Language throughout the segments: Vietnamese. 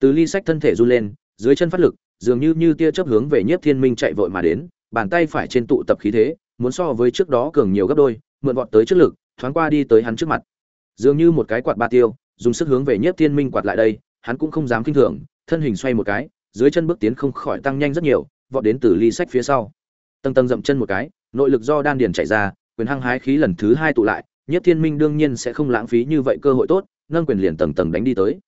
từ ly sách thân thể run lên, dưới chân phát lực, dường như như tia chớp hướng về nhiếp thiên minh chạy vội mà đến, bàn tay phải trên tụ tập khí thế, muốn so với trước đó cường nhiều gấp đôi, mượn vọt tới trước lực, thoáng qua đi tới hắn trước mặt. Dường như một cái quạt ba tiêu, dùng sức hướng về nhiếp thiên minh quạt lại đây, hắn cũng không dám kinh thường, thân hình xoay một cái, dưới chân bước tiến không khỏi tăng nhanh rất nhiều, vọt đến từ ly sách phía sau. Tầng tầng dậm chân một cái, nội lực do đan điền chạy ra, quyền hăng hái khí lần thứ hai tụ lại nhất thiên minh đương nhiên sẽ không lãng phí như vậy cơ hội tốt, nâng quyền liền tầng tầng đánh đi tới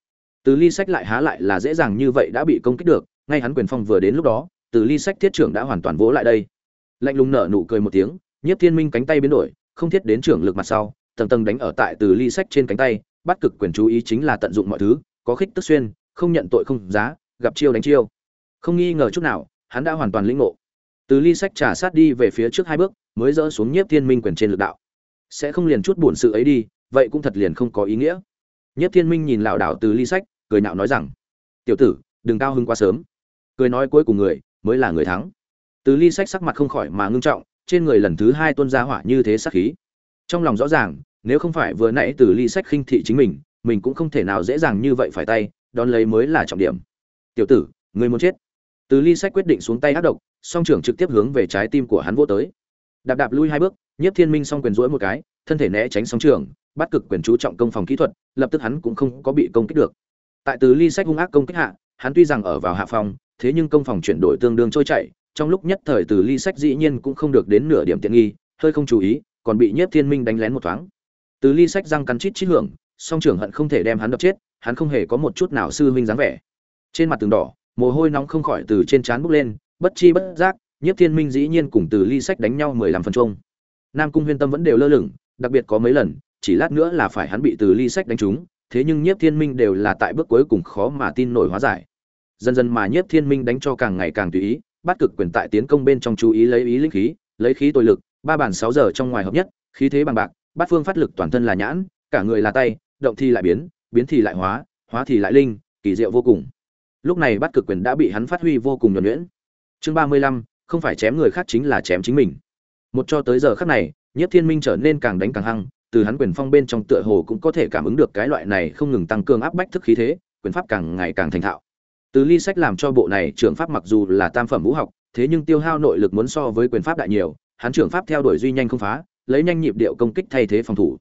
từ ly sách lại há lại là dễ dàng như vậy đã bị công kích được, ngay hắn quyền phong vừa đến lúc đó, từ ly sách thiết trưởng đã hoàn toàn vỗ lại đây. Lạnh lùng nở nụ cười một tiếng nhất thiên minh cánh tay biến đổi, không thiết đến trưởng lực mặt sau, tầng tầng đánh ở tại từ ly sách trên cánh tay, bắt cực quyền chú ý chính là tận dụng mọi thứ, có khích tức xuyên, không nhận tội không giá, gặp chiêu đánh chiêu. Không nghi ngờ chút nào, hắn đã hoàn toàn lĩnh ngộ. Từ ly sách trả sát đi về phía trước hai bước, mới dỡ xuống nhiếp thiên minh quyền trên lực đạo. Sẽ không liền chút buồn sự ấy đi, vậy cũng thật liền không có ý nghĩa. Nhiếp thiên minh nhìn lảo đảo từ ly sách cười nhạo nói rằng, tiểu tử, đừng cao hưng quá sớm. Cười nói cuối cùng người mới là người thắng. Từ ly sách sắc mặt không khỏi mà ngưng trọng, trên người lần thứ hai tuôn ra hỏa như thế sắc khí. Trong lòng rõ ràng, nếu không phải vừa nãy từ ly sách khinh thị chính mình mình cũng không thể nào dễ dàng như vậy phải tay, đón lấy mới là trọng điểm. Tiểu tử, người muốn chết. Từ ly sách quyết định xuống tay ác độc, song trưởng trực tiếp hướng về trái tim của hắn vô tới. Đạp đạp lui hai bước, nhiếp thiên minh song quyền rỗi một cái, thân thể né tránh song trưởng, bắt cực quyền chú trọng công phòng kỹ thuật, lập tức hắn cũng không có bị công kích được tại từ ly sách hung ác công kích hạ, hắn tuy rằng ở vào hạ phòng, thế nhưng công phòng chuyển đổi tương đương trôi chảy, trong lúc nhất thời từ ly sách dĩ nhiên cũng không được đến nửa điểm tiện nghi, hơi không chú ý, còn bị nhiếp thiên minh đánh lén một thoáng. Từ ly sách răng cắn chít chít hưởng, song trưởng hận không thể đem hắn đập chết, hắn không hề có một chút nào sư huynh dáng vẻ. Trên mặt tường đỏ, mồ hôi nóng không khỏi từ trên trán bốc lên, bất chi bất giác, nhiếp thiên minh dĩ nhiên cùng từ ly sách đánh nhau mười lăm phần chung. Nam cung huyên tâm vẫn đều lơ lửng, đặc biệt có mấy lần, chỉ lát nữa là phải hắn bị từ ly sách đánh trúng thế nhưng nhiếp thiên minh đều là tại bước cuối cùng khó mà tin nổi hóa giải. Dần dần mà nhiếp thiên minh đánh cho càng ngày càng tùy ý, bắt cực quyền tại tiến công bên trong chú ý lấy ý linh khí, lấy khí tội lực, ba bản sáu giờ trong ngoài hợp nhất, khí thế bằng bạc, bát phương phát lực toàn thân là nhãn, cả người là tay, động thì lại biến biến thì lại hóa hóa thì lại linh, kỳ diệu vô cùng. Lúc này bắt cực quyền đã bị hắn phát huy vô cùng nhuẩn nhuyễn. Chương ba mươi lăm, không phải chém người khác chính là chém chính mình. Một cho tới giờ khắc này nhất thiên minh trở nên càng đánh càng hăng từ hắn quyền phong bên trong tựa hồ cũng có thể cảm ứng được cái loại này không ngừng tăng cường áp bách thức khí thế, quyền pháp càng ngày càng thành thạo. Từ ly sách làm cho bộ này trưởng pháp mặc dù là tam phẩm vũ học, thế nhưng tiêu hao nội lực muốn so với quyền pháp đại nhiều, hắn trưởng pháp theo đuổi duy nhanh không phá, lấy nhanh nhịp điệu công kích thay thế phòng thủ.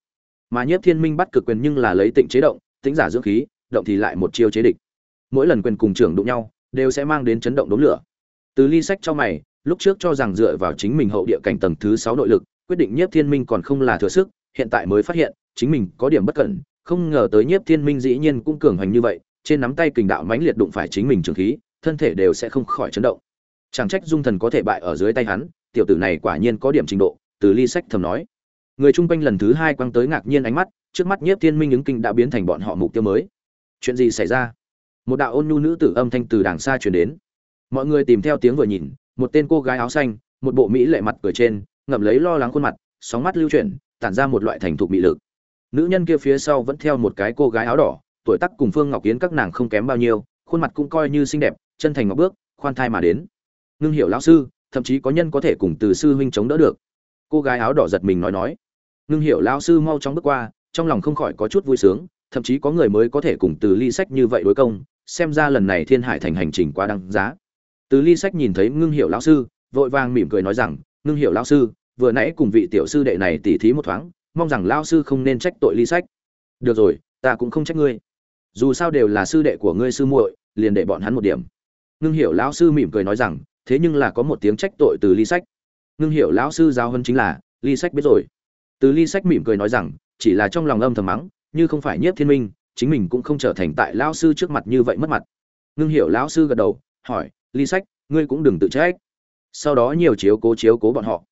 Mà nhất thiên minh bắt cực quyền nhưng là lấy tịnh chế động tính giả dưỡng khí, động thì lại một chiêu chế địch. Mỗi lần quyền cùng trưởng đụng nhau, đều sẽ mang đến chấn động đốn lửa. Từ ly sách cho mày, lúc trước cho rằng dựa vào chính mình hậu địa cảnh tầng thứ sáu nội lực, quyết định nhiếp thiên minh còn không là thừa sức hiện tại mới phát hiện, chính mình có điểm bất cẩn, không ngờ tới nhiếp thiên minh dĩ nhiên cũng cường hành như vậy, trên nắm tay kình đạo mãnh liệt đụng phải chính mình trường khí, thân thể đều sẽ không khỏi chấn động. Chẳng trách dung thần có thể bại ở dưới tay hắn, tiểu tử này quả nhiên có điểm trình độ, từ ly sách thầm nói. Người chung quanh lần thứ hai quăng tới ngạc nhiên ánh mắt, trước mắt nhiếp thiên minh ứng kinh đã biến thành bọn họ mục tiêu mới. Chuyện gì xảy ra? Một đạo ôn nhu nữ tử âm thanh từ đàng xa truyền đến. Mọi người tìm theo tiếng vừa nhìn, một tên cô gái áo xanh, một bộ mỹ lệ mặt cười trên, ngậm lấy lo lắng khuôn mặt, sóng mắt lưu chuyển tản ra một loại thành thục mị lực. Nữ nhân kia phía sau vẫn theo một cái cô gái áo đỏ, tuổi tác cùng phương ngọc kiến các nàng không kém bao nhiêu, khuôn mặt cũng coi như xinh đẹp, chân thành ngọc bước, khoan thai mà đến. Ngưng hiểu lão sư, thậm chí có nhân có thể cùng từ sư huynh chống đỡ được. Cô gái áo đỏ giật mình nói nói. Ngưng hiểu lão sư mau chóng bước qua, trong lòng không khỏi có chút vui sướng, thậm chí có người mới có thể cùng từ ly sách như vậy đối công, xem ra lần này thiên hải thành hành trình quá đăng giá. Từ ly sách nhìn thấy ngưng hiểu lão sư, vội vàng mỉm cười nói rằng, ngưng hiểu lão sư vừa nãy cùng vị tiểu sư đệ này tỉ thí một thoáng, mong rằng lão sư không nên trách tội ly sách. Được rồi, ta cũng không trách ngươi. Dù sao đều là sư đệ của ngươi sư muội, liền để bọn hắn một điểm. Ngưng hiểu lão sư mỉm cười nói rằng, thế nhưng là có một tiếng trách tội từ ly sách. Ngưng hiểu lão sư giáo hơn chính là, ly sách biết rồi. Từ ly sách mỉm cười nói rằng, chỉ là trong lòng âm thầm mắng, như không phải nhiếp thiên minh, chính mình cũng không trở thành tại lão sư trước mặt như vậy mất mặt. Ngưng hiểu lão sư gật đầu, hỏi, ly sách, ngươi cũng đừng tự trách. Sau đó nhiều chiếu cố chiếu cố bọn họ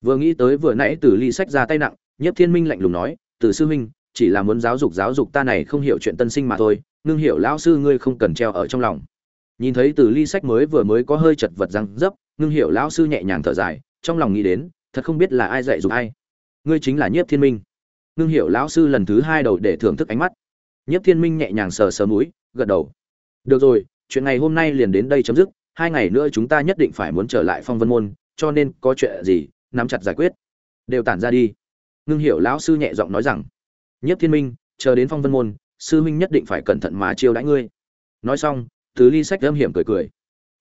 vừa nghĩ tới vừa nãy từ ly sách ra tay nặng nhất thiên minh lạnh lùng nói, từ sư huynh, chỉ là muốn giáo dục giáo dục ta này không hiểu chuyện tân sinh mà thôi, ngưng hiểu lão sư ngươi không cần treo ở trong lòng. Nhìn thấy từ ly sách mới vừa mới có hơi chật vật răng dấp, ngưng hiểu lão sư nhẹ nhàng thở dài, trong lòng nghĩ đến, thật không biết là ai dạy dục ai. Ngươi chính là nhiếp thiên minh. Ngưng hiểu lão sư lần thứ hai đầu để thưởng thức ánh mắt. Nhiếp thiên minh nhẹ nhàng sờ sờ mũi, gật đầu. Được rồi, chuyện ngày hôm nay liền đến đây chấm dứt, hai ngày nữa chúng ta nhất định phải muốn trở lại phong vân môn, cho nên có chuyện gì nắm chặt giải quyết. Đều tản ra đi. Ngưng hiểu lão sư nhẹ giọng nói rằng, nhất thiên minh, chờ đến phong vân môn, sư huynh nhất định phải cẩn thận mà chiêu đãi ngươi. Nói xong từ ly sách âm hiểm cười cười.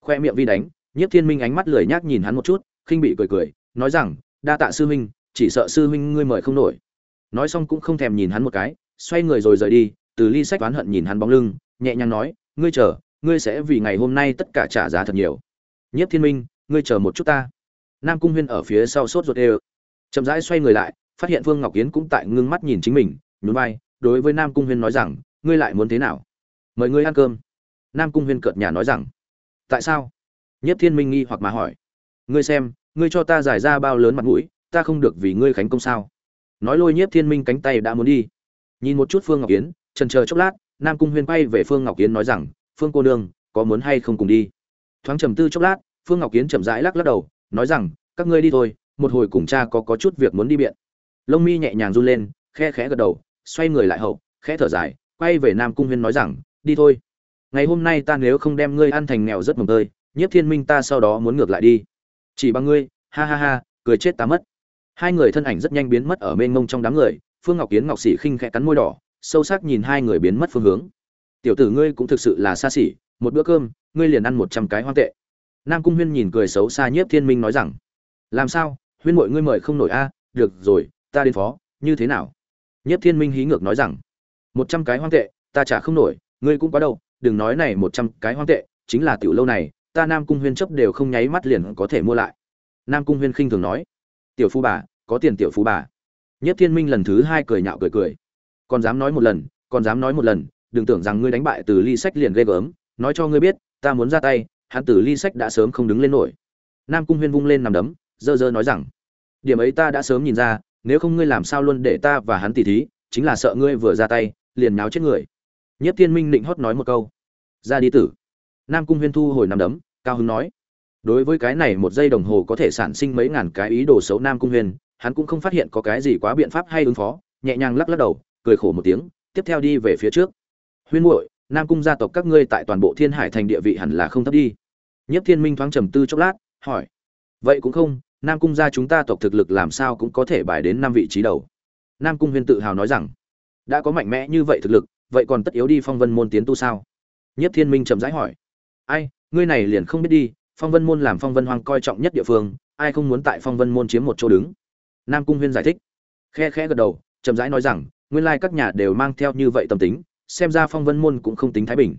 Khoe miệng vi đánh, Nhất thiên minh ánh mắt lười nhác nhìn hắn một chút, khinh bị cười cười, nói rằng, đa tạ sư huynh, chỉ sợ sư huynh ngươi mời không nổi. Nói xong cũng không thèm nhìn hắn một cái, xoay người rồi rời đi từ ly sách oán hận nhìn hắn bóng lưng, nhẹ nhàng nói, ngươi chờ, ngươi sẽ vì ngày hôm nay tất cả trả giá thật nhiều. Nhất thiên minh, ngươi chờ một chút ta nam cung huyên ở phía sau sốt ruột ê chậm rãi xoay người lại phát hiện Vương ngọc Yến cũng tại ngưng mắt nhìn chính mình nhún vai đối với nam cung huyên nói rằng ngươi lại muốn thế nào? Mời ngươi ăn cơm. Nam cung huyên cợt nhà nói rằng tại sao? Nhất thiên minh nghi hoặc mà hỏi ngươi xem ngươi cho ta giải ra bao lớn mặt mũi ta không được vì ngươi khánh công sao? Nói lôi nhiếp thiên minh cánh tay đã muốn đi. Nhìn một chút phương ngọc Yến, trần chờ chốc lát nam cung huyên quay về phương ngọc Yến nói rằng phương cô nương có muốn hay không cùng đi? Thoáng trầm tư chốc lát phương ngọc Yến chậm rãi lắc lắc đầu nói rằng, các ngươi đi thôi, một hồi cùng cha có có chút việc muốn đi biện. Lông mi nhẹ nhàng run lên, khe khẽ gật đầu, xoay người lại hậu, khẽ thở dài, quay về nam cung huyên nói rằng, đi thôi. Ngày hôm nay ta nếu không đem ngươi ăn thành nghèo rất mồm tơi, nhiếp thiên minh ta sau đó muốn ngược lại đi. Chỉ bằng ngươi, ha ha ha, cười chết ta mất. Hai người thân ảnh rất nhanh biến mất ở mênh mông trong đám người, phương ngọc kiến ngọc sĩ khinh khẽ cắn môi đỏ, sâu sắc nhìn hai người biến mất phương hướng. Tiểu tử ngươi cũng thực sự là xa xỉ, một bữa cơm, ngươi liền ăn một trăm cái hoang tệ nam cung huyên nhìn cười xấu xa nhiếp thiên minh nói rằng, làm sao? Huyên mội ngươi mời không nổi a? Được rồi, ta đến phó, như thế nào? Nhiếp thiên minh hí ngược nói rằng, một trăm cái hoang tệ, ta trả không nổi, ngươi cũng quá đâu đừng nói này một trăm cái hoang tệ, chính là tiểu lâu này, ta nam cung huyên chấp đều không nháy mắt liền có thể mua lại. Nam cung huyên khinh thường nói, tiểu phu bà, có tiền tiểu phu bà. Nhất thiên minh lần thứ hai cười nhạo cười cười, còn dám nói một lần, còn dám nói một lần, đừng tưởng rằng ngươi đánh bại từ ly sách liền ghê gớm, nói cho ngươi biết, ta muốn ra tay hắn tử ly sách đã sớm không đứng lên nổi. Nam cung huyên vung lên nằm đấm, dơ dơ nói rằng, điểm ấy ta đã sớm nhìn ra, nếu không ngươi làm sao luôn để ta và hắn tỉ thí, chính là sợ ngươi vừa ra tay, liền nháo chết người. Nhất thiên minh định hót nói một câu. Ra đi tử. Nam cung huyên thu hồi nằm đấm, cao hứng nói, đối với cái này một giây đồng hồ có thể sản sinh mấy ngàn cái ý đồ xấu nam cung huyên, hắn cũng không phát hiện có cái gì quá biện pháp hay ứng phó, nhẹ nhàng lắc lắc đầu, cười khổ một tiếng, tiếp theo đi về phía trước. Huyên muội, nam cung gia tộc các ngươi tại toàn bộ thiên hải thành địa vị hẳn là không thấp đi. Nhiếp thiên minh thoáng trầm tư chốc lát, hỏi, vậy cũng không, nam cung gia chúng ta tộc thực lực làm sao cũng có thể bài đến năm vị trí đầu? Nam cung huyên tự hào nói rằng, đã có mạnh mẽ như vậy thực lực, vậy còn tất yếu đi phong vân môn tiến tu sao? Nhiếp thiên minh trầm rãi hỏi, ai, ngươi này liền không biết đi, phong vân môn làm phong vân hoang coi trọng nhất địa phương, ai không muốn tại phong vân môn chiếm một chỗ đứng? Nam cung huyên giải thích, khe khẽ gật đầu Trầm rãi nói rằng, nguyên lai các nhà đều mang theo như vậy tâm tính, xem ra phong vân môn cũng không tính thái bình.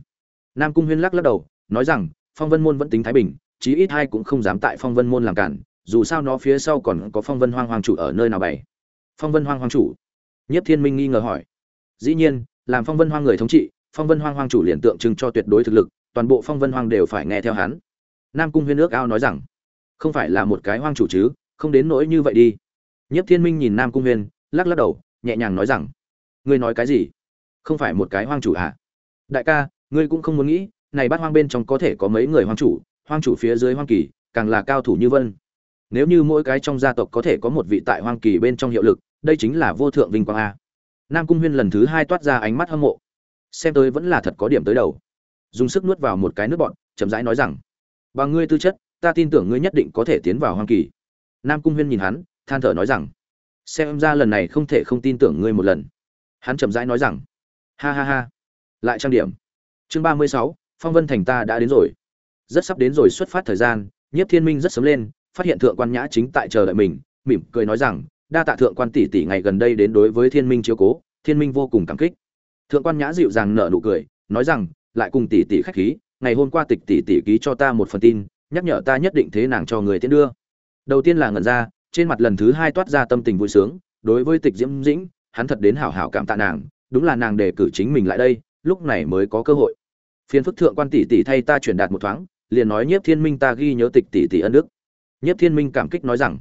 Nam cung huyên lắc lắc đầu, nói rằng phong vân môn vẫn tính thái bình, chí ít hai cũng không dám tại phong vân môn làm cản, dù sao nó phía sau còn có phong vân hoang hoàng chủ ở nơi nào bày. Phong vân hoang hoàng chủ? Nhất thiên minh nghi ngờ hỏi. Dĩ nhiên, làm phong vân hoang người thống trị, phong vân hoang hoàng chủ liền tượng trưng cho tuyệt đối thực lực, toàn bộ phong vân hoang đều phải nghe theo hắn. Nam cung huyên ước ao nói rằng, không phải là một cái hoang chủ chứ, không đến nỗi như vậy đi. Nhất thiên minh nhìn nam cung huyên, lắc lắc đầu, nhẹ nhàng nói rằng, ngươi nói cái gì? Không phải một cái hoang chủ à đại ca, ngươi cũng không muốn nghĩ này bắt hoang bên trong có thể có mấy người hoang chủ hoang chủ phía dưới hoang kỳ, càng là cao thủ như vân. Nếu như mỗi cái trong gia tộc có thể có một vị tại hoang kỳ bên trong hiệu lực, đây chính là vô thượng vinh quang a. Nam cung huyên lần thứ hai toát ra ánh mắt hâm mộ. Xem tới vẫn là thật có điểm tới đầu. Dùng sức nuốt vào một cái nước bọn chậm rãi nói rằng bằng ngươi tư chất, ta tin tưởng ngươi nhất định có thể tiến vào hoang kỳ. Nam cung huyên nhìn hắn, than thở nói rằng, xem ra lần này không thể không tin tưởng ngươi một lần. Hắn chậm rãi nói rằng, ha ha ha. Lại trang điểm. Chương ba mươi sáu phong vân thành ta đã đến rồi. Rất sắp đến rồi xuất phát thời gian, nhiếp thiên minh rất sớm lên, phát hiện thượng quan nhã chính tại chờ đợi mình, mỉm cười nói rằng, đa tạ thượng quan tỷ tỷ ngày gần đây đến đối với thiên minh chiếu cố, thiên minh vô cùng cảm kích. Thượng quan nhã dịu dàng nở nụ cười, nói rằng, lại cùng tỷ tỷ khách khí, ngày hôm qua tịch tỷ tỷ ký cho ta một phần tin, nhắc nhở ta nhất định thế nàng cho người tiến đưa. Đầu tiên là ngẩn ra, trên mặt lần thứ hai toát ra tâm tình vui sướng, đối với tịch diễm dĩnh, hắn thật đến hảo hảo cảm tạ nàng, đúng là nàng đề cử chính mình lại đây, lúc này mới có cơ hội phiền phức thượng quan tỷ tỷ thay ta truyền đạt một thoáng, liền nói nhiếp thiên minh ta ghi nhớ tịch tỷ tỷ ân đức. Nhiếp thiên minh cảm kích nói rằng,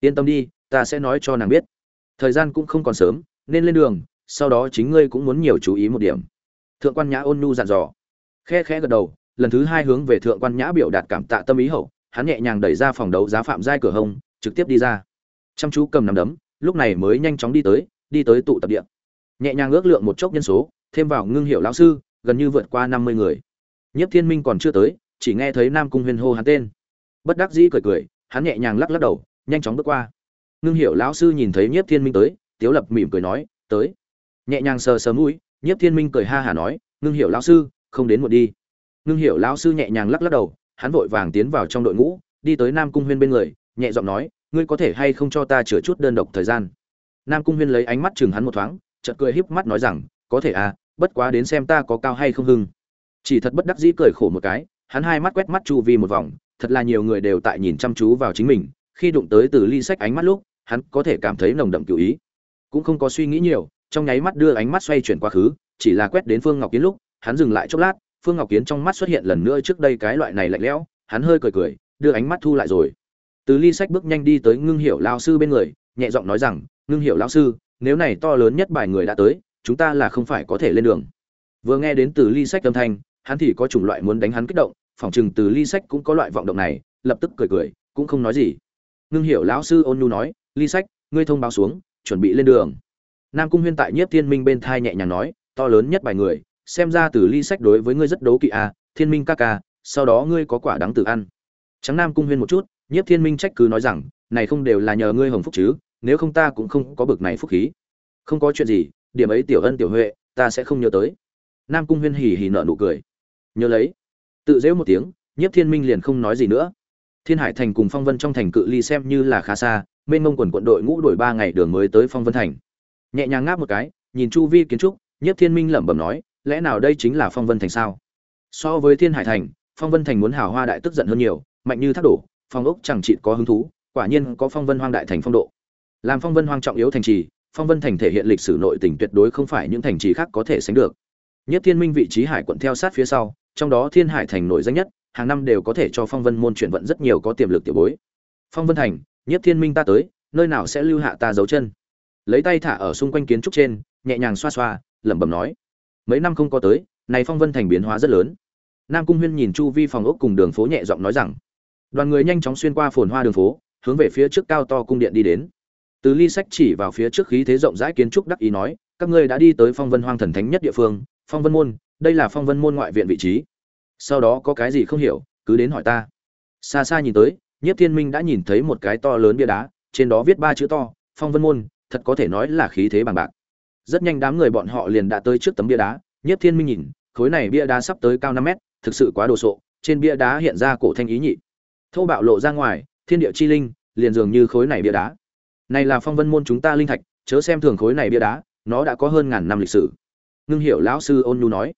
yên tâm đi, ta sẽ nói cho nàng biết. Thời gian cũng không còn sớm, nên lên đường, sau đó chính ngươi cũng muốn nhiều chú ý một điểm. Thượng quan nhã ôn nhu dặn dò. Khe khẽ gật đầu, lần thứ hai hướng về thượng quan nhã biểu đạt cảm tạ tâm ý hậu, hắn nhẹ nhàng đẩy ra phòng đấu giá phạm giai cửa hông, trực tiếp đi ra. Chăm chú cầm nắm đấm, lúc này mới nhanh chóng đi tới đi tới tụ tập điện nhẹ nhàng ước lượng một chốc nhân số, thêm vào ngưng hiệu lão sư gần như vượt qua năm mươi người. Nhất thiên minh còn chưa tới, chỉ nghe thấy nam cung huyền hô hắn tên. Bất đắc dĩ cười cười, hắn nhẹ nhàng lắc lắc đầu, nhanh chóng bước qua. Ngưng Hiểu lão sư nhìn thấy nhất thiên minh tới, tiếu lập mỉm cười nói, tới. Nhẹ nhàng sờ sờ mũi nhất thiên minh cười ha hả nói, ngưng Hiểu lão sư, không đến muộn đi. Ngưng hiểu lão sư nhẹ nhàng lắc lắc đầu, hắn vội vàng tiến vào trong đội ngũ, đi tới nam cung huyên bên người, nhẹ giọng nói, ngươi có thể hay không cho ta chữa chút đơn độc thời gian? Nam cung huyên lấy ánh mắt chừng hắn một thoáng, chợt cười híp mắt nói rằng, có thể à bất quá đến xem ta có cao hay không hưng. Chỉ thật bất đắc dĩ cười khổ một cái, hắn hai mắt quét mắt chu vi một vòng, thật là nhiều người đều tại nhìn chăm chú vào chính mình, khi đụng tới từ ly sách ánh mắt lúc, hắn có thể cảm thấy nồng đậm cựu ý. Cũng không có suy nghĩ nhiều, trong nháy mắt đưa ánh mắt xoay chuyển quá khứ, chỉ là quét đến phương ngọc kiến lúc, hắn dừng lại chốc lát, phương ngọc kiến trong mắt xuất hiện lần nữa trước đây cái loại này lạnh lẽo, hắn hơi cười cười, đưa ánh mắt thu lại rồi. Từ ly sách bước nhanh đi tới ngưng hiểu lao sư bên người, nhẹ giọng nói rằng, ngưng hiểu lao sư, nếu này to lớn nhất bài người đã tới chúng ta là không phải có thể lên đường. Vừa nghe đến từ ly sách âm thanh hắn thì có chủng loại muốn đánh hắn kích động phỏng chừng từ ly sách cũng có loại vọng động này lập tức cười cười cũng không nói gì. Ngưng hiểu lão sư ôn nhu nói ly sách ngươi thông báo xuống chuẩn bị lên đường. Nam cung huyên tại nhiếp thiên minh bên thai nhẹ nhàng nói to lớn nhất bài người xem ra từ ly sách đối với ngươi rất đố kỵ a à, thiên minh ca ca sau đó ngươi có quả đáng tự ăn. Trắng nam cung huyên một chút nhiếp thiên minh trách cứ nói rằng này không đều là nhờ ngươi hồng phúc chứ nếu không ta cũng không có bực này phúc khí. Không có chuyện gì điểm ấy tiểu ân tiểu huệ, ta sẽ không nhớ tới. Nam cung huyên hì hì nợ nụ cười. Nhớ lấy. Tự dễu một tiếng, nhiếp thiên minh liền không nói gì nữa. Thiên hải thành cùng phong vân trong thành cự ly xem như là khá xa, mênh mông quần quận đội ngũ đổi ba ngày đường mới tới phong vân thành. Nhẹ nhàng ngáp một cái, nhìn chu vi kiến trúc, nhiếp thiên minh lẩm bẩm nói, lẽ nào đây chính là phong vân thành sao? So với thiên hải thành, phong vân thành muốn hào hoa đại tức giận hơn nhiều, mạnh như thác đổ, phong ốc chẳng chịt có hứng thú, quả nhiên có phong vân hoang đại thành phong độ. Làm phong vân hoang trọng yếu thành trì phong vân thành thể hiện lịch sử nội tỉnh tuyệt đối không phải những thành trì khác có thể sánh được. Nhất thiên minh vị trí hải quận theo sát phía sau, trong đó thiên hải thành nổi danh nhất, hàng năm đều có thể cho phong vân môn chuyển vận rất nhiều có tiềm lực tiểu bối. Phong vân thành, nhất thiên minh ta tới, nơi nào sẽ lưu hạ ta dấu chân? Lấy tay thả ở xung quanh kiến trúc trên, nhẹ nhàng xoa xoa, lẩm bẩm nói. Mấy năm không có tới, này phong vân thành biến hóa rất lớn. Nam cung huyên nhìn chu vi phòng ốc cùng đường phố nhẹ giọng nói rằng, đoàn người nhanh chóng xuyên qua phồn hoa đường phố, hướng về phía trước cao to cung điện đi đến từ ly sách chỉ vào phía trước khí thế rộng rãi kiến trúc đắc ý nói, các ngươi đã đi tới phong vân hoang thần thánh nhất địa phương, phong vân môn, đây là phong vân môn ngoại viện vị trí. Sau đó có cái gì không hiểu, cứ đến hỏi ta. Xa xa nhìn tới nhất thiên minh đã nhìn thấy một cái to lớn bia đá, trên đó viết ba chữ to, phong vân môn, thật có thể nói là khí thế bằng bạc. Rất nhanh đám người bọn họ liền đã tới trước tấm bia đá nhất thiên minh nhìn, khối này bia đá sắp tới cao năm mét, thực sự quá đồ sộ, trên bia đá hiện ra cổ thanh ý nhị. Thâu bạo lộ ra ngoài, thiên địa chi linh, liền dường như khối này bia đá này là phong vân môn chúng ta linh thạch, chớ xem thường khối này bia đá, nó đã có hơn ngàn năm lịch sử. Ngưng hiểu lão sư ôn nhu nói.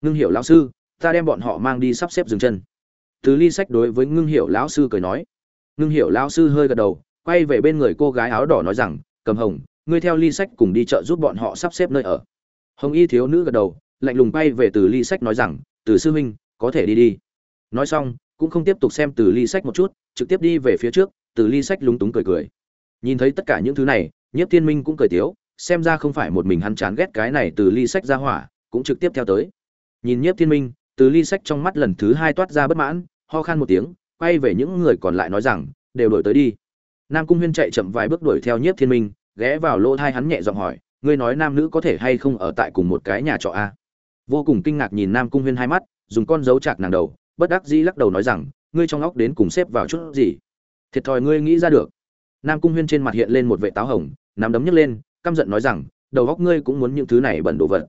Ngưng hiểu lão sư, ta đem bọn họ mang đi sắp xếp dừng chân. Từ ly sách đối với ngưng hiểu lão sư cười nói. Ngưng hiểu lão sư hơi gật đầu, quay về bên người cô gái áo đỏ nói rằng, cầm hồng, ngươi theo ly sách cùng đi chợ giúp bọn họ sắp xếp nơi ở. Hồng y thiếu nữ gật đầu, lạnh lùng quay về từ ly sách nói rằng, từ sư huynh, có thể đi đi. Nói xong, cũng không tiếp tục xem từ ly sách một chút, trực tiếp đi về phía trước, từ ly sách lúng túng cười cười nhìn thấy tất cả những thứ này, nhiếp thiên minh cũng cười tiếu, xem ra không phải một mình hắn chán ghét cái này từ ly sách ra hỏa, cũng trực tiếp theo tới. Nhìn nhiếp thiên minh, từ ly sách trong mắt lần thứ hai toát ra bất mãn, ho khan một tiếng, quay về những người còn lại nói rằng, đều đổi tới đi. Nam cung huyên chạy chậm vài bước đuổi theo nhiếp thiên minh, ghé vào lỗ thai hắn nhẹ giọng hỏi, ngươi nói nam nữ có thể hay không ở tại cùng một cái nhà trọ a? Vô cùng kinh ngạc nhìn nam cung huyên hai mắt, dùng con dấu chạc nàng đầu, bất đắc dĩ lắc đầu nói rằng, ngươi trong óc đến cùng xếp vào chút gì? Thiệt thòi ngươi nghĩ ra được nam cung huyên trên mặt hiện lên một vệ táo hồng, nắm đấm nhấc lên, căm giận nói rằng, đầu óc ngươi cũng muốn những thứ này bẩn đồ vật.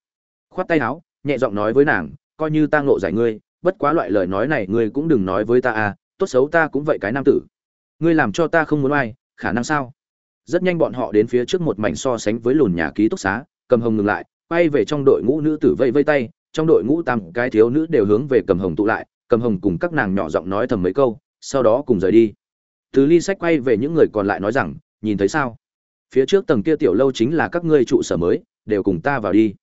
Khoát tay áo, nhẹ giọng nói với nàng, coi như ta ngộ giải ngươi, bất quá loại lời nói này ngươi cũng đừng nói với ta à tốt xấu ta cũng vậy cái nam tử. Ngươi làm cho ta không muốn ai khả năng sao? Rất nhanh bọn họ đến phía trước một mảnh so sánh với lùn nhà ký túc xá, cầm hồng ngừng lại, quay về trong đội ngũ nữ tử vây vây tay, trong đội ngũ tam cái thiếu nữ đều hướng về cầm hồng tụ lại, cầm hồng cùng các nàng nhỏ giọng nói thầm mấy câu, sau đó cùng rời đi từ ly sách quay về những người còn lại nói rằng, nhìn thấy sao? Phía trước tầng kia tiểu lâu chính là các ngươi trụ sở mới, đều cùng ta vào đi.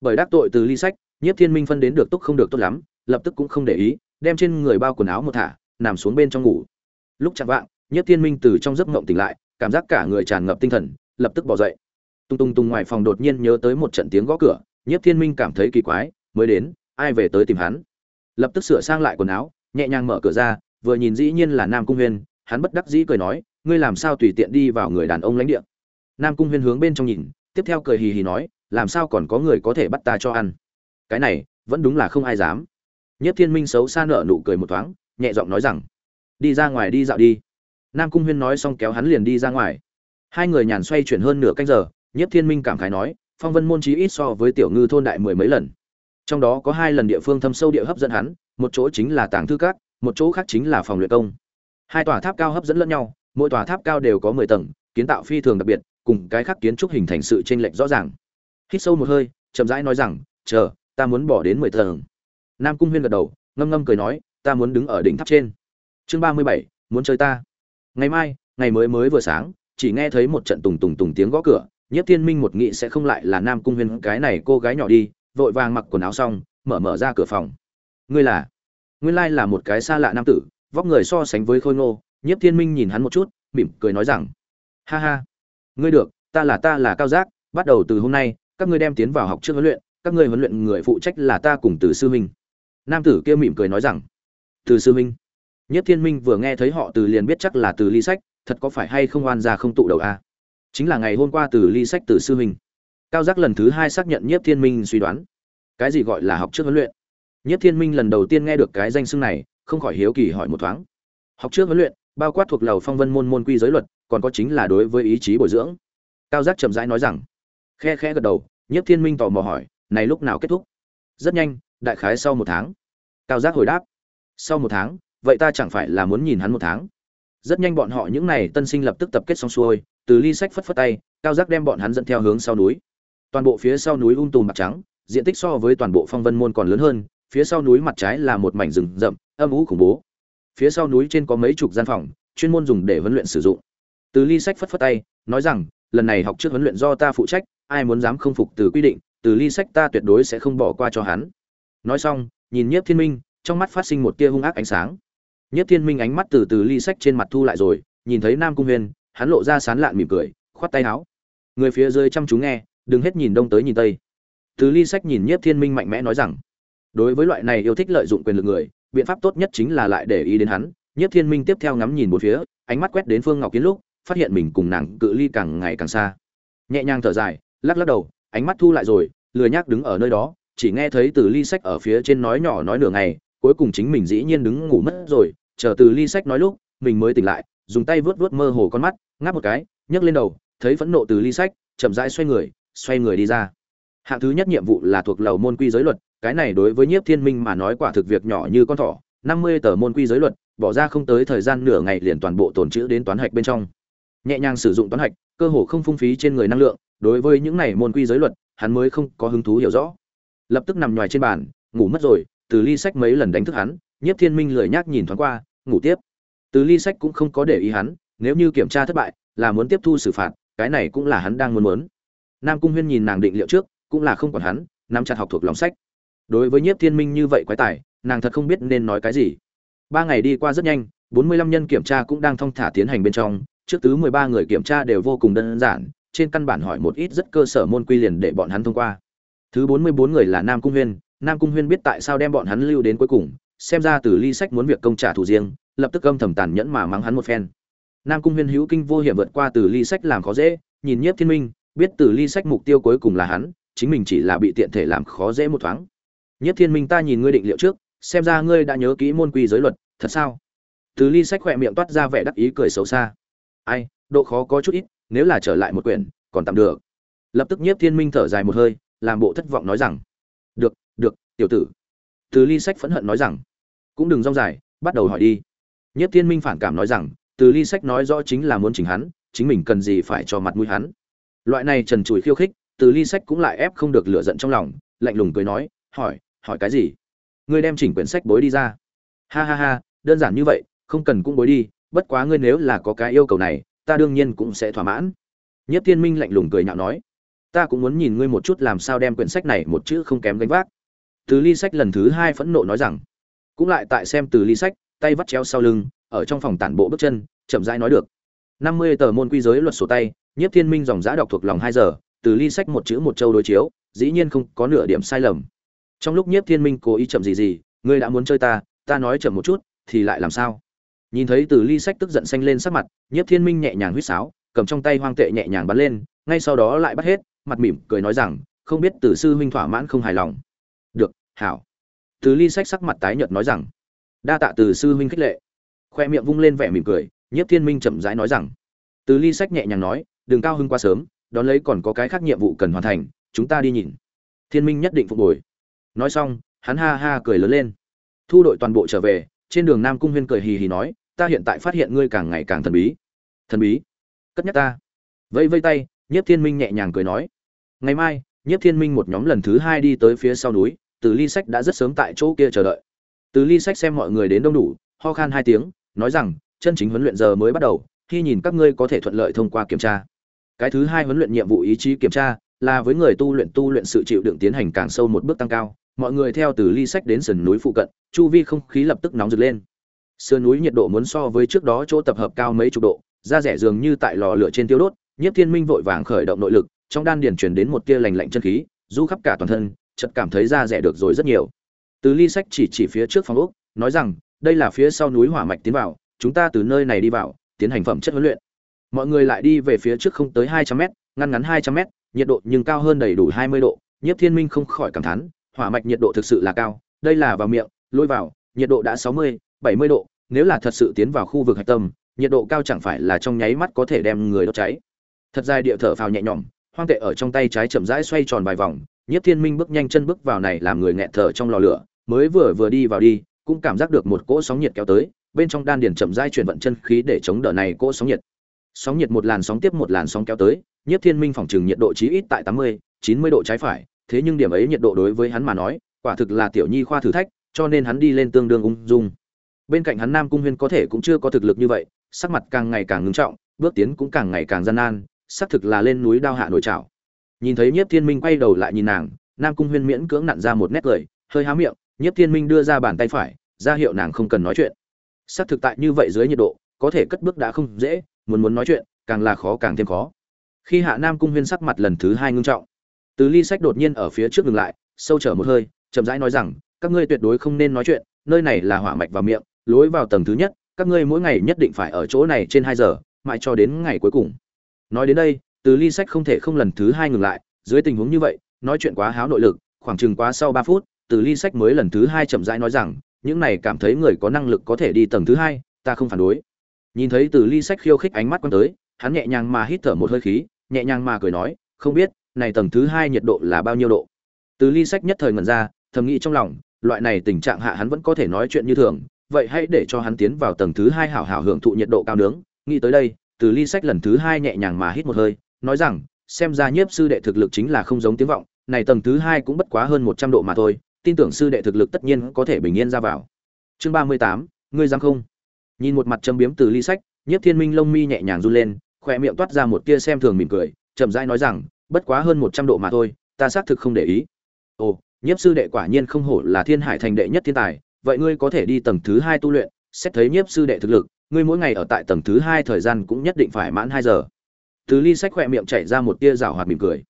Bởi đắc tội từ ly sách, nhiếp thiên minh phân đến được tốt không được tốt lắm, lập tức cũng không để ý, đem trên người bao quần áo một thả, nằm xuống bên trong ngủ. Lúc chạng vạng, nhiếp thiên minh từ trong giấc mộng tỉnh lại, cảm giác cả người tràn ngập tinh thần, lập tức bỏ dậy. Tung tung tung ngoài phòng đột nhiên nhớ tới một trận tiếng gõ cửa, nhiếp thiên minh cảm thấy kỳ quái, mới đến, ai về tới tìm hắn. Lập tức sửa sang lại quần áo, nhẹ nhàng mở cửa ra, vừa nhìn dĩ nhiên là nam cung huyên hắn bất đắc dĩ cười nói, ngươi làm sao tùy tiện đi vào người đàn ông lãnh địa? Nam cung huyên hướng bên trong nhìn, tiếp theo cười hì hì nói, làm sao còn có người có thể bắt ta cho ăn? Cái này, vẫn đúng là không ai dám. Nhất thiên minh xấu xa nở nụ cười một thoáng, nhẹ giọng nói rằng, đi ra ngoài đi dạo đi. Nam cung huyên nói xong kéo hắn liền đi ra ngoài. Hai người nhàn xoay chuyển hơn nửa canh giờ, nhất thiên minh cảm khái nói, phong vân môn chí ít so với tiểu ngư thôn đại mười mấy lần. Trong đó có hai lần địa phương thâm sâu địa hấp dẫn hắn, một chỗ chính là tàng thư các, một chỗ khác chính là phòng luyện công hai tòa tháp cao hấp dẫn lẫn nhau, mỗi tòa tháp cao đều có mười tầng, kiến tạo phi thường đặc biệt, cùng cái khác kiến trúc hình thành sự chênh lệch rõ ràng. Hít sâu một hơi, chậm rãi nói rằng, chờ, ta muốn bỏ đến mười tầng. Nam cung huyên gật đầu, ngâm ngâm cười nói, ta muốn đứng ở đỉnh tháp trên. Chương ba mươi bảy, muốn chơi ta. Ngày mai, ngày mới mới vừa sáng, chỉ nghe thấy một trận tùng tùng tùng tiếng gõ cửa nhất thiên minh một nghị sẽ không lại là nam cung huyên, cái này cô gái nhỏ đi. Vội vàng mặc quần áo xong, mở mở ra cửa phòng. Ngươi là? Nguyên lai là một cái xa lạ nam tử vóc người so sánh với khôi ngô, nhiếp thiên minh nhìn hắn một chút, mỉm cười nói rằng, ha ha, ngươi được, ta là ta là cao giác, bắt đầu từ hôm nay, các ngươi đem tiến vào học trước huấn luyện, các ngươi huấn luyện người phụ trách là ta cùng từ sư minh. Nam tử kia mỉm cười nói rằng, từ sư minh? Nhất thiên minh vừa nghe thấy họ từ liền biết chắc là từ ly sách, thật có phải hay không oan ra không tụ đầu a à? chính là ngày hôm qua từ ly sách từ sư minh. Cao giác lần thứ hai xác nhận nhất thiên minh suy đoán. Cái gì gọi là học trước huấn luyện? Nhất thiên minh lần đầu tiên nghe được cái danh xưng này không khỏi hiếu kỳ hỏi một thoáng. Học trước huấn luyện, bao quát thuộc lầu phong vân môn môn quy giới luật, còn có chính là đối với ý chí bồi dưỡng. Cao giác chậm rãi nói rằng, khe khẽ gật đầu nhất thiên minh tò mò hỏi, này lúc nào kết thúc? Rất nhanh, đại khái sau một tháng. Cao giác hồi đáp, sau một tháng, vậy ta chẳng phải là muốn nhìn hắn một tháng? Rất nhanh bọn họ những n à y tân sinh lập tức tập kết xong xuôi, từ ly sách phất phất tay, cao giác đem bọn hắn dẫn theo hướng sau núi. Toàn bộ phía sau núi um tùm bạc trắng, diện tích so với toàn bộ phong vân môn còn lớn hơn phía sau núi mặt trái là một mảnh rừng rậm, âm ú khủng bố. Phía sau núi trên có mấy chục gian phòng, chuyên môn dùng để huấn luyện sử dụng. Từ ly sách phất phất tay, nói rằng, lần này học trước huấn luyện do ta phụ trách, ai muốn dám không phục từ quy định, từ ly sách ta tuyệt đối sẽ không bỏ qua cho hắn. Nói xong, nhìn nhiếp thiên minh, trong mắt phát sinh một tia hung ác ánh sáng. Nhiếp thiên minh ánh mắt từ từ ly sách trên mặt thu lại rồi, nhìn thấy nam cung huyên hắn lộ ra sán lạn mỉm cười, khoát tay áo. Người phía dưới chăm chú nghe, đừng hết nhìn đông tới nhìn tây. Từ ly sách nhìn nhiếp thiên minh mạnh mẽ nói rằng đối với loại này yêu thích lợi dụng quyền lực người, biện pháp tốt nhất chính là lại để ý đến hắn. Nhất thiên minh tiếp theo ngắm nhìn một phía, ánh mắt quét đến phương ngọc kiến lúc, phát hiện mình cùng nàng cự ly càng ngày càng xa. Nhẹ nhàng thở dài, lắc lắc đầu, ánh mắt thu lại rồi, lười nhác đứng ở nơi đó, chỉ nghe thấy từ ly sách ở phía trên nói nhỏ nói nửa ngày, cuối cùng chính mình dĩ nhiên đứng ngủ mất rồi. Chờ từ ly sách nói lúc, mình mới tỉnh lại, dùng tay vớt vớt mơ hồ con mắt, ngáp một cái, nhấc lên đầu, thấy phẫn nộ từ ly sách, chậm rãi xoay người xoay người đi ra. Hạng thứ nhất nhiệm vụ là thuộc lầu môn quy giới luật cái này đối với nhiếp thiên minh mà nói quả thực việc nhỏ như con thỏ, năm mươi tờ môn quy giới luật, bỏ ra không tới thời gian nửa ngày liền toàn bộ tồn chữ đến toán hạch bên trong. Nhẹ nhàng sử dụng toán hạch, cơ hồ không phung phí trên người năng lượng, đối với những này môn quy giới luật, hắn mới không có hứng thú hiểu rõ. Lập tức nằm ngoài trên bàn, ngủ mất rồi, từ ly sách mấy lần đánh thức hắn, nhiếp thiên minh lười nhác nhìn thoáng qua, ngủ tiếp. Từ ly sách cũng không có để ý hắn, nếu như kiểm tra thất bại, là muốn tiếp thu xử phạt, cái này cũng là hắn đang muốn muốn. Nam cung huyên nhìn nàng định liệu trước, cũng là không còn hắn, nắm chặt học thuộc lòng sách đối với nhiếp thiên minh như vậy quái tài, nàng thật không biết nên nói cái gì. Ba ngày đi qua rất nhanh, bốn mươi lăm nhân kiểm tra cũng đang thong thả tiến hành bên trong, trước tứ mười ba người kiểm tra đều vô cùng đơn giản, trên căn bản hỏi một ít rất cơ sở môn quy liền để bọn hắn thông qua. Thứ bốn mươi bốn người là nam cung huyên, nam cung huyên biết tại sao đem bọn hắn lưu đến cuối cùng, xem ra từ ly sách muốn việc công trả thù riêng, lập tức âm thầm tàn nhẫn mà mắng hắn một phen. Nam cung huyên hữu kinh vô hiểm vượt qua từ ly sách làm khó dễ, nhìn nhiếp thiên minh, biết từ ly sách mục tiêu cuối cùng là hắn, chính mình chỉ là bị tiện thể làm khó dễ một thoáng nhất thiên minh ta nhìn ngươi định liệu trước, xem ra ngươi đã nhớ kỹ môn quy giới luật, thật sao? Từ ly sách khỏe miệng toát ra vẻ đắc ý cười xấu xa. Ai, độ khó có chút ít, nếu là trở lại một quyển, còn tạm được. Lập tức nhiếp thiên minh thở dài một hơi, làm bộ thất vọng nói rằng, được được, tiểu tử. Từ ly sách phẫn hận nói rằng, cũng đừng rong dài, bắt đầu hỏi đi. Nhiếp thiên minh phản cảm nói rằng, từ ly sách nói rõ chính là muốn chỉnh hắn, chính mình cần gì phải cho mặt mũi hắn. Loại này trần trụi khiêu khích, từ ly sách cũng lại ép không được lửa giận trong lòng, lạnh lùng cười nói, hỏi hỏi cái gì? Ngươi đem chỉnh quyển sách bối đi ra. Ha ha ha, đơn giản như vậy, không cần cũng bối đi, bất quá ngươi nếu là có cái yêu cầu này, ta đương nhiên cũng sẽ thỏa mãn. Nhất thiên minh lạnh lùng cười nhạo nói, ta cũng muốn nhìn ngươi một chút làm sao đem quyển sách này một chữ không kém gánh vác. Từ ly sách lần thứ hai phẫn nộ nói rằng, cũng lại tại xem từ ly sách, tay vắt chéo sau lưng, ở trong phòng tản bộ bước chân, chậm rãi nói được. Năm mươi tờ môn quy giới luật sổ tay, nhất thiên minh dòng giã đọc thuộc lòng hai giờ, từ ly sách một chữ một châu đối chiếu, dĩ nhiên không có nửa điểm sai lầm trong lúc nhiếp thiên minh cố ý chậm gì gì, ngươi đã muốn chơi ta ta nói chậm một chút, thì lại làm sao? Nhìn thấy từ ly sách tức giận xanh lên sắc mặt, nhiếp thiên minh nhẹ nhàng huýt sáo, cầm trong tay hoang tệ nhẹ nhàng bắn lên, ngay sau đó lại bắt hết, mặt mỉm cười nói rằng, không biết từ sư huynh thỏa mãn không hài lòng. Được, hảo. Từ ly sách sắc mặt tái nhợt nói rằng, đa tạ từ sư huynh khích lệ. Khoe miệng vung lên vẻ mỉm cười, nhiếp thiên minh chậm rãi nói rằng, từ ly sách nhẹ nhàng nói, đừng cao hưng quá sớm, đón lấy còn có cái khác nhiệm vụ cần hoàn thành, chúng ta đi nhìn. Thiên minh nhất định phục hồi nói xong, hắn ha ha cười lớn lên. Thu đội toàn bộ trở về, trên đường nam cung huyên cười hì hì nói, ta hiện tại phát hiện ngươi càng ngày càng thần bí. Thần bí? Cất nhắc ta. Vẫy vây tay, nhiếp thiên minh nhẹ nhàng cười nói, ngày mai, nhiếp thiên minh một nhóm lần thứ hai đi tới phía sau núi, từ ly sách đã rất sớm tại chỗ kia chờ đợi. Từ ly sách xem mọi người đến đông đủ, ho khan hai tiếng, nói rằng, chân chính huấn luyện giờ mới bắt đầu, khi nhìn các ngươi có thể thuận lợi thông qua kiểm tra. Cái thứ hai huấn luyện nhiệm vụ ý chí kiểm tra là với người tu luyện tu luyện sự chịu đựng tiến hành càng sâu một bước tăng cao mọi người theo từ ly sách đến sườn núi phụ cận, chu vi không khí lập tức nóng rực lên. Sườn núi nhiệt độ muốn so với trước đó chỗ tập hợp cao mấy chục độ, da rẻ dường như tại lò lửa trên tiêu đốt, nhiếp thiên minh vội vàng khởi động nội lực, trong đan điền truyền đến một tia lành lạnh chân khí, du khắp cả toàn thân, chợt cảm thấy da rẻ được rồi rất nhiều. Từ ly sách chỉ chỉ phía trước phòng ốc, nói rằng, đây là phía sau núi hỏa mạch tiến vào, chúng ta từ nơi này đi vào, tiến hành phẩm chất huấn luyện. Mọi người lại đi về phía trước không tới hai trăm mét, ngăn ngắn hai trăm mét, nhiệt độ nhưng cao hơn đầy đủ hai mươi độ, nhiếp thiên minh không khỏi cảm thán hỏa mạch nhiệt độ thực sự là cao, đây là vào miệng, lôi vào, nhiệt độ đã sáu mươi, bảy mươi độ, nếu là thật sự tiến vào khu vực hạch tâm, nhiệt độ cao chẳng phải là trong nháy mắt có thể đem người đốt cháy. Thật dài địa thở phào nhẹ nhõm, hoang tệ ở trong tay trái chậm rãi xoay tròn vài vòng, nhiếp thiên minh bước nhanh chân bước vào này làm người nghẹt thở trong lò lửa, mới vừa vừa đi vào đi, cũng cảm giác được một cỗ sóng nhiệt kéo tới, bên trong đan điền chậm rãi chuyển vận chân khí để chống đỡ này cỗ sóng nhiệt. Sóng nhiệt một làn sóng tiếp một làn sóng kéo tới, nhiếp thiên minh phòng trường nhiệt độ chí ít tại tám mươi, chín mươi độ trái phải thế nhưng điểm ấy nhiệt độ đối với hắn mà nói, quả thực là tiểu nhi khoa thử thách, cho nên hắn đi lên tương đương ung dung. Bên cạnh hắn nam cung huyên có thể cũng chưa có thực lực như vậy, sắc mặt càng ngày càng ngưng trọng, bước tiến cũng càng ngày càng gian nan, xác thực là lên núi đao hạ nổi trảo. Nhìn thấy nhiếp thiên minh quay đầu lại nhìn nàng, nam cung huyên miễn cưỡng nặn ra một nét cười hơi há miệng, nhiếp thiên minh đưa ra bàn tay phải, ra hiệu nàng không cần nói chuyện. Sắc thực tại như vậy dưới nhiệt độ, có thể cất bước đã không dễ, muốn muốn nói chuyện, càng là khó càng thêm khó. Khi hạ nam cung huyên sắc mặt lần thứ hai ngưng trọng từ ly sách đột nhiên ở phía trước ngừng lại, sâu trở một hơi, chậm rãi nói rằng, các ngươi tuyệt đối không nên nói chuyện, nơi này là hỏa mạch vào miệng, lối vào tầng thứ nhất, các ngươi mỗi ngày nhất định phải ở chỗ này trên hai giờ, mãi cho đến ngày cuối cùng. Nói đến đây từ ly sách không thể không lần thứ hai ngừng lại, dưới tình huống như vậy, nói chuyện quá háo nội lực, khoảng chừng quá sau ba phút từ ly sách mới lần thứ hai chậm rãi nói rằng, những này cảm thấy người có năng lực có thể đi tầng thứ hai, ta không phản đối. Nhìn thấy từ ly sách khiêu khích ánh mắt quan tới, hắn nhẹ nhàng mà hít thở một hơi khí, nhẹ nhàng mà cười nói, không biết này tầng thứ hai nhiệt độ là bao nhiêu độ? Từ ly sách nhất thời ngẩn ra, thầm nghĩ trong lòng, loại này tình trạng hạ hắn vẫn có thể nói chuyện như thường, vậy hãy để cho hắn tiến vào tầng thứ hai hảo hảo hưởng thụ nhiệt độ cao nướng. Nghĩ tới đây, từ ly sách lần thứ hai nhẹ nhàng mà hít một hơi, nói rằng, xem ra nhiếp sư đệ thực lực chính là không giống tiếng vọng, này tầng thứ hai cũng bất quá hơn một trăm độ mà thôi, tin tưởng sư đệ thực lực tất nhiên có thể bình yên ra vào. Chương ba mươi tám, ngươi dám không? Nhìn một mặt châm biếm từ ly sách, nhiếp thiên minh lông mi nhẹ nhàng run lên, khỏe miệng toát ra một tia xem thường mỉm cười, chậm rãi nói rằng bất quá hơn một trăm độ mà thôi, ta xác thực không để ý. Ồ, nhiếp sư đệ quả nhiên không hổ là thiên hải thành đệ nhất thiên tài, vậy ngươi có thể đi tầng thứ hai tu luyện, xét thấy nhiếp sư đệ thực lực, ngươi mỗi ngày ở tại tầng thứ hai thời gian cũng nhất định phải mãn hai giờ. Từ ly sách khỏe miệng chảy ra một tia rào hoạt mỉm cười.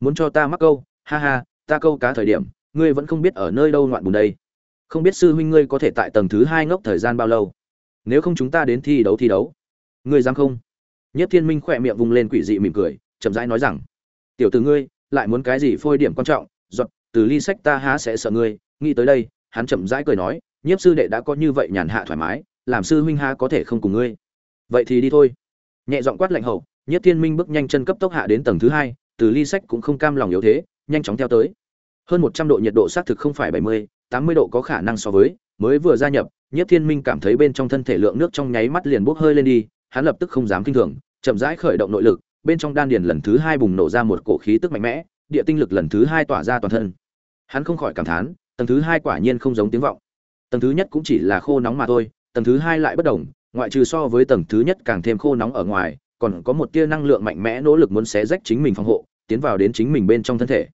Muốn cho ta mắc câu? Ha ha, ta câu cá thời điểm, ngươi vẫn không biết ở nơi đâu ngoạn bùn đây. Không biết sư huynh ngươi có thể tại tầng thứ hai ngốc thời gian bao lâu? Nếu không chúng ta đến thi đấu thi đấu. Ngươi dám không? Nhất thiên minh khỏe miệng vùng lên quỷ dị mỉm cười, chậm rãi nói rằng tiểu tử ngươi, lại muốn cái gì phôi điểm quan trọng, giọt, từ ly sách ta há sẽ sợ ngươi. Nghĩ tới đây, hắn chậm rãi cười nói, nhiếp sư đệ đã có như vậy nhàn hạ thoải mái, làm sư huynh ha có thể không cùng ngươi. Vậy thì đi thôi. Nhẹ giọng quát lạnh hậu nhiếp thiên minh bước nhanh chân cấp tốc hạ đến tầng thứ hai, từ ly sách cũng không cam lòng yếu thế, nhanh chóng theo tới. Hơn một trăm độ nhiệt độ xác thực không phải bảy mươi, tám mươi độ có khả năng so với, mới vừa gia nhập, nhiếp thiên minh cảm thấy bên trong thân thể lượng nước trong nháy mắt liền bốc hơi lên đi, hắn lập tức không dám kinh thường, chậm rãi khởi động nội lực bên trong đan điền lần thứ hai bùng nổ ra một cổ khí tức mạnh mẽ, địa tinh lực lần thứ hai tỏa ra toàn thân. Hắn không khỏi cảm thán, tầng thứ hai quả nhiên không giống tiếng vọng. Tầng thứ nhất cũng chỉ là khô nóng mà thôi, tầng thứ hai lại bất đồng, ngoại trừ so với tầng thứ nhất càng thêm khô nóng ở ngoài, còn có một tia năng lượng mạnh mẽ nỗ lực muốn xé rách chính mình phòng hộ, tiến vào đến chính mình bên trong thân thể.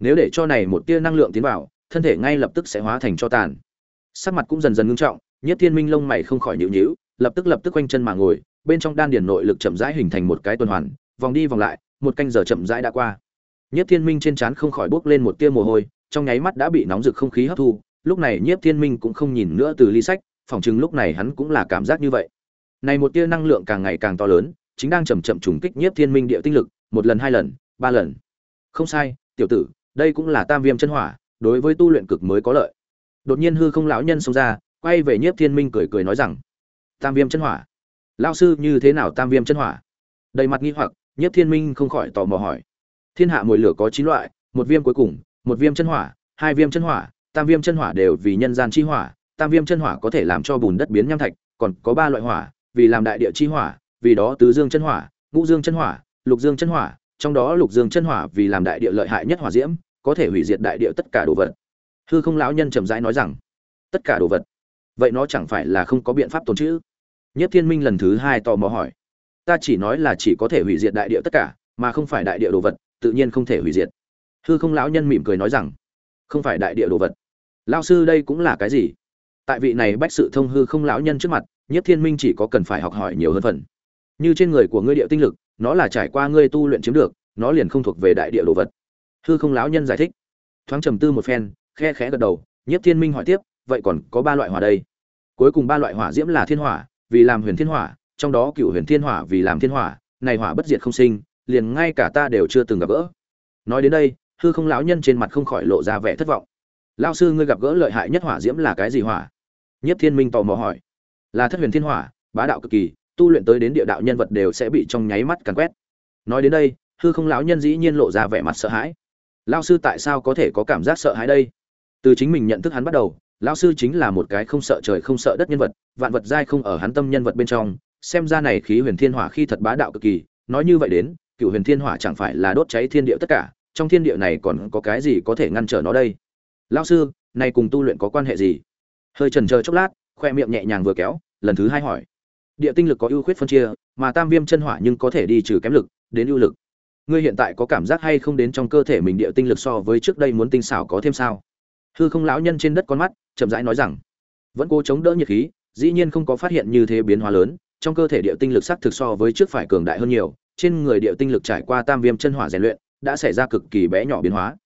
Nếu để cho này một tia năng lượng tiến vào, thân thể ngay lập tức sẽ hóa thành cho tàn. Sắc mặt cũng dần dần ngưng trọng, nhất thiên minh lông mày không khỏi nhịu nhịu lập tức lập tức quanh chân mà ngồi, bên trong đan điền nội lực chậm rãi hình thành một cái tuần hoàn vòng đi vòng lại, một canh giờ chậm rãi đã qua. Nhiếp thiên minh trên trán không khỏi bốc lên một tia mồ hôi, trong nháy mắt đã bị nóng rực không khí hấp thu, lúc này nhiếp thiên minh cũng không nhìn nữa từ ly sách phỏng chừng lúc này hắn cũng là cảm giác như vậy. Này một tia năng lượng càng ngày càng to lớn, chính đang chậm chậm trùng kích nhiếp thiên minh địa tinh lực, một lần, hai lần, ba lần. Không sai, tiểu tử, đây cũng là tam viêm chân hỏa, đối với tu luyện cực mới có lợi. Đột nhiên hư không lão nhân xông ra, quay về nhiếp thiên minh cười cười nói rằng, tam viêm chân hỏa? Lao sư như thế nào tam viêm chân hỏa? Đầy mặt nghi hoặc Nhất thiên minh không khỏi tò mò hỏi. Thiên hạ mùi lửa có chín loại, một viêm cuối cùng, một viêm chân hỏa, hai viêm chân hỏa, tam viêm chân hỏa đều vì nhân gian chi hỏa, tam viêm chân hỏa có thể làm cho bùn đất biến nham thạch, còn có ba loại hỏa, vì làm đại địa chi hỏa, vì đó tứ dương chân hỏa, ngũ dương chân hỏa, lục dương chân hỏa, trong đó lục dương chân hỏa vì làm đại địa lợi hại nhất hỏa diễm, có thể hủy diệt đại địa tất cả đồ vật. Hư không lão nhân chậm rãi nói rằng, tất cả đồ vật. Vậy nó chẳng phải là không có biện pháp tồn chữ nhất thiên minh lần thứ hai tò mò hỏi ta chỉ nói là chỉ có thể hủy diệt đại địa tất cả, mà không phải đại địa đồ vật, tự nhiên không thể hủy diệt. Hư không lão nhân mỉm cười nói rằng, không phải đại địa đồ vật. Lao sư đây cũng là cái gì? Tại vị này bách sự thông hư không lão nhân trước mặt, nhất thiên minh chỉ có cần phải học hỏi nhiều hơn phần. Như trên người của ngươi địa tinh lực, nó là trải qua ngươi tu luyện chiếm được, nó liền không thuộc về đại địa đồ vật. Hư không lão nhân giải thích. Thoáng trầm tư một phen, khe khẽ gật đầu, nhất thiên minh hỏi tiếp, vậy còn có ba loại hỏa đây? Cuối cùng ba loại hỏa diễm là thiên hỏa, vì làm huyền thiên hỏa trong đó cựu huyền thiên hỏa vì làm thiên hỏa, này hỏa bất diệt không sinh, liền ngay cả ta đều chưa từng gặp gỡ. Nói đến đây, hư không lão nhân trên mặt không khỏi lộ ra vẻ thất vọng. Lao sư ngươi gặp gỡ lợi hại nhất hỏa diễm là cái gì hỏa? Nhất thiên minh tò mò hỏi. Là thất huyền thiên hỏa, bá đạo cực kỳ, tu luyện tới đến địa đạo nhân vật đều sẽ bị trong nháy mắt càn quét. Nói đến đây, hư không lão nhân dĩ nhiên lộ ra vẻ mặt sợ hãi. Lao sư tại sao có thể có cảm giác sợ hãi đây? Từ chính mình nhận thức hắn bắt đầu, lão sư chính là một cái không sợ trời không sợ đất nhân vật, vạn vật dai không ở hắn tâm nhân vật bên trong xem ra này khí huyền thiên hỏa khi thật bá đạo cực kỳ, nói như vậy đến, cựu huyền thiên hỏa chẳng phải là đốt cháy thiên địa tất cả, trong thiên địa này còn có cái gì có thể ngăn trở nó đây? Lão sư này cùng tu luyện có quan hệ gì? Hơi trần chờ chốc lát, khoe miệng nhẹ nhàng vừa kéo, lần thứ hai hỏi. Địa tinh lực có ưu khuyết phân chia, mà tam viêm chân hỏa nhưng có thể đi trừ kém lực, đến ưu lực. Ngươi hiện tại có cảm giác hay không đến trong cơ thể mình địa tinh lực so với trước đây muốn tinh xảo có thêm sao? Hư không lão nhân trên đất con mắt, chậm rãi nói rằng, vẫn cố chống đỡ nhiệt khí, dĩ nhiên không có phát hiện như thế biến hóa lớn trong cơ thể địa tinh lực sắc thực so với trước phải cường đại hơn nhiều, trên người địa tinh lực trải qua tam viêm chân hỏa rèn luyện, đã xảy ra cực kỳ bé nhỏ biến hóa.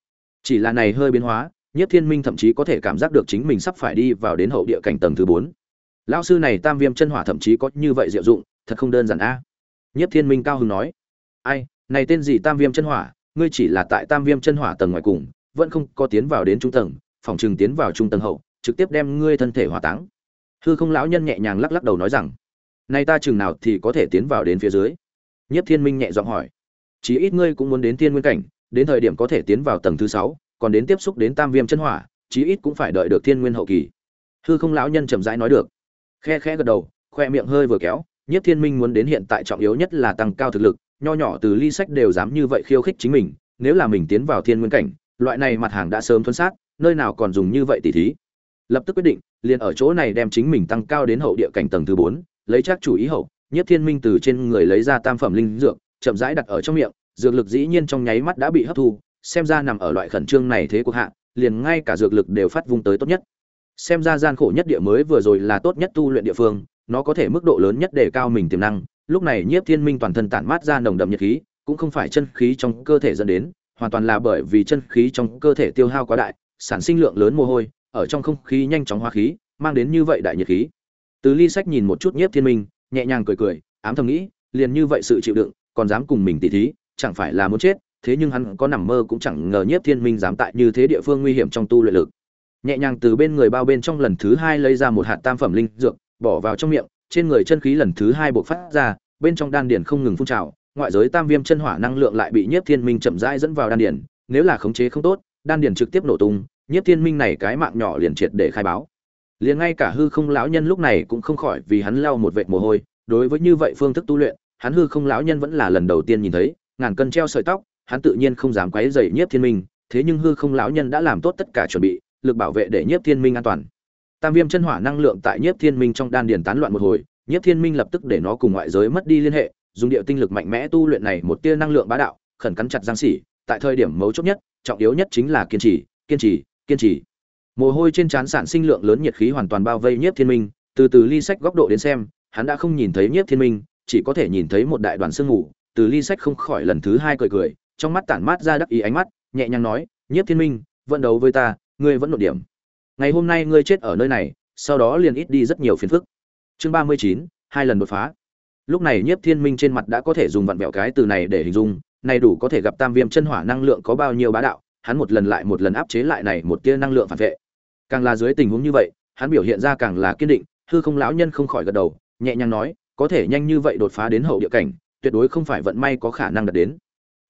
Chỉ là này hơi biến hóa nhất thiên minh thậm chí có thể cảm giác được chính mình sắp phải đi vào đến hậu địa cảnh tầng thứ bốn. Lão sư này tam viêm chân hỏa thậm chí có như vậy diệu dụng, thật không đơn giản a. Nhất thiên minh cao hứng nói. Ai, này tên gì tam viêm chân hỏa, ngươi chỉ là tại tam viêm chân hỏa tầng ngoài cùng, vẫn không có tiến vào đến trung tầng, phòng trường tiến vào trung tầng hậu, trực tiếp đem ngươi thân thể hỏa táng. Hư không lão nhân nhẹ nhàng lắc lắc đầu nói rằng nay ta chừng nào thì có thể tiến vào đến phía dưới. Nhất thiên minh nhẹ giọng hỏi. Chí ít ngươi cũng muốn đến thiên nguyên cảnh, đến thời điểm có thể tiến vào tầng thứ sáu, còn đến tiếp xúc đến tam viêm chân hỏa, chí ít cũng phải đợi được thiên nguyên hậu kỳ. Hư không lão nhân chậm rãi nói được. Khe khẽ gật đầu, khoe miệng hơi vừa kéo. Nhất thiên minh muốn đến hiện tại trọng yếu nhất là tăng cao thực lực, nho nhỏ từ ly sách đều dám như vậy khiêu khích chính mình, nếu là mình tiến vào thiên nguyên cảnh, loại này mặt hàng đã sớm thuần sát, nơi nào còn dùng như vậy tỉ thí. Lập tức quyết định, liền ở chỗ này đem chính mình tăng cao đến hậu địa cảnh tầng thứ bốn lấy chắc chủ ý hậu nhất thiên minh từ trên người lấy ra tam phẩm linh dược, chậm rãi đặt ở trong miệng, dược lực dĩ nhiên trong nháy mắt đã bị hấp thu, xem ra nằm ở loại khẩn trương này thế cuộc hạ, liền ngay cả dược lực đều phát vung tới tốt nhất. Xem ra gian khổ nhất địa mới vừa rồi là tốt nhất tu luyện địa phương, nó có thể mức độ lớn nhất để cao mình tiềm năng, lúc này nhiếp thiên minh toàn thân tản mát ra nồng đậm nhiệt khí, cũng không phải chân khí trong cơ thể dẫn đến, hoàn toàn là bởi vì chân khí trong cơ thể tiêu hao quá đại, sản sinh lượng lớn mồ hôi, ở trong không khí nhanh chóng hóa khí, mang đến như vậy đại nhiệt khí từ ly sách nhìn một chút nhiếp thiên minh, nhẹ nhàng cười cười, ám thầm nghĩ, liền như vậy sự chịu đựng, còn dám cùng mình tỉ thí, chẳng phải là muốn chết, thế nhưng hắn có nằm mơ cũng chẳng ngờ nhiếp thiên minh dám tại như thế địa phương nguy hiểm trong tu luyện lực. Nhẹ nhàng từ bên người bao bên trong lần thứ hai lấy ra một hạt tam phẩm linh dược, bỏ vào trong miệng, trên người chân khí lần thứ hai bộc phát ra, bên trong đan điền không ngừng phun trào, ngoại giới tam viêm chân hỏa năng lượng lại bị nhiếp thiên minh chậm rãi dẫn vào đan điền, nếu là khống chế không tốt, đan điền trực tiếp nổ tung, nhiếp thiên minh này cái mạng nhỏ liền triệt để khai báo liền ngay cả hư không lão nhân lúc này cũng không khỏi vì hắn lau một vệt mồ hôi, đối với như vậy phương thức tu luyện, hắn hư không lão nhân vẫn là lần đầu tiên nhìn thấy, ngàn cân treo sợi tóc, hắn tự nhiên không dám quấy dậy nhiếp thiên minh, thế nhưng hư không lão nhân đã làm tốt tất cả chuẩn bị, lực bảo vệ để nhiếp thiên minh an toàn. Tam viêm chân hỏa năng lượng tại nhiếp thiên minh trong đan điền tán loạn một hồi, nhiếp thiên minh lập tức để nó cùng ngoại giới mất đi liên hệ, dùng điệu tinh lực mạnh mẽ tu luyện này một tia năng lượng bá đạo, khẩn cắn chặt giang xỉ, tại thời điểm mấu chốt nhất, trọng yếu nhất chính là kiên trì kiên trì kiên trì mồ hôi trên trán sản sinh lượng lớn nhiệt khí hoàn toàn bao vây nhiếp thiên minh, từ từ ly sách góc độ đến xem, hắn đã không nhìn thấy nhiếp thiên minh, chỉ có thể nhìn thấy một đại đoàn sương mù, từ ly sách không khỏi lần thứ hai cười cười, trong mắt tản mát ra đắc ý ánh mắt, nhẹ nhàng nói, nhiếp thiên minh vận đấu với ta, ngươi vẫn nội điểm. Ngày hôm nay ngươi chết ở nơi này, sau đó liền ít đi rất nhiều phiền phức. Chương ba mươi chín, hai lần đột phá. Lúc này nhiếp thiên minh trên mặt đã có thể dùng vặn vẹo cái từ này để hình dung, này đủ có thể gặp tam viêm chân hỏa năng lượng có bao nhiêu bá đạo, hắn một lần lại một lần áp chế lại này một tia năng lượng phản vệ càng là dưới tình huống như vậy, hắn biểu hiện ra càng là kiên định, hư không lão nhân không khỏi gật đầu, nhẹ nhàng nói, có thể nhanh như vậy đột phá đến hậu địa cảnh, tuyệt đối không phải vận may có khả năng đạt đến.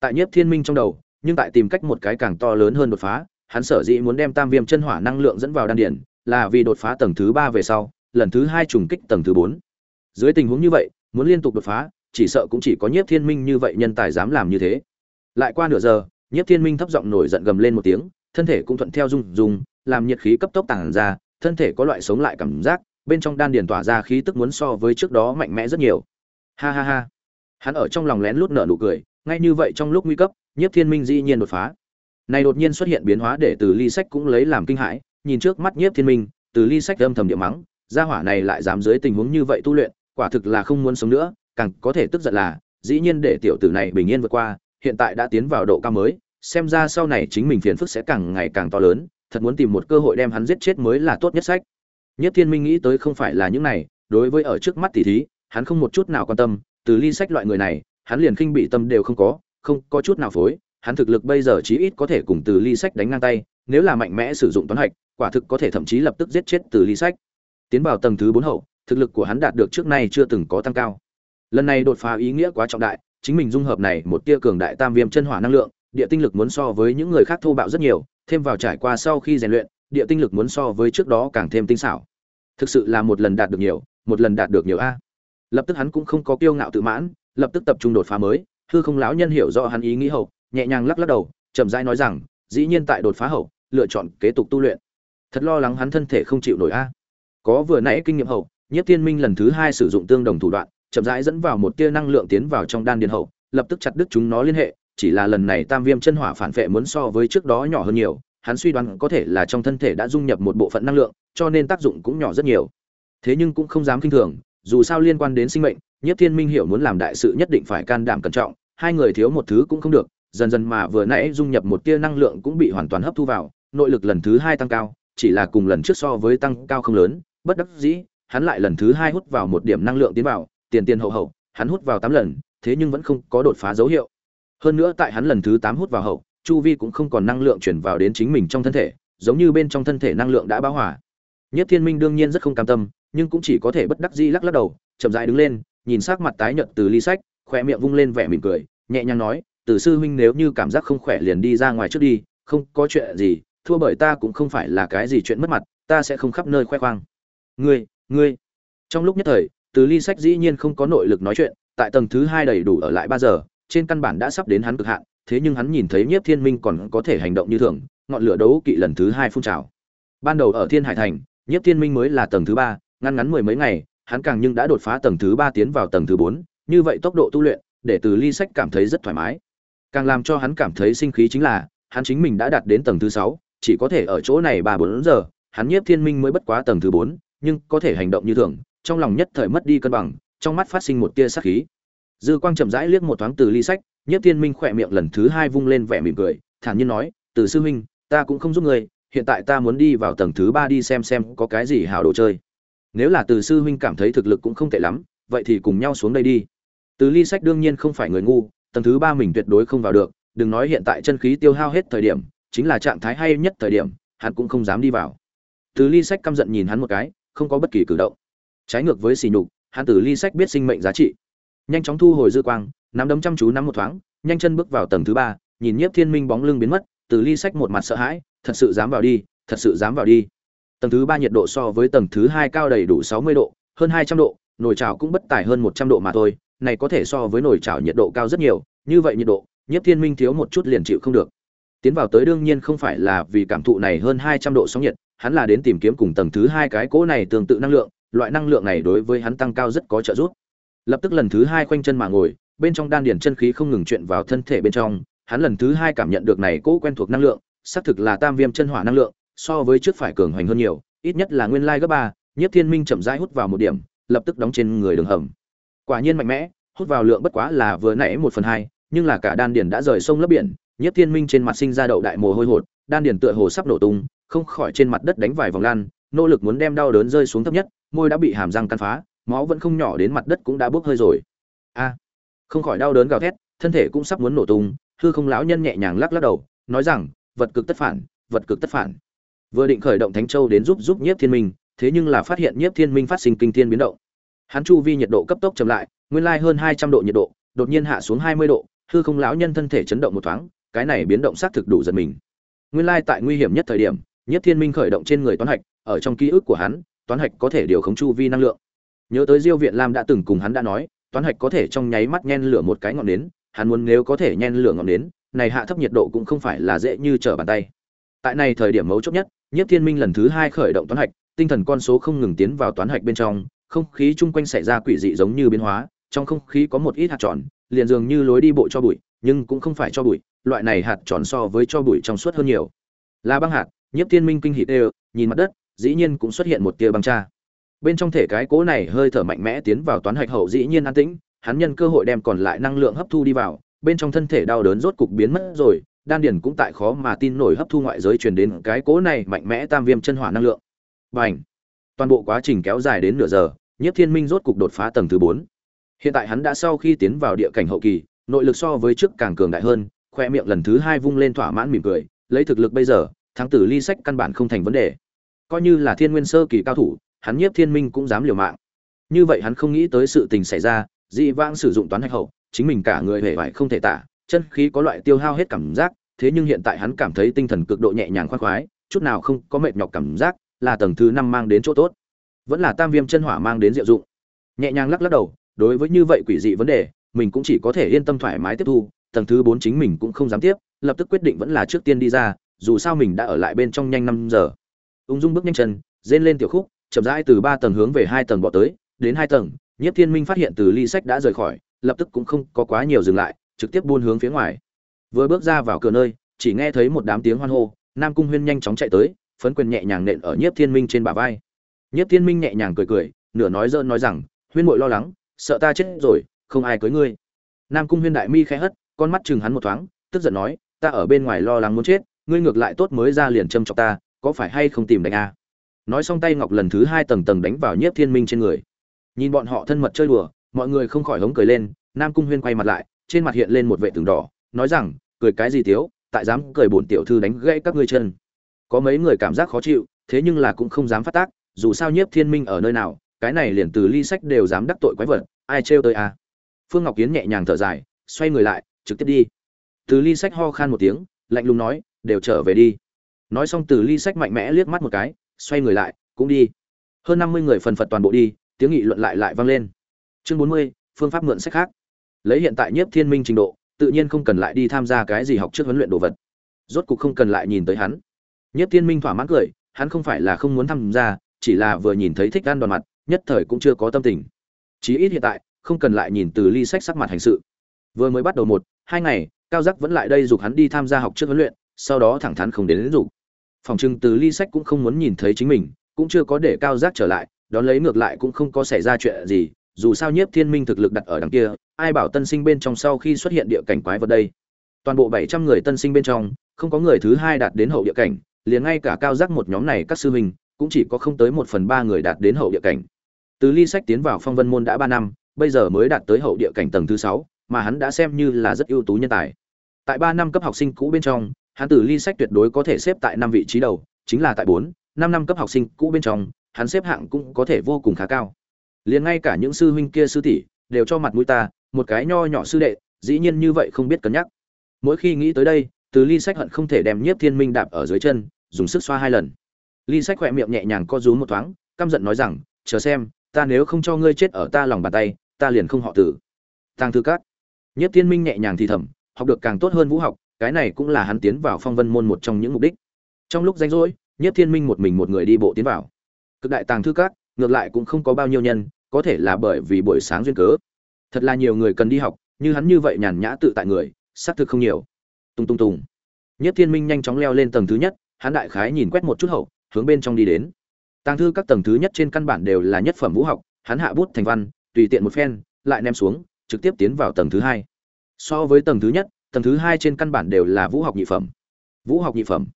Tại nhiếp thiên minh trong đầu, nhưng tại tìm cách một cái càng to lớn hơn đột phá, hắn sở dĩ muốn đem tam viêm chân hỏa năng lượng dẫn vào đan điển là vì đột phá tầng thứ ba về sau, lần thứ hai trùng kích tầng thứ bốn. Dưới tình huống như vậy, muốn liên tục đột phá, chỉ sợ cũng chỉ có nhiếp thiên minh như vậy nhân tài dám làm như thế. Lại qua nửa giờ, nhiếp thiên minh thấp giọng nổi giận gầm lên một tiếng, thân thể cũng thuận theo rung rung làm nhiệt khí cấp tốc tàng ra, thân thể có loại sống lại cảm giác, bên trong đan điền tỏa ra khí tức muốn so với trước đó mạnh mẽ rất nhiều. Ha ha ha. Hắn ở trong lòng lén lút nở nụ cười, ngay như vậy trong lúc nguy cấp, nhiếp thiên minh dĩ nhiên đột phá. Này đột nhiên xuất hiện biến hóa để từ ly sách cũng lấy làm kinh hãi, nhìn trước mắt nhiếp thiên minh, từ ly sách âm thầm địa mắng, gia hỏa này lại dám dưới tình huống như vậy tu luyện, quả thực là không muốn sống nữa, càng có thể tức giận là, dĩ nhiên để tiểu tử này bình yên vượt qua, hiện tại đã tiến vào độ cao mới, xem ra sau này chính mình phiền phức sẽ càng ngày càng to lớn thật muốn tìm một cơ hội đem hắn giết chết mới là tốt nhất sách. Nhất thiên minh nghĩ tới không phải là những này, đối với ở trước mắt tỷ thí, hắn không một chút nào quan tâm, từ ly sách loại người này, hắn liền khinh bị tâm đều không có không có chút nào phối, hắn thực lực bây giờ chí ít có thể cùng từ ly sách đánh ngang tay, nếu là mạnh mẽ sử dụng toán hạch, quả thực có thể thậm chí lập tức giết chết từ ly sách. Tiến vào tầng thứ bốn hậu, thực lực của hắn đạt được trước nay chưa từng có tăng cao. Lần này đột phá ý nghĩa quá trọng đại, chính mình dung hợp này một tia cường đại tam viêm chân hỏa năng lượng địa tinh lực muốn so với những người khác thô bạo rất nhiều, thêm vào trải qua sau khi rèn luyện, địa tinh lực muốn so với trước đó càng thêm tinh xảo. Thực sự là một lần đạt được nhiều, một lần đạt được nhiều a. Lập tức hắn cũng không có kiêu ngạo tự mãn, lập tức tập trung đột phá mới, hư không lão nhân hiểu rõ hắn ý nghĩ hậu, nhẹ nhàng lắc lắc đầu, chậm rãi nói rằng, dĩ nhiên tại đột phá hậu, lựa chọn kế tục tu luyện. Thật lo lắng hắn thân thể không chịu nổi a. Có vừa nãy kinh nghiệm hậu nhất thiên minh lần thứ hai sử dụng tương đồng thủ đoạn, chậm rãi dẫn vào một tia năng lượng tiến vào trong đan điền hậu, lập tức chặt đứt chúng nó liên hệ chỉ là lần này tam viêm chân hỏa phản vệ muốn so với trước đó nhỏ hơn nhiều, hắn suy đoán có thể là trong thân thể đã dung nhập một bộ phận năng lượng, cho nên tác dụng cũng nhỏ rất nhiều. Thế nhưng cũng không dám kinh thường, dù sao liên quan đến sinh mệnh nhất thiên minh hiểu muốn làm đại sự nhất định phải can đảm cẩn trọng, hai người thiếu một thứ cũng không được, dần dần mà vừa nãy dung nhập một tia năng lượng cũng bị hoàn toàn hấp thu vào, nội lực lần thứ hai tăng cao, chỉ là cùng lần trước so với tăng cao không lớn, bất đắc dĩ, hắn lại lần thứ hai hút vào một điểm năng lượng tiến vào, tiền tiền hậu hậu, hắn hút vào tám lần, thế nhưng vẫn không có đột phá dấu hiệu hơn nữa tại hắn lần thứ tám hút vào hậu, chu vi cũng không còn năng lượng chuyển vào đến chính mình trong thân thể, giống như bên trong thân thể năng lượng đã bão hỏa nhất thiên minh đương nhiên rất không cam tâm, nhưng cũng chỉ có thể bất đắc dĩ lắc lắc đầu, chậm rãi đứng lên, nhìn sắc mặt tái nhợt từ ly sách khỏe miệng vung lên vẻ mỉm cười, nhẹ nhàng nói, từ sư huynh nếu như cảm giác không khỏe liền đi ra ngoài trước đi, không có chuyện gì, thua bởi ta cũng không phải là cái gì chuyện mất mặt, ta sẽ không khắp nơi khoe khoang. Ngươi ngươi. Trong lúc nhất thời, từ ly sách dĩ nhiên không có nội lực nói chuyện, tại tầng thứ hai đầy đủ ở lại ba giờ trên căn bản đã sắp đến hắn cực hạn, thế nhưng hắn nhìn thấy nhiếp thiên minh còn có thể hành động như thường, ngọn lửa đấu kỵ lần thứ hai phun trào. Ban đầu ở thiên hải thành, nhiếp thiên minh mới là tầng thứ ba ngăn ngắn mười mấy ngày, hắn càng nhưng đã đột phá tầng thứ ba tiến vào tầng thứ bốn, như vậy tốc độ tu luyện, để từ ly sách cảm thấy rất thoải mái. Càng làm cho hắn cảm thấy sinh khí chính là, hắn chính mình đã đạt đến tầng thứ sáu, chỉ có thể ở chỗ này ba bốn giờ, hắn nhiếp thiên minh mới bất quá tầng thứ bốn, nhưng có thể hành động như thường, trong lòng nhất thời mất đi cân bằng, trong mắt phát sinh một tia sắc khí dư quang chậm rãi liếc một thoáng từ ly sách nhất thiên minh khỏe miệng lần thứ hai vung lên vẻ mỉm cười, thản nhiên nói, từ sư huynh, ta cũng không giúp người hiện tại ta muốn đi vào tầng thứ ba đi xem xem có cái gì hào đồ chơi. Nếu là từ sư huynh cảm thấy thực lực cũng không tệ lắm, vậy thì cùng nhau xuống đây đi. Từ ly sách đương nhiên không phải người ngu, tầng thứ ba mình tuyệt đối không vào được, đừng nói hiện tại chân khí tiêu hao hết thời điểm, chính là trạng thái hay nhất thời điểm, hắn cũng không dám đi vào. Từ ly sách căm giận nhìn hắn một cái, không có bất kỳ cử động. Trái ngược với xì nhục, hắn từ ly sách biết sinh mệnh giá trị nhanh chóng thu hồi dư quang, nắm đấm chăm chú nắm một thoáng, nhanh chân bước vào tầng thứ ba, nhìn nhiếp thiên minh bóng lưng biến mất, từ ly sách một mặt sợ hãi, thật sự dám vào đi, thật sự dám vào đi. Tầng thứ ba nhiệt độ so với tầng thứ hai cao đầy đủ sáu mươi độ, hơn hai trăm độ, nồi chảo cũng bất tải hơn một trăm độ mà thôi, này có thể so với nồi chảo nhiệt độ cao rất nhiều, như vậy nhiệt độ, nhiếp thiên minh thiếu một chút liền chịu không được. Tiến vào tới đương nhiên không phải là vì cảm thụ này hơn hai trăm độ sóng nhiệt, hắn là đến tìm kiếm cùng tầng thứ hai cái cỗ này tương tự năng lượng, loại năng lượng này đối với hắn tăng cao rất có trợ giúp lập tức lần thứ hai khoanh chân mà ngồi, bên trong đan điền chân khí không ngừng chuyện vào thân thể bên trong, hắn lần thứ hai cảm nhận được này cỗ quen thuộc năng lượng, xác thực là tam viêm chân hỏa năng lượng, so với trước phải cường hoành hơn nhiều, ít nhất là nguyên lai gấp ba, nhiếp thiên minh chậm rãi hút vào một điểm, lập tức đóng trên người đường hầm. Quả nhiên mạnh mẽ, hút vào lượng bất quá là vừa nãy một phần hai, nhưng là cả đan điền đã rời sông lấp biển, nhiếp thiên minh trên mặt sinh ra đậu đại mồ hôi hột, đan điền tựa hồ sắp nổ tung, không khỏi trên mặt đất đánh vài vòng lan, nỗ lực muốn đem đau đớn rơi xuống thấp nhất, môi đã bị hàm răng căn phá máu vẫn không nhỏ đến mặt đất cũng đã bốc hơi rồi. A không khỏi đau đớn gào thét thân thể cũng sắp muốn nổ tung hư không lão nhân nhẹ nhàng lắc lắc đầu nói rằng vật cực tất phản vật cực tất phản. Vừa định khởi động thánh châu đến giúp giúp nhiếp thiên minh thế nhưng là phát hiện nhiếp thiên minh phát sinh kinh thiên biến động. Hắn chu vi nhiệt độ cấp tốc chậm lại nguyên lai hơn hai trăm độ nhiệt độ đột nhiên hạ xuống hai mươi độ hư không lão nhân thân thể chấn động một thoáng cái này biến động xác thực đủ giật mình. Nguyên lai tại nguy hiểm nhất thời điểm Nhiếp Thiên Minh khởi động trên người toán hạch, ở trong ký ức của hắn, toán hạch có thể điều khống chu vi năng lượng. Nhớ tới Diêu Viện Lam đã từng cùng hắn đã nói, toán hạch có thể trong nháy mắt nhen lửa một cái ngọn nến, hắn muốn nếu có thể nhen lửa ngọn nến, này hạ thấp nhiệt độ cũng không phải là dễ như trở bàn tay. Tại này thời điểm mấu chốt nhất, Nhiếp Thiên Minh lần thứ hai khởi động toán hạch, tinh thần con số không ngừng tiến vào toán hạch bên trong, không khí chung quanh xảy ra quỷ dị giống như biến hóa, trong không khí có một ít hạt tròn, liền dường như lối đi bộ cho bụi, nhưng cũng không phải cho bụi, loại này hạt tròn so với cho bụi trong suốt hơn nhiều. Là băng hạt, Nhiếp Thiên Minh kinh hỉ đều, nhìn mặt đất, dĩ nhiên cũng xuất hiện một tia băng tra. Bên trong thể cái cố này hơi thở mạnh mẽ tiến vào toán hạch hậu dĩ nhiên an tĩnh, hắn nhân cơ hội đem còn lại năng lượng hấp thu đi vào, bên trong thân thể đau đớn rốt cục biến mất rồi, đan điền cũng tại khó mà tin nổi hấp thu ngoại giới truyền đến cái cố này mạnh mẽ tam viêm chân hỏa năng lượng. Bành! Toàn bộ quá trình kéo dài đến nửa giờ, Nhiếp Thiên Minh rốt cục đột phá tầng thứ bốn Hiện tại hắn đã sau khi tiến vào địa cảnh hậu kỳ, nội lực so với trước càng cường đại hơn, khoe miệng lần thứ hai vung lên thỏa mãn mỉm cười, lấy thực lực bây giờ, thắng tử ly sách căn bản không thành vấn đề. Coi như là Thiên Nguyên sơ kỳ cao thủ, hắn Nhiếp Thiên Minh cũng dám liều mạng. Như vậy hắn không nghĩ tới sự tình xảy ra, dị vãng sử dụng toán hạch hậu, chính mình cả người hề vải không thể tả, chân khí có loại tiêu hao hết cảm giác, thế nhưng hiện tại hắn cảm thấy tinh thần cực độ nhẹ nhàng khoan khoái, chút nào không có mệt nhọc cảm giác, là tầng thứ năm mang đến chỗ tốt. Vẫn là tam viêm chân hỏa mang đến diệu dụng. Nhẹ nhàng lắc lắc đầu, đối với như vậy quỷ dị vấn đề, mình cũng chỉ có thể yên tâm thoải mái tiếp thu, tầng thứ bốn chính mình cũng không dám tiếp, lập tức quyết định vẫn là trước tiên đi ra, dù sao mình đã ở lại bên trong nhanh năm giờ. Ung dung bước nhanh chân, rên lên tiểu khúc, chậm rãi từ ba tầng hướng về hai tầng bỏ tới, đến hai tầng, Nhiếp Thiên Minh phát hiện từ ly sách đã rời khỏi, lập tức cũng không có quá nhiều dừng lại, trực tiếp buôn hướng phía ngoài. Vừa bước ra vào cửa nơi, chỉ nghe thấy một đám tiếng hoan hô, Nam Cung Huyên nhanh chóng chạy tới, phấn quyền nhẹ nhàng nện ở Nhiếp Thiên Minh trên bả vai. Nhiếp Thiên Minh nhẹ nhàng cười cười, nửa nói dơn nói rằng, Huyên muội lo lắng, sợ ta chết rồi, không ai cưới ngươi. Nam Cung Huyên đại mi khẽ hất, con mắt chừng hắn một thoáng, tức giận nói, ta ở bên ngoài lo lắng muốn chết, ngươi ngược lại tốt mới ra liền châm chọc ta, có phải hay không tìm đánh a? À? Nói xong tay ngọc lần thứ hai tầng tầng đánh vào Nhiếp Thiên Minh trên người. Nhìn bọn họ thân mật chơi đùa, mọi người không khỏi hống cười lên, Nam Cung Huyên quay mặt lại, trên mặt hiện lên một vẻ tường đỏ, nói rằng, cười cái gì tiếu, tại dám cười bổn tiểu thư đánh gãy các ngươi chân. Có mấy người cảm giác khó chịu, thế nhưng là cũng không dám phát tác, dù sao Nhiếp Thiên Minh ở nơi nào, cái này liền từ ly sách đều dám đắc tội quái vật, ai trêu tới à? Phương Ngọc Kiến nhẹ nhàng thở dài, xoay người lại, trực tiếp đi. Từ ly sách ho khan một tiếng, lạnh lùng nói, đều trở về đi. Nói xong từ ly sách mạnh mẽ liếc mắt một cái, xoay người lại, cũng đi. Hơn năm mươi người phần phật toàn bộ đi, tiếng nghị luận lại lại vang lên. Chương bốn mươi, phương pháp mượn sách khác. Lấy hiện tại Nhiếp Thiên Minh trình độ, tự nhiên không cần lại đi tham gia cái gì học trước huấn luyện đồ vật. Rốt cục không cần lại nhìn tới hắn. Nhiếp Thiên Minh thỏa mãn cười, hắn không phải là không muốn tham gia, chỉ là vừa nhìn thấy thích gan đòn mặt, nhất thời cũng chưa có tâm tình. Chí ít hiện tại, không cần lại nhìn từ ly sách sắc mặt hành sự. Vừa mới bắt đầu một, hai ngày, Cao Giác vẫn lại đây dục hắn đi tham gia học trước huấn luyện, sau đó thẳng thắn không đến đến dục. Phòng trưng từ ly sách cũng không muốn nhìn thấy chính mình, cũng chưa có để Cao Giác trở lại, đón lấy ngược lại cũng không có xảy ra chuyện gì, dù sao Nhiếp Thiên Minh thực lực đặt ở đằng kia, ai bảo tân sinh bên trong sau khi xuất hiện địa cảnh quái vật đây. Toàn bộ 700 người tân sinh bên trong, không có người thứ hai đạt đến hậu địa cảnh, liền ngay cả cao giác một nhóm này các sư huynh, cũng chỉ có không tới một phần ba người đạt đến hậu địa cảnh. Từ Ly Sách tiến vào Phong Vân môn đã ba năm, bây giờ mới đạt tới hậu địa cảnh tầng thứ sáu, mà hắn đã xem như là rất ưu tú nhân tài. Tại ba năm cấp học sinh cũ bên trong, hắn Tử Ly Sách tuyệt đối có thể xếp tại năm vị trí đầu, chính là tại 4, 5 năm cấp học sinh cũ bên trong, hắn xếp hạng cũng có thể vô cùng khá cao. Liền ngay cả những sư huynh kia sư tỷ đều cho mặt mũi ta một cái nho nhỏ sư đệ dĩ nhiên như vậy không biết cân nhắc. Mỗi khi nghĩ tới đây từ ly sách hận không thể đem nhiếp thiên minh đạp ở dưới chân dùng sức xoa hai lần. Ly sách khỏe miệng nhẹ nhàng co rú một thoáng căm giận nói rằng chờ xem ta nếu không cho ngươi chết ở ta lòng bàn tay ta liền không họ tử. Tàng thư cát nhiếp thiên minh nhẹ nhàng thì thầm học được càng tốt hơn vũ học cái này cũng là hắn tiến vào phong vân môn một trong những mục đích. Trong lúc rảnh rỗi nhất thiên minh một mình một người đi bộ tiến vào. Cực đại tàng thư cát ngược lại cũng không có bao nhiêu nhân, có thể là bởi vì buổi sáng duyên cớ. Thật là nhiều người cần đi học, như hắn như vậy nhàn nhã tự tại người, xác thực không nhiều. Tung tung tùng nhất thiên minh nhanh chóng leo lên tầng thứ nhất, hắn đại khái nhìn quét một chút hậu, hướng bên trong đi đến. Tàng thư các tầng thứ nhất trên căn bản đều là nhất phẩm vũ học, hắn hạ bút thành văn, tùy tiện một phen, lại ném xuống, trực tiếp tiến vào tầng thứ hai. So với tầng thứ nhất tầng thứ hai trên căn bản đều là vũ học nhị phẩm vũ học nhị phẩm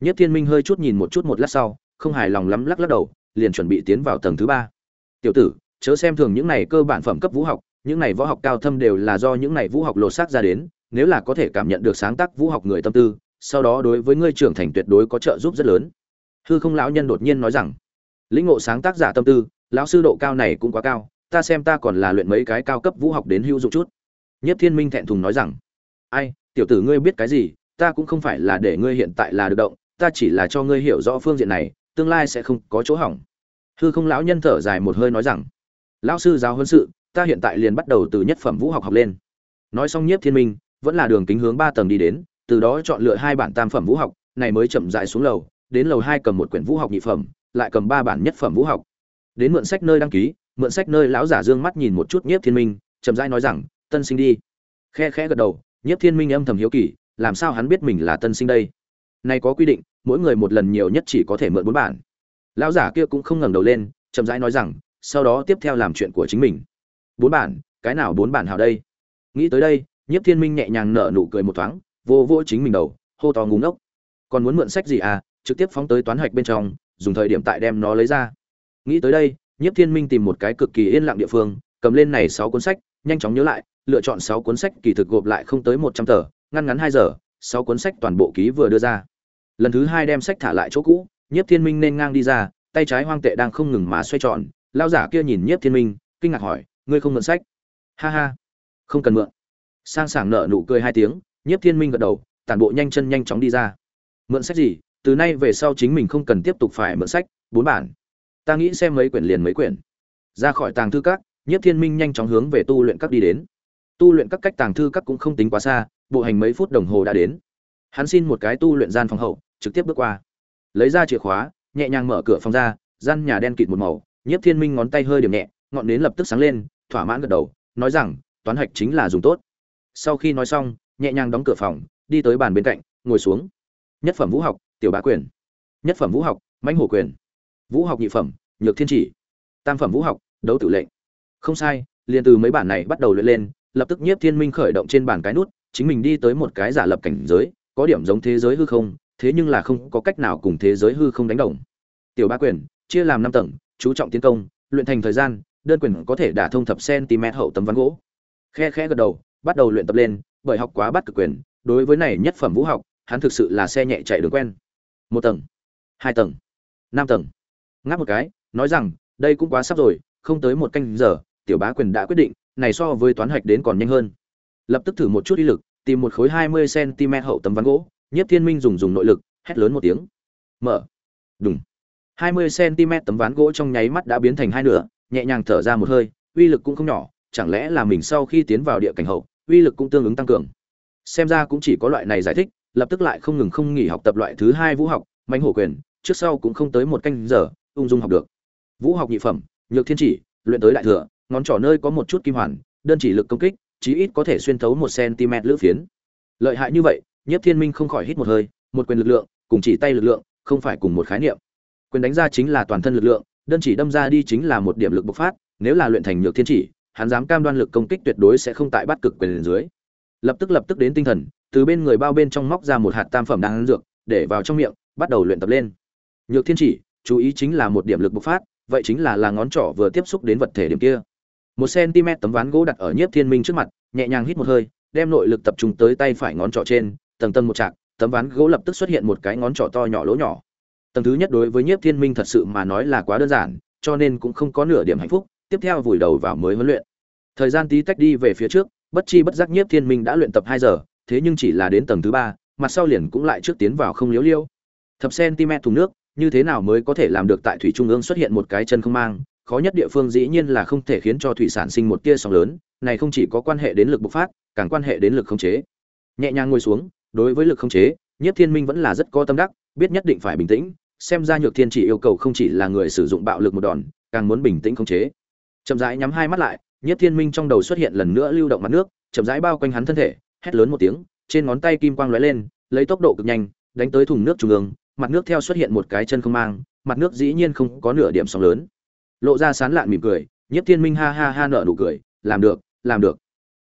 nhất thiên minh hơi chút nhìn một chút một lát sau không hài lòng lắm lắc lắc đầu liền chuẩn bị tiến vào tầng thứ ba tiểu tử chớ xem thường những này cơ bản phẩm cấp vũ học, những này võ học cao thâm đều là do những này vũ học lột xác ra đến, nếu là có thể cảm nhận được sáng tác vũ học người tâm tư, sau đó đối với ngươi trưởng thành tuyệt đối có trợ giúp rất lớn. Hư Không lão nhân đột nhiên nói rằng, lĩnh ngộ sáng tác giả tâm tư, lão sư độ cao này cũng quá cao, ta xem ta còn là luyện mấy cái cao cấp vũ học đến hữu dụng chút. Nhất Thiên Minh thẹn thùng nói rằng, ai, tiểu tử ngươi biết cái gì, ta cũng không phải là để ngươi hiện tại là được động, ta chỉ là cho ngươi hiểu rõ phương diện này tương lai sẽ không có chỗ hỏng. Hư không lão nhân thở dài một hơi nói rằng lão sư giáo huấn sự ta hiện tại liền bắt đầu từ nhất phẩm vũ học học lên. Nói xong nhiếp thiên minh vẫn là đường kính hướng ba tầng đi đến từ đó chọn lựa hai bản tam phẩm vũ học này mới chậm rãi xuống lầu đến lầu hai cầm một quyển vũ học nhị phẩm lại cầm ba bản nhất phẩm vũ học. Đến mượn sách nơi đăng ký mượn sách nơi lão giả dương mắt nhìn một chút nhiếp thiên minh chậm rãi nói rằng tân sinh đi. Khe khẽ gật đầu nhiếp thiên minh âm thầm hiếu kỳ, làm sao hắn biết mình là tân sinh đây? Nay có quy định, mỗi người một lần nhiều nhất chỉ có thể mượn bốn bản. Lão giả kia cũng không ngẩng đầu lên, chậm rãi nói rằng, sau đó tiếp theo làm chuyện của chính mình. Bốn bản, cái nào bốn bản hào đây? Nghĩ tới đây, nhiếp thiên minh nhẹ nhàng nở nụ cười một thoáng, vô vô chính mình đầu, hô to ngúng ngốc. còn muốn mượn sách gì à? Trực tiếp phóng tới toán hạch bên trong, dùng thời điểm tại đem nó lấy ra. Nghĩ tới đây, nhiếp thiên minh tìm một cái cực kỳ yên lặng địa phương, cầm lên này sáu cuốn sách, nhanh chóng nhớ lại lựa chọn sáu cuốn sách kỳ thực gộp lại không tới một trăm tờ, ngăn ngắn hai giờ, sáu cuốn sách toàn bộ ký vừa đưa ra. Lần thứ hai đem sách thả lại chỗ cũ, nhiếp thiên minh nên ngang đi ra, tay trái hoang tệ đang không ngừng mà xoay tròn, lão giả kia nhìn nhiếp thiên minh, kinh ngạc hỏi, ngươi không mượn sách? Ha ha, không cần mượn. Sang sảng nợ nụ cười hai tiếng, nhiếp thiên minh gật đầu, tản bộ nhanh chân nhanh chóng đi ra. Mượn sách gì? Từ nay về sau chính mình không cần tiếp tục phải mượn sách, bốn bản. Ta nghĩ xem mấy quyển liền mấy quyển. Ra khỏi tàng thư các, nhiếp thiên minh nhanh chóng hướng về tu luyện các đi đến tu luyện các cách tàng thư các cũng không tính quá xa, bộ hành mấy phút đồng hồ đã đến. Hắn xin một cái tu luyện gian phòng hậu, trực tiếp bước qua. Lấy ra chìa khóa, nhẹ nhàng mở cửa phòng ra, gian nhà đen kịt một màu, nhiếp thiên minh ngón tay hơi điểm nhẹ, ngọn nến lập tức sáng lên, thỏa mãn gật đầu, nói rằng, toán hạch chính là dùng tốt. Sau khi nói xong, nhẹ nhàng đóng cửa phòng, đi tới bàn bên cạnh, ngồi xuống. Nhất phẩm vũ học, tiểu bá quyền. Nhất phẩm vũ học, mãnh hổ quyền. Vũ học nhị phẩm, nhược thiên chỉ. Tam phẩm vũ học, đấu tử lệnh. Không sai, liền từ mấy bản này bắt đầu luyện lên lập tức nhiếp thiên minh khởi động trên bàn cái nút, chính mình đi tới một cái giả lập cảnh giới, có điểm giống thế giới hư không, thế nhưng là không có cách nào cùng thế giới hư không đánh đồng. Tiểu ba quyền, chia làm năm tầng, chú trọng tiến công, luyện thành thời gian, đơn quyền có thể đả thông thập cm hậu tấm ván gỗ. Khe khe gật đầu, bắt đầu luyện tập lên, bởi học quá bắt cực quyền, đối với này nhất phẩm vũ học, hắn thực sự là xe nhẹ chạy đường quen. Một tầng, hai tầng, năm tầng. Ngáp một cái, nói rằng, đây cũng quá sắp rồi, không tới một canh giờ, tiểu bá quyền đã quyết định này so với toán hạch đến còn nhanh hơn. Lập tức thử một chút uy lực, tìm một khối hai mươi cm hậu tấm ván gỗ, nhiếp thiên minh dùng dùng nội lực, hét lớn một tiếng. Mở. Đúng hai mươi cm tấm ván gỗ trong nháy mắt đã biến thành hai nửa, nhẹ nhàng thở ra một hơi, uy lực cũng không nhỏ, chẳng lẽ là mình sau khi tiến vào địa cảnh hậu, uy lực cũng tương ứng tăng cường. Xem ra cũng chỉ có loại này giải thích, lập tức lại không ngừng không nghỉ học tập loại thứ hai vũ học, mãnh hổ quyền, trước sau cũng không tới một canh giờ, ung dung học được. Vũ học nhị phẩm, nhược thiên chỉ, luyện tới đại thừa ngón trỏ nơi có một chút kim hoàn, đơn chỉ lực công kích, chí ít có thể xuyên thấu một cm lữ phiến. Lợi hại như vậy nhất thiên minh không khỏi hít một hơi, một quyền lực lượng, cùng chỉ tay lực lượng, không phải cùng một khái niệm. Quyền đánh ra chính là toàn thân lực lượng, đơn chỉ đâm ra đi chính là một điểm lực bộc phát, nếu là luyện thành nhược thiên chỉ, hắn dám cam đoan lực công kích tuyệt đối sẽ không tại bắt cực quyền dưới. Lập tức lập tức đến tinh thần, từ bên người bao bên trong móc ra một hạt tam phẩm đang dược, để vào trong miệng, bắt đầu luyện tập lên. Nhược thiên chỉ, chú ý chính là một điểm lực bộc phát, vậy chính là là ngón trỏ vừa tiếp xúc đến vật thể điểm kia một cm tấm ván gỗ đặt ở nhiếp thiên minh trước mặt, nhẹ nhàng hít một hơi, đem nội lực tập trung tới tay phải ngón trỏ trên, tầng tầng một chạc tấm ván gỗ lập tức xuất hiện một cái ngón trỏ to nhỏ lỗ nhỏ. Tầng thứ nhất đối với nhiếp thiên minh thật sự mà nói là quá đơn giản, cho nên cũng không có nửa điểm hạnh phúc, tiếp theo vùi đầu vào mới huấn luyện. Thời gian tí tách đi về phía trước, bất chi bất giác nhiếp thiên minh đã luyện tập hai giờ, thế nhưng chỉ là đến tầng thứ ba, mặt sau liền cũng lại trước tiến vào không liếu liêu. Thập cm thùng nước, như thế nào mới có thể làm được tại thủy trung ương xuất hiện một cái chân không mang khó nhất địa phương dĩ nhiên là không thể khiến cho thủy sản sinh một tia sóng lớn, này không chỉ có quan hệ đến lực bộc phát, càng quan hệ đến lực khống chế. Nhẹ nhàng ngồi xuống, đối với lực khống chế nhất thiên minh vẫn là rất có tâm đắc, biết nhất định phải bình tĩnh, xem ra nhược thiên chỉ yêu cầu không chỉ là người sử dụng bạo lực một đòn, càng muốn bình tĩnh khống chế. Chậm rãi nhắm hai mắt lại nhất thiên minh trong đầu xuất hiện lần nữa lưu động mặt nước, chậm rãi bao quanh hắn thân thể, hét lớn một tiếng, trên ngón tay kim quang lóe lên, lấy tốc độ cực nhanh, đánh tới thùng nước trung ương, mặt nước theo xuất hiện một cái chân không mang, mặt nước dĩ nhiên không có nửa điểm sóng lớn lộ ra sán lạn mỉm cười nhất thiên minh ha ha ha nở nụ cười làm được làm được.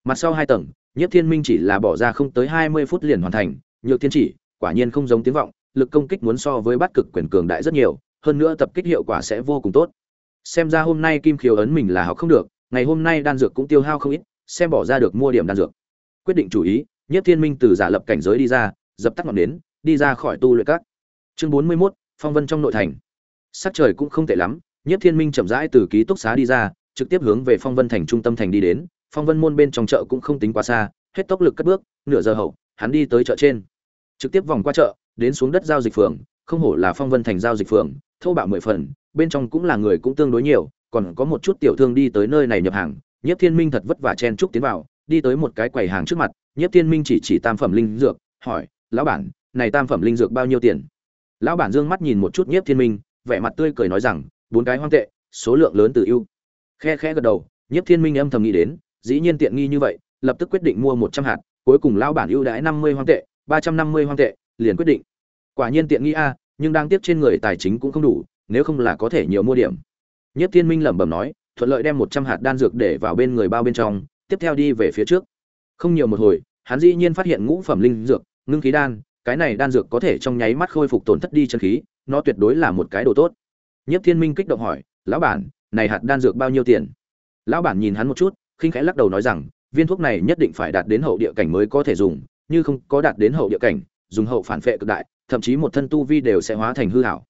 Mặt sau hai tầng nhất thiên minh chỉ là bỏ ra không tới hai mươi phút liền hoàn thành nhược thiên chỉ quả nhiên không giống tiếng vọng lực công kích muốn so với bắt cực quyền cường đại rất nhiều hơn nữa tập kích hiệu quả sẽ vô cùng tốt. Xem ra hôm nay kim khiếu ấn mình là học không được ngày hôm nay đan dược cũng tiêu hao không ít xem bỏ ra được mua điểm đan dược. Quyết định chủ ý nhất thiên minh từ giả lập cảnh giới đi ra dập tắt ngọn nến đi ra khỏi tu luyện các. Chương bốn mươi 41, phong vân trong nội thành. Sắc trời cũng không tệ lắm nhất thiên minh chậm rãi từ ký túc xá đi ra, trực tiếp hướng về phong vân thành trung tâm thành đi đến. Phong vân môn bên trong chợ cũng không tính quá xa, hết tốc lực cất bước, nửa giờ hậu, hắn đi tới chợ trên. Trực tiếp vòng qua chợ, đến xuống đất giao dịch phường, không hổ là phong vân thành giao dịch phường, thô bạo mười phần, bên trong cũng là người cũng tương đối nhiều, còn có một chút tiểu thương đi tới nơi này nhập hàng. Nhiếp thiên minh thật vất vả chen chúc tiến vào, đi tới một cái quầy hàng trước mặt. Nhiếp thiên minh chỉ chỉ tam phẩm linh dược, hỏi, lão bản, này tam phẩm linh dược bao nhiêu tiền? Lão bản dương mắt nhìn một chút nhiếp thiên minh, vẻ mặt tươi cười nói rằng bốn cái hoang tệ, số lượng lớn từ ưu. Khe khẽ gật đầu, nhiếp thiên minh âm thầm nghĩ đến, dĩ nhiên tiện nghi như vậy, lập tức quyết định mua một trăm hạt, cuối cùng lão bản ưu đãi năm mươi hoang tệ, ba trăm năm mươi hoang tệ, liền quyết định. Quả nhiên tiện nghi a, nhưng đang tiếp trên người tài chính cũng không đủ, nếu không là có thể nhiều mua điểm. Nhất thiên minh lẩm bẩm nói, thuận lợi đem một trăm hạt đan dược để vào bên người bao bên trong, tiếp theo đi về phía trước. Không nhiều một hồi, hắn dĩ nhiên phát hiện ngũ phẩm linh dược, ngưng khí đan, cái này đan dược có thể trong nháy mắt khôi phục tổn thất đi chân khí, nó tuyệt đối là một cái đồ tốt nhất thiên minh kích động hỏi, lão bản, này hạt đan dược bao nhiêu tiền? Lão bản nhìn hắn một chút, khinh khẽ lắc đầu nói rằng, viên thuốc này nhất định phải đạt đến hậu địa cảnh mới có thể dùng, như không có đạt đến hậu địa cảnh, dùng hậu phản phệ cực đại, thậm chí một thân tu vi đều sẽ hóa thành hư ảo.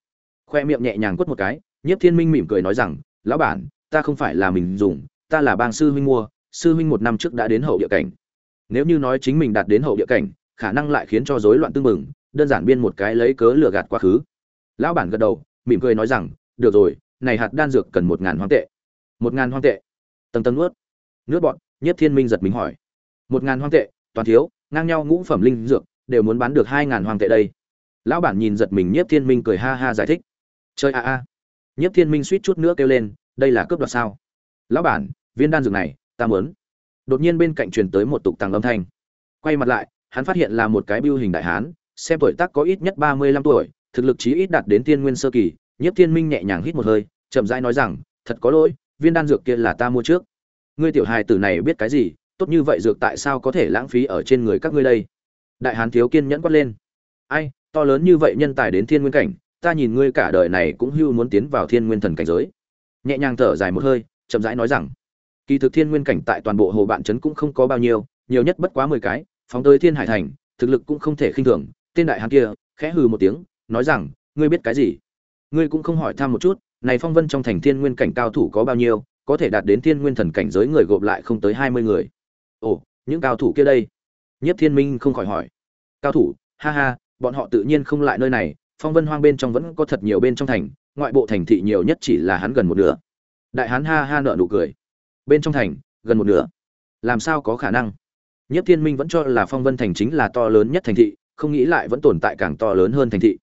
khoe miệng nhẹ nhàng quất một cái, nhiếp thiên minh mỉm cười nói rằng, lão bản, ta không phải là mình dùng, ta là bang sư huynh mua, sư huynh một năm trước đã đến hậu địa cảnh. Nếu như nói chính mình đạt đến hậu địa cảnh, khả năng lại khiến cho rối loạn tương mừng đơn giản biên một cái lấy cớ lừa gạt quá khứ. Lão bản gật đầu, mỉm cười nói rằng được rồi, này hạt đan dược cần một ngàn hoang tệ. Một ngàn hoang tệ. Tầng tầng nuốt. Nước bọn nhất thiên minh giật mình hỏi. Một ngàn hoang tệ, toàn thiếu, ngang nhau ngũ phẩm linh dược, đều muốn bán được hai ngàn hoang tệ đây. Lão bản nhìn giật mình nhất thiên minh cười ha ha giải thích. Chơi a a. Nhất thiên minh suýt chút nữa kêu lên, đây là cướp đoạt sao? Lão bản, viên đan dược này, ta muốn. Đột nhiên bên cạnh truyền tới một tục tàng âm thanh. Quay mặt lại, hắn phát hiện là một cái biêu hình đại hán, xem tuổi tác có ít nhất ba mươi lăm tuổi, thực lực chí ít đạt đến tiên nguyên sơ kỳ nhiếp thiên minh nhẹ nhàng hít một hơi, chậm rãi nói rằng, thật có lỗi, viên đan dược kia là ta mua trước. Ngươi tiểu hài tử này biết cái gì, tốt như vậy dược tại sao có thể lãng phí ở trên người các ngươi đây? Đại hán thiếu kiên nhẫn quát lên. Ai, to lớn như vậy nhân tài đến thiên nguyên cảnh, ta nhìn ngươi cả đời này cũng hưu muốn tiến vào thiên nguyên thần cảnh giới. Nhẹ nhàng thở dài một hơi, chậm rãi nói rằng, kỳ thực thiên nguyên cảnh tại toàn bộ hồ bạn trấn cũng không có bao nhiêu, nhiều nhất bất quá mười cái, phóng tới thiên hải thành, thực lực cũng không thể khinh thường. Tên đại hán kia khẽ hừ một tiếng, nói rằng, ngươi biết cái gì? Ngươi cũng không hỏi thăm một chút, này phong vân trong thành thiên nguyên cảnh cao thủ có bao nhiêu, có thể đạt đến thiên nguyên thần cảnh giới người gộp lại không tới hai mươi người. Ồ, những cao thủ kia đây? Nhất thiên minh không khỏi hỏi. Cao thủ, ha ha, bọn họ tự nhiên không lại nơi này, phong vân hoang bên trong vẫn có thật nhiều bên trong thành, ngoại bộ thành thị nhiều nhất chỉ là hắn gần một nửa. Đại hán ha ha nợ nụ cười. Bên trong thành, gần một nửa. Làm sao có khả năng? Nhất thiên minh vẫn cho là phong vân thành chính là to lớn nhất thành thị, không nghĩ lại vẫn tồn tại càng to lớn hơn thành thị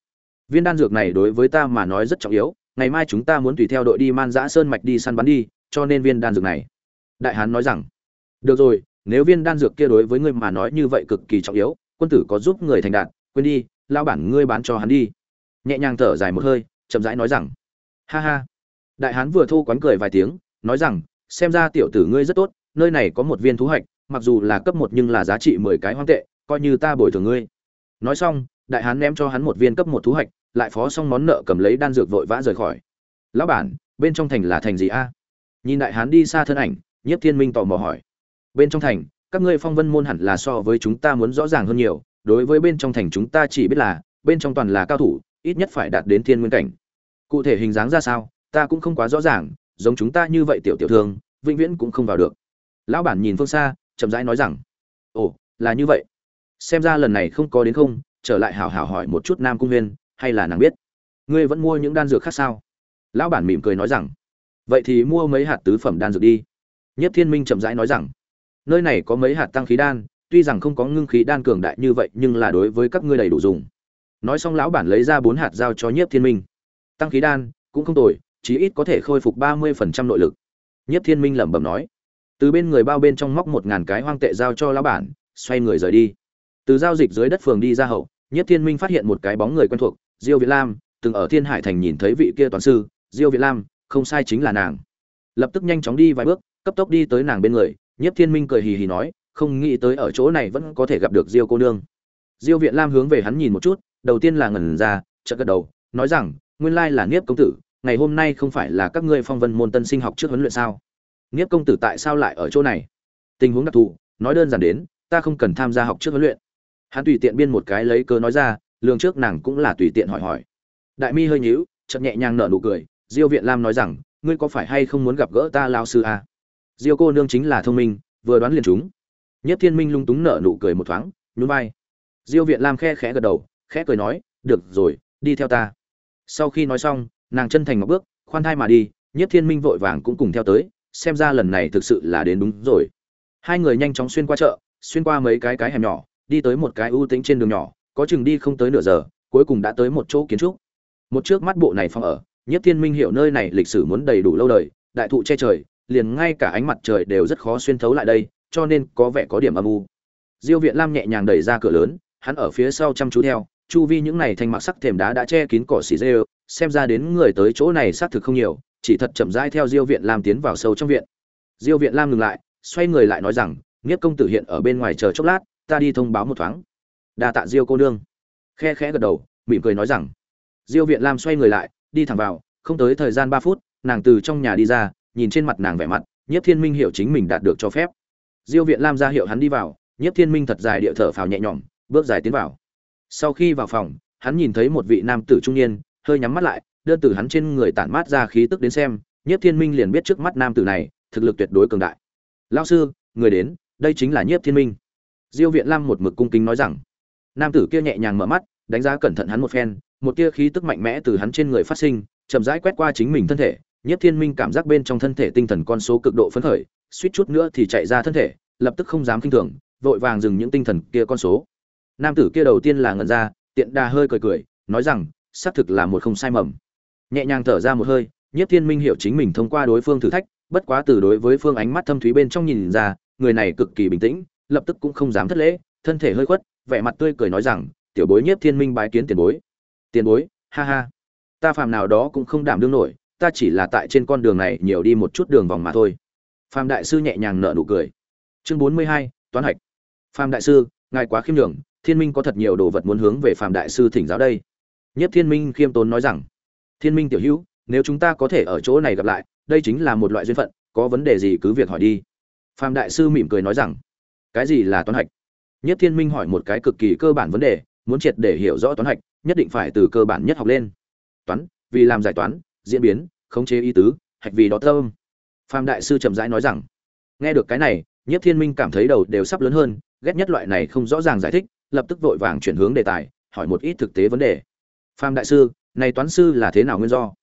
viên đan dược này đối với ta mà nói rất trọng yếu, ngày mai chúng ta muốn tùy theo đội đi man giã sơn mạch đi săn bắn đi, cho nên viên đan dược này. Đại hán nói rằng, được rồi, nếu viên đan dược kia đối với ngươi mà nói như vậy cực kỳ trọng yếu, quân tử có giúp người thành đạt, quên đi lao bản ngươi bán cho hắn đi. Nhẹ nhàng thở dài một hơi, chậm rãi nói rằng, ha ha. Đại hán vừa thu quán cười vài tiếng, nói rằng, xem ra tiểu tử ngươi rất tốt, nơi này có một viên thú hạch, mặc dù là cấp một nhưng là giá trị mười cái hoang tệ, coi như ta bồi thường ngươi. Nói xong đại hán ném cho hắn một viên cấp một thú hạch, lại phó xong món nợ cầm lấy đan dược vội vã rời khỏi. Lão bản, bên trong thành là thành gì a? Nhìn đại hán đi xa thân ảnh, nhiếp thiên minh tò mò hỏi. Bên trong thành, các ngươi phong vân môn hẳn là so với chúng ta muốn rõ ràng hơn nhiều, đối với bên trong thành chúng ta chỉ biết là, bên trong toàn là cao thủ, ít nhất phải đạt đến thiên nguyên cảnh. Cụ thể hình dáng ra sao, ta cũng không quá rõ ràng, giống chúng ta như vậy tiểu tiểu thương, vĩnh viễn cũng không vào được. Lão bản nhìn phương xa, chậm rãi nói rằng, ồ, là như vậy. Xem ra lần này không có đến không trở lại hảo hảo hỏi một chút nam cung huyên, hay là nàng biết? Ngươi vẫn mua những đan dược khác sao? Lão bản mỉm cười nói rằng, vậy thì mua mấy hạt tứ phẩm đan dược đi. Nhất thiên minh chậm rãi nói rằng, nơi này có mấy hạt tăng khí đan, tuy rằng không có ngưng khí đan cường đại như vậy, nhưng là đối với các ngươi đầy đủ dùng. Nói xong lão bản lấy ra bốn hạt giao cho nhiếp thiên minh. Tăng khí đan, cũng không tồi, chí ít có thể khôi phục ba mươi phần trăm nội lực. Nhiếp thiên minh lẩm bẩm nói, từ bên người bao bên trong móc một ngàn cái hoang tệ giao cho lão bản, xoay người rời đi. Từ giao dịch dưới đất phường đi ra hậu nhất thiên minh phát hiện một cái bóng người quen thuộc, diêu việt lam, từng ở thiên hải thành nhìn thấy vị kia toàn sư, diêu việt lam, không sai chính là nàng. Lập tức nhanh chóng đi vài bước, cấp tốc đi tới nàng bên người, nhất thiên minh cười hì hì nói, không nghĩ tới ở chỗ này vẫn có thể gặp được diêu cô nương. Diêu Việt lam hướng về hắn nhìn một chút, đầu tiên là ngẩn ra, chợt gật đầu, nói rằng, nguyên lai là niếp công tử, ngày hôm nay không phải là các ngươi phong vân môn tân sinh học trước huấn luyện sao? Niếp công tử tại sao lại ở chỗ này? Tình huống đặc thù, nói đơn giản đến, ta không cần tham gia học trước huấn luyện hắn tùy tiện biên một cái lấy cớ nói ra, lường trước nàng cũng là tùy tiện hỏi hỏi. Đại mi hơi nhíu, chợt nhẹ nhàng nở nụ cười, diêu viện lam nói rằng, ngươi có phải hay không muốn gặp gỡ ta lao sư à? diêu cô nương chính là thông minh, vừa đoán liền chúng nhất thiên minh lung túng nở nụ cười một thoáng, nhún vai. Diêu viện lam khe khẽ gật đầu, khẽ cười nói, được rồi, đi theo ta. Sau khi nói xong, nàng chân thành ngọc bước, khoan thai mà đi, nhất thiên minh vội vàng cũng cùng theo tới, xem ra lần này thực sự là đến đúng rồi. Hai người nhanh chóng xuyên qua chợ, xuyên qua mấy cái cái hẻm nhỏ đi tới một cái ưu tĩnh trên đường nhỏ, có chừng đi không tới nửa giờ, cuối cùng đã tới một chỗ kiến trúc. Một trước mắt bộ này phòng ở, nhất thiên minh hiểu nơi này lịch sử muốn đầy đủ lâu đời, đại thụ che trời, liền ngay cả ánh mặt trời đều rất khó xuyên thấu lại đây, cho nên có vẻ có điểm âm u. Diêu viện lam nhẹ nhàng đẩy ra cửa lớn, hắn ở phía sau chăm chú theo, chu vi những này thành mặc sắc thềm đá đã che kín cỏ xì dê xem ra đến người tới chỗ này xác thực không nhiều, chỉ thật chậm rãi theo diêu viện lam tiến vào sâu trong viện. Diêu viện lam ngừng lại, xoay người lại nói rằng, nghiếp công tử hiện ở bên ngoài chờ chốc lát ta đi thông báo một thoáng. Đa tạ diêu cô nương. Khe khẽ gật đầu, mỉm cười nói rằng, diêu viện lam xoay người lại, đi thẳng vào, không tới thời gian ba phút, nàng từ trong nhà đi ra, nhìn trên mặt nàng vẻ mặt, nhiếp thiên minh hiểu chính mình đạt được cho phép. Diêu viện lam ra hiệu hắn đi vào, nhiếp thiên minh thật dài địa thở phào nhẹ nhõm, bước dài tiến vào. Sau khi vào phòng, hắn nhìn thấy một vị nam tử trung niên, hơi nhắm mắt lại đơn từ hắn trên người tản mát ra khí tức đến xem, nhiếp thiên minh liền biết trước mắt nam tử này, thực lực tuyệt đối cường đại. Lao sư, người đến, đây chính là nhiếp thiên minh diêu viện lam một mực cung kính nói rằng, nam tử kia nhẹ nhàng mở mắt, đánh giá cẩn thận hắn một phen, một tia khí tức mạnh mẽ từ hắn trên người phát sinh, chậm rãi quét qua chính mình thân thể, nhiếp thiên minh cảm giác bên trong thân thể tinh thần con số cực độ phấn khởi, suýt chút nữa thì chạy ra thân thể, lập tức không dám kinh thường, vội vàng dừng những tinh thần kia con số. Nam tử kia đầu tiên là ngẩn ra, tiện đà hơi cười cười, nói rằng, xác thực là một không sai mầm. Nhẹ nhàng thở ra một hơi, nhiếp thiên minh hiểu chính mình thông qua đối phương thử thách, bất quá từ đối với phương ánh mắt thâm thúy bên trong nhìn ra, người này cực kỳ bình tĩnh lập tức cũng không dám thất lễ, thân thể hơi khuất, vẻ mặt tươi cười nói rằng, tiểu bối nhiếp thiên minh bái kiến tiền bối. Tiền bối? Ha ha. Ta phàm nào đó cũng không đảm đương nổi, ta chỉ là tại trên con đường này nhiều đi một chút đường vòng mà thôi. Phàm đại sư nhẹ nhàng nở nụ cười. Chương bốn mươi hai, toán hạch. Phàm đại sư, ngài quá khiêm nhường, thiên minh có thật nhiều đồ vật muốn hướng về phàm đại sư thỉnh giáo đây. Nhất thiên minh khiêm tốn nói rằng, thiên minh tiểu hữu, nếu chúng ta có thể ở chỗ này gặp lại, đây chính là một loại duyên phận, có vấn đề gì cứ việc hỏi đi. Phàm đại sư mỉm cười nói rằng cái gì là toán hạch? Nhất thiên minh hỏi một cái cực kỳ cơ bản vấn đề, muốn triệt để hiểu rõ toán hạch, nhất định phải từ cơ bản nhất học lên. Toán, vì làm giải toán, diễn biến, khống chế ý tứ, hạch vì đó tâm Phạm đại sư chậm rãi nói rằng, nghe được cái này nhất thiên minh cảm thấy đầu đều sắp lớn hơn, ghét nhất loại này không rõ ràng giải thích, lập tức vội vàng chuyển hướng đề tài, hỏi một ít thực tế vấn đề. Phạm đại sư, này toán sư là thế nào nguyên do?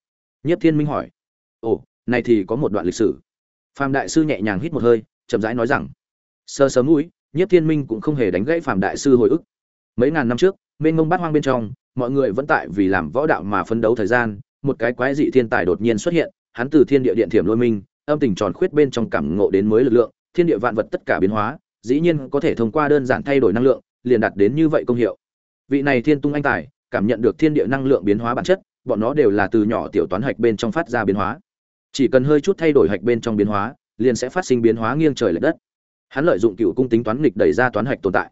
Nhất thiên minh hỏi. Ồ, này thì có một đoạn lịch sử. Phạm đại sư nhẹ nhàng hít một hơi, chậm rãi nói rằng sơ sớm mũi nhất thiên minh cũng không hề đánh gãy phàm đại sư hồi ức. Mấy ngàn năm trước, mênh mông bát hoang bên trong, mọi người vẫn tại vì làm võ đạo mà phấn đấu thời gian, một cái quái dị thiên tài đột nhiên xuất hiện, hắn từ thiên địa điện thiểm lôi minh âm tình tròn khuyết bên trong cảm ngộ đến mới lực lượng, thiên địa vạn vật tất cả biến hóa, dĩ nhiên có thể thông qua đơn giản thay đổi năng lượng, liền đạt đến như vậy công hiệu. Vị này thiên tung anh tài, cảm nhận được thiên địa năng lượng biến hóa bản chất, bọn nó đều là từ nhỏ tiểu toán hạch bên trong phát ra biến hóa. Chỉ cần hơi chút thay đổi hạch bên trong biến hóa, liền sẽ phát sinh biến hóa nghiêng trời lệch đất hắn lợi dụng cựu cung tính toán nghịch đẩy ra toán hạch tồn tại.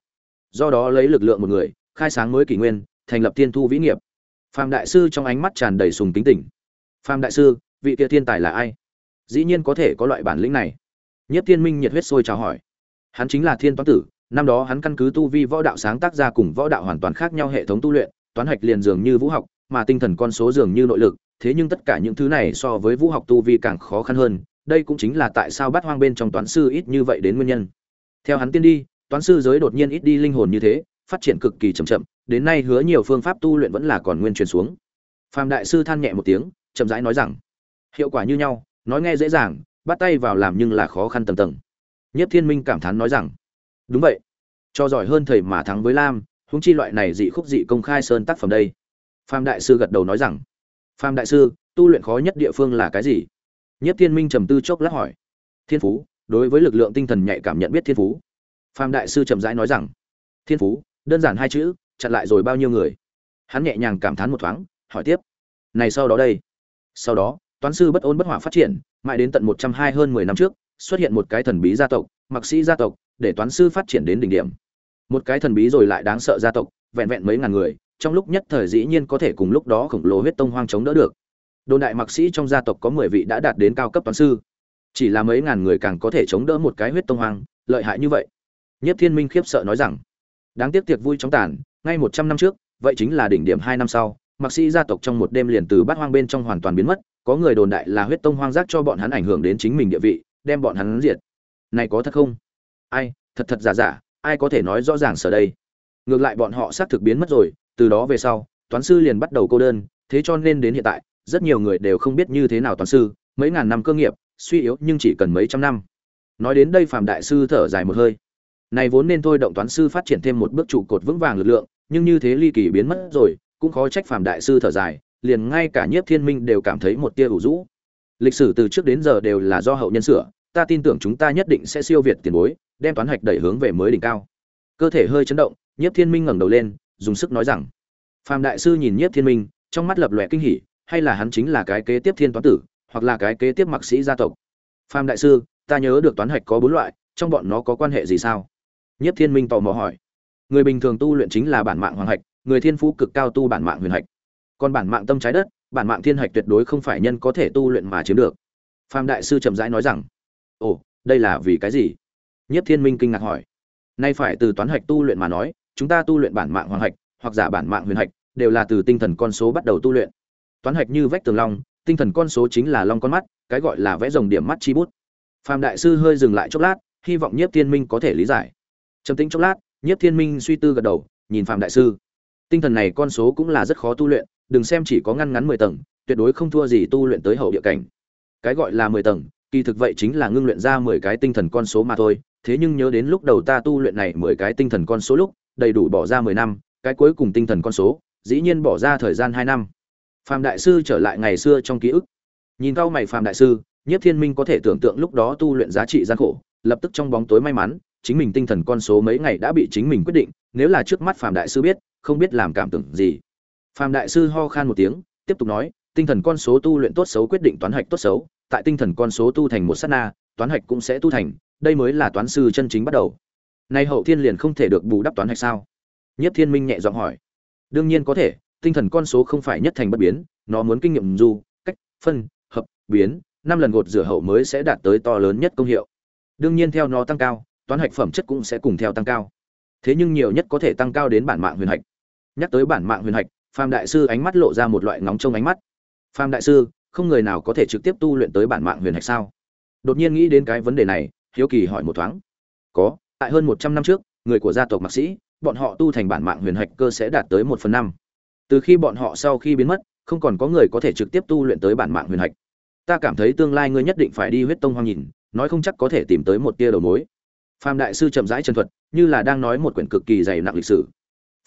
Do đó lấy lực lượng một người, khai sáng mới kỷ nguyên, thành lập thiên thu vĩ nghiệp. Phạm đại sư trong ánh mắt tràn đầy sùng kính tỉnh. Phạm đại sư, vị kia thiên tài là ai? Dĩ nhiên có thể có loại bản lĩnh này. Nhất thiên minh nhiệt huyết sôi chào hỏi. Hắn chính là thiên toán tử, năm đó hắn căn cứ tu vi võ đạo sáng tác ra cùng võ đạo hoàn toàn khác nhau hệ thống tu luyện, toán hạch liền dường như vũ học, mà tinh thần con số dường như nội lực, thế nhưng tất cả những thứ này so với vũ học tu vi càng khó khăn hơn đây cũng chính là tại sao bát hoang bên trong toán sư ít như vậy đến nguyên nhân. Theo hắn tiên đi, toán sư giới đột nhiên ít đi linh hồn như thế, phát triển cực kỳ chậm chậm, đến nay hứa nhiều phương pháp tu luyện vẫn là còn nguyên truyền xuống. Phạm đại sư than nhẹ một tiếng, chậm rãi nói rằng, hiệu quả như nhau, nói nghe dễ dàng, bắt tay vào làm nhưng là khó khăn tầm tầng. Nhất thiên minh cảm thán nói rằng, đúng vậy, cho giỏi hơn thầy mà thắng với lam húng chi loại này dị khúc dị công khai sơn tác phẩm đây. Phạm đại sư gật đầu nói rằng phạm đại sư, tu luyện khó nhất địa phương là cái gì? Nhất thiên minh trầm tư chốc lát hỏi. Thiên phú, đối với lực lượng tinh thần nhạy cảm nhận biết thiên phú. Phạm đại sư trầm rãi nói rằng, thiên phú, đơn giản hai chữ, chặn lại rồi bao nhiêu người? Hắn nhẹ nhàng cảm thán một thoáng, hỏi tiếp, này sau đó đây? Sau đó, toán sư bất ôn bất hỏa phát triển, mãi đến tận một trăm hai hơn mười năm trước, xuất hiện một cái thần bí gia tộc mặc sĩ gia tộc, để toán sư phát triển đến đỉnh điểm. Một cái thần bí rồi lại đáng sợ gia tộc, vẹn vẹn mấy ngàn người, trong lúc nhất thời dĩ nhiên có thể cùng lúc đó khổng lồ huyết tông hoang chống đỡ được đồn đại mặc sĩ trong gia tộc có mười vị đã đạt đến cao cấp toán sư. Chỉ là mấy ngàn người càng có thể chống đỡ một cái huyết tông hoang, lợi hại như vậy. Nhất thiên minh khiếp sợ nói rằng, đáng tiếc tiệc vui chóng tàn, ngay một trăm năm trước, vậy chính là đỉnh điểm hai năm sau mặc sĩ gia tộc trong một đêm liền từ bát hoang bên trong hoàn toàn biến mất, có người đồn đại là huyết tông hoang giác cho bọn hắn ảnh hưởng đến chính mình địa vị, đem bọn hắn diệt. Này có thật không? Ai, thật thật giả giả, ai có thể nói rõ ràng sở đây? Ngược lại bọn họ xác thực biến mất rồi, từ đó về sau, toán sư liền bắt đầu cô đơn, thế cho nên đến hiện tại rất nhiều người đều không biết như thế nào toán sư, mấy ngàn năm cơ nghiệp, suy yếu nhưng chỉ cần mấy trăm năm. Nói đến đây phạm đại sư thở dài một hơi. Này vốn nên thôi động toán sư phát triển thêm một bước trụ cột vững vàng lực lượng, nhưng như thế ly kỳ biến mất rồi, cũng khó trách phạm đại sư thở dài, liền ngay cả nhiếp thiên minh đều cảm thấy một tia ủ rũ. Lịch sử từ trước đến giờ đều là do hậu nhân sửa, ta tin tưởng chúng ta nhất định sẽ siêu việt tiền bối, đem toán hạch đẩy hướng về mới đỉnh cao. Cơ thể hơi chấn động, nhiếp thiên minh ngẩng đầu lên, dùng sức nói rằng, phạm đại sư nhìn nhiếp thiên minh, trong mắt lập lòe kinh hỉ hay là hắn chính là cái kế tiếp thiên toán tử, hoặc là cái kế tiếp mặc sĩ gia tộc? Phạm đại sư, ta nhớ được toán hạch có bốn loại, trong bọn nó có quan hệ gì sao? Nhất thiên minh tò mò hỏi. Người bình thường tu luyện chính là bản mạng hoàng hạch, người thiên phú cực cao tu bản mạng huyền hạch. Còn bản mạng tâm trái đất, bản mạng thiên hạch tuyệt đối không phải nhân có thể tu luyện mà chiếm được. Phạm đại sư chậm rãi nói rằng, ồ, đây là vì cái gì? Nhất thiên minh kinh ngạc hỏi. Nay phải từ toán hạch tu luyện mà nói, chúng ta tu luyện bản mạng hoàng hạch, hoặc giả bản mạng huyền hạch, đều là từ tinh thần con số bắt đầu tu luyện toán hạch như vách tường long, tinh thần con số chính là long con mắt, cái gọi là vẽ rồng điểm mắt chi bút. Phạm đại sư hơi dừng lại chốc lát, hy vọng nhiếp thiên minh có thể lý giải. Trầm tĩnh chốc lát, nhiếp thiên minh suy tư gật đầu, nhìn phạm đại sư. Tinh thần này con số cũng là rất khó tu luyện, đừng xem chỉ có ngăn ngắn mười tầng, tuyệt đối không thua gì tu luyện tới hậu địa cảnh. Cái gọi là mười tầng, kỳ thực vậy chính là ngưng luyện ra mười cái tinh thần con số mà thôi, thế nhưng nhớ đến lúc đầu ta tu luyện này mười cái tinh thần con số lúc, đầy đủ bỏ ra mười năm, cái cuối cùng tinh thần con số, dĩ nhiên bỏ ra thời gian hai năm phạm đại sư trở lại ngày xưa trong ký ức. Nhìn cao mày phạm đại sư nhất thiên minh có thể tưởng tượng lúc đó tu luyện giá trị gian khổ, lập tức trong bóng tối may mắn, chính mình tinh thần con số mấy ngày đã bị chính mình quyết định, nếu là trước mắt phạm đại sư biết, không biết làm cảm tưởng gì. Phạm đại sư ho khan một tiếng, tiếp tục nói, tinh thần con số tu luyện tốt xấu quyết định toán hạch tốt xấu, tại tinh thần con số tu thành một sát na, toán hạch cũng sẽ tu thành, đây mới là toán sư chân chính bắt đầu. Nay hậu thiên liền không thể được bù đắp toán hạch sao? Nhất thiên minh nhẹ giọng hỏi. Đương nhiên có thể tinh thần con số không phải nhất thành bất biến nó muốn kinh nghiệm du cách phân hợp biến năm lần gột rửa hậu mới sẽ đạt tới to lớn nhất công hiệu đương nhiên theo nó tăng cao toán hạch phẩm chất cũng sẽ cùng theo tăng cao thế nhưng nhiều nhất có thể tăng cao đến bản mạng huyền hạch nhắc tới bản mạng huyền hạch Phạm đại sư ánh mắt lộ ra một loại ngóng trông ánh mắt. Phạm đại sư, không người nào có thể trực tiếp tu luyện tới bản mạng huyền hạch sao? Đột nhiên nghĩ đến cái vấn đề này, Hiếu Kỳ hỏi một thoáng. Có, tại hơn một trăm năm trước, người của gia tộc Mạc Sĩ, bọn họ tu thành bản mạng huyền hạch cơ sẽ đạt tới một phần năm. Từ khi bọn họ sau khi biến mất, không còn có người có thể trực tiếp tu luyện tới bản mạng huyền hạch. Ta cảm thấy tương lai ngươi nhất định phải đi huyết tông hoang nhìn, nói không chắc có thể tìm tới một tia đầu mối. Phạm đại sư chậm rãi chân thuật, như là đang nói một quyển cực kỳ dày nặng lịch sử.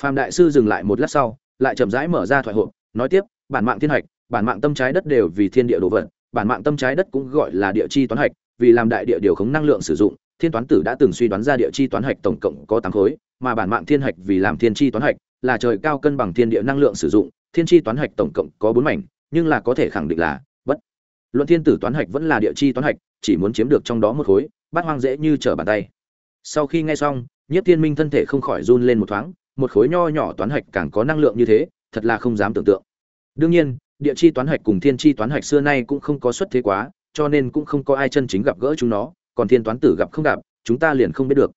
Phạm đại sư dừng lại một lát sau, lại chậm rãi mở ra thoại hộp nói tiếp bản mạng thiên hạch bản mạng tâm trái đất đều vì thiên địa đồ vật bản mạng tâm trái đất cũng gọi là địa chi toán hạch vì làm đại địa điều khống năng lượng sử dụng thiên toán tử đã từng suy đoán ra địa chi toán hạch tổng cộng có tám khối mà bản mạng thiên hạch vì làm thiên chi toán hạch là trời cao cân bằng thiên địa năng lượng sử dụng thiên chi toán hạch tổng cộng có bốn mảnh nhưng là có thể khẳng định là bất luận thiên tử toán hạch vẫn là địa chi toán hạch chỉ muốn chiếm được trong đó một khối bát hoang dễ như trở bàn tay sau khi nghe xong nhiếp thiên minh thân thể không khỏi run lên một thoáng một khối nho nhỏ toán hạch càng có năng lượng như thế, thật là không dám tưởng tượng. Đương nhiên, địa chi toán hạch cùng thiên chi toán hạch xưa nay cũng không có xuất thế quá, cho nên cũng không có ai chân chính gặp gỡ chúng nó, còn thiên toán tử gặp không gặp, chúng ta liền không biết được.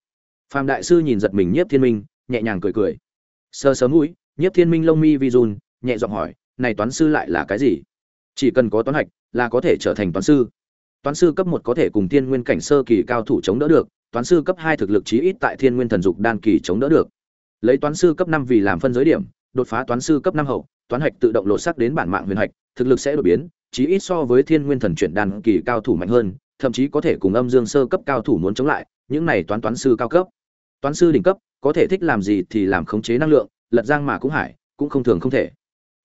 Phạm đại sư nhìn giật mình Nhiếp Thiên Minh, nhẹ nhàng cười cười. Sơ sớm mũi, Nhiếp Thiên Minh lông mi vi dùn nhẹ giọng hỏi, này toán sư lại là cái gì? Chỉ cần có toán hạch, là có thể trở thành toán sư. Toán sư cấp một có thể cùng thiên nguyên cảnh sơ kỳ cao thủ chống đỡ được, toán sư cấp hai thực lực chí ít tại thiên nguyên thần dục đan kỳ chống đỡ được lấy toán sư cấp năm vì làm phân giới điểm đột phá toán sư cấp năm hậu toán hạch tự động lột sắc đến bản mạng huyền hạch thực lực sẽ đột biến chí ít so với thiên nguyên thần chuyển đan kỳ cao thủ mạnh hơn thậm chí có thể cùng âm dương sơ cấp cao thủ muốn chống lại những này toán toán sư cao cấp toán sư đỉnh cấp có thể thích làm gì thì làm khống chế năng lượng lật giang mà cũng hải cũng không thường không thể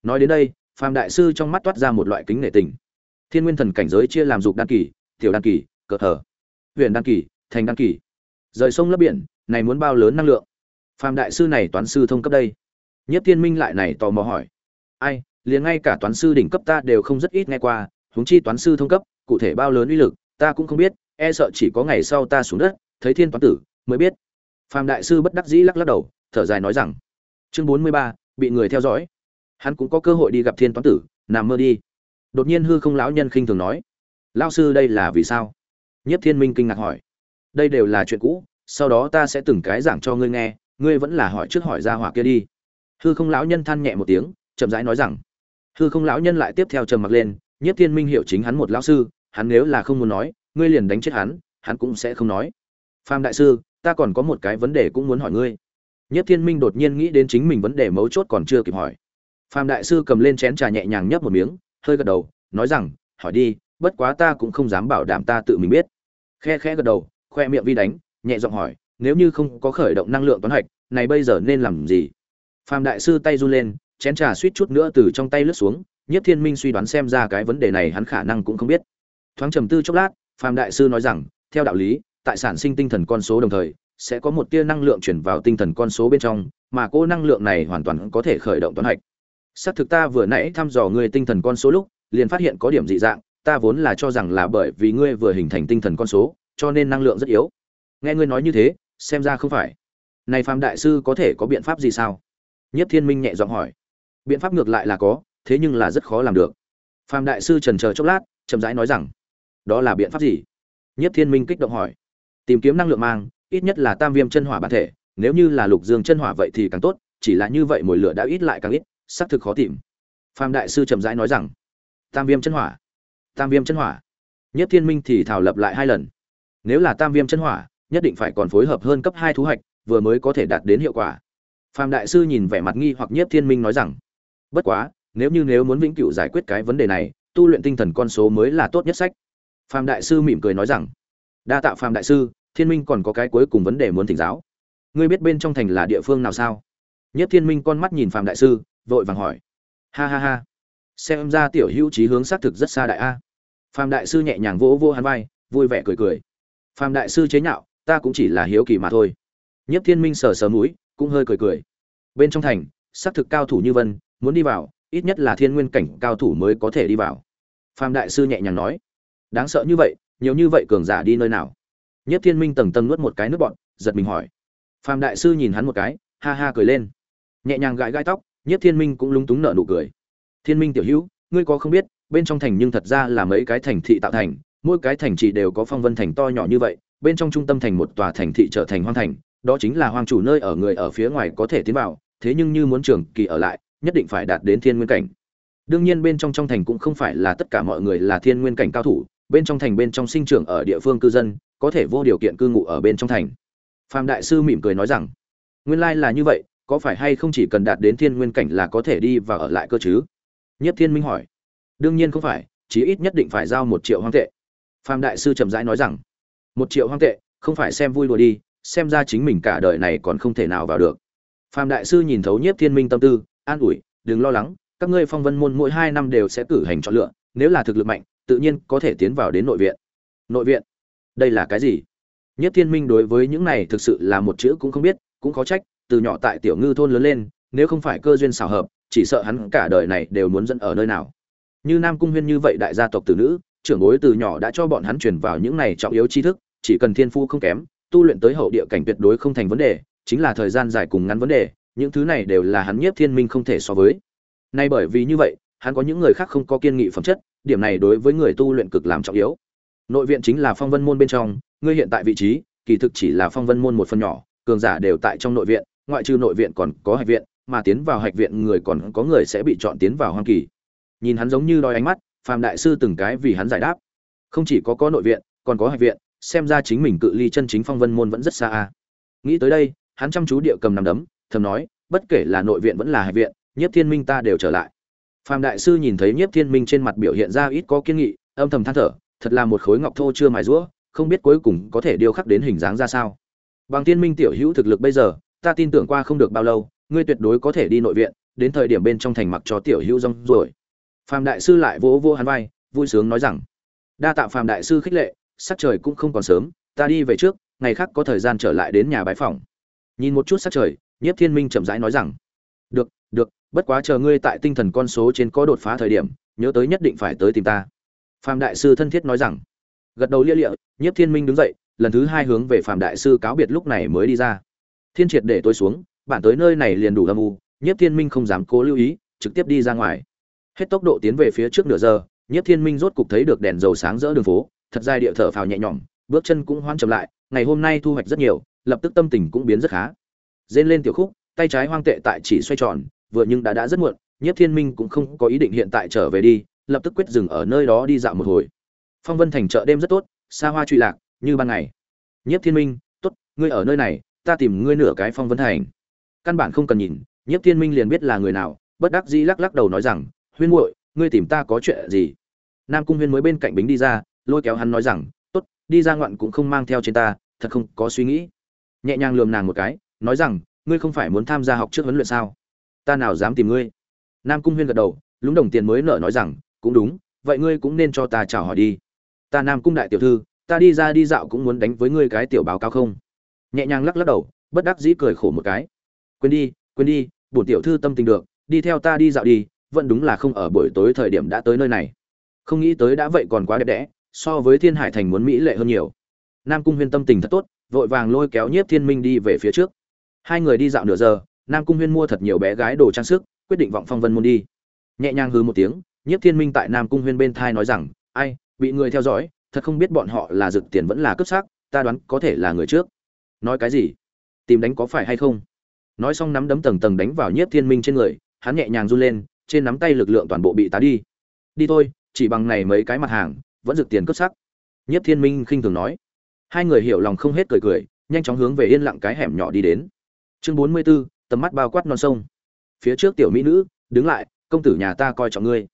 nói đến đây phàm đại sư trong mắt toát ra một loại kính nể tình thiên nguyên thần cảnh giới chia làm dục đan kỳ tiểu đan kỳ cờ thờ huyền đan kỳ thành đan kỳ rời sông lấp biển này muốn bao lớn năng lượng Phạm đại sư này toán sư thông cấp đây. Nhất Thiên Minh lại này tò mò hỏi. Ai, liền ngay cả toán sư đỉnh cấp ta đều không rất ít nghe qua, huống chi toán sư thông cấp, cụ thể bao lớn uy lực, ta cũng không biết, e sợ chỉ có ngày sau ta xuống đất, thấy thiên toán tử mới biết. Phạm đại sư bất đắc dĩ lắc lắc đầu, thở dài nói rằng: "Chương 43, bị người theo dõi. Hắn cũng có cơ hội đi gặp thiên toán tử, nằm mơ đi." Đột nhiên hư không lão nhân khinh thường nói: "Lão sư đây là vì sao?" Nhất Thiên Minh kinh ngạc hỏi: "Đây đều là chuyện cũ, sau đó ta sẽ từng cái giảng cho ngươi nghe, ngươi vẫn là hỏi trước hỏi ra hỏa kia đi hư không lão nhân than nhẹ một tiếng chậm rãi nói rằng hư không lão nhân lại tiếp theo trầm mặc lên nhất thiên minh hiểu chính hắn một lão sư hắn nếu là không muốn nói ngươi liền đánh chết hắn hắn cũng sẽ không nói phạm đại sư ta còn có một cái vấn đề cũng muốn hỏi ngươi. Nhất thiên minh đột nhiên nghĩ đến chính mình vấn đề mấu chốt còn chưa kịp hỏi. Phạm đại sư cầm lên chén trà nhẹ nhàng nhấp một miếng, hơi gật đầu, nói rằng, hỏi đi, bất quá ta cũng không dám bảo đảm ta tự mình biết. Khe khe gật đầu, khoe miệng vi đánh, nhẹ giọng hỏi, nếu như không có khởi động năng lượng toán hạch, này bây giờ nên làm gì? Phạm đại sư tay run lên, chén trà suýt chút nữa từ trong tay lướt xuống nhất thiên minh suy đoán xem ra cái vấn đề này hắn khả năng cũng không biết. Thoáng trầm tư chốc lát phạm đại sư nói rằng, theo đạo lý tại sản sinh tinh thần con số đồng thời, sẽ có một tia năng lượng chuyển vào tinh thần con số bên trong, mà cô năng lượng này hoàn toàn có thể khởi động toán hạch. Xác thực ta vừa nãy thăm dò ngươi tinh thần con số lúc, liền phát hiện có điểm dị dạng, ta vốn là cho rằng là bởi vì ngươi vừa hình thành tinh thần con số, cho nên năng lượng rất yếu. Nghe ngươi nói như thế, xem ra không phải. Này phạm đại sư có thể có biện pháp gì sao? Nhất thiên minh nhẹ giọng hỏi. Biện pháp ngược lại là có, thế nhưng là rất khó làm được. Phạm đại sư trần chờ chốc lát, chậm rãi nói rằng, đó là biện pháp gì? Nhất thiên minh kích động hỏi tìm kiếm năng lượng mang, ít nhất là tam viêm chân hỏa bản thể, nếu như là lục dương chân hỏa vậy thì càng tốt, chỉ là như vậy mồi lửa đã ít lại càng ít, xác thực khó tìm. Phạm đại sư trầm rãi nói rằng, tam viêm chân hỏa, tam viêm chân hỏa. Nhất thiên minh thì thảo lập lại hai lần. Nếu là tam viêm chân hỏa, nhất định phải còn phối hợp hơn cấp hai thú hạch, vừa mới có thể đạt đến hiệu quả. Phạm đại sư nhìn vẻ mặt nghi hoặc nhất thiên minh nói rằng, bất quá, nếu như nếu muốn vĩnh cửu giải quyết cái vấn đề này, tu luyện tinh thần con số mới là tốt nhất sách. Phạm đại sư mỉm cười nói rằng đa tạ phạm đại sư, thiên minh còn có cái cuối cùng vấn đề muốn thỉnh giáo. Ngươi biết bên trong thành là địa phương nào sao? Nhất thiên minh con mắt nhìn phạm đại sư, vội vàng hỏi. Ha ha ha. Xem ra tiểu hữu trí hướng xác thực rất xa đại a. Phạm đại sư nhẹ nhàng vỗ vô hắn vai, vui vẻ cười cười. Phạm đại sư chế nhạo, ta cũng chỉ là hiếu kỳ mà thôi. Nhất thiên minh sờ sờ mũi, cũng hơi cười cười. Bên trong thành, xác thực cao thủ như vân, muốn đi vào, ít nhất là thiên nguyên cảnh cao thủ mới có thể đi vào. Phạm đại sư nhẹ nhàng nói. Đáng sợ như vậy nhiều như vậy cường giả đi nơi nào? Nhất thiên minh tầng tầng nuốt một cái nước bọn, giật mình hỏi. Phạm đại sư nhìn hắn một cái, ha ha cười lên. Nhẹ nhàng gãi gãi tóc, nhất thiên minh cũng lúng túng nở nụ cười. Thiên minh tiểu hữu, ngươi có không biết, bên trong thành nhưng thật ra là mấy cái thành thị tạo thành, mỗi cái thành chỉ đều có phong vân thành to nhỏ như vậy, bên trong trung tâm thành một tòa thành thị trở thành hoang thành, đó chính là hoang chủ nơi ở người ở phía ngoài có thể tiến vào, thế nhưng như muốn trường kỳ ở lại, nhất định phải đạt đến thiên nguyên cảnh. Đương nhiên bên trong trong thành cũng không phải là tất cả mọi người là thiên nguyên cảnh cao thủ bên trong thành bên trong sinh trưởng ở địa phương cư dân, có thể vô điều kiện cư ngụ ở bên trong thành. Phạm đại sư mỉm cười nói rằng, nguyên lai là như vậy, có phải hay không chỉ cần đạt đến thiên nguyên cảnh là có thể đi và ở lại cơ chứ? Nhất thiên minh hỏi. Đương nhiên không phải, chí ít nhất định phải giao một triệu hoang tệ. Phạm đại sư trầm rãi nói rằng, một triệu hoang tệ, không phải xem vui đùa đi, xem ra chính mình cả đời này còn không thể nào vào được. Phạm đại sư nhìn thấu nhiếp thiên minh tâm tư, an ủi, đừng lo lắng, các ngươi phong vân môn mỗi hai năm đều sẽ cử hành chọn lựa, nếu là thực lực mạnh tự nhiên có thể tiến vào đến nội viện. Nội viện? Đây là cái gì? Nhất thiên minh đối với những này thực sự là một chữ cũng không biết, cũng khó trách, từ nhỏ tại tiểu ngư thôn lớn lên, nếu không phải cơ duyên xảo hợp, chỉ sợ hắn cả đời này đều muốn dẫn ở nơi nào. Như nam cung huyên như vậy đại gia tộc tử nữ, trưởng bối từ nhỏ đã cho bọn hắn truyền vào những này trọng yếu tri thức, chỉ cần thiên phu không kém, tu luyện tới hậu địa cảnh tuyệt đối không thành vấn đề, chính là thời gian dài cùng ngắn vấn đề, những thứ này đều là hắn nhiếp thiên minh không thể so với. Nay bởi vì như vậy, hắn có những người khác không có kiên nghị phẩm chất điểm này đối với người tu luyện cực làm trọng yếu. Nội viện chính là phong vân môn bên trong, ngươi hiện tại vị trí, kỳ thực chỉ là phong vân môn một phần nhỏ, cường giả đều tại trong nội viện, ngoại trừ nội viện còn có hạch viện, mà tiến vào hạch viện người còn có người sẽ bị chọn tiến vào hoang kỳ. Nhìn hắn giống như đôi ánh mắt, phàm đại sư từng cái vì hắn giải đáp. Không chỉ có có nội viện, còn có hạch viện, xem ra chính mình cự ly chân chính phong vân môn vẫn rất xa a. Nghĩ tới đây, hắn chăm chú địa cầm nằm đấm, thầm nói, bất kể là nội viện vẫn là hạch viện, nhiếp thiên minh ta đều trở lại. Phạm đại sư nhìn thấy nhiếp thiên minh trên mặt biểu hiện ra ít có kiên nghị âm thầm than thở thật là một khối ngọc thô chưa mài giũa, không biết cuối cùng có thể điêu khắc đến hình dáng ra sao bằng thiên minh tiểu hữu thực lực bây giờ ta tin tưởng qua không được bao lâu ngươi tuyệt đối có thể đi nội viện đến thời điểm bên trong thành mặc cho tiểu hữu rong rồi Phạm đại sư lại vỗ vỗ hắn vai vui sướng nói rằng đa tạ Phạm đại sư khích lệ sắc trời cũng không còn sớm ta đi về trước ngày khác có thời gian trở lại đến nhà bái phỏng. nhìn một chút sắc trời nhiếp thiên minh chậm rãi nói rằng được được, bất quá chờ ngươi tại tinh thần con số trên có đột phá thời điểm, nhớ tới nhất định phải tới tìm ta. Phạm đại sư thân thiết nói rằng. Gật đầu lia lịa, nhiếp thiên minh đứng dậy, lần thứ hai hướng về phạm đại sư cáo biệt lúc này mới đi ra. Thiên triệt để tôi xuống, bản tới nơi này liền đủ âm u, nhiếp thiên minh không dám cố lưu ý, trực tiếp đi ra ngoài. Hết tốc độ tiến về phía trước nửa giờ, nhiếp thiên minh rốt cục thấy được đèn dầu sáng rỡ đường phố, thật dài địa thở phào nhẹ nhõm, bước chân cũng hoan chậm lại, ngày hôm nay thu hoạch rất nhiều, lập tức tâm tình cũng biến rất khá. Dên lên tiểu khúc, tay trái hoang tệ tại chỉ xoay tròn vừa nhưng đã đã rất muộn, nhiếp thiên minh cũng không có ý định hiện tại trở về đi, lập tức quyết dừng ở nơi đó đi dạo một hồi. Phong vân thành chợ đêm rất tốt, xa hoa trụy lạc, như ban ngày. Nhiếp thiên minh, tốt, ngươi ở nơi này, ta tìm ngươi nửa cái phong vân thành. Căn bản không cần nhìn, nhiếp thiên minh liền biết là người nào, bất đắc dĩ lắc lắc đầu nói rằng, huyên muội, ngươi tìm ta có chuyện gì? Nam cung huyên mới bên cạnh bính đi ra, lôi kéo hắn nói rằng, tốt, đi ra ngoạn cũng không mang theo trên ta, thật không có suy nghĩ. Nhẹ nhàng lườm nàng một cái, nói rằng, ngươi không phải muốn tham gia học trước huấn luyện sao? Ta nào dám tìm ngươi? Nam cung huyên gật đầu, lúng đồng tiền mới nở nói rằng, cũng đúng, vậy ngươi cũng nên cho ta chào hỏi đi. Ta nam cung đại tiểu thư, ta đi ra đi dạo cũng muốn đánh với ngươi cái tiểu báo cáo không? Nhẹ nhàng lắc lắc đầu, bất đắc dĩ cười khổ một cái. Quên đi quên đi, bổn tiểu thư tâm tình được, đi theo ta đi dạo đi, vẫn đúng là không ở buổi tối thời điểm đã tới nơi này. Không nghĩ tới đã vậy còn quá đẹp đẽ, so với thiên hải thành muốn mỹ lệ hơn nhiều. Nam cung huyên tâm tình thật tốt, vội vàng lôi kéo nhiếp thiên minh đi về phía trước. Hai người đi dạo nửa giờ nam cung huyên mua thật nhiều bé gái đồ trang sức quyết định vọng phong vân môn đi. Nhẹ nhàng hư một tiếng nhiếp thiên minh tại nam cung huyên bên thai nói rằng ai bị người theo dõi thật không biết bọn họ là rực tiền vẫn là cướp xác ta đoán có thể là người trước. Nói cái gì? Tìm đánh có phải hay không? Nói xong nắm đấm tầng tầng đánh vào nhiếp thiên minh trên người hắn nhẹ nhàng run lên trên nắm tay lực lượng toàn bộ bị tá đi. Đi thôi chỉ bằng này mấy cái mặt hàng vẫn rực tiền cướp sắc nhiếp thiên minh khinh thường nói. Hai người hiểu lòng không hết cười cười nhanh chóng hướng về yên lặng cái hẻm nhỏ đi đến. Chương bốn mươi 44, tầm mắt bao quát non sông. Phía trước tiểu mỹ nữ, đứng lại, công tử nhà ta coi trọng ngươi.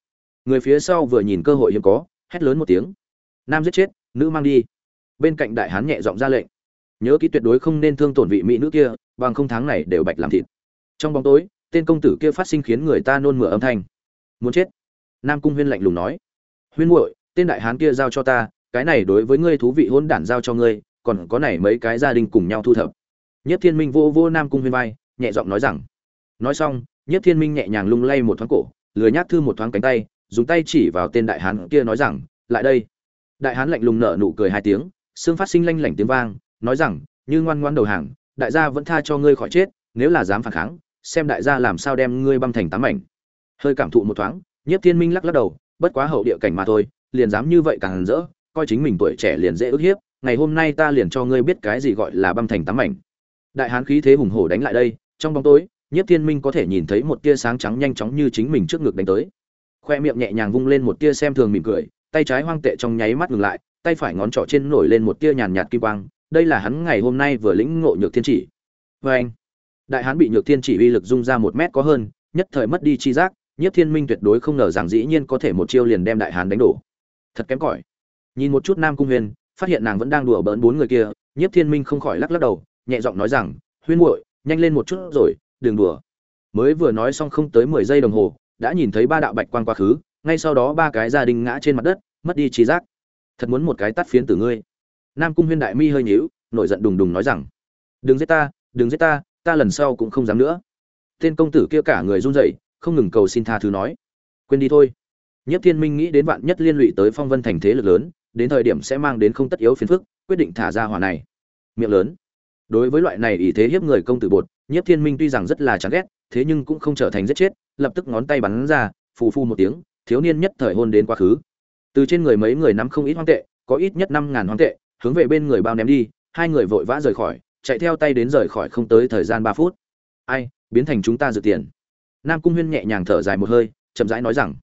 Người phía sau vừa nhìn cơ hội hiếm có, hét lớn một tiếng. Nam giết chết, nữ mang đi. Bên cạnh đại hán nhẹ giọng ra lệnh. Nhớ kỹ tuyệt đối không nên thương tổn vị mỹ nữ kia, bằng không tháng này đều bạch làm thịt. Trong bóng tối, tên công tử kia phát sinh khiến người ta nôn mửa âm thanh. Muốn chết? Nam cung huyên lạnh lùng nói. Huyên muội, tên đại hán kia giao cho ta, cái này đối với ngươi thú vị hôn đản giao cho ngươi, còn có này mấy cái gia đình cùng nhau thu thập. Nhất thiên minh vô vô nam cung huyên vai nhẹ giọng nói rằng, nói xong nhất thiên minh nhẹ nhàng lung lay một thoáng cổ, lười nhát thư một thoáng cánh tay, dùng tay chỉ vào tên đại hán kia nói rằng, lại đây. Đại hán lạnh lùng nở nụ cười hai tiếng, xương phát sinh lanh lảnh tiếng vang, nói rằng, như ngoan ngoan đầu hàng, đại gia vẫn tha cho ngươi khỏi chết, nếu là dám phản kháng, xem đại gia làm sao đem ngươi băm thành tám mảnh. Hơi cảm thụ một thoáng, nhiếp thiên minh lắc lắc đầu, bất quá hậu địa cảnh mà thôi, liền dám như vậy càng rỡ, coi chính mình tuổi trẻ liền dễ ức hiếp, ngày hôm nay ta liền cho ngươi biết cái gì gọi là băm thành tám mảnh. Đại hán khí thế hùng hổ đánh lại đây trong bóng tối, nhiếp thiên minh có thể nhìn thấy một tia sáng trắng nhanh chóng như chính mình trước ngực đánh tới. Khoe miệng nhẹ nhàng vung lên một tia xem thường mỉm cười, tay trái hoang tệ trong nháy mắt ngừng lại, tay phải ngón trỏ trên nổi lên một tia nhàn nhạt kim quang, đây là hắn ngày hôm nay vừa lĩnh ngộ nhược thiên chỉ. Vê anh, đại hán bị nhược thiên chỉ uy lực dung ra một mét có hơn, nhất thời mất đi chi giác, nhiếp thiên minh tuyệt đối không ngờ rằng dĩ nhiên có thể một chiêu liền đem đại hán đánh đổ. Thật kém cỏi. Nhìn một chút nam cung huyền, phát hiện nàng vẫn đang đùa bỡn bốn người kia, nhiếp thiên minh không khỏi lắc lắc đầu, nhẹ giọng nói rằng, huyên muội nhanh lên một chút rồi, đừng đùa. Mới vừa nói xong không tới mười giây đồng hồ, đã nhìn thấy ba đạo bạch quang quá khứ, ngay sau đó ba cái gia đình ngã trên mặt đất, mất đi trí giác. Thật muốn một cái tắt phiến từ ngươi. Nam cung huyên đại mi hơi nhíu, nổi giận đùng đùng nói rằng, đừng giết ta, đừng giết ta ta lần sau cũng không dám nữa. Tên công tử kia cả người run rẩy, không ngừng cầu xin tha thứ nói, quên đi thôi. Nhất thiên minh nghĩ đến vạn nhất liên lụy tới phong vân thành thế lực lớn, đến thời điểm sẽ mang đến không tất yếu phiền phức, quyết định thả ra hỏa này. Miệng lớn đối với loại này ý thế hiếp người công tử bột, nhiếp thiên minh tuy rằng rất là chán ghét, thế nhưng cũng không trở thành giết chết, lập tức ngón tay bắn ra, phù phu một tiếng, thiếu niên nhất thời hôn đến quá khứ. Từ trên người mấy người nắm không ít hoang tệ, có ít nhất năm ngàn hoang tệ, hướng về bên người bao ném đi, hai người vội vã rời khỏi, chạy theo tay đến rời khỏi không tới thời gian ba phút. Ai, biến thành chúng ta dự tiền. Nam cung huyên nhẹ nhàng thở dài một hơi, chậm rãi nói rằng,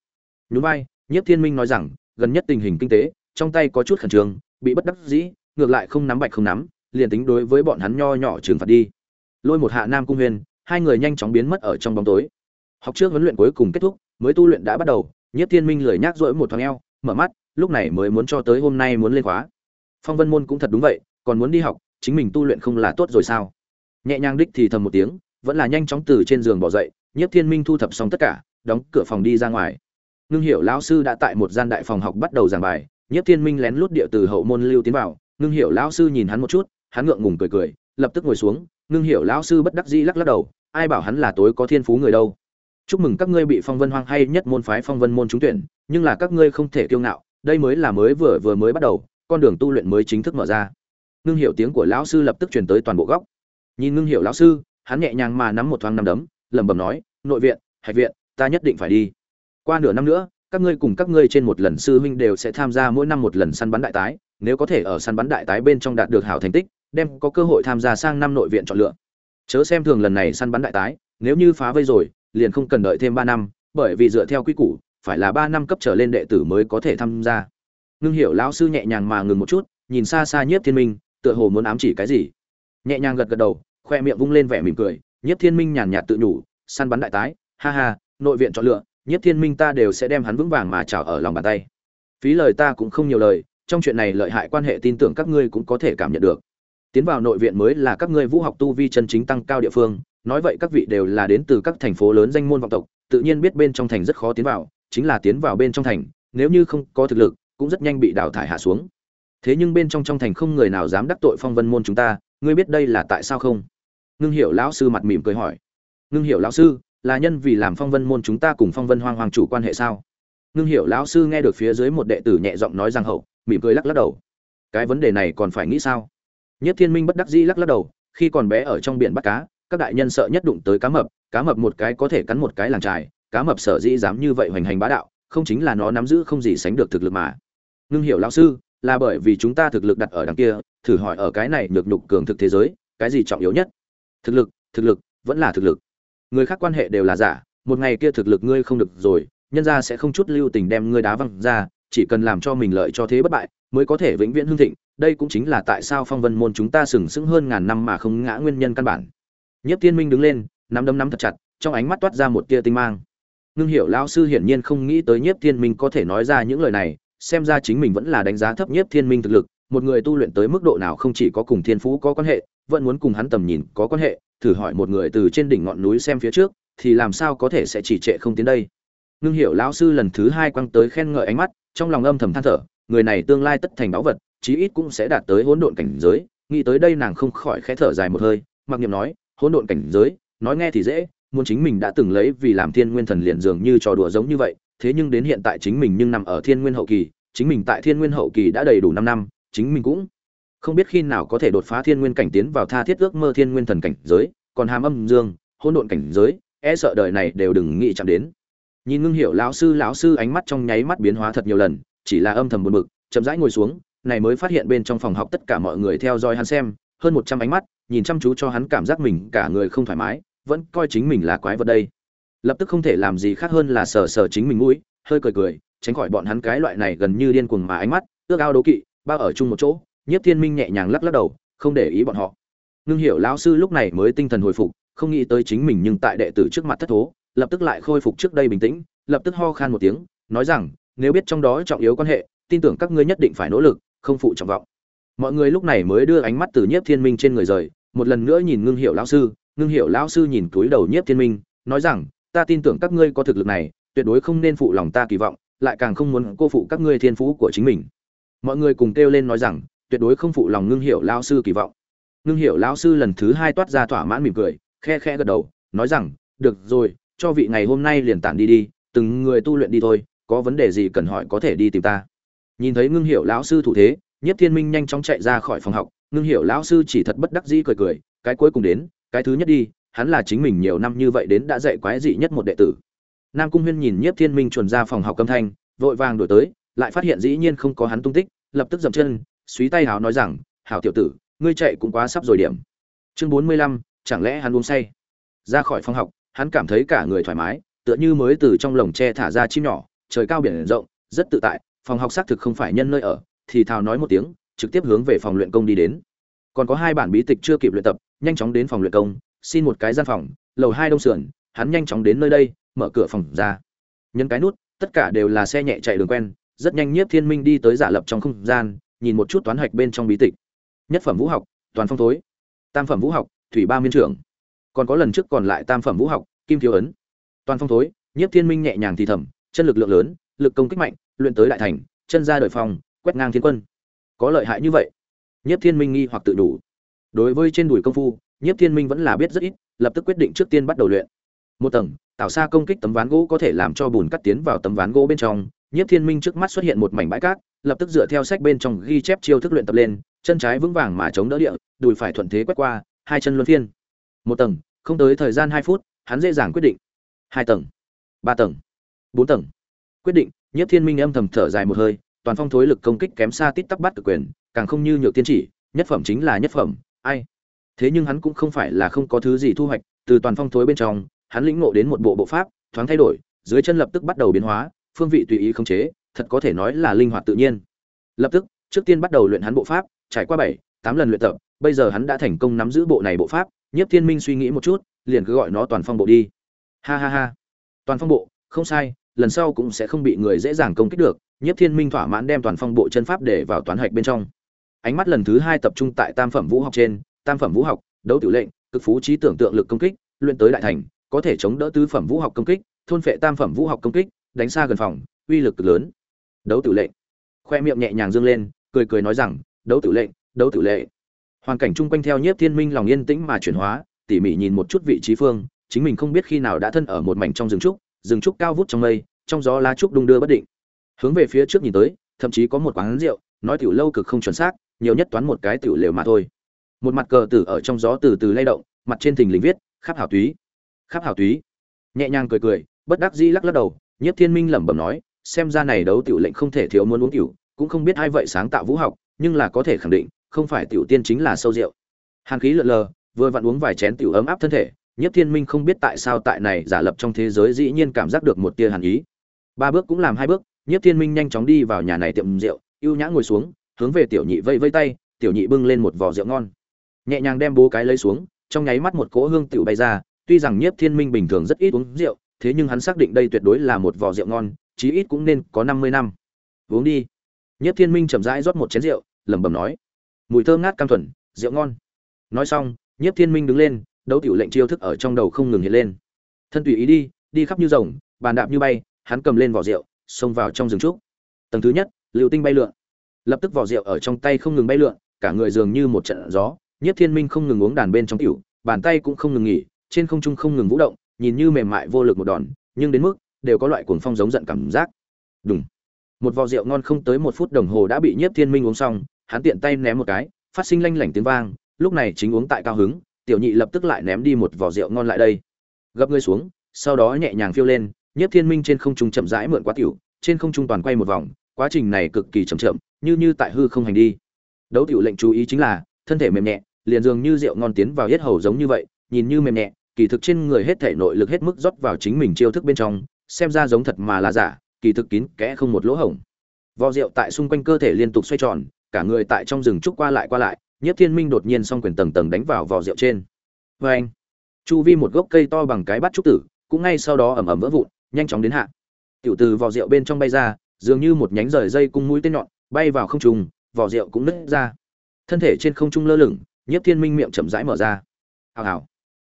nhún vai, nhiếp thiên minh nói rằng, gần nhất tình hình kinh tế, trong tay có chút khẩn trương, bị bất đắc dĩ, ngược lại không nắm bạch không nắm liền tính đối với bọn hắn nho nhỏ trừng phạt đi. Lôi một hạ nam cung huyền, hai người nhanh chóng biến mất ở trong bóng tối. Học trước huấn luyện cuối cùng kết thúc, mới tu luyện đã bắt đầu nhất thiên minh lười nhác rỗi một thoáng eo, mở mắt, lúc này mới muốn cho tới hôm nay muốn lên khóa. Phong vân môn cũng thật đúng vậy, còn muốn đi học, chính mình tu luyện không là tốt rồi sao? Nhẹ nhàng đích thì thầm một tiếng, vẫn là nhanh chóng từ trên giường bỏ dậy, nhiếp thiên minh thu thập xong tất cả, đóng cửa phòng đi ra ngoài. Ngưng hiểu lão sư đã tại một gian đại phòng học bắt đầu giảng bài, nhiếp thiên minh lén lút địa từ hậu môn lưu tiến vào, ngưng hiểu lão sư nhìn hắn một chút hắn ngượng ngùng cười cười, lập tức ngồi xuống, ngưng hiểu lão sư bất đắc dĩ lắc lắc đầu, ai bảo hắn là tối có thiên phú người đâu. Chúc mừng các ngươi bị phong vân hoang hay nhất môn phái phong vân môn trúng tuyển, nhưng là các ngươi không thể kiêu ngạo, đây mới là mới vừa vừa mới bắt đầu, con đường tu luyện mới chính thức mở ra. Ngưng hiểu tiếng của lão sư lập tức truyền tới toàn bộ góc. Nhìn ngưng hiểu lão sư, hắn nhẹ nhàng mà nắm một thoáng nắm đấm, lẩm bẩm nói, nội viện, hạch viện, ta nhất định phải đi. Qua nửa năm nữa, các ngươi cùng các ngươi trên một lần sư huynh đều sẽ tham gia mỗi năm một lần săn bắn đại tái, nếu có thể ở săn bắn đại tái bên trong đạt được hảo thành tích đem có cơ hội tham gia sang năm nội viện chọn lựa. Chớ xem thường lần này săn bắn đại tái, nếu như phá vây rồi, liền không cần đợi thêm ba năm, bởi vì dựa theo quy củ, phải là ba năm cấp trở lên đệ tử mới có thể tham gia. Ngưng hiểu lão sư nhẹ nhàng mà ngừng một chút, nhìn xa xa nhiếp thiên minh, tựa hồ muốn ám chỉ cái gì. Nhẹ nhàng gật gật đầu, khoe miệng vung lên vẻ mỉm cười, nhiếp thiên minh nhàn nhạt tự nhủ, săn bắn đại tái, ha ha, nội viện chọn lựa nhất thiên minh ta đều sẽ đem hắn vững vàng mà trào ở lòng bàn tay. Phí lời ta cũng không nhiều lời, trong chuyện này lợi hại quan hệ tin tưởng các ngươi cũng có thể cảm nhận được tiến vào nội viện mới là các ngươi vũ học tu vi chân chính tăng cao địa phương, nói vậy các vị đều là đến từ các thành phố lớn danh môn vọng tộc, tự nhiên biết bên trong thành rất khó tiến vào, chính là tiến vào bên trong thành, nếu như không có thực lực, cũng rất nhanh bị đào thải hạ xuống. Thế nhưng bên trong trong thành không người nào dám đắc tội phong vân môn chúng ta, ngươi biết đây là tại sao không? Ngưng hiểu lão sư mặt mỉm cười hỏi. Ngưng hiểu lão sư, là nhân vì làm phong vân môn chúng ta cùng phong vân hoang hoàng chủ quan hệ sao? Ngưng hiểu lão sư nghe được phía dưới một đệ tử nhẹ giọng nói rằng hậu, mỉm cười lắc lắc đầu. Cái vấn đề này còn phải nghĩ sao? Nhất thiên minh bất đắc dĩ lắc lắc đầu, khi còn bé ở trong biển bắt cá, các đại nhân sợ nhất đụng tới cá mập cá mập một cái có thể cắn một cái làng trài, cá mập sở dĩ dám như vậy hoành hành bá đạo, không chính là nó nắm giữ không gì sánh được thực lực mà. Ngưng hiểu lão sư, là bởi vì chúng ta thực lực đặt ở đằng kia, thử hỏi ở cái này nhược nhục cường thực thế giới, cái gì trọng yếu nhất? Thực lực thực lực, vẫn là thực lực. Người khác quan hệ đều là giả, một ngày kia thực lực ngươi không được rồi, nhân gia sẽ không chút lưu tình đem ngươi đá văng ra, chỉ cần làm cho mình lợi cho thế bất bại, mới có thể vĩnh viễn hưng thịnh đây cũng chính là tại sao phong vân môn chúng ta sừng sững hơn ngàn năm mà không ngã nguyên nhân căn bản. Nhất tiên minh đứng lên, nắm đấm nắm thật chặt, trong ánh mắt toát ra một tia tinh mang. Ngưng hiểu lão sư hiển nhiên không nghĩ tới nhiếp thiên minh có thể nói ra những lời này, xem ra chính mình vẫn là đánh giá thấp nhiếp thiên minh thực lực, một người tu luyện tới mức độ nào không chỉ có cùng thiên phú có quan hệ, vẫn muốn cùng hắn tầm nhìn có quan hệ, thử hỏi một người từ trên đỉnh ngọn núi xem phía trước, thì làm sao có thể sẽ chỉ trệ không tiến đây. Ngưng hiểu lão sư lần thứ hai quăng tới khen ngợi ánh mắt, trong lòng âm thầm than thở, người này tương lai tất thành báu vật chí ít cũng sẽ đạt tới hỗn độn cảnh giới. Nghĩ tới đây nàng không khỏi khẽ thở dài một hơi, mặc niệm nói, hỗn độn cảnh giới, nói nghe thì dễ, muốn chính mình đã từng lấy vì làm thiên nguyên thần liền dường như trò đùa giống như vậy, thế nhưng đến hiện tại chính mình nhưng nằm ở thiên nguyên hậu kỳ, chính mình tại thiên nguyên hậu kỳ đã đầy đủ năm năm, chính mình cũng không biết khi nào có thể đột phá thiên nguyên cảnh tiến vào tha thiết ước mơ thiên nguyên thần cảnh giới, còn hàm âm dương, hỗn độn cảnh giới e sợ đời này đều đừng nghĩ chạm đến. Nhìn ngưng hiểu lão sư lão sư ánh mắt trong nháy mắt biến hóa thật nhiều lần, chỉ là âm thầm buồn bực, chậm rãi ngồi xuống này mới phát hiện bên trong phòng học tất cả mọi người theo dõi hắn xem, hơn một trăm ánh mắt, nhìn chăm chú cho hắn cảm giác mình cả người không thoải mái, vẫn coi chính mình là quái vật đây. Lập tức không thể làm gì khác hơn là sờ sờ chính mình mũi, hơi cười cười, tránh khỏi bọn hắn cái loại này gần như điên cuồng mà ánh mắt, ước ao đố kỵ, bao ở chung một chỗ, nhiếp thiên minh nhẹ nhàng lắc lắc đầu, không để ý bọn họ. Nương hiểu lão sư lúc này mới tinh thần hồi phục, không nghĩ tới chính mình nhưng tại đệ tử trước mặt thất thố, lập tức lại khôi phục trước đây bình tĩnh, lập tức ho khan một tiếng, nói rằng, nếu biết trong đó trọng yếu quan hệ, tin tưởng các ngươi nhất định phải nỗ lực không phụ trọng vọng. Mọi người lúc này mới đưa ánh mắt từ nhiếp thiên minh trên người rời, một lần nữa nhìn ngưng hiệu lão sư, ngưng hiệu lão sư nhìn túi đầu nhiếp thiên minh, nói rằng, ta tin tưởng các ngươi có thực lực này, tuyệt đối không nên phụ lòng ta kỳ vọng, lại càng không muốn cô phụ các ngươi thiên phú của chính mình. Mọi người cùng kêu lên nói rằng, tuyệt đối không phụ lòng ngưng hiệu lão sư kỳ vọng. Ngưng hiệu lão sư lần thứ hai toát ra thỏa mãn mỉm cười, khe khe gật đầu, nói rằng, được rồi, cho vị ngày hôm nay liền tản đi đi, từng người tu luyện đi thôi, có vấn đề gì cần hỏi có thể đi tìm ta nhìn thấy ngưng hiệu lão sư thủ thế nhất thiên minh nhanh chóng chạy ra khỏi phòng học. Ngưng hiệu lão sư chỉ thật bất đắc dĩ cười cười, cái cuối cùng đến, cái thứ nhất đi, hắn là chính mình nhiều năm như vậy đến đã dạy quái dị nhất một đệ tử. Nam cung huyên nhìn nhất thiên minh chuẩn ra phòng học âm thanh, vội vàng đổi tới, lại phát hiện dĩ nhiên không có hắn tung tích, lập tức dậm chân, suý tay hào nói rằng, hảo tiểu tử, ngươi chạy cũng quá sắp rồi điểm. Chương bốn mươi lăm, chẳng lẽ hắn uống say? Ra khỏi phòng học, hắn cảm thấy cả người thoải mái, tựa như mới từ trong lồng tre thả ra chim nhỏ, trời cao biển rộng, rất tự tại phòng học xác thực không phải nhân nơi ở, thì thào nói một tiếng, trực tiếp hướng về phòng luyện công đi đến. Còn có hai bản bí tịch chưa kịp luyện tập, nhanh chóng đến phòng luyện công, xin một cái gian phòng, lầu hai đông sườn, hắn nhanh chóng đến nơi đây, mở cửa phòng ra. Nhân cái nút, tất cả đều là xe nhẹ chạy đường quen, rất nhanh nhiếp thiên minh đi tới giả lập trong không gian, nhìn một chút toán hạch bên trong bí tịch. Nhất phẩm vũ học, toàn phong tối tam phẩm vũ học, thủy ba miên trưởng. Còn có lần trước còn lại tam phẩm vũ học, kim thiếu ấn. Toàn phong tối nhiếp thiên minh nhẹ nhàng thì thầm, chân lực lượng lớn, lực công kích mạnh luyện tới đại thành, chân ra đời phòng quét ngang thiên quân. Có lợi hại như vậy? Nhiếp thiên minh nghi hoặc tự đủ. Đối với trên đùi công phu, nhiếp thiên minh vẫn là biết rất ít, lập tức quyết định trước tiên bắt đầu luyện. Một tầng, tạo xa công kích tấm ván gỗ có thể làm cho bùn cắt tiến vào tấm ván gỗ bên trong. Nhiếp thiên minh trước mắt xuất hiện một mảnh bãi cát, lập tức dựa theo sách bên trong ghi chép chiêu thức luyện tập lên, chân trái vững vàng mà chống đỡ địa, đùi phải thuận thế quét qua, hai chân luân phiên. Một tầng, không tới thời gian hai phút, hắn dễ dàng quyết định. Hai tầng, ba tầng, bốn tầng. Quyết định nhất thiên minh âm thầm thở dài một hơi, toàn phong thối lực công kích kém xa tít tắc bắt cực quyền, càng không như nhược tiên chỉ, nhất phẩm chính là nhất phẩm, ai? Thế nhưng hắn cũng không phải là không có thứ gì thu hoạch, từ toàn phong thối bên trong, hắn lĩnh ngộ đến một bộ bộ pháp, thoáng thay đổi, dưới chân lập tức bắt đầu biến hóa, phương vị tùy ý khống chế, thật có thể nói là linh hoạt tự nhiên. Lập tức, trước tiên bắt đầu luyện hắn bộ pháp, trải qua bảy, tám lần luyện tập, bây giờ hắn đã thành công nắm giữ bộ này bộ pháp, nhiếp thiên minh suy nghĩ một chút, liền cứ gọi nó toàn phong bộ đi. Ha ha ha. Toàn phong bộ, không sai lần sau cũng sẽ không bị người dễ dàng công kích được nhất thiên minh thỏa mãn đem toàn phong bộ chân pháp để vào toán hạch bên trong. Ánh mắt lần thứ hai tập trung tại tam phẩm vũ học trên, tam phẩm vũ học, đấu Tử lệnh, cực phú trí tưởng tượng lực công kích, luyện tới đại thành, có thể chống đỡ tứ phẩm vũ học công kích, thôn phệ tam phẩm vũ học công kích, đánh xa gần phòng, uy lực cực lớn. Đấu Tử lệnh. Khoe miệng nhẹ nhàng dương lên, cười cười nói rằng, đấu Tử lệnh, đấu Tử lệ. Hoàn cảnh chung quanh theo nhiếp thiên minh lòng yên tĩnh mà chuyển hóa, tỉ mỉ nhìn một chút vị trí phương, chính mình không biết khi nào đã thân ở một mảnh trong rừng trúc rừng trúc cao vút trong mây, trong gió lá trúc đung đưa bất định. Hướng về phía trước nhìn tới, thậm chí có một quán rượu, nói tiểu lâu cực không chuẩn xác, nhiều nhất toán một cái tiểu lều mà thôi. Một mặt cờ tử ở trong gió từ từ lay động, mặt trên thình lình viết, khắp hảo túy, khắp hảo túy. Nhẹ nhàng cười cười, bất đắc dĩ lắc lắc đầu Nhất thiên minh lẩm bẩm nói, xem ra này đấu tiểu lệnh không thể thiếu muốn uống tiểu, cũng không biết ai vậy sáng tạo vũ học, nhưng là có thể khẳng định, không phải tiểu tiên chính là sâu rượu. Hàn khí lượn lờ, vừa vặn uống vài chén tiểu ấm áp thân thể nhất thiên minh không biết tại sao tại này giả lập trong thế giới dĩ nhiên cảm giác được một tia hàn ý. Ba bước cũng làm hai bước, nhất thiên minh nhanh chóng đi vào nhà này tiệm rượu, ưu nhã ngồi xuống, hướng về tiểu nhị vây vây tay, tiểu nhị bưng lên một vò rượu ngon. Nhẹ nhàng đem bố cái lấy xuống, trong nháy mắt một cỗ hương tiểu bay ra, tuy rằng nhiếp thiên minh bình thường rất ít uống rượu, thế nhưng hắn xác định đây tuyệt đối là một vò rượu ngon, chí ít cũng nên có năm mươi năm. Uống đi. Nhiếp thiên minh chậm rãi rót một chén rượu, lẩm bẩm nói. Mùi thơm ngát cam thuần, rượu ngon. Nói xong nhiếp thiên minh đứng lên đấu tiểu lệnh chiêu thức ở trong đầu không ngừng hiện lên. Thân tùy ý đi đi khắp như rồng, bàn đạp như bay, hắn cầm lên vỏ rượu, xông vào trong rừng trúc. Tầng thứ nhất, lưu tinh bay lượn. Lập tức vỏ rượu ở trong tay không ngừng bay lượn, cả người dường như một trận gió nhiếp thiên minh không ngừng uống đàn bên trong tiểu, bàn tay cũng không ngừng nghỉ, trên không trung không ngừng vũ động, nhìn như mềm mại vô lực một đòn, nhưng đến mức đều có loại cuồng phong giống giận cảm giác. Đùng. Một vò rượu ngon không tới một phút đồng hồ đã bị nhiếp thiên minh uống xong, hắn tiện tay ném một cái, phát sinh lanh lảnh tiếng vang, lúc này chính uống tại cao hứng tiểu nhị lập tức lại ném đi một vò rượu ngon lại đây. Gấp ngươi xuống, sau đó nhẹ nhàng phiêu lên, nhiếp thiên minh trên không trung chậm rãi mượn quá tiểu, trên không trung toàn quay một vòng, quá trình này cực kỳ chậm chậm, như như tại hư không hành đi. Đấu tiểu lệnh chú ý chính là, thân thể mềm nhẹ, liền dường như rượu ngon tiến vào hết hầu giống như vậy, nhìn như mềm nhẹ, kỳ thực trên người hết thể nội lực hết mức rót vào chính mình chiêu thức bên trong, xem ra giống thật mà là giả, kỳ thực kín kẽ không một lỗ hổng. Vò rượu tại xung quanh cơ thể liên tục xoay tròn, cả người tại trong rừng trúc qua lại qua lại nhất thiên minh đột nhiên song quyền tầng tầng đánh vào vò rượu trên. Và anh chu vi một gốc cây to bằng cái bát trúc tử cũng ngay sau đó ầm ầm vỡ vụn nhanh chóng đến hạ. Tiểu từ vò rượu bên trong bay ra dường như một nhánh rời dây cung mũi tên nhọn bay vào không trung, vỏ rượu cũng nứt ra. Thân thể trên không trung lơ lửng Nhiếp thiên minh miệng chậm rãi mở ra. Hào hào.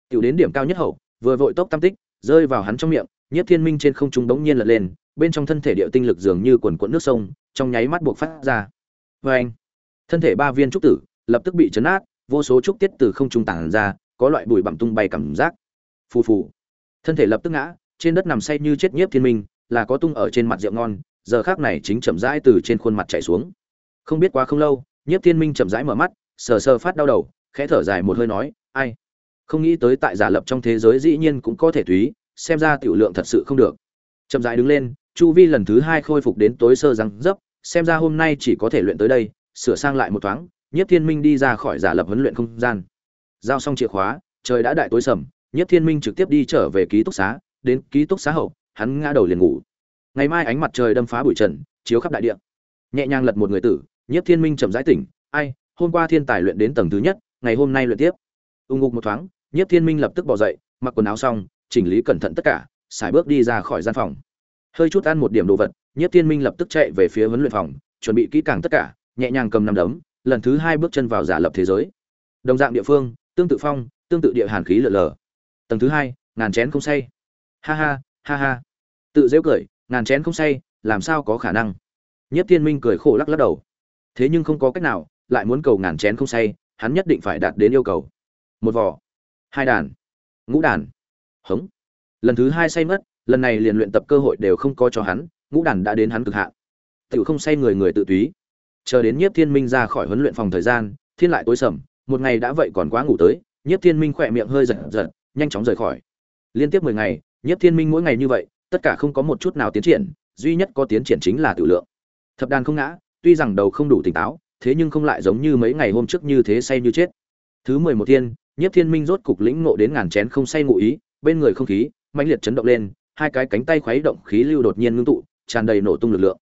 Tiểu đến điểm cao nhất hậu vừa vội tốc tam tích rơi vào hắn trong miệng Nhiếp thiên minh trên không trung đống nhiên lật lên bên trong thân thể điệu tinh lực dường như quần quần nước sông trong nháy mắt buộc phát ra. Và anh thân thể ba viên trúc tử lập tức bị chấn át vô số trúc tiết từ không trung tản ra có loại bụi bặm tung bay cảm giác. Phù phù. Thân thể lập tức ngã trên đất nằm say như chết nhiếp thiên minh là có tung ở trên mặt rượu ngon giờ khác này chính chậm rãi từ trên khuôn mặt chảy xuống. Không biết quá không lâu nhiếp thiên minh chậm rãi mở mắt sờ sờ phát đau đầu khẽ thở dài một hơi nói ai? Không nghĩ tới tại giả lập trong thế giới dĩ nhiên cũng có thể thúy, xem ra tiểu lượng thật sự không được. Chậm rãi đứng lên chu vi lần thứ hai khôi phục đến tối sơ răng dấp xem ra hôm nay chỉ có thể luyện tới đây sửa sang lại một thoáng nhất thiên minh đi ra khỏi giả lập huấn luyện không gian. Giao xong chìa khóa, trời đã đại tối sầm, nhất thiên minh trực tiếp đi trở về ký túc xá, đến ký túc xá hậu, hắn ngã đầu liền ngủ. Ngày mai ánh mặt trời đâm phá bụi trần, chiếu khắp đại địa. Nhẹ nhàng lật một người tử, nhất thiên minh chậm rãi tỉnh, ai, hôm qua thiên tài luyện đến tầng thứ nhất, ngày hôm nay luyện tiếp. Ung ngục một thoáng, nhất thiên minh lập tức bỏ dậy, mặc quần áo xong, chỉnh lý cẩn thận tất cả, xài bước đi ra khỏi gian phòng. Hơi chút ăn một điểm đồ vật, nhất thiên minh lập tức chạy về phía huấn luyện phòng, chuẩn bị kỹ càng tất cả, nhẹ nhàng cầm năm đấm lần thứ hai bước chân vào giả lập thế giới. Đồng dạng địa phương, tương tự phong, tương tự địa hàn khí lở lờ. Tầng thứ hai, ngàn chén không say. Ha ha ha ha. Tự dễ cười, ngàn chén không say, làm sao có khả năng? Nhất thiên minh cười khổ lắc lắc đầu. Thế nhưng không có cách nào, lại muốn cầu ngàn chén không say, hắn nhất định phải đạt đến yêu cầu. Một vỏ hai đàn, ngũ đàn. Hống. Lần thứ hai say mất, lần này liền luyện tập cơ hội đều không có cho hắn, ngũ đàn đã đến hắn cực hạn. Tự không say người người tự túy chờ đến nhiếp thiên minh ra khỏi huấn luyện phòng thời gian, thiên lại tối sầm, một ngày đã vậy còn quá ngủ tới, nhiếp thiên minh khỏe miệng hơi giật giật, nhanh chóng rời khỏi. Liên tiếp mười ngày, nhiếp thiên minh mỗi ngày như vậy, tất cả không có một chút nào tiến triển, duy nhất có tiến triển chính là tự lượng. Thập đàn không ngã, tuy rằng đầu không đủ tỉnh táo, thế nhưng không lại giống như mấy ngày hôm trước như thế say như chết. Thứ mười một thiên, nhiếp thiên minh rốt cục lĩnh ngộ đến ngàn chén không say ngụ ý, bên người không khí, mãnh liệt chấn động lên, hai cái cánh tay khuấy động khí lưu đột nhiên ngưng tụ, tràn đầy nổ tung lực lượng.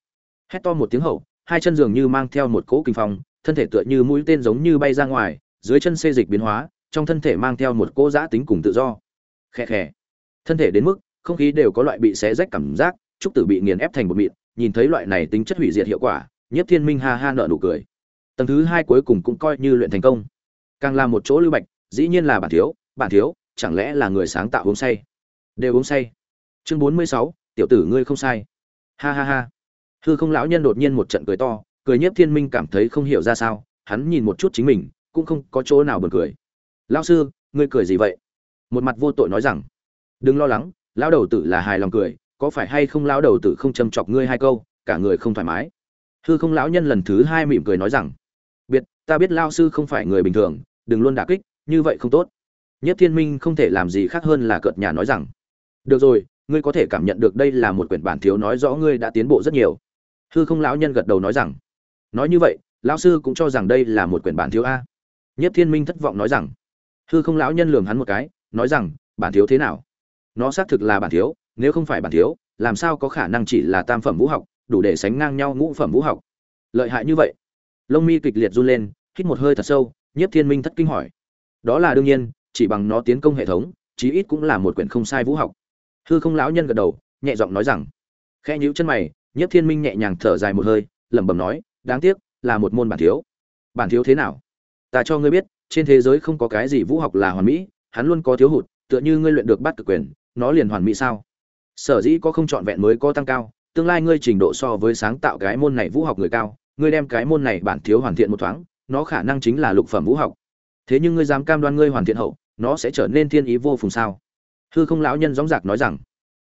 Hét to một tiếng hậu hai chân dường như mang theo một cỗ kinh phong, thân thể tựa như mũi tên giống như bay ra ngoài, dưới chân xê dịch biến hóa, trong thân thể mang theo một cỗ giã tính cùng tự do. Khẽ khẽ thân thể đến mức, không khí đều có loại bị xé rách cảm giác, trúc tử bị nghiền ép thành một mịn, nhìn thấy loại này tính chất hủy diệt hiệu quả nhất thiên minh ha ha nở nụ cười. Tầng thứ hai cuối cùng cũng coi như luyện thành công. Càng là một chỗ lưu bạch, dĩ nhiên là bản thiếu bản thiếu, chẳng lẽ là người sáng tạo uống say? Đều uống say. Chương bốn mươi sáu, tiểu tử ngươi không sai. Ha ha ha hư không lão nhân đột nhiên một trận cười to, cười nhiếp thiên minh cảm thấy không hiểu ra sao, hắn nhìn một chút chính mình, cũng không có chỗ nào buồn cười. Lão sư, ngươi cười gì vậy? Một mặt vô tội nói rằng. Đừng lo lắng, lão đầu tử là hài lòng cười, có phải hay không lão đầu tử không châm chọc ngươi hai câu, cả người không thoải mái? Hư không lão nhân lần thứ hai mỉm cười nói rằng. Biệt, ta biết lao sư không phải người bình thường, đừng luôn đả kích, như vậy không tốt. Nhất thiên minh không thể làm gì khác hơn là cợt nhà nói rằng. Được rồi, ngươi có thể cảm nhận được đây là một quyển bản thiếu nói rõ ngươi đã tiến bộ rất nhiều hư không lão nhân gật đầu nói rằng, nói như vậy, lão sư cũng cho rằng đây là một quyển bản thiếu a. Nhất thiên minh thất vọng nói rằng, hư không lão nhân lường hắn một cái, nói rằng, bản thiếu thế nào? Nó xác thực là bản thiếu, nếu không phải bản thiếu, làm sao có khả năng chỉ là tam phẩm vũ học, đủ để sánh ngang nhau ngũ phẩm vũ học? Lợi hại như vậy. Lông mi kịch liệt run lên, hít một hơi thật sâu nhiếp thiên minh thất kinh hỏi, đó là đương nhiên, chỉ bằng nó tiến công hệ thống, chí ít cũng là một quyển không sai vũ học. Hư không lão nhân gật đầu, nhẹ giọng nói rằng khe nhíu chân mày nhiếp thiên minh nhẹ nhàng thở dài một hơi, lẩm bẩm nói, đáng tiếc, là một môn bản thiếu. Bản thiếu thế nào? Ta cho ngươi biết, trên thế giới không có cái gì vũ học là hoàn mỹ, hắn luôn có thiếu hụt, tựa như ngươi luyện được bắt cực quyền, nó liền hoàn mỹ sao? Sở dĩ có không chọn vẹn mới có tăng cao, tương lai ngươi trình độ so với sáng tạo cái môn này vũ học người cao, ngươi đem cái môn này bản thiếu hoàn thiện một thoáng, nó khả năng chính là lục phẩm vũ học. Thế nhưng ngươi dám cam đoan ngươi hoàn thiện hậu, nó sẽ trở nên thiên ý vô phùng sao? Hư không lão nhân dõng dạc nói rằng,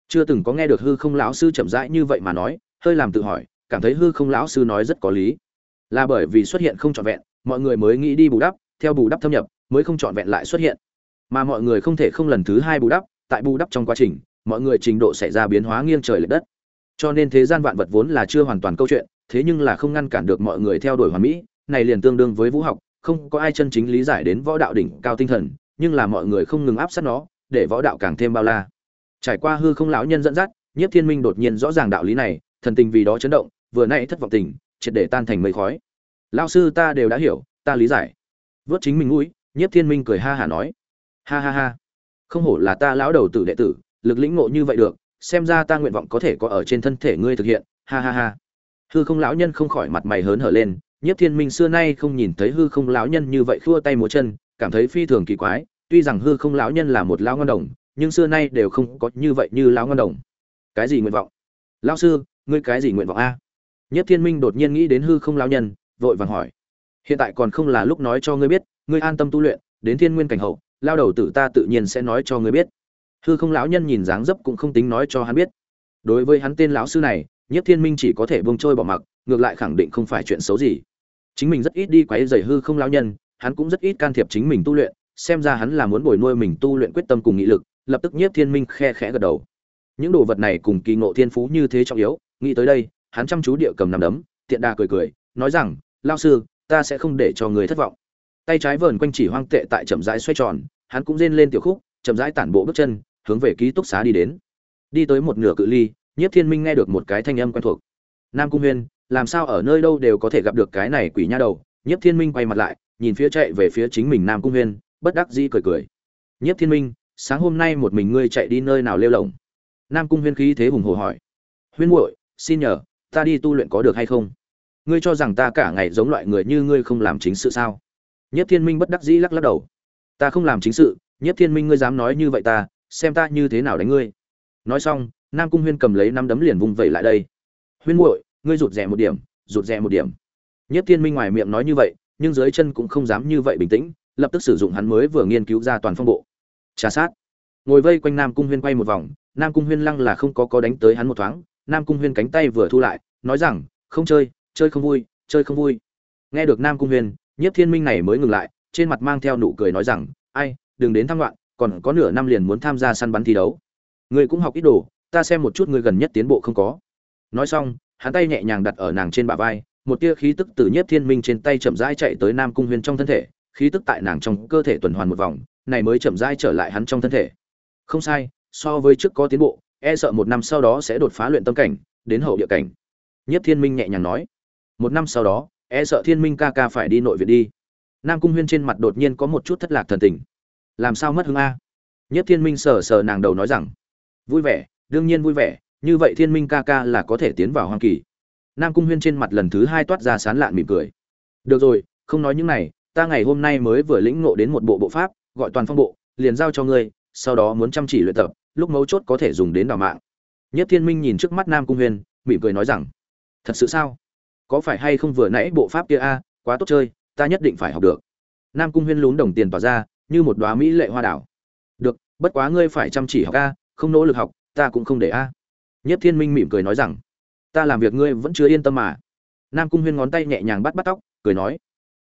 chưa từng có nghe được hư không lão sư chậm rãi như vậy mà nói hơi làm tự hỏi, cảm thấy hư không lão sư nói rất có lý. Là bởi vì xuất hiện không trọn vẹn, mọi người mới nghĩ đi bù đắp, theo bù đắp thâm nhập, mới không trọn vẹn lại xuất hiện. Mà mọi người không thể không lần thứ hai bù đắp, tại bù đắp trong quá trình, mọi người trình độ xảy ra biến hóa nghiêng trời lệch đất. Cho nên thế gian vạn vật vốn là chưa hoàn toàn câu chuyện, thế nhưng là không ngăn cản được mọi người theo đuổi hoàn mỹ, này liền tương đương với vũ học, không có ai chân chính lý giải đến võ đạo đỉnh cao tinh thần, nhưng là mọi người không ngừng áp sát nó, để võ đạo càng thêm bao la. Trải qua hư không lão nhân dẫn dắt, nhiếp thiên minh đột nhiên rõ ràng đạo lý này thần tình vì đó chấn động, vừa nãy thất vọng tình, triệt để tan thành mây khói. Lão sư, ta đều đã hiểu, ta lý giải. Vớt chính mình mũi, nhiếp thiên minh cười ha hả nói. Ha ha ha, không hổ là ta lão đầu tử đệ tử, lực lĩnh ngộ như vậy được, xem ra ta nguyện vọng có thể có ở trên thân thể ngươi thực hiện. Ha ha ha. Hư không lão nhân không khỏi mặt mày hớn hở lên, nhiếp thiên minh xưa nay không nhìn thấy hư không lão nhân như vậy khua tay múa chân, cảm thấy phi thường kỳ quái, tuy rằng hư không lão nhân là một lão ngon đồng, nhưng xưa nay đều không có như vậy như lão ngon đồng. Cái gì nguyện vọng? Lão sư ngươi cái gì nguyện vọng a? Nhất thiên minh đột nhiên nghĩ đến hư không lão nhân, vội vàng hỏi. Hiện tại còn không là lúc nói cho ngươi biết, ngươi an tâm tu luyện, đến thiên nguyên cảnh hậu, lao đầu tử ta tự nhiên sẽ nói cho ngươi biết. Hư không lão nhân nhìn dáng dấp cũng không tính nói cho hắn biết. Đối với hắn tên lão sư này, nhất thiên minh chỉ có thể bông trôi bỏ mặc, ngược lại khẳng định không phải chuyện xấu gì. Chính mình rất ít đi quấy rầy hư không lão nhân, hắn cũng rất ít can thiệp chính mình tu luyện, xem ra hắn là muốn bồi nuôi mình tu luyện quyết tâm cùng nghị lực, lập tức nhiếp thiên minh khe khẽ gật đầu. Những đồ vật này cùng kỳ ngộ thiên phú như thế trọng yếu nghĩ tới đây, hắn chăm chú địa cầm nằm đấm, tiện đà cười cười, nói rằng lao sư, ta sẽ không để cho người thất vọng. Tay trái vờn quanh chỉ hoang tệ tại chậm rãi xoay tròn, hắn cũng rên lên tiểu khúc, chậm rãi tản bộ bước chân, hướng về ký túc xá đi đến. Đi tới một nửa cự ly, nhiếp thiên minh nghe được một cái thanh âm quen thuộc. Nam cung huyên, làm sao ở nơi đâu đều có thể gặp được cái này quỷ nha đầu? Nhiếp thiên minh quay mặt lại, nhìn phía chạy về phía chính mình nam cung huyên, bất đắc dĩ cười cười. Nhiếp thiên minh, sáng hôm nay một mình ngươi chạy đi nơi nào lêu lỏng nam cung huyên khí thế hùng hồ hỏi. Huyên muội xin nhờ, ta đi tu luyện có được hay không? Ngươi cho rằng ta cả ngày giống loại người như ngươi không làm chính sự sao? Nhất thiên minh bất đắc dĩ lắc lắc đầu. Ta không làm chính sự, nhất thiên minh ngươi dám nói như vậy ta, xem ta như thế nào đánh ngươi. Nói xong, nam cung huyên cầm lấy năm đấm liền vung vẩy lại đây. Huyên muội, ngươi rụt rè một điểm, rụt rè một điểm. Nhất thiên minh ngoài miệng nói như vậy, nhưng dưới chân cũng không dám như vậy bình tĩnh, lập tức sử dụng hắn mới vừa nghiên cứu ra toàn phong bộ. Trà sát. Ngồi vây quanh nam cung huyên quay một vòng, nam cung huyên lăng là không có có đánh tới hắn một thoáng nam cung huyên cánh tay vừa thu lại, nói rằng, không chơi chơi không vui, chơi không vui. Nghe được nam cung huyên, nhiếp thiên minh này mới ngừng lại, trên mặt mang theo nụ cười nói rằng, ai, đừng đến tham loạn, còn có nửa năm liền muốn tham gia săn bắn thi đấu. Ngươi cũng học ít đồ, ta xem một chút ngươi gần nhất tiến bộ không có. Nói xong, hắn tay nhẹ nhàng đặt ở nàng trên bả vai, một tia khí tức từ nhiếp thiên minh trên tay chậm rãi chạy tới nam cung huyên trong thân thể, khí tức tại nàng trong cơ thể tuần hoàn một vòng, này mới chậm rãi trở lại hắn trong thân thể. Không sai, so với trước có tiến bộ e sợ một năm sau đó sẽ đột phá luyện tâm cảnh, đến hậu địa cảnh. Nhất thiên minh nhẹ nhàng nói. Một năm sau đó e sợ thiên minh ca ca phải đi nội viện đi. Nam cung huyên trên mặt đột nhiên có một chút thất lạc thần tình. Làm sao mất hứng a? Nhất thiên minh sờ sờ nàng đầu nói rằng. Vui vẻ, đương nhiên vui vẻ, như vậy thiên minh ca ca là có thể tiến vào hoang kỳ. Nam cung huyên trên mặt lần thứ hai toát ra sán lạn mỉm cười. Được rồi, không nói những này, ta ngày hôm nay mới vừa lĩnh ngộ đến một bộ bộ pháp, gọi toàn phong bộ, liền giao cho ngươi, sau đó muốn chăm chỉ luyện tập lúc mấu chốt có thể dùng đến đào mạng. Nhất thiên minh nhìn trước mắt nam cung huyên mỉm cười nói rằng, thật sự sao? Có phải hay không vừa nãy bộ pháp kia a, quá tốt chơi, ta nhất định phải học được. Nam cung huyên lún đồng tiền tỏa ra, như một đoá mỹ lệ hoa đảo. Được, bất quá ngươi phải chăm chỉ học a, không nỗ lực học, ta cũng không để a. Nhất thiên minh mỉm cười nói rằng, ta làm việc ngươi vẫn chưa yên tâm mà. Nam cung huyên ngón tay nhẹ nhàng bắt bắt tóc, cười nói,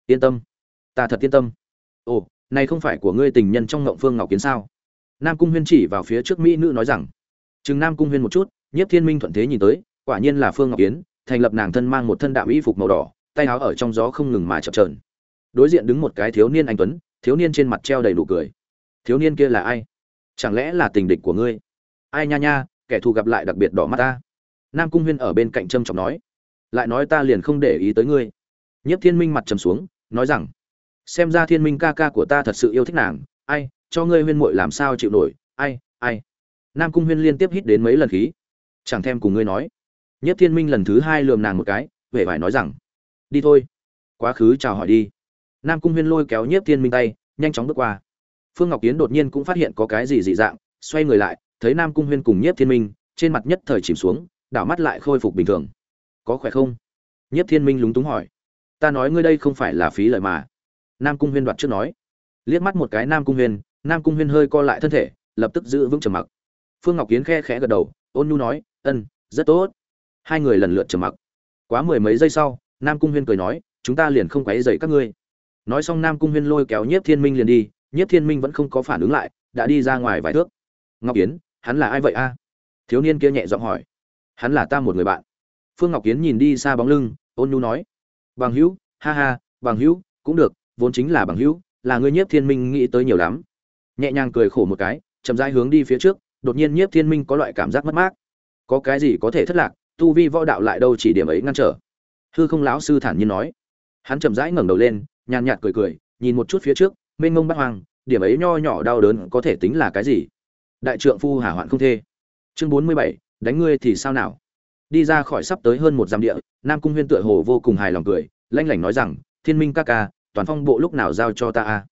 yên tâm, ta thật yên tâm. Ồ, này không phải của ngươi tình nhân trong ngộng phương ngọc kiến sao? Nam cung huyên chỉ vào phía trước mỹ nữ nói rằng, chừng nam cung huyên một chút. Nhiếp thiên minh thuận thế nhìn tới, quả nhiên là phương ngọc kiến thành lập nàng thân mang một thân đạo y phục màu đỏ, tay áo ở trong gió không ngừng mà chập trờn đối diện đứng một cái thiếu niên anh tuấn, thiếu niên trên mặt treo đầy nụ cười. Thiếu niên kia là ai? Chẳng lẽ là tình địch của ngươi? Ai nha nha, kẻ thù gặp lại đặc biệt đỏ mắt ta. Nam cung huyên ở bên cạnh trâm trọng nói, lại nói ta liền không để ý tới ngươi. Nhất thiên minh mặt trầm xuống, nói rằng, xem ra thiên minh ca ca của ta thật sự yêu thích nàng, ai cho ngươi huyên muội làm sao chịu nổi, ai ai. Nam cung huyên liên tiếp hít đến mấy lần khí. Chẳng thèm cùng ngươi nói. Nhất thiên minh lần thứ hai lườm nàng một cái, vẻ vải nói rằng, đi thôi, quá khứ chào hỏi đi. Nam cung huyên lôi kéo nhiếp thiên minh tay, nhanh chóng bước qua. Phương ngọc kiến đột nhiên cũng phát hiện có cái gì dị dạng, xoay người lại, thấy nam cung huyên cùng nhiếp thiên minh, trên mặt nhất thời chìm xuống, đảo mắt lại khôi phục bình thường. Có khỏe không? Nhiếp thiên minh lúng túng hỏi. Ta nói ngươi đây không phải là phí lời mà. Nam cung huyên đoạt trước nói. Liếc mắt một cái nam cung huyên nam cung huyên hơi co lại thân thể lập tức giữ vững trầm mặc. Phương ngọc kiến khe khẽ gật đầu ôn nhu nói ân rất tốt. Hai người lần lượt trầm mặc. Quá mười mấy giây sau nam cung huyên cười nói chúng ta liền không quấy dậy các ngươi. Nói xong nam cung huyên lôi kéo nhiếp thiên minh liền đi nhiếp thiên minh vẫn không có phản ứng lại đã đi ra ngoài vài thước. Ngọc Kiến, hắn là ai vậy a? Thiếu niên kia nhẹ giọng hỏi. Hắn là ta một người bạn. Phương ngọc Kiến nhìn đi xa bóng lưng ôn nhu nói bằng hữu ha ha bằng hữu cũng được vốn chính là bằng hữu là ngươi nhiếp thiên minh nghĩ tới nhiều lắm nhẹ nhàng cười khổ một cái, chậm rãi hướng đi phía trước, đột nhiên nhiếp thiên minh có loại cảm giác mất mát. Có cái gì có thể thất lạc, tu vi võ đạo lại đâu chỉ điểm ấy ngăn trở. Hư không lão sư thản nhiên nói. Hắn chậm rãi ngẩng đầu lên, nhàn nhạt cười cười, nhìn một chút phía trước, mênh mông bắt hoang, điểm ấy nho nhỏ đau đớn có thể tính là cái gì? Đại trượng phu hả hoạn không thê. Chương bốn mươi bảy, đánh ngươi thì sao nào? Đi ra khỏi sắp tới hơn một dặm địa, nam cung huyên tựa hồ vô cùng hài lòng cười, lanh lảnh nói rằng, thiên minh ca ca, toàn phong bộ lúc nào giao cho ta a?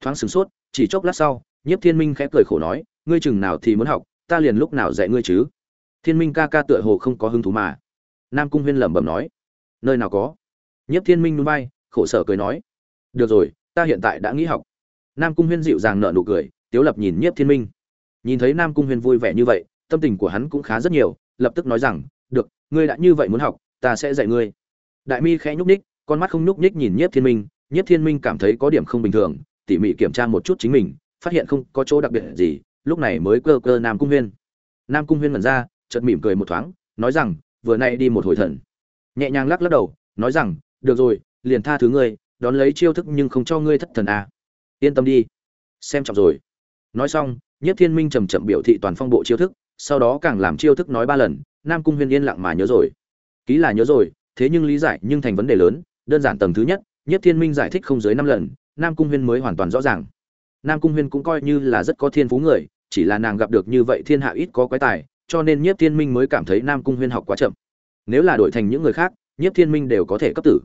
Thoáng sửng sốt chỉ chốc lát sau, nhiếp thiên minh khẽ cười khổ nói, ngươi chừng nào thì muốn học, ta liền lúc nào dạy ngươi chứ? Thiên minh ca ca tựa hồ không có hứng thú mà. Nam cung huyên lẩm bẩm nói, nơi nào có? Nhiếp thiên minh núi bay khổ sở cười nói, được rồi, ta hiện tại đã nghĩ học. Nam cung huyên dịu dàng nở nụ cười, tiếu lập nhìn nhiếp thiên minh. Nhìn thấy nam cung huyên vui vẻ như vậy, tâm tình của hắn cũng khá rất nhiều, lập tức nói rằng, được, ngươi đã như vậy muốn học, ta sẽ dạy ngươi. Đại mi khẽ nhúc ních con mắt không nhúc ních nhìn nhiếp thiên minh, nhiếp thiên minh cảm thấy có điểm không bình thường tỉ mỉ kiểm tra một chút chính mình, phát hiện không có chỗ đặc biệt gì, lúc này mới cơ cơ nam cung huyên. Nam cung huyên mần ra, chợt mỉm cười một thoáng, nói rằng, vừa nay đi một hồi thần. Nhẹ nhàng lắc lắc đầu, nói rằng, được rồi, liền tha thứ ngươi, đón lấy chiêu thức nhưng không cho ngươi thất thần à. yên tâm đi, xem trọng rồi. Nói xong, nhất thiên minh trầm chậm biểu thị toàn phong bộ chiêu thức, sau đó càng làm chiêu thức nói ba lần, nam cung huyên yên lặng mà nhớ rồi. Ký là nhớ rồi, thế nhưng lý giải nhưng thành vấn đề lớn, đơn giản tầng thứ nhất nhất thiên minh giải thích không dưới năm lần nam cung huyên mới hoàn toàn rõ ràng. Nam cung huyên cũng coi như là rất có thiên phú người, chỉ là nàng gặp được như vậy thiên hạ ít có quái tài, cho nên nhiếp thiên minh mới cảm thấy nam cung huyên học quá chậm. Nếu là đổi thành những người khác, nhiếp thiên minh đều có thể cấp tử.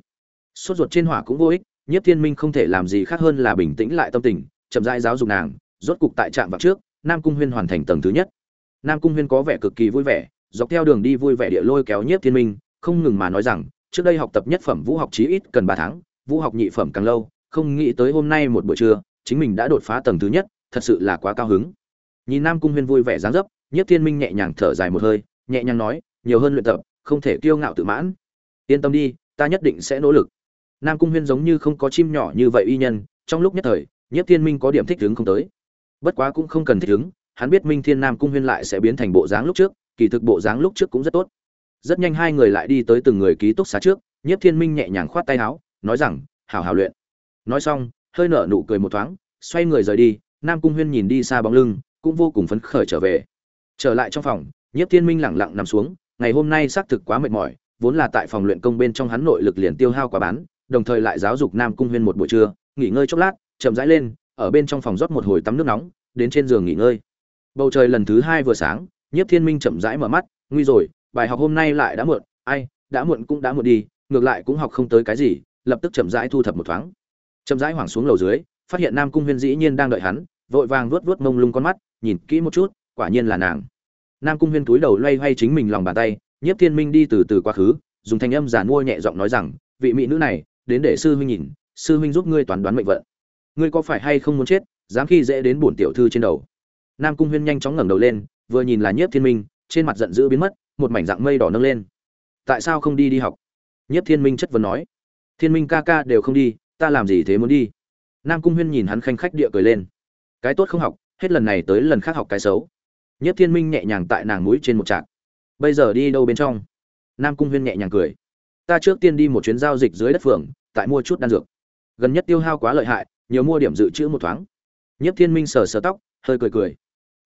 Sốt ruột trên hỏa cũng vô ích, nhiếp thiên minh không thể làm gì khác hơn là bình tĩnh lại tâm tình, chậm rãi giáo dục nàng, rốt cục tại trạm vào trước, nam cung huyên hoàn thành tầng thứ nhất. Nam cung huyên có vẻ cực kỳ vui vẻ, dọc theo đường đi vui vẻ địa lôi kéo nhiếp thiên minh, không ngừng mà nói rằng, trước đây học tập nhất phẩm vũ học chí ít cần ba tháng, vũ học nhị phẩm càng lâu không nghĩ tới hôm nay một buổi trưa, chính mình đã đột phá tầng thứ nhất, thật sự là quá cao hứng. Nhìn nam cung huyên vui vẻ dáng dấp, nhiếp thiên minh nhẹ nhàng thở dài một hơi, nhẹ nhàng nói, nhiều hơn luyện tập, không thể kiêu ngạo tự mãn. Yên tâm đi, ta nhất định sẽ nỗ lực. Nam cung huyên giống như không có chim nhỏ như vậy y nhân, trong lúc nhất thời, nhiếp thiên minh có điểm thích ứng không tới. Bất quá cũng không cần thích ứng hắn biết minh thiên nam cung huyên lại sẽ biến thành bộ dáng lúc trước, kỳ thực bộ dáng lúc trước cũng rất tốt. Rất nhanh hai người lại đi tới từng người ký túc xá trước, nhiếp thiên minh nhẹ nhàng khoát tay áo, nói rằng, hảo hảo luyện nói xong, hơi nở nụ cười một thoáng, xoay người rời đi, nam cung huyên nhìn đi xa bóng lưng, cũng vô cùng phấn khởi trở về. Trở lại trong phòng, nhiếp thiên minh lẳng lặng nằm xuống, ngày hôm nay xác thực quá mệt mỏi, vốn là tại phòng luyện công bên trong hắn nội lực liền tiêu hao quá bán, đồng thời lại giáo dục nam cung huyên một buổi trưa, nghỉ ngơi chốc lát, chậm rãi lên, ở bên trong phòng rót một hồi tắm nước nóng, đến trên giường nghỉ ngơi. Bầu trời lần thứ hai vừa sáng, nhiếp thiên minh chậm rãi mở mắt, nguy rồi, bài học hôm nay lại đã muộn, ai, đã muộn cũng đã muộn đi, ngược lại cũng học không tới cái gì, lập tức chậm rãi thu thập một thoáng chậm rãi hoảng xuống lầu dưới, phát hiện nam cung huyên dĩ nhiên đang đợi hắn, vội vàng vuốt vuốt mông lung con mắt, nhìn kỹ một chút, quả nhiên là nàng. Nam cung huyên túi đầu loay hoay chính mình lòng bàn tay, nhiếp thiên minh đi từ từ quá khứ, dùng thanh âm giả mua nhẹ giọng nói rằng, vị mỹ nữ này, đến để sư huynh nhìn, sư huynh giúp ngươi toán đoán mệnh vận. Ngươi có phải hay không muốn chết, dám khi dễ đến bổn tiểu thư trên đầu. Nam cung huyên nhanh chóng ngẩng đầu lên, vừa nhìn là nhiếp thiên minh, trên mặt giận dữ biến mất, một mảnh dạng mây đỏ nâng lên. Tại sao không đi đi học? Nhiếp thiên minh chất vấn nói. Thiên minh ca ca đều không đi ta làm gì thế muốn đi? Nam cung huyên nhìn hắn khanh khách địa cười lên. Cái tốt không học, hết lần này tới lần khác học cái xấu. Nhất thiên minh nhẹ nhàng tại nàng mũi trên một trạc. Bây giờ đi đâu bên trong? Nam cung huyên nhẹ nhàng cười. Ta trước tiên đi một chuyến giao dịch dưới đất phường, tại mua chút đan dược. Gần nhất tiêu hao quá lợi hại, nhiều mua điểm dự trữ một thoáng. Nhất thiên minh sờ sờ tóc, hơi cười cười.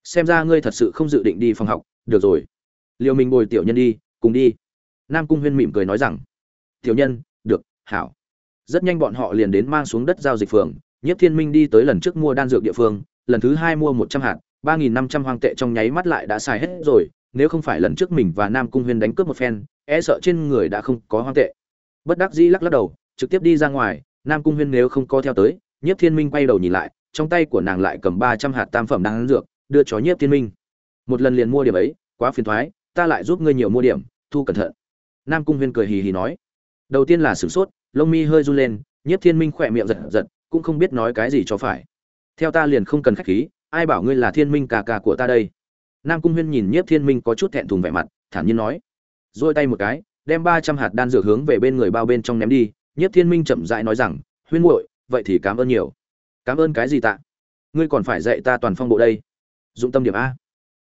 Xem ra ngươi thật sự không dự định đi phòng học, được rồi. Liều mình bồi tiểu nhân đi, cùng đi. Nam cung huyên mỉm cười nói rằng. Tiểu nhân, được, hảo rất nhanh bọn họ liền đến mang xuống đất giao dịch phường. Nhiếp thiên minh đi tới lần trước mua đan dược địa phương, lần thứ hai mua một trăm hạt, ba nghìn năm trăm hoang tệ trong nháy mắt lại đã xài hết rồi, nếu không phải lần trước mình và nam cung huyên đánh cướp một phen e sợ trên người đã không có hoang tệ. Bất đắc dĩ lắc lắc đầu, trực tiếp đi ra ngoài, nam cung huyên nếu không co theo tới, nhiếp thiên minh quay đầu nhìn lại, trong tay của nàng lại cầm ba trăm hạt tam phẩm đan dược, đưa cho nhiếp thiên minh. Một lần liền mua điểm ấy, quá phiền thoái ta lại giúp ngươi nhiều mua điểm, thu cẩn thận. Nam cung huyên cười hì hì nói. Đầu tiên là sửng sốt lông mi hơi run lên, nhiếp thiên minh khỏe miệng giật giật, cũng không biết nói cái gì cho phải. Theo ta liền không cần khách khí, ai bảo ngươi là thiên minh cà cà của ta đây? Nam cung huyên nhìn nhiếp thiên minh có chút thẹn thùng vẻ mặt, thản nhiên nói. Dôi tay một cái, đem ba trăm hạt đan dược hướng về bên người bao bên trong ném đi. Nhiếp thiên minh chậm rãi nói rằng, huyên muội, vậy thì cảm ơn nhiều. Cảm ơn cái gì tạ? Ngươi còn phải dạy ta toàn phong bộ đây. Dụng tâm điểm a.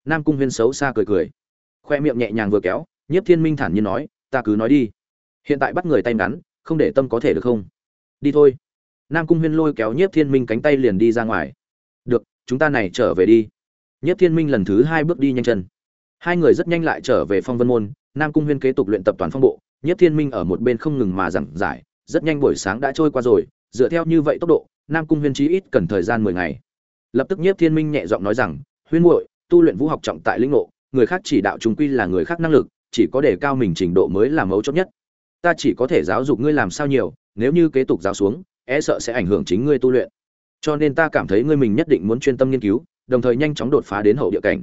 Nam cung huyên xấu xa cười cười. Khoe miệng nhẹ nhàng vừa kéo, nhiếp thiên minh thản nhiên nói, ta cứ nói đi. Hiện tại bắt người tay ngắn không để tâm có thể được không? Đi thôi. Nam cung huyên lôi kéo nhiếp thiên minh cánh tay liền đi ra ngoài. Được, chúng ta này trở về đi. Nhiếp thiên minh lần thứ hai bước đi nhanh chân. Hai người rất nhanh lại trở về phong vân môn. Nam cung huyên kế tục luyện tập toàn phong bộ. Nhiếp thiên minh ở một bên không ngừng mà giảng giải. Rất nhanh buổi sáng đã trôi qua rồi. Dựa theo như vậy tốc độ, nam cung huyên chí ít cần thời gian mười ngày. Lập tức nhiếp thiên minh nhẹ giọng nói rằng, huyên muội, tu luyện vũ học trọng tại lĩnh ngộ, người khác chỉ đạo chúng quy là người khác năng lực, chỉ có để cao mình trình độ mới là mấu chốt nhất ta chỉ có thể giáo dục ngươi làm sao nhiều, nếu như kế tục giáo xuống e sợ sẽ ảnh hưởng chính ngươi tu luyện. Cho nên ta cảm thấy ngươi mình nhất định muốn chuyên tâm nghiên cứu, đồng thời nhanh chóng đột phá đến hậu địa cảnh.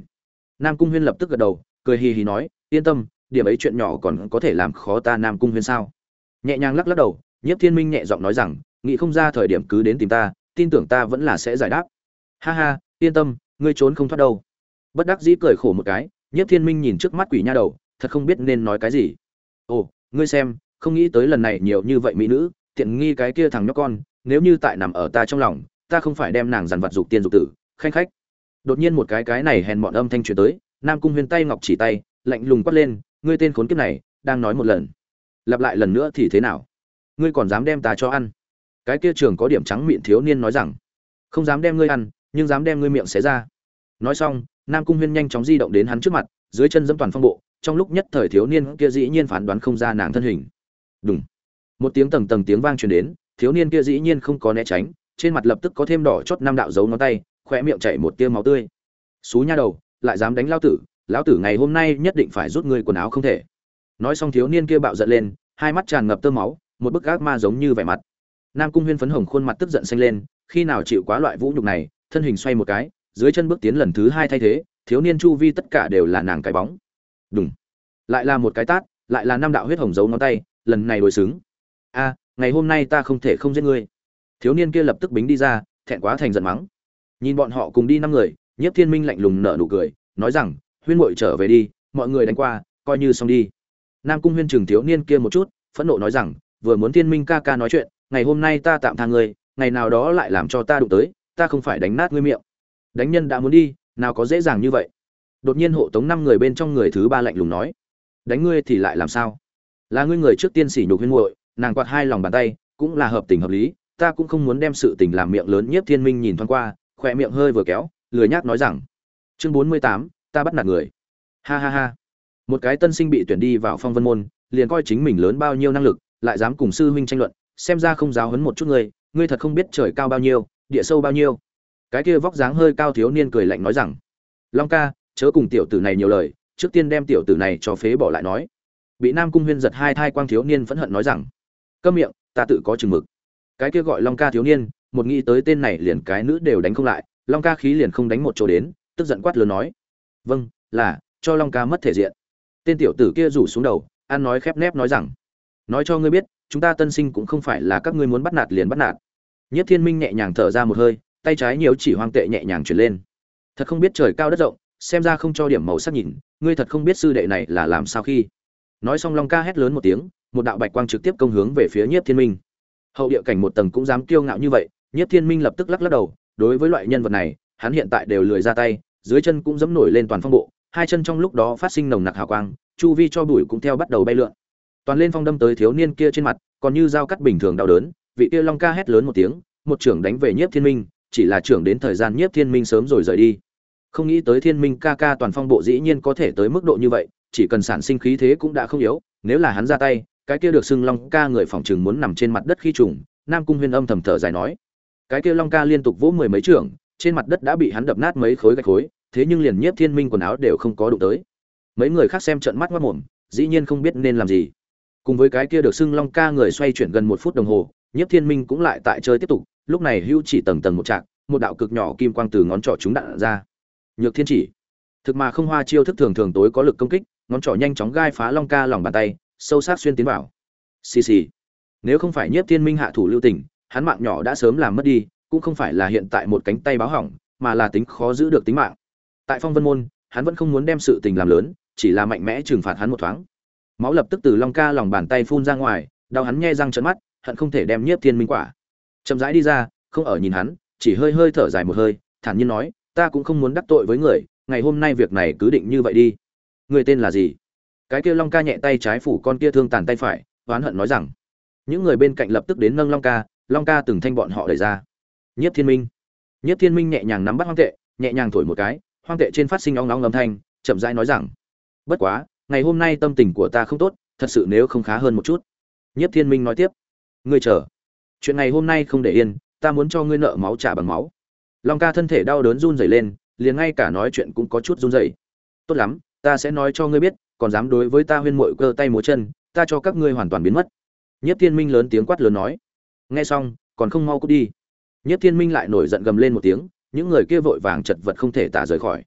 Nam cung huyên lập tức gật đầu, cười hì hì nói, yên tâm, điểm ấy chuyện nhỏ còn có thể làm khó ta nam cung huyên sao? Nhẹ nhàng lắc lắc đầu, nhiếp thiên minh nhẹ giọng nói rằng, nghĩ không ra thời điểm cứ đến tìm ta, tin tưởng ta vẫn là sẽ giải đáp. Ha ha, yên tâm, ngươi trốn không thoát đâu. Bất đắc dĩ cười khổ một cái, nhiếp thiên minh nhìn trước mắt quỷ nha đầu, thật không biết nên nói cái gì. Ồ, ngươi xem không nghĩ tới lần này nhiều như vậy mỹ nữ, tiện nghi cái kia thằng nhóc con, nếu như tại nằm ở ta trong lòng, ta không phải đem nàng dằn vặt dục tiên dục tử, khanh khách. Đột nhiên một cái cái này hèn mọn âm thanh truyền tới, nam cung Huyên tay ngọc chỉ tay, lạnh lùng quát lên, ngươi tên khốn kiếp này, đang nói một lần. Lặp lại lần nữa thì thế nào? Ngươi còn dám đem ta cho ăn? Cái kia trường có điểm trắng miệng thiếu niên nói rằng, không dám đem ngươi ăn, nhưng dám đem ngươi miệng xé ra. Nói xong, nam cung huyên nhanh chóng di động đến hắn trước mặt, dưới chân dẫm toàn phong bộ, trong lúc nhất thời thiếu niên kia dĩ nhiên phán đoán không ra nàng thân hình đùng. Một tiếng tầng tầng tiếng vang truyền đến, thiếu niên kia dĩ nhiên không có né tránh, trên mặt lập tức có thêm đỏ chót năm đạo dấu ngón tay khỏe miệng chảy một tia máu tươi. Xú nha đầu, lại dám đánh lão tử lão tử ngày hôm nay nhất định phải rút ngươi quần áo không thể. Nói xong thiếu niên kia bạo giận lên, hai mắt tràn ngập tơ máu, một bức ác ma giống như vẻ mặt. Nam cung huyên phấn hồng khuôn mặt tức giận xanh lên, khi nào chịu quá loại vũ nhục này, thân hình xoay một cái, dưới chân bước tiến lần thứ hai thay thế, thiếu niên chu vi tất cả đều là nàng cái bóng. Đùng. Lại là một cái tát, lại là năm đạo huyết hồng dấu ngón tay lần này đối xứng. A ngày hôm nay ta không thể không giết ngươi. Thiếu niên kia lập tức bính đi ra, thẹn quá thành giận mắng. Nhìn bọn họ cùng đi năm người, nhiếp thiên minh lạnh lùng nở nụ cười, nói rằng, huyên muội trở về đi, mọi người đánh qua, coi như xong đi. Nam cung huyên chừng thiếu niên kia một chút, phẫn nộ nói rằng, vừa muốn thiên minh ca ca nói chuyện, ngày hôm nay ta tạm tha ngươi, ngày nào đó lại làm cho ta đụng tới, ta không phải đánh nát ngươi miệng. Đánh nhân đã muốn đi, nào có dễ dàng như vậy. Đột nhiên hộ tống năm người bên trong người thứ ba lạnh lùng nói, đánh ngươi thì lại làm sao? Là ngươi người trước tiên sỉ nhục huyên muội, nàng quạt hai lòng bàn tay, cũng là hợp tình hợp lý, ta cũng không muốn đem sự tình làm miệng lớn nhiếp thiên minh nhìn thoáng qua, khỏe miệng hơi vừa kéo, lười nhác nói rằng, chương bốn mươi tám, ta bắt nạt người. Ha ha ha. Một cái tân sinh bị tuyển đi vào phong vân môn, liền coi chính mình lớn bao nhiêu năng lực, lại dám cùng sư huynh tranh luận, xem ra không giáo hấn một chút người ngươi thật không biết trời cao bao nhiêu, địa sâu bao nhiêu. Cái kia vóc dáng hơi cao thiếu niên cười lạnh nói rằng, long ca, chớ cùng tiểu tử này nhiều lời, trước tiên đem tiểu tử này cho phế bỏ lại nói bị nam cung huyên giật hai thai quang thiếu niên phẫn hận nói rằng, câm miệng, ta tự có chừng mực. Cái kia gọi long ca thiếu niên, một nghĩ tới tên này liền cái nữ đều đánh không lại, long ca khí liền không đánh một chỗ đến, tức giận quát lớn nói vâng là, cho long ca mất thể diện. Tên tiểu tử kia rủ xuống đầu an nói khép nép nói rằng, nói cho ngươi biết, chúng ta tân sinh cũng không phải là các ngươi muốn bắt nạt liền bắt nạt. Nhất thiên minh nhẹ nhàng thở ra một hơi, tay trái nhiều chỉ hoang tệ nhẹ nhàng chuyển lên. Thật không biết trời cao đất rộng, xem ra không cho điểm màu sắc nhìn, ngươi thật không biết sư đệ này là làm sao khi nói xong long ca hét lớn một tiếng, một đạo bạch quang trực tiếp công hướng về phía nhiếp thiên minh. Hậu địa cảnh một tầng cũng dám kiêu ngạo như vậy, nhiếp thiên minh lập tức lắc lắc đầu, đối với loại nhân vật này, hắn hiện tại đều lười ra tay, dưới chân cũng dẫm nổi lên toàn phong bộ, hai chân trong lúc đó phát sinh nồng nặc hào quang, chu vi cho bụi cũng theo bắt đầu bay lượn. Toàn lên phong đâm tới thiếu niên kia trên mặt, còn như dao cắt bình thường đau đớn, vị kia long ca hét lớn một tiếng, một trưởng đánh về nhiếp thiên minh, chỉ là trưởng đến thời gian nhiếp thiên minh sớm rồi rời đi. Không nghĩ tới thiên minh ca ca toàn phong bộ dĩ nhiên có thể tới mức độ như vậy chỉ cần sản sinh khí thế cũng đã không yếu, nếu là hắn ra tay, cái kia được xưng long ca người phòng chừng muốn nằm trên mặt đất khi trùng, nam cung huyên âm thầm thở dài nói. Cái kia long ca liên tục vỗ mười mấy trưởng, trên mặt đất đã bị hắn đập nát mấy khối gạch khối, thế nhưng liền nhiếp thiên minh quần áo đều không có đụng tới. Mấy người khác xem trận mắt mất mồm dĩ nhiên không biết nên làm gì. Cùng với cái kia được xưng long ca người xoay chuyển gần một phút đồng hồ, nhiếp thiên minh cũng lại tại chơi tiếp tục, lúc này hưu chỉ tầng tầng một trạc, một đạo cực nhỏ kim quang từ ngón trỏ chúng đạn ra. Nhược thiên chỉ, thực mà không hoa chiêu thức thường thường tối có lực công kích ngón trỏ nhanh chóng gai phá long ca lòng bàn tay, sâu sát xuyên tiến vào. Xì xì. Nếu không phải nhiếp thiên minh hạ thủ lưu tình, hắn mạng nhỏ đã sớm làm mất đi, cũng không phải là hiện tại một cánh tay báo hỏng, mà là tính khó giữ được tính mạng. Tại phong vân môn, hắn vẫn không muốn đem sự tình làm lớn, chỉ là mạnh mẽ trừng phạt hắn một thoáng. Máu lập tức từ long ca lòng bàn tay phun ra ngoài, đau hắn nghe răng trận mắt, hận không thể đem nhiếp thiên minh quả. Chậm rãi đi ra, không ở nhìn hắn, chỉ hơi hơi thở dài một hơi, thản nhiên nói, ta cũng không muốn đắc tội với người, ngày hôm nay việc này cứ định như vậy đi người tên là gì? Cái kia long ca nhẹ tay trái phủ con kia thương tàn tay phải, oán hận nói rằng, những người bên cạnh lập tức đến nâng long ca long ca từng thanh bọn họ đẩy ra. Nhất thiên minh. Nhất thiên minh nhẹ nhàng nắm bắt hoang tệ, nhẹ nhàng thổi một cái, hoang tệ trên phát sinh ong ong âm thanh, chậm rãi nói rằng, bất quá, ngày hôm nay tâm tình của ta không tốt, thật sự nếu không khá hơn một chút. Nhất thiên minh nói tiếp, ngươi chờ, chuyện ngày hôm nay không để yên, ta muốn cho ngươi nợ máu trả bằng máu. Long ca thân thể đau đớn run rẩy lên, liền ngay cả nói chuyện cũng có chút run rẩy. Tốt lắm ta sẽ nói cho ngươi biết, còn dám đối với ta huyên muội cơ tay múa chân, ta cho các ngươi hoàn toàn biến mất. Nhất thiên minh lớn tiếng quát lớn nói. Nghe xong, còn không mau cút đi. Nhất thiên minh lại nổi giận gầm lên một tiếng, những người kia vội vàng chật vật không thể tả rời khỏi.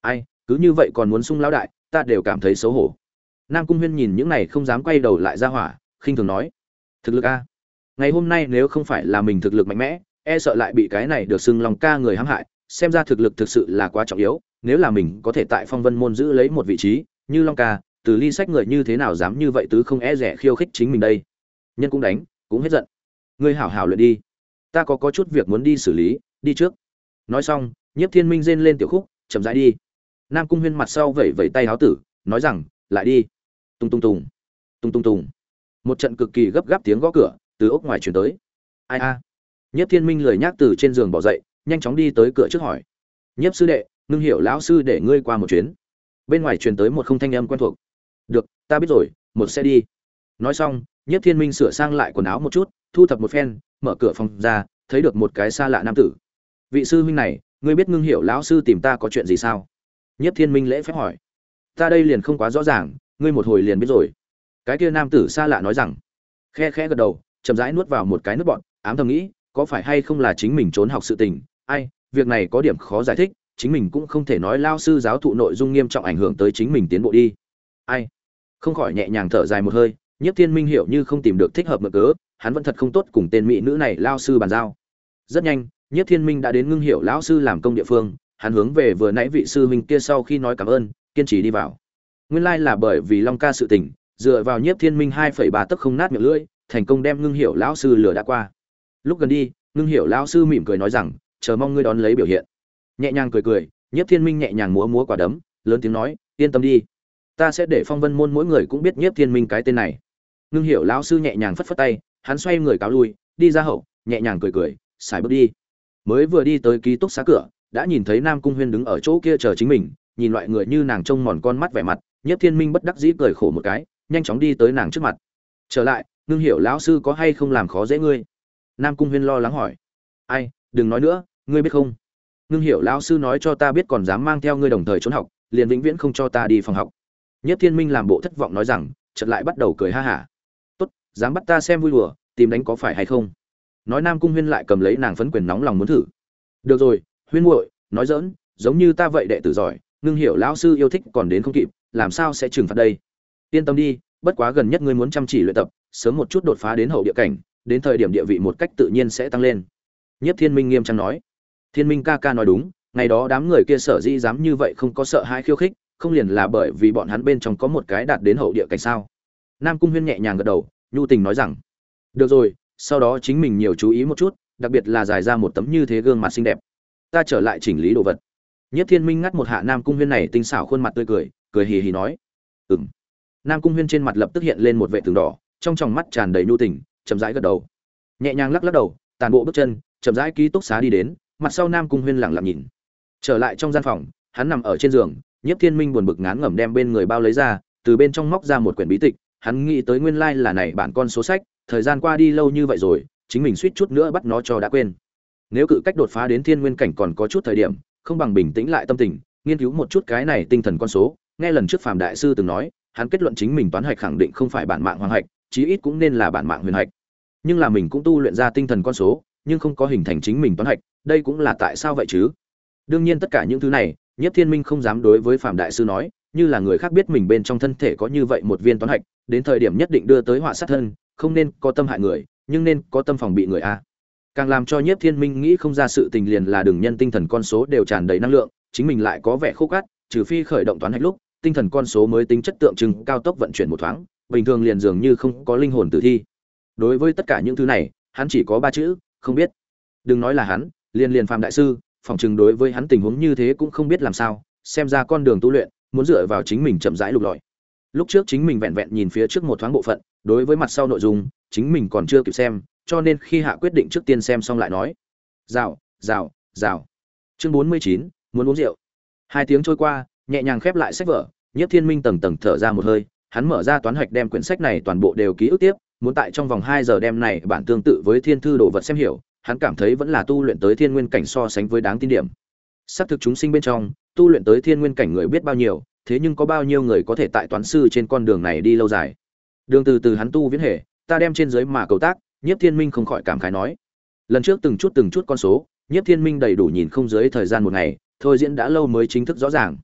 Ai, cứ như vậy còn muốn sung lão đại, ta đều cảm thấy xấu hổ. Nam cung huyên nhìn những này không dám quay đầu lại ra hỏa, khinh thường nói. Thực lực a, ngày hôm nay nếu không phải là mình thực lực mạnh mẽ e sợ lại bị cái này được xưng lòng ca người hãm hại, xem ra thực lực thực sự là quá trọng yếu nếu là mình có thể tại phong vân môn giữ lấy một vị trí, như long ca, từ ly sách người như thế nào dám như vậy tứ không e rẻ khiêu khích chính mình đây? Nhân cũng đánh, cũng hết giận. Ngươi hảo hảo luyện đi. Ta có có chút việc muốn đi xử lý, đi trước. Nói xong, nhiếp thiên minh rên lên tiểu khúc, chậm rãi đi. Nam cung huyên mặt sau vẩy vẩy tay háo tử, nói rằng, lại đi. Tung tung tùng. Tung tung tùng. Một trận cực kỳ gấp gáp tiếng gõ cửa, từ ốc ngoài chuyển tới. Ai a? Nhiếp thiên minh lười nhác từ trên giường bỏ dậy, nhanh chóng đi tới cửa trước hỏi. Nhiếp sư đệ ngưng hiểu lão sư để ngươi qua một chuyến. Bên ngoài truyền tới một không thanh âm quen thuộc. Được, ta biết rồi, một xe đi. Nói xong, nhiếp thiên minh sửa sang lại quần áo một chút, thu thập một phen, mở cửa phòng ra, thấy được một cái xa lạ nam tử. Vị sư huynh này, ngươi biết ngưng hiểu lão sư tìm ta có chuyện gì sao? Nhiếp thiên minh lễ phép hỏi. Ta đây liền không quá rõ ràng, ngươi một hồi liền biết rồi. Cái kia nam tử xa lạ nói rằng. Khe khẽ gật đầu, chậm rãi nuốt vào một cái nước bọn ám thầm nghĩ, có phải hay không là chính mình trốn học sự tình? Ai, việc này có điểm khó giải thích chính mình cũng không thể nói lao sư giáo thụ nội dung nghiêm trọng ảnh hưởng tới chính mình tiến bộ đi. Ai? Không khỏi nhẹ nhàng thở dài một hơi, nhiếp thiên minh hiểu như không tìm được thích hợp mực cớ, hắn vẫn thật không tốt cùng tên mỹ nữ này lao sư bàn giao. Rất nhanh, nhiếp thiên minh đã đến ngưng hiểu lão sư làm công địa phương, hắn hướng về vừa nãy vị sư minh kia sau khi nói cảm ơn, kiên trì đi vào. Nguyên lai là bởi vì long ca sự tình, dựa vào nhiếp thiên minh hai phẩy ba tấc không nát miệng lưỡi, thành công đem ngưng hiểu lão sư lừa đã qua. Lúc gần đi, ngưng hiểu lão sư mỉm cười nói rằng, chờ mong ngươi đón lấy biểu hiện nhẹ nhàng cười cười, nhiếp thiên minh nhẹ nhàng múa múa quả đấm, lớn tiếng nói, yên tâm đi, ta sẽ để phong vân môn mỗi người cũng biết nhiếp thiên minh cái tên này. Ngưng hiểu lão sư nhẹ nhàng phất phất tay, hắn xoay người cáo lui, đi ra hậu, nhẹ nhàng cười cười, xài bước đi. Mới vừa đi tới ký túc xá cửa, đã nhìn thấy nam cung huyên đứng ở chỗ kia chờ chính mình, nhìn loại người như nàng trông mòn con mắt vẻ mặt, nhiếp thiên minh bất đắc dĩ cười khổ một cái, nhanh chóng đi tới nàng trước mặt. Trở lại, ngưng hiểu lão sư có hay không làm khó dễ ngươi? Nam cung huyên lo lắng hỏi. Ai, đừng nói nữa, ngươi biết không? Ngưng hiểu lão sư nói cho ta biết còn dám mang theo ngươi đồng thời trốn học, liền vĩnh viễn không cho ta đi phòng học. Nhất thiên minh làm bộ thất vọng nói rằng, chợt lại bắt đầu cười ha hả. Tốt, dám bắt ta xem vui đùa, tìm đánh có phải hay không? Nói nam cung huyên lại cầm lấy nàng phấn quyền nóng lòng muốn thử. Được rồi, huyên muội, nói dỡn giống như ta vậy đệ tử giỏi, ngưng hiểu lão sư yêu thích còn đến không kịp, làm sao sẽ trừng phạt đây? Yên tâm đi, bất quá gần nhất ngươi muốn chăm chỉ luyện tập, sớm một chút đột phá đến hậu địa cảnh, đến thời điểm địa vị một cách tự nhiên sẽ tăng lên. Nhất thiên minh nghiêm trang nói thiên minh ca ca nói đúng, ngày đó đám người kia sở dĩ dám như vậy không có sợ hãi khiêu khích, không liền là bởi vì bọn hắn bên trong có một cái đạt đến hậu địa cảnh sao? Nam cung huyên nhẹ nhàng gật đầu, nhu tình nói rằng, được rồi, sau đó chính mình nhiều chú ý một chút, đặc biệt là giải ra một tấm như thế gương mặt xinh đẹp. Ta trở lại chỉnh lý đồ vật. Nhất thiên minh ngắt một hạ nam cung huyên này tinh xảo khuôn mặt tươi cười cười hì hì nói ừ m nam cung huyên trên mặt lập tức hiện lên một vệ tường đỏ, trong tròng mắt tràn đầy nhu tình, chậm rãi gật đầu. Nhẹ nhàng lắc lắc đầu, tàn bộ bước chân, chậm rãi ký túc xá đi đến mặt sau nam cung huyên lẳng lặng nhìn. Trở lại trong gian phòng, hắn nằm ở trên giường nhất thiên minh buồn bực ngán ngẩm đem bên người bao lấy ra, từ bên trong móc ra một quyển bí tịch, hắn nghĩ tới nguyên lai là này bản con số sách, thời gian qua đi lâu như vậy rồi, chính mình suýt chút nữa bắt nó cho đã quên. Nếu cự cách đột phá đến thiên nguyên cảnh còn có chút thời điểm, không bằng bình tĩnh lại tâm tình, nghiên cứu một chút cái này tinh thần con số, nghe lần trước phàm đại sư từng nói, hắn kết luận chính mình toán hạch khẳng định không phải bản mạng hoàng hạch, chí ít cũng nên là bản mạng huyền hạch. Nhưng là mình cũng tu luyện ra tinh thần con số, nhưng không có hình thành chính mình toán hạch đây cũng là tại sao vậy chứ? Đương nhiên tất cả những thứ này nhất thiên minh không dám đối với phạm đại sư nói, như là người khác biết mình bên trong thân thể có như vậy một viên toán hạch, đến thời điểm nhất định đưa tới họa sát thân, không nên có tâm hại người, nhưng nên có tâm phòng bị người a. Càng làm cho nhất thiên minh nghĩ không ra sự tình liền là đường nhân tinh thần con số đều tràn đầy năng lượng, chính mình lại có vẻ khô cát, trừ phi khởi động toán hạch lúc, tinh thần con số mới tính chất tượng trưng, cao tốc vận chuyển một thoáng, bình thường liền dường như không có linh hồn tử thi. Đối với tất cả những thứ này, hắn chỉ có ba chữ, không biết. Đừng nói là hắn liền liền phạm đại sư phòng chừng đối với hắn tình huống như thế cũng không biết làm sao, xem ra con đường tu luyện muốn dựa vào chính mình chậm rãi lục lọi. Lúc trước chính mình vẹn vẹn nhìn phía trước một thoáng bộ phận, đối với mặt sau nội dung, chính mình còn chưa kịp xem, cho nên khi hạ quyết định trước tiên xem xong lại nói. Rào rào rào. Chương bốn mươi chín, muốn uống rượu. Hai tiếng trôi qua, nhẹ nhàng khép lại sách vở nhất thiên minh tầng tầng thở ra một hơi, hắn mở ra toán hạch đem quyển sách này toàn bộ đều ký ức tiếp, muốn tại trong vòng hai giờ đem này bản tương tự với thiên thư đồ vật xem hiểu hắn cảm thấy vẫn là tu luyện tới thiên nguyên cảnh so sánh với đáng tin điểm. Xác thực chúng sinh bên trong, tu luyện tới thiên nguyên cảnh người biết bao nhiêu, thế nhưng có bao nhiêu người có thể tại toán sư trên con đường này đi lâu dài? Đường từ từ hắn tu viễn hệ, ta đem trên dưới mà cầu tác, nhiếp thiên minh không khỏi cảm khái nói. Lần trước từng chút từng chút con số, nhiếp thiên minh đầy đủ nhìn không dưới thời gian một ngày, thôi diễn đã lâu mới chính thức rõ ràng.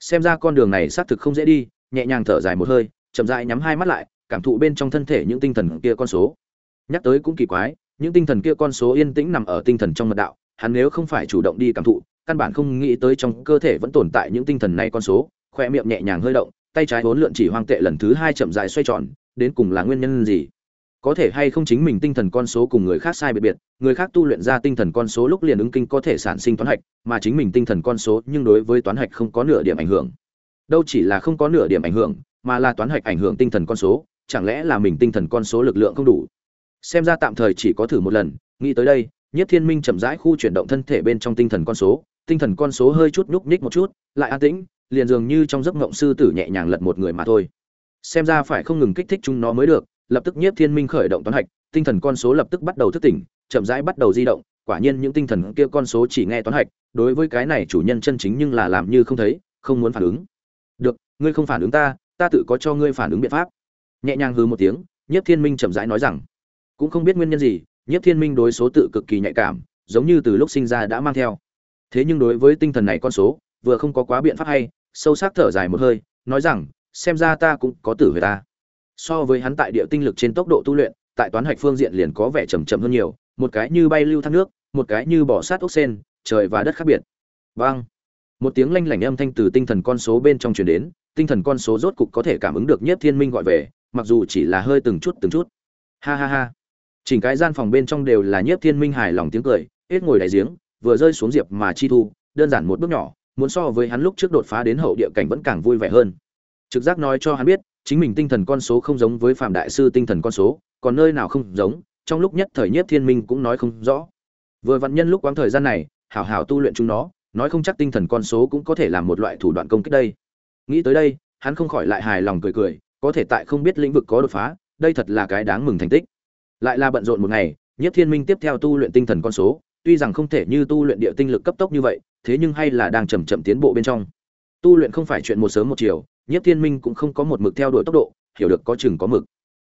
Xem ra con đường này xác thực không dễ đi, nhẹ nhàng thở dài một hơi, chậm rãi nhắm hai mắt lại, cảm thụ bên trong thân thể những tinh thần kia con số. Nhắc tới cũng kỳ quái những tinh thần kia con số yên tĩnh nằm ở tinh thần trong mật đạo, hắn nếu không phải chủ động đi cảm thụ, căn bản không nghĩ tới trong cơ thể vẫn tồn tại những tinh thần này con số. Khoe miệng nhẹ nhàng hơi động, tay trái hốn lượn chỉ hoang tệ lần thứ hai chậm dài xoay tròn, đến cùng là nguyên nhân gì? Có thể hay không chính mình tinh thần con số cùng người khác sai biệt biệt, người khác tu luyện ra tinh thần con số lúc liền ứng kinh có thể sản sinh toán hạch, mà chính mình tinh thần con số nhưng đối với toán hạch không có nửa điểm ảnh hưởng. Đâu chỉ là không có nửa điểm ảnh hưởng, mà là toán hạch ảnh hưởng tinh thần con số, chẳng lẽ là mình tinh thần con số lực lượng không đủ? Xem ra tạm thời chỉ có thử một lần, nghĩ tới đây nhất thiên minh chậm rãi khu chuyển động thân thể bên trong tinh thần con số, tinh thần con số hơi chút nhúc nhích một chút, lại an tĩnh, liền dường như trong giấc ngộng sư tử nhẹ nhàng lật một người mà thôi. Xem ra phải không ngừng kích thích chúng nó mới được, lập tức nhiếp thiên minh khởi động toán hạch, tinh thần con số lập tức bắt đầu thức tỉnh, chậm rãi bắt đầu di động, quả nhiên những tinh thần kia con số chỉ nghe toán hạch, đối với cái này chủ nhân chân chính nhưng là làm như không thấy, không muốn phản ứng. Được, ngươi không phản ứng ta ta tự có cho ngươi phản ứng biện pháp. Nhẹ nhàng hư một tiếng, nhiếp thiên minh chậm rãi nói rằng cũng không biết nguyên nhân gì, nhiếp thiên minh đối số tự cực kỳ nhạy cảm, giống như từ lúc sinh ra đã mang theo. Thế nhưng đối với tinh thần này con số, vừa không có quá biện pháp hay, sâu sắc thở dài một hơi, nói rằng, xem ra ta cũng có tử về ta. So với hắn tại địa tinh lực trên tốc độ tu luyện, tại toán hạch phương diện liền có vẻ chậm chậm hơn nhiều, một cái như bay lưu thác nước, một cái như bỏ sát ốc sen, trời và đất khác biệt. Vang một tiếng lanh lảnh âm thanh từ tinh thần con số bên trong truyền đến, tinh thần con số rốt cục có thể cảm ứng được nhất thiên minh gọi về, mặc dù chỉ là hơi từng chút từng chút. Ha ha ha chỉnh cái gian phòng bên trong đều là nhiếp thiên minh hài lòng tiếng cười, hết ngồi đại giếng, vừa rơi xuống diệp mà chi thu, đơn giản một bước nhỏ, muốn so với hắn lúc trước đột phá đến hậu địa cảnh vẫn càng vui vẻ hơn. Trực giác nói cho hắn biết, chính mình tinh thần con số không giống với phạm đại sư tinh thần con số, còn nơi nào không giống, trong lúc nhất thời nhiếp thiên minh cũng nói không rõ. Vừa vặn nhân lúc quãng thời gian này, hảo hảo tu luyện chúng nó, nói không chắc tinh thần con số cũng có thể làm một loại thủ đoạn công kích đây. Nghĩ tới đây, hắn không khỏi lại hài lòng cười cười, có thể tại không biết lĩnh vực có đột phá, đây thật là cái đáng mừng thành tích lại là bận rộn một ngày nhất thiên minh tiếp theo tu luyện tinh thần con số, tuy rằng không thể như tu luyện địa tinh lực cấp tốc như vậy, thế nhưng hay là đang chậm chậm tiến bộ bên trong. Tu luyện không phải chuyện một sớm một chiều nhất thiên minh cũng không có một mực theo đuổi tốc độ, hiểu được có chừng có mực.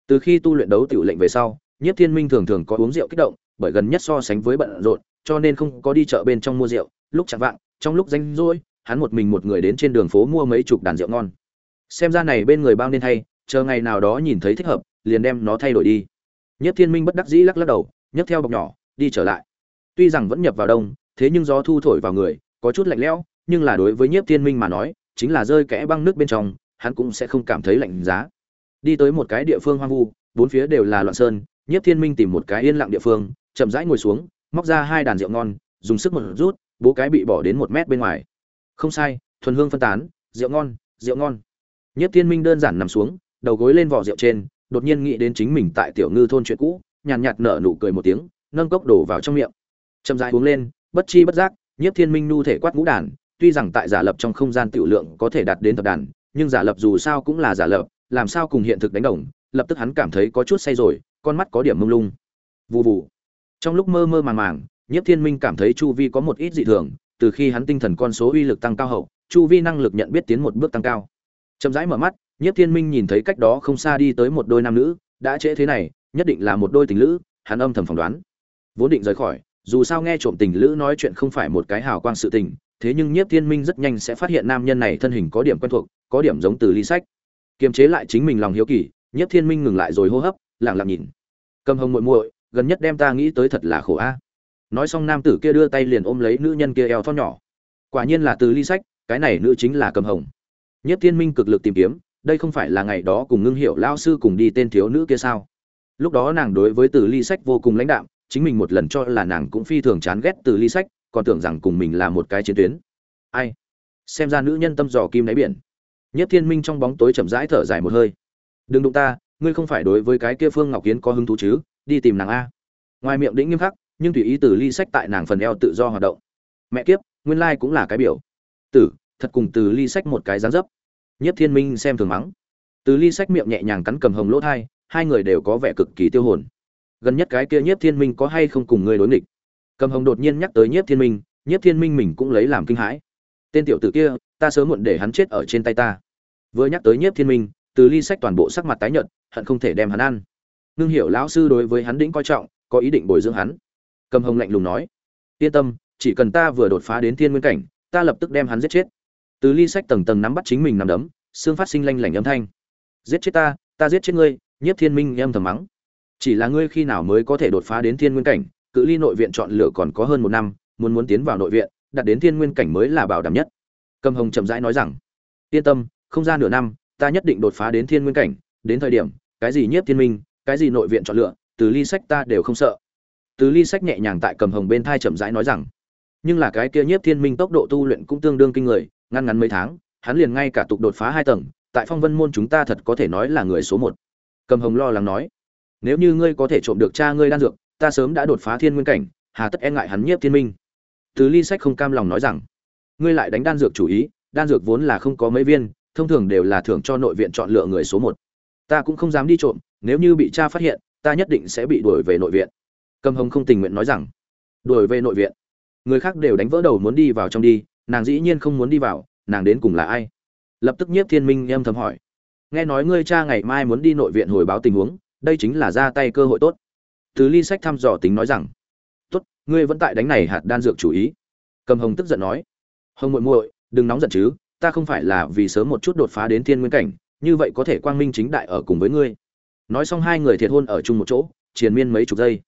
Từ khi tu luyện đấu tiểu lệnh về sau nhất thiên minh thường thường có uống rượu kích động, bởi gần nhất so sánh với bận rộn, cho nên không có đi chợ bên trong mua rượu, lúc chẳng vạng, trong lúc danh rỗi, hắn một mình một người đến trên đường phố mua mấy chục đàn rượu ngon. Xem ra này bên người bao nên thay chờ ngày nào đó nhìn thấy thích hợp, liền đem nó thay đổi đi nhất thiên minh bất đắc dĩ lắc lắc đầu, nhấc theo bọc nhỏ, đi trở lại. Tuy rằng vẫn nhập vào đông, thế nhưng gió thu thổi vào người, có chút lạnh lẽo, nhưng là đối với nhiếp thiên minh mà nói, chính là rơi kẽ băng nước bên trong, hắn cũng sẽ không cảm thấy lạnh giá. Đi tới một cái địa phương hoang vu, bốn phía đều là loạn sơn nhiếp thiên minh tìm một cái yên lặng địa phương, chậm rãi ngồi xuống, móc ra hai đàn rượu ngon, dùng sức một rút, bố cái bị bỏ đến một mét bên ngoài. Không sai, thuần hương phân tán, rượu ngon rượu ngon. Nhiếp thiên minh đơn giản nằm xuống, đầu gối lên vỏ rượu trên đột nhiên nghĩ đến chính mình tại tiểu ngư thôn chuyện cũ, nhàn nhạt nở nụ cười một tiếng, nâng cốc đổ vào trong miệng. Chậm rãi uống lên, bất chi bất giác, nhiếp thiên minh nu thể quát ngũ đàn, tuy rằng tại giả lập trong không gian tiểu lượng có thể đạt đến thập đàn, nhưng giả lập dù sao cũng là giả lập, làm sao cùng hiện thực đánh đồng, lập tức hắn cảm thấy có chút say rồi, con mắt có điểm mông lung. Vụ vụ trong lúc mơ mơ màng màng, nhiếp thiên minh cảm thấy chu vi có một ít dị thường, từ khi hắn tinh thần con số uy lực tăng cao hậu, chu vi năng lực nhận biết tiến một bước tăng cao. Chậm rãi mở mắt nhiếp thiên minh nhìn thấy cách đó không xa đi tới một đôi nam nữ, đã trễ thế này, nhất định là một đôi tình lữ, hắn âm thầm phỏng đoán. Vốn định rời khỏi, dù sao nghe trộm tình lữ nói chuyện không phải một cái hào quang sự tình, thế nhưng nhiếp thiên minh rất nhanh sẽ phát hiện nam nhân này thân hình có điểm quen thuộc, có điểm giống từ ly sách. Kiềm chế lại chính mình lòng hiếu kỳ, nhiếp thiên minh ngừng lại rồi hô hấp, lặng lặng nhìn. Cầm hồng muội muội, gần nhất đem ta nghĩ tới thật là khổ a. Nói xong nam tử kia đưa tay liền ôm lấy nữ nhân kia eo thon nhỏ. Quả nhiên là từ ly sách, cái này nữ chính là cầm hồng. Nhất thiên minh cực lực tìm kiếm đây không phải là ngày đó cùng ngưng hiệu lao sư cùng đi tên thiếu nữ kia sao? Lúc đó nàng đối với từ ly sách vô cùng lãnh đạm, chính mình một lần cho là nàng cũng phi thường chán ghét từ ly sách, còn tưởng rằng cùng mình là một cái chiến tuyến. Ai? Xem ra nữ nhân tâm dò kim đáy biển. Nhất thiên minh trong bóng tối chậm rãi thở dài một hơi. Đừng đụng ta, ngươi không phải đối với cái kia phương ngọc kiến có hứng thú chứ? Đi tìm nàng a. Ngoài miệng đĩnh nghiêm khắc, nhưng tùy ý từ ly sách tại nàng phần eo tự do hoạt động. Mẹ kiếp, nguyên lai cũng là cái biểu. Tử, thật cùng từ ly sách một cái dáng dấp. Nhiếp thiên minh xem thường mắng. Từ ly sách miệng nhẹ nhàng cắn cầm hồng lỗ thai, hai người đều có vẻ cực kỳ tiêu hồn. Gần nhất cái kia nhiếp thiên minh có hay không cùng ngươi đối nghịch? Cầm hồng đột nhiên nhắc tới nhiếp thiên minh, nhiếp thiên minh mình cũng lấy làm kinh hãi. Tên tiểu tử kia, ta sớm muộn để hắn chết ở trên tay ta. Vừa nhắc tới nhiếp thiên minh, từ ly sách toàn bộ sắc mặt tái nhợt, hận không thể đem hắn ăn. Nương hiểu lão sư đối với hắn đĩnh coi trọng, có ý định bồi dưỡng hắn. Cầm hồng lạnh lùng nói, yên tâm, chỉ cần ta vừa đột phá đến thiên nguyên cảnh, ta lập tức đem hắn giết chết từ ly sách tầng tầng nắm bắt chính mình nằm đấm, xương phát sinh lanh lảnh âm thanh. Giết chết ta ta giết chết ngươi, nhiếp thiên minh em thầm mắng. Chỉ là ngươi khi nào mới có thể đột phá đến thiên nguyên cảnh, cự ly nội viện chọn lựa còn có hơn một năm, muốn muốn tiến vào nội viện, đạt đến thiên nguyên cảnh mới là bảo đảm nhất. Cầm hồng chậm rãi nói rằng, yên tâm, không ra nửa năm, ta nhất định đột phá đến thiên nguyên cảnh, đến thời điểm, cái gì nhiếp thiên minh, cái gì nội viện chọn lựa, từ ly sách ta đều không sợ. Từ ly sách nhẹ nhàng tại cầm hồng bên thai chậm rãi nói rằng, nhưng là cái kia nhiếp thiên minh tốc độ tu luyện cũng tương đương kinh người ngăn ngắn mấy tháng, hắn liền ngay cả tục đột phá hai tầng, tại phong vân môn chúng ta thật có thể nói là người số một. Cầm hồng lo lắng nói, nếu như ngươi có thể trộm được cha ngươi đan dược, ta sớm đã đột phá thiên nguyên cảnh, hà tất e ngại hắn nhiếp thiên minh. Từ ly sách không cam lòng nói rằng, ngươi lại đánh đan dược chủ ý, đan dược vốn là không có mấy viên, thông thường đều là thưởng cho nội viện chọn lựa người số một. Ta cũng không dám đi trộm, nếu như bị cha phát hiện, ta nhất định sẽ bị đuổi về nội viện. Cầm hồng không tình nguyện nói rằng, đuổi về nội viện? Người khác đều đánh vỡ đầu muốn đi vào trong đi nàng dĩ nhiên không muốn đi vào, nàng đến cùng là ai? Lập tức nhiếp thiên minh em thầm hỏi. Nghe nói ngươi cha ngày mai muốn đi nội viện hồi báo tình huống, đây chính là ra tay cơ hội tốt. Từ ly sách thăm dò tính nói rằng, tốt, ngươi vẫn tại đánh này hạt đan dược chủ ý. Cầm hồng tức giận nói, hồng muội muội, đừng nóng giận chứ, ta không phải là vì sớm một chút đột phá đến thiên nguyên cảnh, như vậy có thể quang minh chính đại ở cùng với ngươi. Nói xong hai người thiệt hôn ở chung một chỗ, triền miên mấy chục giây.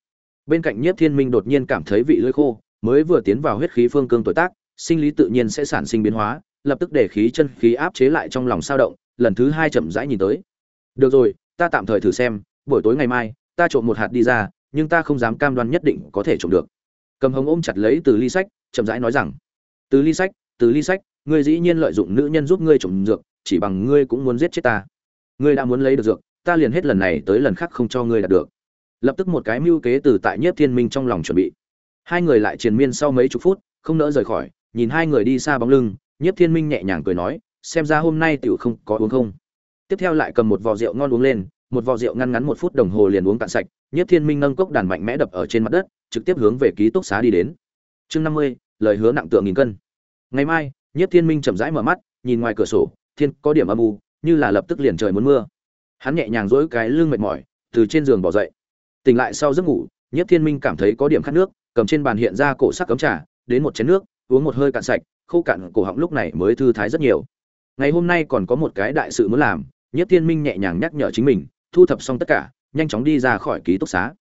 Bên cạnh nhiếp thiên minh đột nhiên cảm thấy vị lưỡi khô, mới vừa tiến vào huyết khí phương cương tuổi tác sinh lý tự nhiên sẽ sản sinh biến hóa, lập tức để khí chân khí áp chế lại trong lòng sao động, lần thứ hai chậm rãi nhìn tới. Được rồi, ta tạm thời thử xem, buổi tối ngày mai, ta trộm một hạt đi ra, nhưng ta không dám cam đoan nhất định có thể trộm được. Cầm hồng ôm chặt lấy từ ly sách, chậm rãi nói rằng, từ ly sách, từ ly sách, ngươi dĩ nhiên lợi dụng nữ nhân giúp ngươi trộm dược, chỉ bằng ngươi cũng muốn giết chết ta. Ngươi đã muốn lấy được dược, ta liền hết lần này tới lần khác không cho ngươi đạt được. Lập tức một cái mưu kế từ tại nhiếp thiên minh trong lòng chuẩn bị. Hai người lại triền miên sau mấy chục phút, không nỡ rời khỏi nhìn hai người đi xa bóng lưng, nhiếp thiên minh nhẹ nhàng cười nói, xem ra hôm nay tiểu không có uống không. Tiếp theo lại cầm một vò rượu ngon uống lên, một vò rượu ngăn ngắn một phút đồng hồ liền uống cạn sạch, nhiếp thiên minh nâng cốc đàn mạnh mẽ đập ở trên mặt đất, trực tiếp hướng về ký túc xá đi đến. Chương năm mươi, lời hứa nặng tượng nghìn cân. Ngày mai, nhiếp thiên minh chậm rãi mở mắt, nhìn ngoài cửa sổ, thiên có điểm âm u, như là lập tức liền trời muốn mưa. Hắn nhẹ nhàng dỗi cái lưng mệt mỏi, từ trên giường bỏ dậy. Tỉnh lại sau giấc ngủ nhất thiên minh cảm thấy có điểm khát nước, cầm trên bàn hiện ra cổ sắc cấm trà, đến một chén nước uống một hơi cạn sạch, khô cạn cổ họng lúc này mới thư thái rất nhiều. Ngày hôm nay còn có một cái đại sự muốn làm nhất thiên minh nhẹ nhàng nhắc nhở chính mình, thu thập xong tất cả, nhanh chóng đi ra khỏi ký túc xá.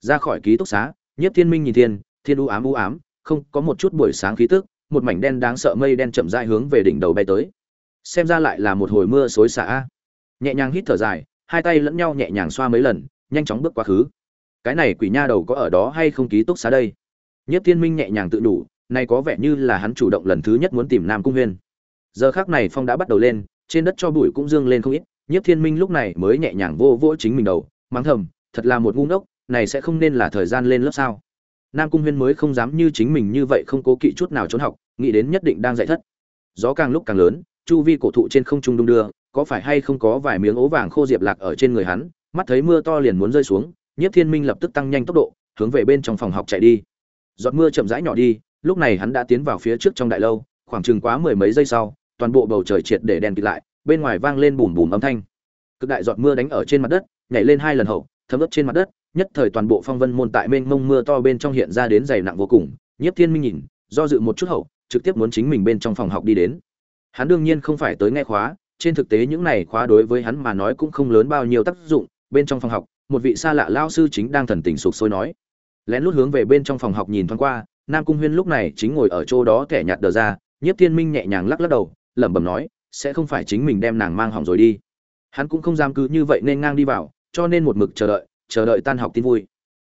Ra khỏi ký túc xá nhất thiên minh nhìn thiên thiên u ám u ám, không có một chút buổi sáng khí tức, một mảnh đen đáng sợ mây đen chậm rãi hướng về đỉnh đầu bay tới. Xem ra lại là một hồi mưa xối xả. Nhẹ nhàng hít thở dài, hai tay lẫn nhau nhẹ nhàng xoa mấy lần, nhanh chóng bước qua khứ. Cái này quỷ nha đầu có ở đó hay không ký túc xá đây? Nhất thiên minh nhẹ nhàng tự đủ này có vẻ như là hắn chủ động lần thứ nhất muốn tìm nam cung huyên. Giờ khác này phong đã bắt đầu lên, trên đất cho bụi cũng dương lên không ít nhất thiên minh lúc này mới nhẹ nhàng vô vỗ chính mình đầu, mắng thầm, thật là một ngu ngốc, này sẽ không nên là thời gian lên lớp sao? Nam cung huyên mới không dám như chính mình như vậy không cố kỵ chút nào trốn học, nghĩ đến nhất định đang dạy thất. Gió càng lúc càng lớn, chu vi cổ thụ trên không trung đung đưa, có phải hay không có vài miếng ố vàng khô diệp lạc ở trên người hắn, mắt thấy mưa to liền muốn rơi xuống, nhiếp thiên minh lập tức tăng nhanh tốc độ, hướng về bên trong phòng học chạy đi. Giọt mưa chậm rãi nhỏ đi lúc này hắn đã tiến vào phía trước trong đại lâu, khoảng chừng quá mười mấy giây sau, toàn bộ bầu trời triệt để đèn kịt lại, bên ngoài vang lên bùm bùm âm thanh. Cực đại giọt mưa đánh ở trên mặt đất, nhảy lên hai lần hậu, thấm ướt trên mặt đất, nhất thời toàn bộ phong vân môn tại mênh mông mưa to bên trong hiện ra đến dày nặng vô cùng. Nhiếp thiên minh nhìn, do dự một chút hậu, trực tiếp muốn chính mình bên trong phòng học đi đến. Hắn đương nhiên không phải tới nghe khóa, trên thực tế những này khóa đối với hắn mà nói cũng không lớn bao nhiêu tác dụng. Bên trong phòng học, một vị xa lạ lao sư chính đang thần tình sụp sôi nói. Lén lút hướng về bên trong phòng học nhìn thoáng qua nam cung huyên lúc này chính ngồi ở chỗ đó thẻ nhạt đờ ra, nhiếp thiên minh nhẹ nhàng lắc lắc đầu, lẩm bẩm nói, sẽ không phải chính mình đem nàng mang hỏng rồi đi. Hắn cũng không dám cứ như vậy nên ngang đi vào, cho nên một mực chờ đợi chờ đợi tan học tin vui.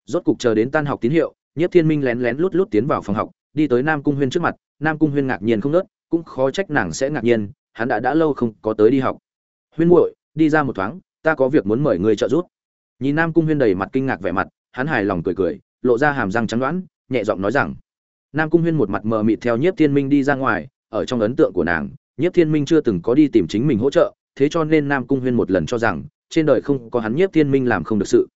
Rốt cục chờ đến tan học tín hiệu, nhiếp thiên minh lén lén lút lút tiến vào phòng học, đi tới nam cung huyên trước mặt, nam cung huyên ngạc nhiên không nớt, cũng khó trách nàng sẽ ngạc nhiên, hắn đã đã lâu không có tới đi học. Huyên muội, đi ra một thoáng, ta có việc muốn mời người trợ giúp. Nhìn nam cung huyên đầy mặt kinh ngạc vẻ mặt, hắn hài lòng cười cười, lộ ra hàm răng trắng đoán nhẹ giọng nói rằng, nam cung huyên một mặt mờ mịt theo nhiếp thiên minh đi ra ngoài, ở trong ấn tượng của nàng, nhiếp thiên minh chưa từng có đi tìm chính mình hỗ trợ, thế cho nên nam cung huyên một lần cho rằng, trên đời không có hắn nhiếp thiên minh làm không được sự.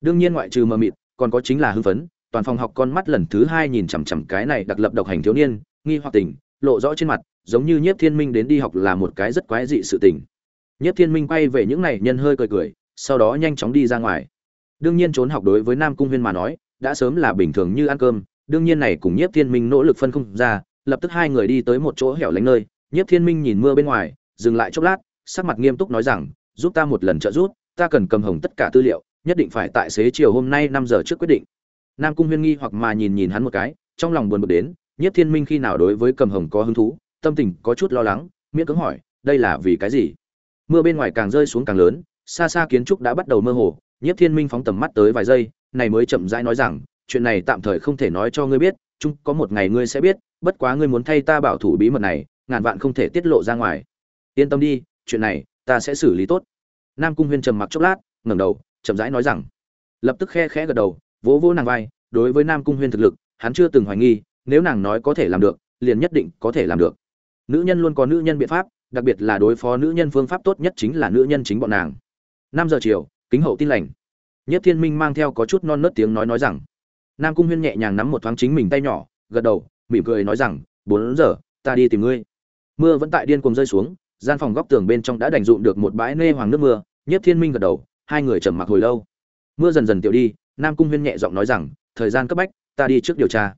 Đương nhiên ngoại trừ mờ mịt, còn có chính là hưng phấn, toàn phòng học con mắt lần thứ hai nhìn chằm chằm cái này đặc lập độc hành thiếu niên, nghi hoặc tình, lộ rõ trên mặt, giống như nhiếp thiên minh đến đi học là một cái rất quái dị sự tình. Nhiếp thiên minh quay về những này, nhân hơi cười cười, sau đó nhanh chóng đi ra ngoài. Đương nhiên trốn học đối với nam cung huyên mà nói đã sớm là bình thường như ăn cơm, đương nhiên này cùng nhiếp thiên minh nỗ lực phân không ra, lập tức hai người đi tới một chỗ hẻo lánh nơi, nhiếp thiên minh nhìn mưa bên ngoài, dừng lại chốc lát, sắc mặt nghiêm túc nói rằng, giúp ta một lần trợ giúp, ta cần cầm hồng tất cả tư liệu, nhất định phải tại xế chiều hôm nay năm giờ trước quyết định. Nam cung huyên nghi hoặc mà nhìn nhìn hắn một cái, trong lòng buồn bực đến nhất thiên minh khi nào đối với cầm hồng có hứng thú, tâm tình có chút lo lắng, miễn cưỡng hỏi, đây là vì cái gì? Mưa bên ngoài càng rơi xuống càng lớn, xa xa kiến trúc đã bắt đầu mơ hồ nhất thiên minh phóng tầm mắt tới vài giây này mới chậm rãi nói rằng, chuyện này tạm thời không thể nói cho ngươi biết, chung có một ngày ngươi sẽ biết, bất quá ngươi muốn thay ta bảo thủ bí mật này, ngàn vạn không thể tiết lộ ra ngoài. Yên tâm đi, chuyện này, ta sẽ xử lý tốt. Nam cung huyên trầm mặc chốc lát, ngẩng đầu, chậm rãi nói rằng. Lập tức khe khẽ gật đầu, vỗ vỗ nàng vai, đối với nam cung huyên thực lực, hắn chưa từng hoài nghi, nếu nàng nói có thể làm được, liền nhất định có thể làm được. Nữ nhân luôn có nữ nhân biện pháp, đặc biệt là đối phó nữ nhân phương pháp tốt nhất chính là nữ nhân chính bọn nàng. Năm giờ chiều, kính hậu tin lành nhất thiên minh mang theo có chút non nớt tiếng nói nói rằng. Nam cung huyên nhẹ nhàng nắm một thoáng chính mình tay nhỏ, gật đầu, mỉm cười nói rằng, bốn giờ, ta đi tìm ngươi. Mưa vẫn tại điên cuồng rơi xuống, gian phòng góc tường bên trong đã đành dụm được một bãi nê hoàng nước mưa nhất thiên minh gật đầu, hai người trầm mặc hồi lâu. Mưa dần dần tiểu đi, nam cung huyên nhẹ giọng nói rằng, thời gian cấp bách, ta đi trước điều tra.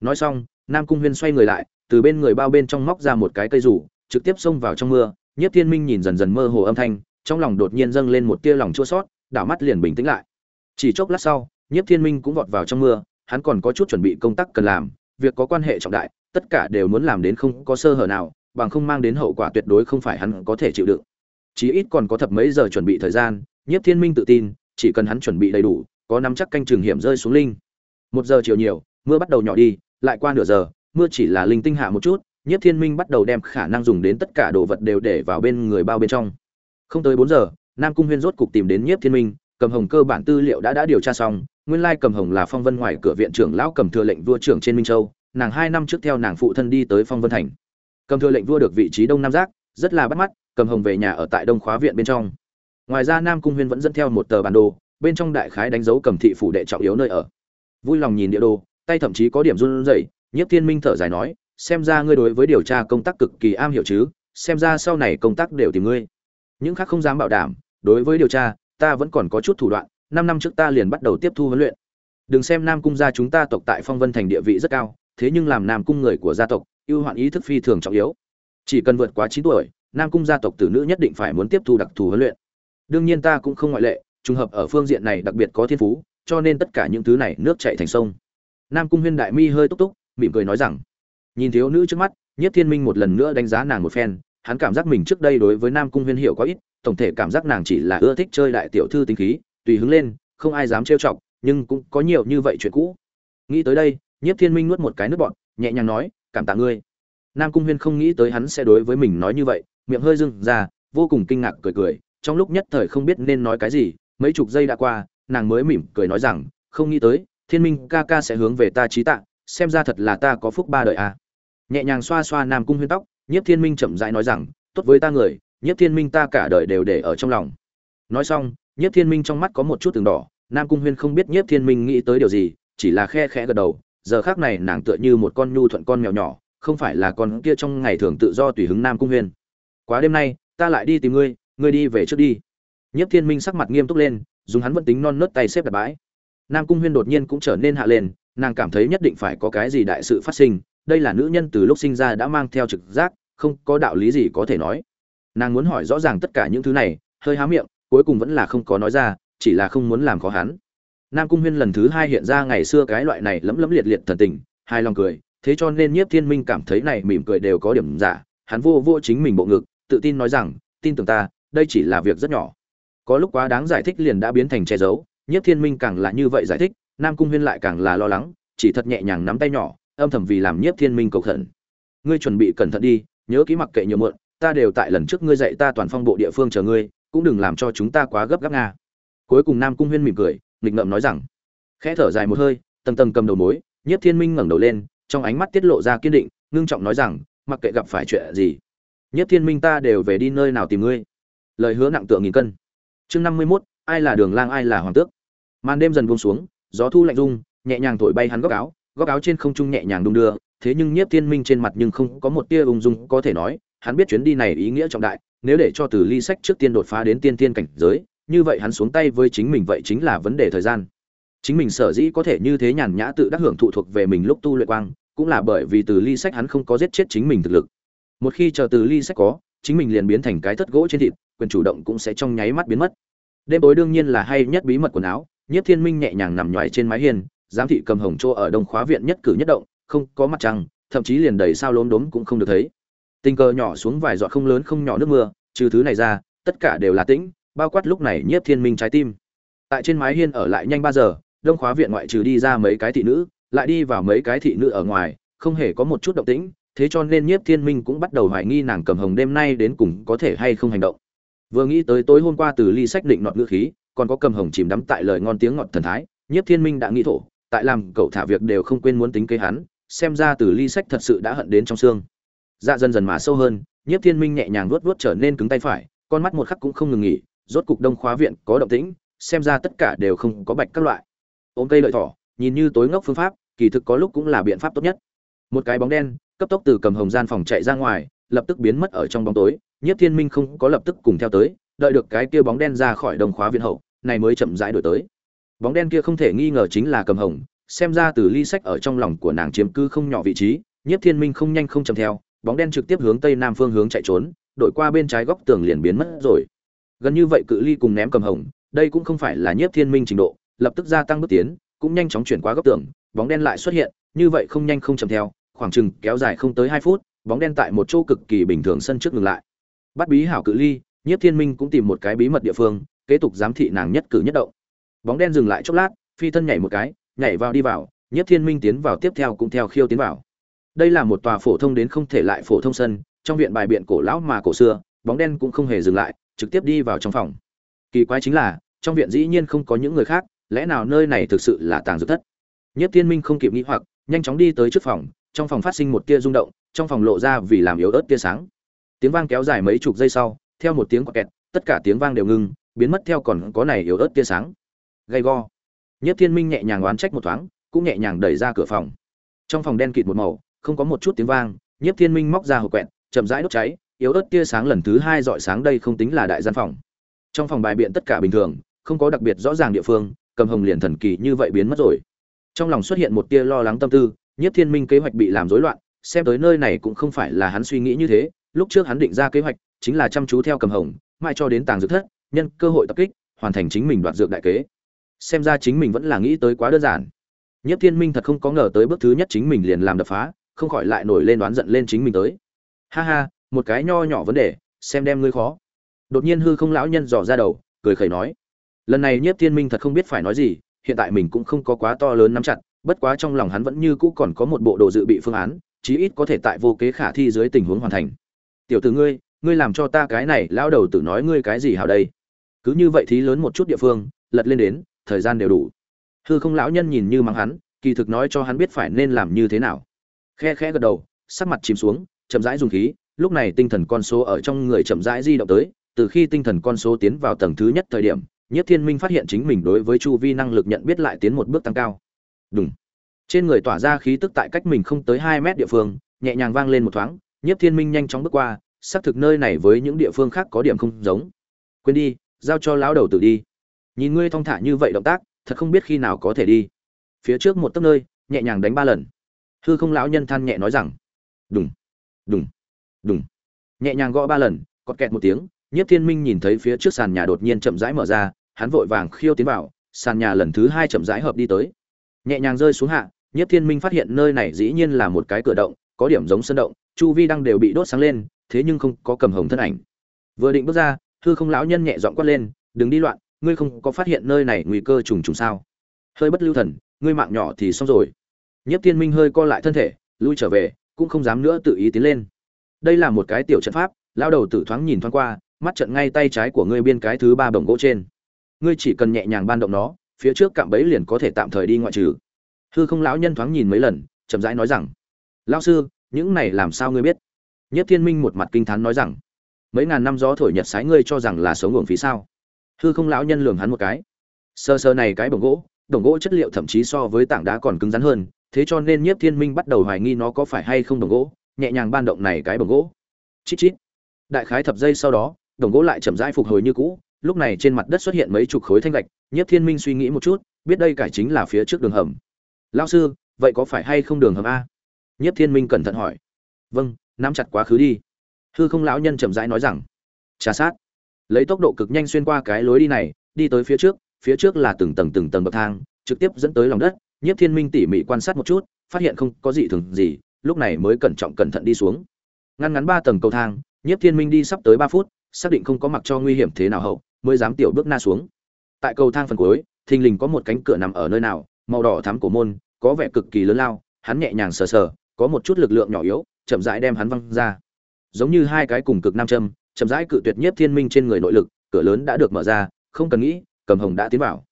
Nói xong, nam cung huyên xoay người lại, từ bên người bao bên trong móc ra một cái cây rủ, trực tiếp xông vào trong mưa. Nhất thiên minh nhìn dần dần mơ hồ âm thanh, trong lòng đột nhiên dâng lên một tia lòng chua sót đảo mắt liền bình tĩnh lại chỉ chốc lát sau, Nhiếp thiên minh cũng vọt vào trong mưa, hắn còn có chút chuẩn bị công tác cần làm, việc có quan hệ trọng đại, tất cả đều muốn làm đến không có sơ hở nào, bằng không mang đến hậu quả tuyệt đối không phải hắn có thể chịu đựng. Chí ít còn có thập mấy giờ chuẩn bị thời gian, Nhiếp thiên minh tự tin, chỉ cần hắn chuẩn bị đầy đủ, có nắm chắc canh trường hiểm rơi xuống linh. Một giờ chiều nhiều, mưa bắt đầu nhỏ đi, lại qua nửa giờ, mưa chỉ là linh tinh hạ một chút, Nhiếp thiên minh bắt đầu đem khả năng dùng đến tất cả đồ vật đều để vào bên người bao bên trong. Không tới bốn giờ, nam cung huyên rốt cục tìm đến nhiếp thiên minh cầm hồng cơ bản tư liệu đã đã điều tra xong, nguyên lai cầm hồng là phong vân ngoài cửa viện trưởng lão cầm thừa lệnh vua trưởng trên minh châu, nàng hai năm trước theo nàng phụ thân đi tới phong vân thành. Cầm thừa lệnh vua được vị trí đông nam giác, rất là bắt mắt, cầm hồng về nhà ở tại đông khóa viện bên trong. Ngoài ra nam cung huyên vẫn dẫn theo một tờ bản đồ, bên trong đại khái đánh dấu cầm thị phủ đệ trọng yếu nơi ở. Vui lòng nhìn địa đồ, tay thậm chí có điểm run rẩy, nhiếp thiên minh thở dài nói, xem ra ngươi đối với điều tra công tác cực kỳ am hiểu chứ, xem ra sau này công tác đều tìm ngươi. Những khác không dám bảo đảm, đối với điều tra ta vẫn còn có chút thủ đoạn, năm năm trước ta liền bắt đầu tiếp thu huấn luyện. Đừng xem nam cung gia chúng ta tộc tại phong vân thành địa vị rất cao, thế nhưng làm nam cung người của gia tộc, ưu hoạn ý thức phi thường trọng yếu. Chỉ cần vượt quá chín tuổi, nam cung gia tộc tử nữ nhất định phải muốn tiếp thu đặc thù huấn luyện. Đương nhiên ta cũng không ngoại lệ, trùng hợp ở phương diện này đặc biệt có thiên phú, cho nên tất cả những thứ này nước chảy thành sông. Nam cung huyên đại mi hơi túc túc, mỉm cười nói rằng, nhìn thiếu nữ trước mắt nhất thiên minh một lần nữa đánh giá nàng một phen, hắn cảm giác mình trước đây đối với nam cung huyên hiểu có ít tổng thể cảm giác nàng chỉ là ưa thích chơi đại tiểu thư tính khí, tùy hứng lên, không ai dám trêu chọc, nhưng cũng có nhiều như vậy chuyện cũ nghĩ tới đây, nhiếp thiên minh nuốt một cái nước bọt, nhẹ nhàng nói, cảm tạ ngươi nam cung huyên không nghĩ tới hắn sẽ đối với mình nói như vậy, miệng hơi dưng ra, vô cùng kinh ngạc cười cười, trong lúc nhất thời không biết nên nói cái gì, mấy chục giây đã qua, nàng mới mỉm cười nói rằng, không nghĩ tới, thiên minh ca ca sẽ hướng về ta trí tạ, xem ra thật là ta có phúc ba đời à. nhẹ nhàng xoa xoa nam cung huyên tóc, nhiếp thiên minh chậm rãi nói rằng, tốt với ta người nhiếp thiên minh ta cả đời đều để ở trong lòng. Nói xong nhiếp thiên minh trong mắt có một chút từng đỏ, nam cung huyên không biết nhiếp thiên minh nghĩ tới điều gì, chỉ là khe khẽ gật đầu, giờ khác này nàng tựa như một con nhu thuận con mèo nhỏ, không phải là con kia trong ngày thường tự do tùy hứng nam cung huyên. Quá đêm nay, ta lại đi tìm ngươi ngươi đi về trước đi. Nhiếp thiên minh sắc mặt nghiêm túc lên, dùng hắn vẫn tính non nớt tay xếp đặt bãi. Nam cung huyên đột nhiên cũng trở nên hạ lên, nàng cảm thấy nhất định phải có cái gì đại sự phát sinh, đây là nữ nhân từ lúc sinh ra đã mang theo trực giác, không có đạo lý gì có thể nói nàng muốn hỏi rõ ràng tất cả những thứ này, hơi há miệng, cuối cùng vẫn là không có nói ra, chỉ là không muốn làm khó hắn. Nam cung huyên lần thứ hai hiện ra ngày xưa cái loại này lấm lấm liệt liệt thần tình hai lòng cười, thế cho nên nhiếp thiên minh cảm thấy này mỉm cười đều có điểm giả, hắn vô vô chính mình bộ ngực, tự tin nói rằng, tin tưởng ta, đây chỉ là việc rất nhỏ. Có lúc quá đáng giải thích liền đã biến thành che giấu, nhiếp thiên minh càng là như vậy giải thích, nam cung huyên lại càng là lo lắng, chỉ thật nhẹ nhàng nắm tay nhỏ, âm thầm vì làm nhiếp thiên minh cầu khẩn. Ngươi chuẩn bị cẩn thận đi, nhớ kỹ mặc kệ nhiều mượn ta đều tại lần trước ngươi dạy ta toàn phong bộ địa phương chờ ngươi, cũng đừng làm cho chúng ta quá gấp gáp nga. Cuối cùng nam cung huyên mỉm cười, nghịch ngợm nói rằng, khẽ thở dài một hơi, tầng tầng cầm đầu mối, nhiếp thiên minh ngẩng đầu lên, trong ánh mắt tiết lộ ra kiên định, ngưng trọng nói rằng, mặc kệ gặp phải chuyện gì, nhiếp thiên minh ta đều về đi nơi nào tìm ngươi. Lời hứa nặng tượng nghìn cân. Chương năm mươi mốt, ai là đường lang, ai là hoàng tước? Màn đêm dần buông xuống, gió thu lạnh rung, nhẹ nhàng thổi bay hắn góc áo góc áo trên không trung nhẹ nhàng đung đưa, thế nhưng nhiếp thiên minh trên mặt nhưng không có một tia ung dung, có thể nói hắn biết chuyến đi này ý nghĩa trọng đại, nếu để cho từ ly sách trước tiên đột phá đến tiên tiên cảnh giới, như vậy hắn xuống tay với chính mình vậy chính là vấn đề thời gian. Chính mình sở dĩ có thể như thế nhàn nhã tự đắc hưởng thụ thuộc về mình lúc tu luyện quang, cũng là bởi vì từ ly sách hắn không có giết chết chính mình thực lực. Một khi chờ từ ly sách có, chính mình liền biến thành cái thất gỗ trên thịt, quyền chủ động cũng sẽ trong nháy mắt biến mất. Đêm tối đương nhiên là hay nhất bí mật quần áo nhất thiên minh nhẹ nhàng nằm nhoài trên mái hiên, giám thị cầm hồng trô ở đông khóa viện nhất cử nhất động, không có mặt trăng, thậm chí liền đầy sao lốm đốm cũng không được thấy tình cờ nhỏ xuống vài giọt không lớn không nhỏ nước mưa, trừ thứ này ra, tất cả đều là tĩnh, bao quát lúc này nhiếp thiên minh trái tim. Tại trên mái hiên ở lại nhanh ba giờ, đông khóa viện ngoại trừ đi ra mấy cái thị nữ, lại đi vào mấy cái thị nữ ở ngoài, không hề có một chút động tĩnh, thế cho nên nhiếp thiên minh cũng bắt đầu hoài nghi nàng cầm hồng đêm nay đến cùng có thể hay không hành động. Vừa nghĩ tới tối hôm qua từ ly sách định nọt ngữ khí, còn có cầm hồng chìm đắm tại lời ngon tiếng ngọt thần thái, nhiếp thiên minh đã nghĩ thổ, tại làm cậu thả việc đều không quên muốn tính kế hắn, xem ra từ ly sách thật sự đã hận đến trong xương dạ dần dần mà sâu hơn, nhiếp thiên minh nhẹ nhàng vuốt vuốt trở nên cứng tay phải, con mắt một khắc cũng không ngừng nghỉ, rốt cục đông khóa viện, có động tĩnh, xem ra tất cả đều không có bạch các loại. Ôm cây lợi thỏ, nhìn như tối ngốc phương pháp, kỳ thực có lúc cũng là biện pháp tốt nhất. Một cái bóng đen, cấp tốc từ cầm hồng gian phòng chạy ra ngoài, lập tức biến mất ở trong bóng tối, nhiếp thiên minh không có lập tức cùng theo tới, đợi được cái kia bóng đen ra khỏi đông khóa viện hậu, này mới chậm rãi đổi tới. Bóng đen kia không thể nghi ngờ chính là cầm hồng, xem ra từ ly sách ở trong lòng của nàng chiếm cư không nhỏ vị trí, nhiếp thiên minh không nhanh không chậm theo bóng đen trực tiếp hướng tây nam phương hướng chạy trốn đội qua bên trái góc tường liền biến mất rồi. Gần như vậy cự ly cùng ném cầm hồng, đây cũng không phải là nhiếp thiên minh trình độ, lập tức gia tăng bước tiến, cũng nhanh chóng chuyển qua góc tường, bóng đen lại xuất hiện, như vậy không nhanh không chậm theo, khoảng chừng kéo dài không tới hai phút, bóng đen tại một chỗ cực kỳ bình thường sân trước ngừng lại. Bắt bí hảo cự ly, nhiếp thiên minh cũng tìm một cái bí mật địa phương, kế tục giám thị nàng nhất cử nhất động. Bóng đen dừng lại chốc lát, phi thân nhảy một cái, nhảy vào đi vào, nhiếp thiên minh tiến vào tiếp theo cũng theo khiêu tiến vào đây là một tòa phổ thông đến không thể lại phổ thông sân, trong viện bài biện cổ lão mà cổ xưa, bóng đen cũng không hề dừng lại, trực tiếp đi vào trong phòng. Kỳ quái chính là, trong viện dĩ nhiên không có những người khác, lẽ nào nơi này thực sự là tàng dược thất? Nhất thiên minh không kịp nghĩ hoặc, nhanh chóng đi tới trước phòng, trong phòng phát sinh một tia rung động, trong phòng lộ ra vì làm yếu ớt tia sáng. Tiếng vang kéo dài mấy chục giây sau, theo một tiếng quạt kẹt, tất cả tiếng vang đều ngưng, biến mất theo còn có này yếu ớt tia sáng. Gay go. Nhất thiên minh nhẹ nhàng oán trách một thoáng, cũng nhẹ nhàng đẩy ra cửa phòng. Trong phòng đen kịt một màu không có một chút tiếng vang, nhiếp thiên minh móc ra hộp quẹt, chậm rãi đốt cháy, yếu ớt tia sáng lần thứ hai dọi sáng đây không tính là đại gian phòng. Trong phòng bài biện tất cả bình thường, không có đặc biệt rõ ràng địa phương, cầm hồng liền thần kỳ như vậy biến mất rồi. Trong lòng xuất hiện một tia lo lắng tâm tư, nhiếp thiên minh kế hoạch bị làm rối loạn, xem tới nơi này cũng không phải là hắn suy nghĩ như thế, lúc trước hắn định ra kế hoạch chính là chăm chú theo cầm hồng, mãi cho đến tàng dược thất, nhân cơ hội tập kích, hoàn thành chính mình đoạt dược đại kế. Xem ra chính mình vẫn là nghĩ tới quá đơn giản. Nhiếp thiên minh thật không có ngờ tới bước thứ nhất chính mình liền làm đập phá không khỏi lại nổi lên đoán giận lên chính mình tới. Ha ha, một cái nho nhỏ vấn đề, xem đem ngươi khó. Đột nhiên hư không lão nhân dò ra đầu, cười khẩy nói. Lần này nhiếp thiên minh thật không biết phải nói gì, hiện tại mình cũng không có quá to lớn nắm chặt, bất quá trong lòng hắn vẫn như cũ còn có một bộ đồ dự bị phương án, chí ít có thể tại vô kế khả thi dưới tình huống hoàn thành. Tiểu tử ngươi ngươi làm cho ta cái này lao đầu tự nói ngươi cái gì hào đây? Cứ như vậy thí lớn một chút địa phương, lật lên đến, thời gian đều đủ. Hư không lão nhân nhìn như mắng hắn, kỳ thực nói cho hắn biết phải nên làm như thế nào khe khẽ gật đầu, sắc mặt chìm xuống, chậm rãi dùng khí, lúc này tinh thần con số ở trong người chậm rãi di động tới, từ khi tinh thần con số tiến vào tầng thứ nhất thời điểm nhất thiên minh phát hiện chính mình đối với chu vi năng lực nhận biết lại tiến một bước tăng cao. Đúng trên người tỏa ra khí tức tại cách mình không tới hai mét địa phương, nhẹ nhàng vang lên một thoáng nhất thiên minh nhanh chóng bước qua, xác thực nơi này với những địa phương khác có điểm không giống. Quên đi, giao cho lão đầu tử đi. Nhìn ngươi thong thả như vậy động tác, thật không biết khi nào có thể đi. Phía trước một tấc nơi, nhẹ nhàng đánh ba lần hư không lão nhân than nhẹ nói rằng đúng đúng đúng nhẹ nhàng gõ ba lần, cọt kẹt một tiếng, nhiếp thiên minh nhìn thấy phía trước sàn nhà đột nhiên chậm rãi mở ra, hắn vội vàng khiêu tiến vào, sàn nhà lần thứ hai chậm rãi hợp đi tới. Nhẹ nhàng rơi xuống hạ, nhiếp thiên minh phát hiện nơi này dĩ nhiên là một cái cửa động, có điểm giống sân động, chu vi đang đều bị đốt sáng lên, thế nhưng không có cầm hồng thân ảnh. Vừa định bước ra, hư không lão nhân nhẹ giọng quát lên, đừng đi loạn, ngươi không có phát hiện nơi này nguy cơ trùng trùng sao? Hơi bất lưu thần, ngươi mạng nhỏ thì xong rồi nhiếp thiên minh hơi co lại thân thể, lui trở về, cũng không dám nữa tự ý tiến lên. Đây là một cái tiểu trận pháp lao đầu tử thoáng nhìn thoáng qua, mắt trận ngay tay trái của ngươi biên cái thứ ba bổng gỗ trên. Ngươi chỉ cần nhẹ nhàng ban động nó, phía trước cạm bẫy liền có thể tạm thời đi ngoại trừ. Hư không lão nhân thoáng nhìn mấy lần, chậm rãi nói rằng, lão sư, những này làm sao ngươi biết? Nhất thiên minh một mặt kinh thán nói rằng, mấy ngàn năm gió thổi nhật sái ngươi cho rằng là sống uổng phí sao? Hư không lão nhân lườm hắn một cái. Sơ sơ này cái bổng gỗ đồng gỗ chất liệu thậm chí so với tảng đá còn cứng rắn hơn thế cho nên nhiếp thiên minh bắt đầu hoài nghi nó có phải hay không đồng gỗ, nhẹ nhàng ban động này cái bằng gỗ. Chít chít. Đại khái thập giây sau đó, đồng gỗ lại chậm rãi phục hồi như cũ, lúc này trên mặt đất xuất hiện mấy chục khối thanh gạch, nhiếp thiên minh suy nghĩ một chút, biết đây cải chính là phía trước đường hầm. Lao sư, vậy có phải hay không đường hầm a? Nhiếp thiên minh cẩn thận hỏi. Vâng nắm chặt quá khứ đi. Hư không lão nhân chậm rãi nói rằng. Trà sát. Lấy tốc độ cực nhanh xuyên qua cái lối đi này, đi tới phía trước phía trước là từng tầng từng tầng bậc thang, trực tiếp dẫn tới lòng đất nhiếp thiên minh tỉ mỉ quan sát một chút, phát hiện không có gì thường gì, lúc này mới cẩn trọng cẩn thận đi xuống. Ngăn ngắn ba tầng cầu thang, nhiếp thiên minh đi sắp tới ba phút, xác định không có mặc cho nguy hiểm thế nào hậu, mới dám tiểu bước na xuống. Tại cầu thang phần cuối, thình lình có một cánh cửa nằm ở nơi nào, màu đỏ thắm của môn, có vẻ cực kỳ lớn lao, hắn nhẹ nhàng sờ sờ, có một chút lực lượng nhỏ yếu, chậm rãi đem hắn văng ra. Giống như hai cái cùng cực nam châm, chậm rãi cự tuyệt nhiếp thiên minh trên người nội lực, cửa lớn đã được mở ra, không cần nghĩ, cầm hồng đã tiến vào.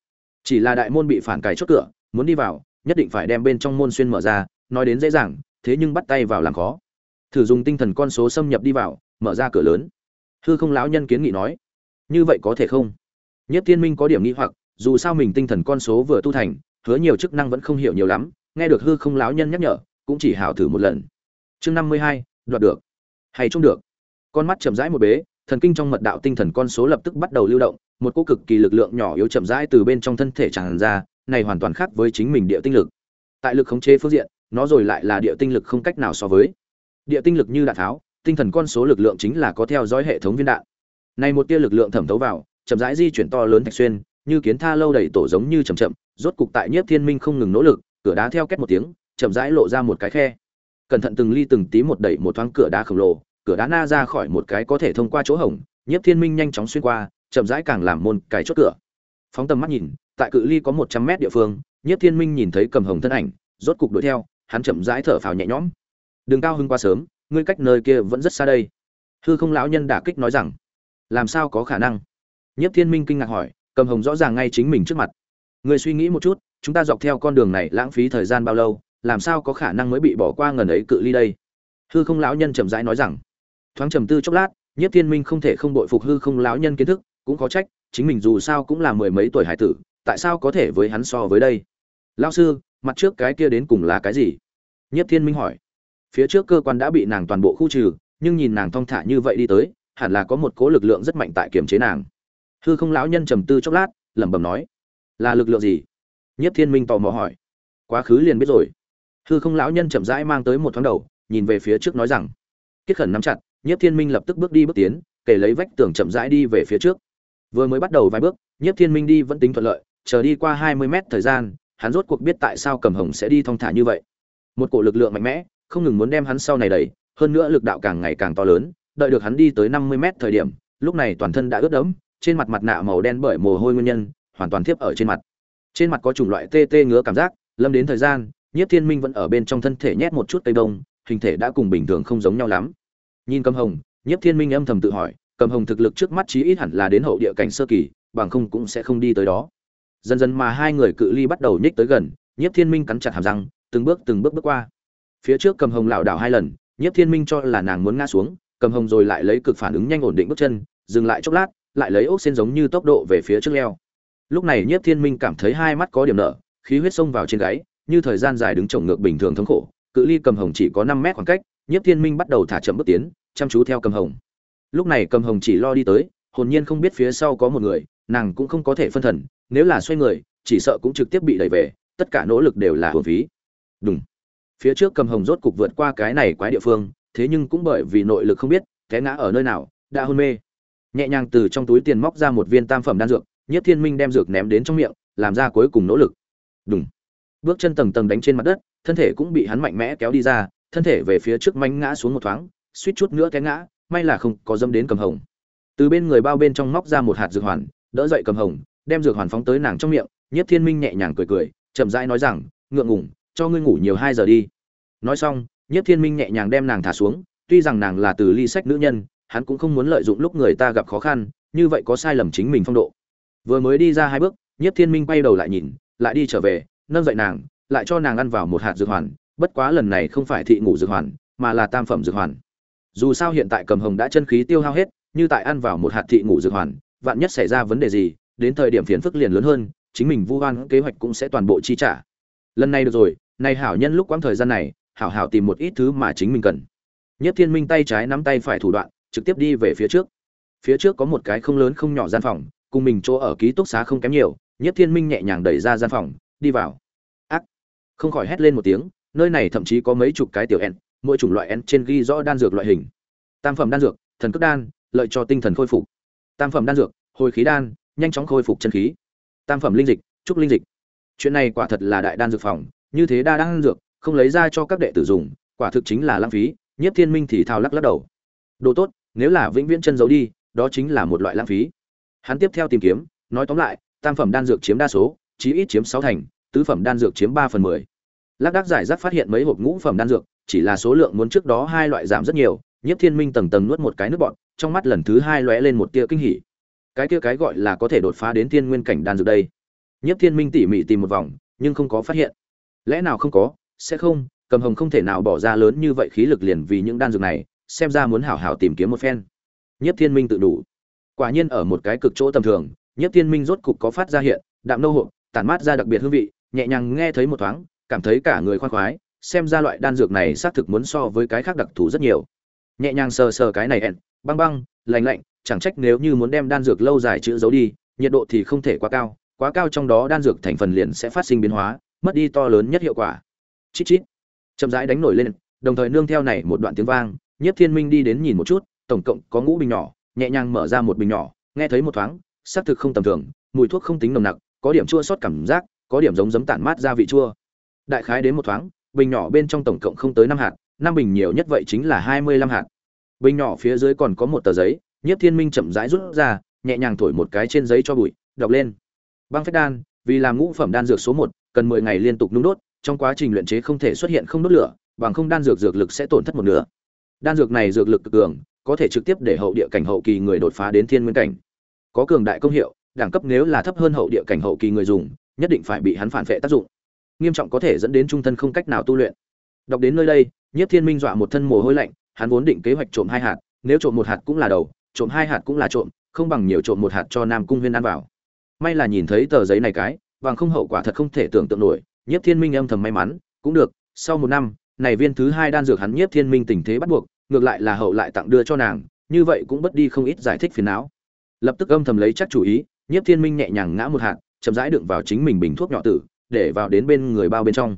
Chỉ là đại môn bị phản cài chốt cửa muốn đi vào, nhất định phải đem bên trong môn xuyên mở ra, nói đến dễ dàng, thế nhưng bắt tay vào làm khó. Thử dùng tinh thần con số xâm nhập đi vào, mở ra cửa lớn. Hư không lão nhân kiến nghị nói, như vậy có thể không? Nhất thiên minh có điểm nghi hoặc, dù sao mình tinh thần con số vừa tu thành, hứa nhiều chức năng vẫn không hiểu nhiều lắm, nghe được hư không lão nhân nhắc nhở, cũng chỉ hảo thử một lần. Chương năm mươi hai, đoạt được. Hay trông được. Con mắt chậm rãi một bế, thần kinh trong mật đạo tinh thần con số lập tức bắt đầu lưu động, một cô cực kỳ lực lượng nhỏ yếu chậm rãi từ bên trong thân thể tràn ra này hoàn toàn khác với chính mình địa tinh lực. Tại lực khống chế phương diện, nó rồi lại là địa tinh lực không cách nào so với. Địa tinh lực như đạn tháo, tinh thần con số lực lượng chính là có theo dõi hệ thống viên đạn. Này một tia lực lượng thẩm thấu vào, chậm rãi di chuyển to lớn thạch xuyên, như kiến tha lâu đầy tổ giống như chậm chậm, rốt cục tại nhiếp thiên minh không ngừng nỗ lực, cửa đá theo két một tiếng, chậm rãi lộ ra một cái khe. Cẩn thận từng ly từng tí một đẩy một thoáng cửa đá khổng lồ, cửa đá na ra khỏi một cái có thể thông qua chỗ hổng, nhiếp thiên minh nhanh chóng xuyên qua, chậm rãi càng làm môn cái chốt cửa. Phóng tầm mắt nhìn tại cự ly có một trăm mét địa phương Nhất thiên minh nhìn thấy cầm hồng thân ảnh, rốt cục đuổi theo, hắn chậm rãi thở phào nhẹ nhõm. Đừng cao hưng quá sớm, ngươi cách nơi kia vẫn rất xa đây. Hư không lão nhân đả kích nói rằng. Làm sao có khả năng? Nhất thiên minh kinh ngạc hỏi, cầm hồng rõ ràng ngay chính mình trước mặt. Ngươi suy nghĩ một chút, chúng ta dọc theo con đường này lãng phí thời gian bao lâu, làm sao có khả năng mới bị bỏ qua ngần ấy cự ly đây? Hư không lão nhân chậm rãi nói rằng. Thoáng trầm tư chốc lát nhất thiên minh không thể không bội phục hư không lão nhân kiến thức, cũng có trách, chính mình dù sao cũng là mười mấy tuổi hải tử tại sao có thể với hắn so với đây? Lão sư, mặt trước cái kia đến cùng là cái gì? Nhất thiên minh hỏi. Phía trước cơ quan đã bị nàng toàn bộ khu trừ, nhưng nhìn nàng thong thả như vậy đi tới, hẳn là có một cố lực lượng rất mạnh tại kiềm chế nàng. Hư không lão nhân trầm tư chốc lát, lẩm bẩm nói. Là lực lượng gì? Nhất thiên minh tò mò hỏi. Quá khứ liền biết rồi. Hư không lão nhân chậm rãi mang tới một thoáng đầu, nhìn về phía trước nói rằng. Kết khẩn nắm chặt, nhất thiên minh lập tức bước đi bước tiến, kể lấy vách tường chậm rãi đi về phía trước. Vừa mới bắt đầu vài bước, nhất thiên minh đi vẫn tính thuận lợi chờ đi qua hai mươi mét thời gian, hắn rốt cuộc biết tại sao Cẩm hồng sẽ đi thong thả như vậy. Một cổ lực lượng mạnh mẽ, không ngừng muốn đem hắn sau này đẩy, hơn nữa lực đạo càng ngày càng to lớn, đợi được hắn đi tới năm mươi mét thời điểm, lúc này toàn thân đã ướt đẫm, trên mặt mặt nạ màu đen bởi mồ hôi nguyên nhân, hoàn toàn thiếp ở trên mặt. Trên mặt có chủng loại tê tê ngứa cảm giác, lâm đến thời gian, nhiếp thiên minh vẫn ở bên trong thân thể nhét một chút tây đông, hình thể đã cùng bình thường không giống nhau lắm. Nhìn Cẩm hồng, nhiếp thiên minh âm thầm tự hỏi, Cẩm hồng thực lực trước mắt chí ít hẳn là đến hậu địa cảnh sơ kỳ, bằng không cũng sẽ không đi tới đó dần dần mà hai người cự ly bắt đầu nhích tới gần, nhiếp thiên minh cắn chặt hàm răng, từng bước từng bước bước qua. Phía trước cầm hồng lảo đảo hai lần, nhiếp thiên minh cho là nàng muốn ngã xuống, cầm hồng rồi lại lấy cực phản ứng nhanh ổn định bước chân, dừng lại chốc lát, lại lấy ốc xên giống như tốc độ về phía trước leo. Lúc này nhiếp thiên minh cảm thấy hai mắt có điểm nở khí huyết xông vào trên gáy, như thời gian dài đứng trồng ngược bình thường thống khổ, cự ly cầm hồng chỉ có năm mét khoảng cách, nhiếp thiên minh bắt đầu thả chậm bước tiến, chăm chú theo cầm hồng. Lúc này cầm hồng chỉ lo đi tới, hồn nhiên không biết phía sau có một người, nàng cũng không có thể phân thần nếu là xoay người, chỉ sợ cũng trực tiếp bị đẩy về, tất cả nỗ lực đều là hồn phí. Đúng phía trước cầm hồng rốt cục vượt qua cái này quái địa phương, thế nhưng cũng bởi vì nội lực không biết, té ngã ở nơi nào, đã hôn mê. Nhẹ nhàng từ trong túi tiền móc ra một viên tam phẩm đan dược nhất thiên minh đem dược ném đến trong miệng, làm ra cuối cùng nỗ lực. Đúng bước chân tầng tầng đánh trên mặt đất, thân thể cũng bị hắn mạnh mẽ kéo đi ra, thân thể về phía trước manh ngã xuống một thoáng, suýt chút nữa té ngã, may là không có dâm đến cầm hồng. Từ bên người bao bên trong móc ra một hạt dược hoàn, đỡ dậy cầm hồng đem dược hoàn phóng tới nàng trong miệng nhất thiên minh nhẹ nhàng cười cười, chậm rãi nói rằng, ngượng ngủng cho ngươi ngủ nhiều hai giờ đi. Nói xong nhất thiên minh nhẹ nhàng đem nàng thả xuống, tuy rằng nàng là từ ly sách nữ nhân, hắn cũng không muốn lợi dụng lúc người ta gặp khó khăn, như vậy có sai lầm chính mình phong độ. Vừa mới đi ra hai bước nhất thiên minh quay đầu lại nhìn, lại đi trở về, nâng dậy nàng, lại cho nàng ăn vào một hạt dược hoàn, bất quá lần này không phải thị ngủ dược hoàn, mà là tam phẩm dược hoàn. Dù sao hiện tại cầm hồng đã chân khí tiêu hao hết, như tại ăn vào một hạt thị ngủ dược hoàn, vạn nhất xảy ra vấn đề gì đến thời điểm phiền phức liền lớn hơn, chính mình vu oan kế hoạch cũng sẽ toàn bộ chi trả. Lần này được rồi, này hảo nhân lúc quãng thời gian này, hảo hảo tìm một ít thứ mà chính mình cần. Nhất thiên minh tay trái nắm tay phải thủ đoạn, trực tiếp đi về phía trước. Phía trước có một cái không lớn không nhỏ gian phòng, cùng mình chỗ ở ký túc xá không kém nhiều, nhất thiên minh nhẹ nhàng đẩy ra gian phòng, đi vào. Ác! Không khỏi hét lên một tiếng, nơi này thậm chí có mấy chục cái tiểu en mỗi chủng loại en trên ghi rõ đan dược loại hình. Tam phẩm đan dược, thần cước đan, lợi cho tinh thần khôi phục. Tam phẩm đan dược, hồi khí đan nhanh chóng khôi phục chân khí. Tam phẩm linh dịch, trúc linh dịch. Chuyện này quả thật là đại đan dược phòng, như thế đa đan dược, không lấy ra cho các đệ tử dùng, quả thực chính là lãng phí nhất thiên minh thì thao lắc lắc đầu. Đồ tốt, nếu là vĩnh viễn chân giấu đi, đó chính là một loại lãng phí. Hắn tiếp theo tìm kiếm, nói tóm lại, tam phẩm đan dược chiếm đa số, chí ít chiếm sáu thành, tứ phẩm đan dược chiếm ba phần mười. Lác đác giải rác phát hiện mấy hộp ngũ phẩm đan dược, chỉ là số lượng muốn trước đó hai loại giảm rất nhiều nhất thiên minh tầng tầng nuốt một cái nước bọn trong mắt lần thứ hai lóe lên một tia kinh hỉ cái kia cái gọi là có thể đột phá đến thiên nguyên cảnh đan dược đây. Nhất thiên minh tỉ mỉ tìm một vòng, nhưng không có phát hiện. Lẽ nào không có? Sẽ không, cầm hồng không thể nào bỏ ra lớn như vậy khí lực liền vì những đan dược này, xem ra muốn hảo hảo tìm kiếm một phen. Nhất thiên minh tự đủ. Quả nhiên ở một cái cực chỗ tầm thường nhất thiên minh rốt cục có phát ra hiện, đạm nâu hộp, tản mát ra đặc biệt hương vị, nhẹ nhàng nghe thấy một thoáng, cảm thấy cả người khoan khoái, xem ra loại đan dược này xác thực muốn so với cái khác đặc thù rất nhiều. Nhẹ nhàng sờ sờ cái này ẹn, băng băng lành lạnh chẳng trách nếu như muốn đem đan dược lâu dài chữ giấu đi, nhiệt độ thì không thể quá cao quá cao trong đó đan dược thành phần liền sẽ phát sinh biến hóa, mất đi to lớn nhất hiệu quả. Chít chít. Chậm rãi đánh nổi lên, đồng thời nương theo này một đoạn tiếng vang, nhiếp thiên minh đi đến nhìn một chút, tổng cộng có ngũ bình nhỏ, nhẹ nhàng mở ra một bình nhỏ, nghe thấy một thoáng xác thực không tầm thường, mùi thuốc không tính nồng nặc, có điểm chua sót cảm giác, có điểm giống giấm tản mát ra vị chua. Đại khái đến một thoáng, bình nhỏ bên trong tổng cộng không tới năm hạt, năm bình nhiều nhất vậy chính là hai mươi lăm hạt. Bình nhỏ phía dưới còn có một tờ giấy nhiếp thiên minh chậm rãi rút ra, nhẹ nhàng thổi một cái trên giấy cho bụi, đọc lên. Băng phách đan, vì làm ngũ phẩm đan dược số một, cần mười ngày liên tục nung đốt, trong quá trình luyện chế không thể xuất hiện không đốt lửa, bằng không đan dược dược lực sẽ tổn thất một nửa. Đan dược này dược lực cực cường, có thể trực tiếp để hậu địa cảnh hậu kỳ người đột phá đến thiên nguyên cảnh. Có cường đại công hiệu, đẳng cấp nếu là thấp hơn hậu địa cảnh hậu kỳ người dùng, nhất định phải bị hắn phản vệ tác dụng. Nghiêm trọng có thể dẫn đến trung thân không cách nào tu luyện. Đọc đến nơi đây nhất thiên minh dọa một thân mồ hôi lạnh, hắn vốn định kế hoạch trộm hai hạt, nếu trộm một hạt cũng là đầu trộm hai hạt cũng là trộm, không bằng nhiều trộm một hạt cho nam cung huyên ăn vào. May là nhìn thấy tờ giấy này cái, bằng không hậu quả thật không thể tưởng tượng nổi, nhiếp thiên minh âm thầm may mắn, cũng được, sau một năm, này viên thứ hai đan dược hắn nhiếp thiên minh tình thế bắt buộc, ngược lại là hậu lại tặng đưa cho nàng, như vậy cũng bất đi không ít giải thích phiền não. Lập tức âm thầm lấy chắc chủ ý, nhiếp thiên minh nhẹ nhàng ngã một hạt, chậm rãi đựng vào chính mình bình thuốc nhỏ tử, để vào đến bên người bao bên trong.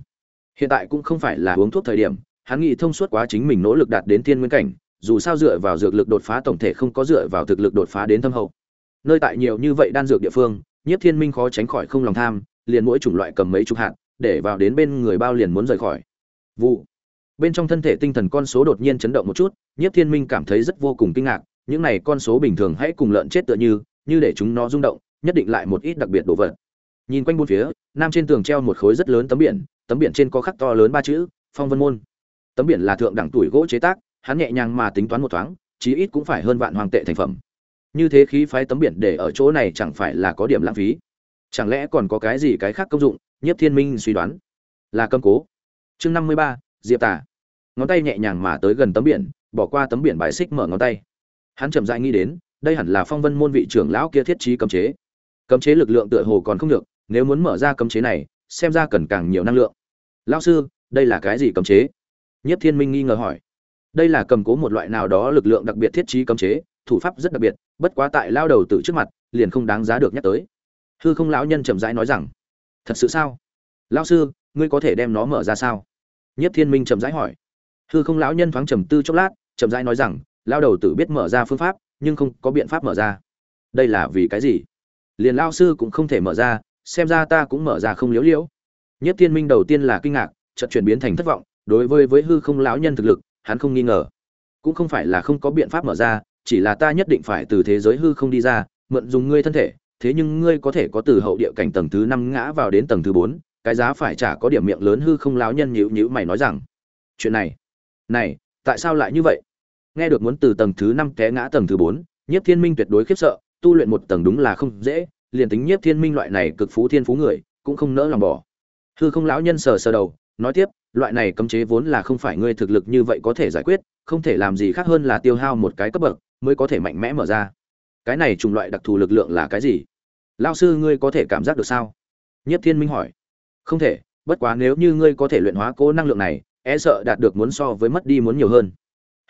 Hiện tại cũng không phải là uống thuốc thời điểm, hắn nghĩ thông suốt quá chính mình nỗ lực đạt đến tiên nguyên cảnh dù sao dựa vào dược lực đột phá tổng thể không có dựa vào thực lực đột phá đến thâm hậu. Nơi tại nhiều như vậy đan dược địa phương, nhiếp thiên minh khó tránh khỏi không lòng tham, liền mỗi chủng loại cầm mấy chục hạt, để vào đến bên người bao liền muốn rời khỏi. Vụ. Bên trong thân thể tinh thần con số đột nhiên chấn động một chút, nhiếp thiên minh cảm thấy rất vô cùng kinh ngạc, những này con số bình thường hãy cùng lợn chết tựa như như để chúng nó rung động, nhất định lại một ít đặc biệt đồ vật. Nhìn quanh bốn phía, nam trên tường treo một khối rất lớn tấm biển tấm biển trên có khắc to lớn ba chữ, phong vân môn. Tấm biển là thượng đẳng tuổi gỗ chế tác hắn nhẹ nhàng mà tính toán một thoáng, chí ít cũng phải hơn vạn hoàng tệ thành phẩm. Như thế khí phái tấm biển để ở chỗ này chẳng phải là có điểm lãng phí? Chẳng lẽ còn có cái gì cái khác công dụng? Nhiếp thiên minh suy đoán. Là cầm cố. Chương năm mươi ba, diệp tả ngón tay nhẹ nhàng mà tới gần tấm biển, bỏ qua tấm biển bài xích mở ngón tay. Hắn chậm dại nghĩ đến, đây hẳn là phong vân môn vị trưởng lão kia thiết trí cấm chế. Cấm chế lực lượng tựa hồ còn không được, nếu muốn mở ra cấm chế này, xem ra cần càng nhiều năng lượng. Lão sư, đây là cái gì cấm chế? Nhất thiên minh nghi ngờ hỏi đây là cầm cố một loại nào đó lực lượng đặc biệt thiết trí cấm chế, thủ pháp rất đặc biệt, bất quá tại lao đầu tự trước mặt, liền không đáng giá được nhắc tới. Hư không lão nhân chậm rãi nói rằng, thật sự sao? Lão sư, ngươi có thể đem nó mở ra sao? Nhất thiên minh chậm rãi hỏi. Hư không lão nhân thoáng trầm tư chốc lát, chậm rãi nói rằng, lao đầu tự biết mở ra phương pháp, nhưng không có biện pháp mở ra. Đây là vì cái gì? Liền lao sư cũng không thể mở ra, xem ra ta cũng mở ra không liếu liễu. Nhất thiên minh đầu tiên là kinh ngạc, chợt chuyển biến thành thất vọng, đối với với hư không lão nhân thực lực hắn không nghi ngờ. Cũng không phải là không có biện pháp mở ra, chỉ là ta nhất định phải từ thế giới hư không đi ra, mượn dùng ngươi thân thể, thế nhưng ngươi có thể có từ hậu địa cảnh tầng thứ năm ngã vào đến tầng thứ bốn, cái giá phải trả có điểm miệng lớn hư không lão nhân nhữ nhữ mày nói rằng, chuyện này này, tại sao lại như vậy? Nghe được muốn từ tầng thứ năm té ngã tầng thứ bốn, nhiếp thiên minh tuyệt đối khiếp sợ, tu luyện một tầng đúng là không dễ, liền tính nhiếp thiên minh loại này cực phú thiên phú người, cũng không nỡ lòng bỏ. Hư không lão nhân sờ sờ đầu, nói tiếp loại này cấm chế vốn là không phải ngươi thực lực như vậy có thể giải quyết, không thể làm gì khác hơn là tiêu hao một cái cấp bậc, mới có thể mạnh mẽ mở ra. Cái này trùng loại đặc thù lực lượng là cái gì? Lao sư ngươi có thể cảm giác được sao? Nhất thiên minh hỏi. Không thể, bất quá nếu như ngươi có thể luyện hóa cố năng lượng này e sợ đạt được muốn so với mất đi muốn nhiều hơn.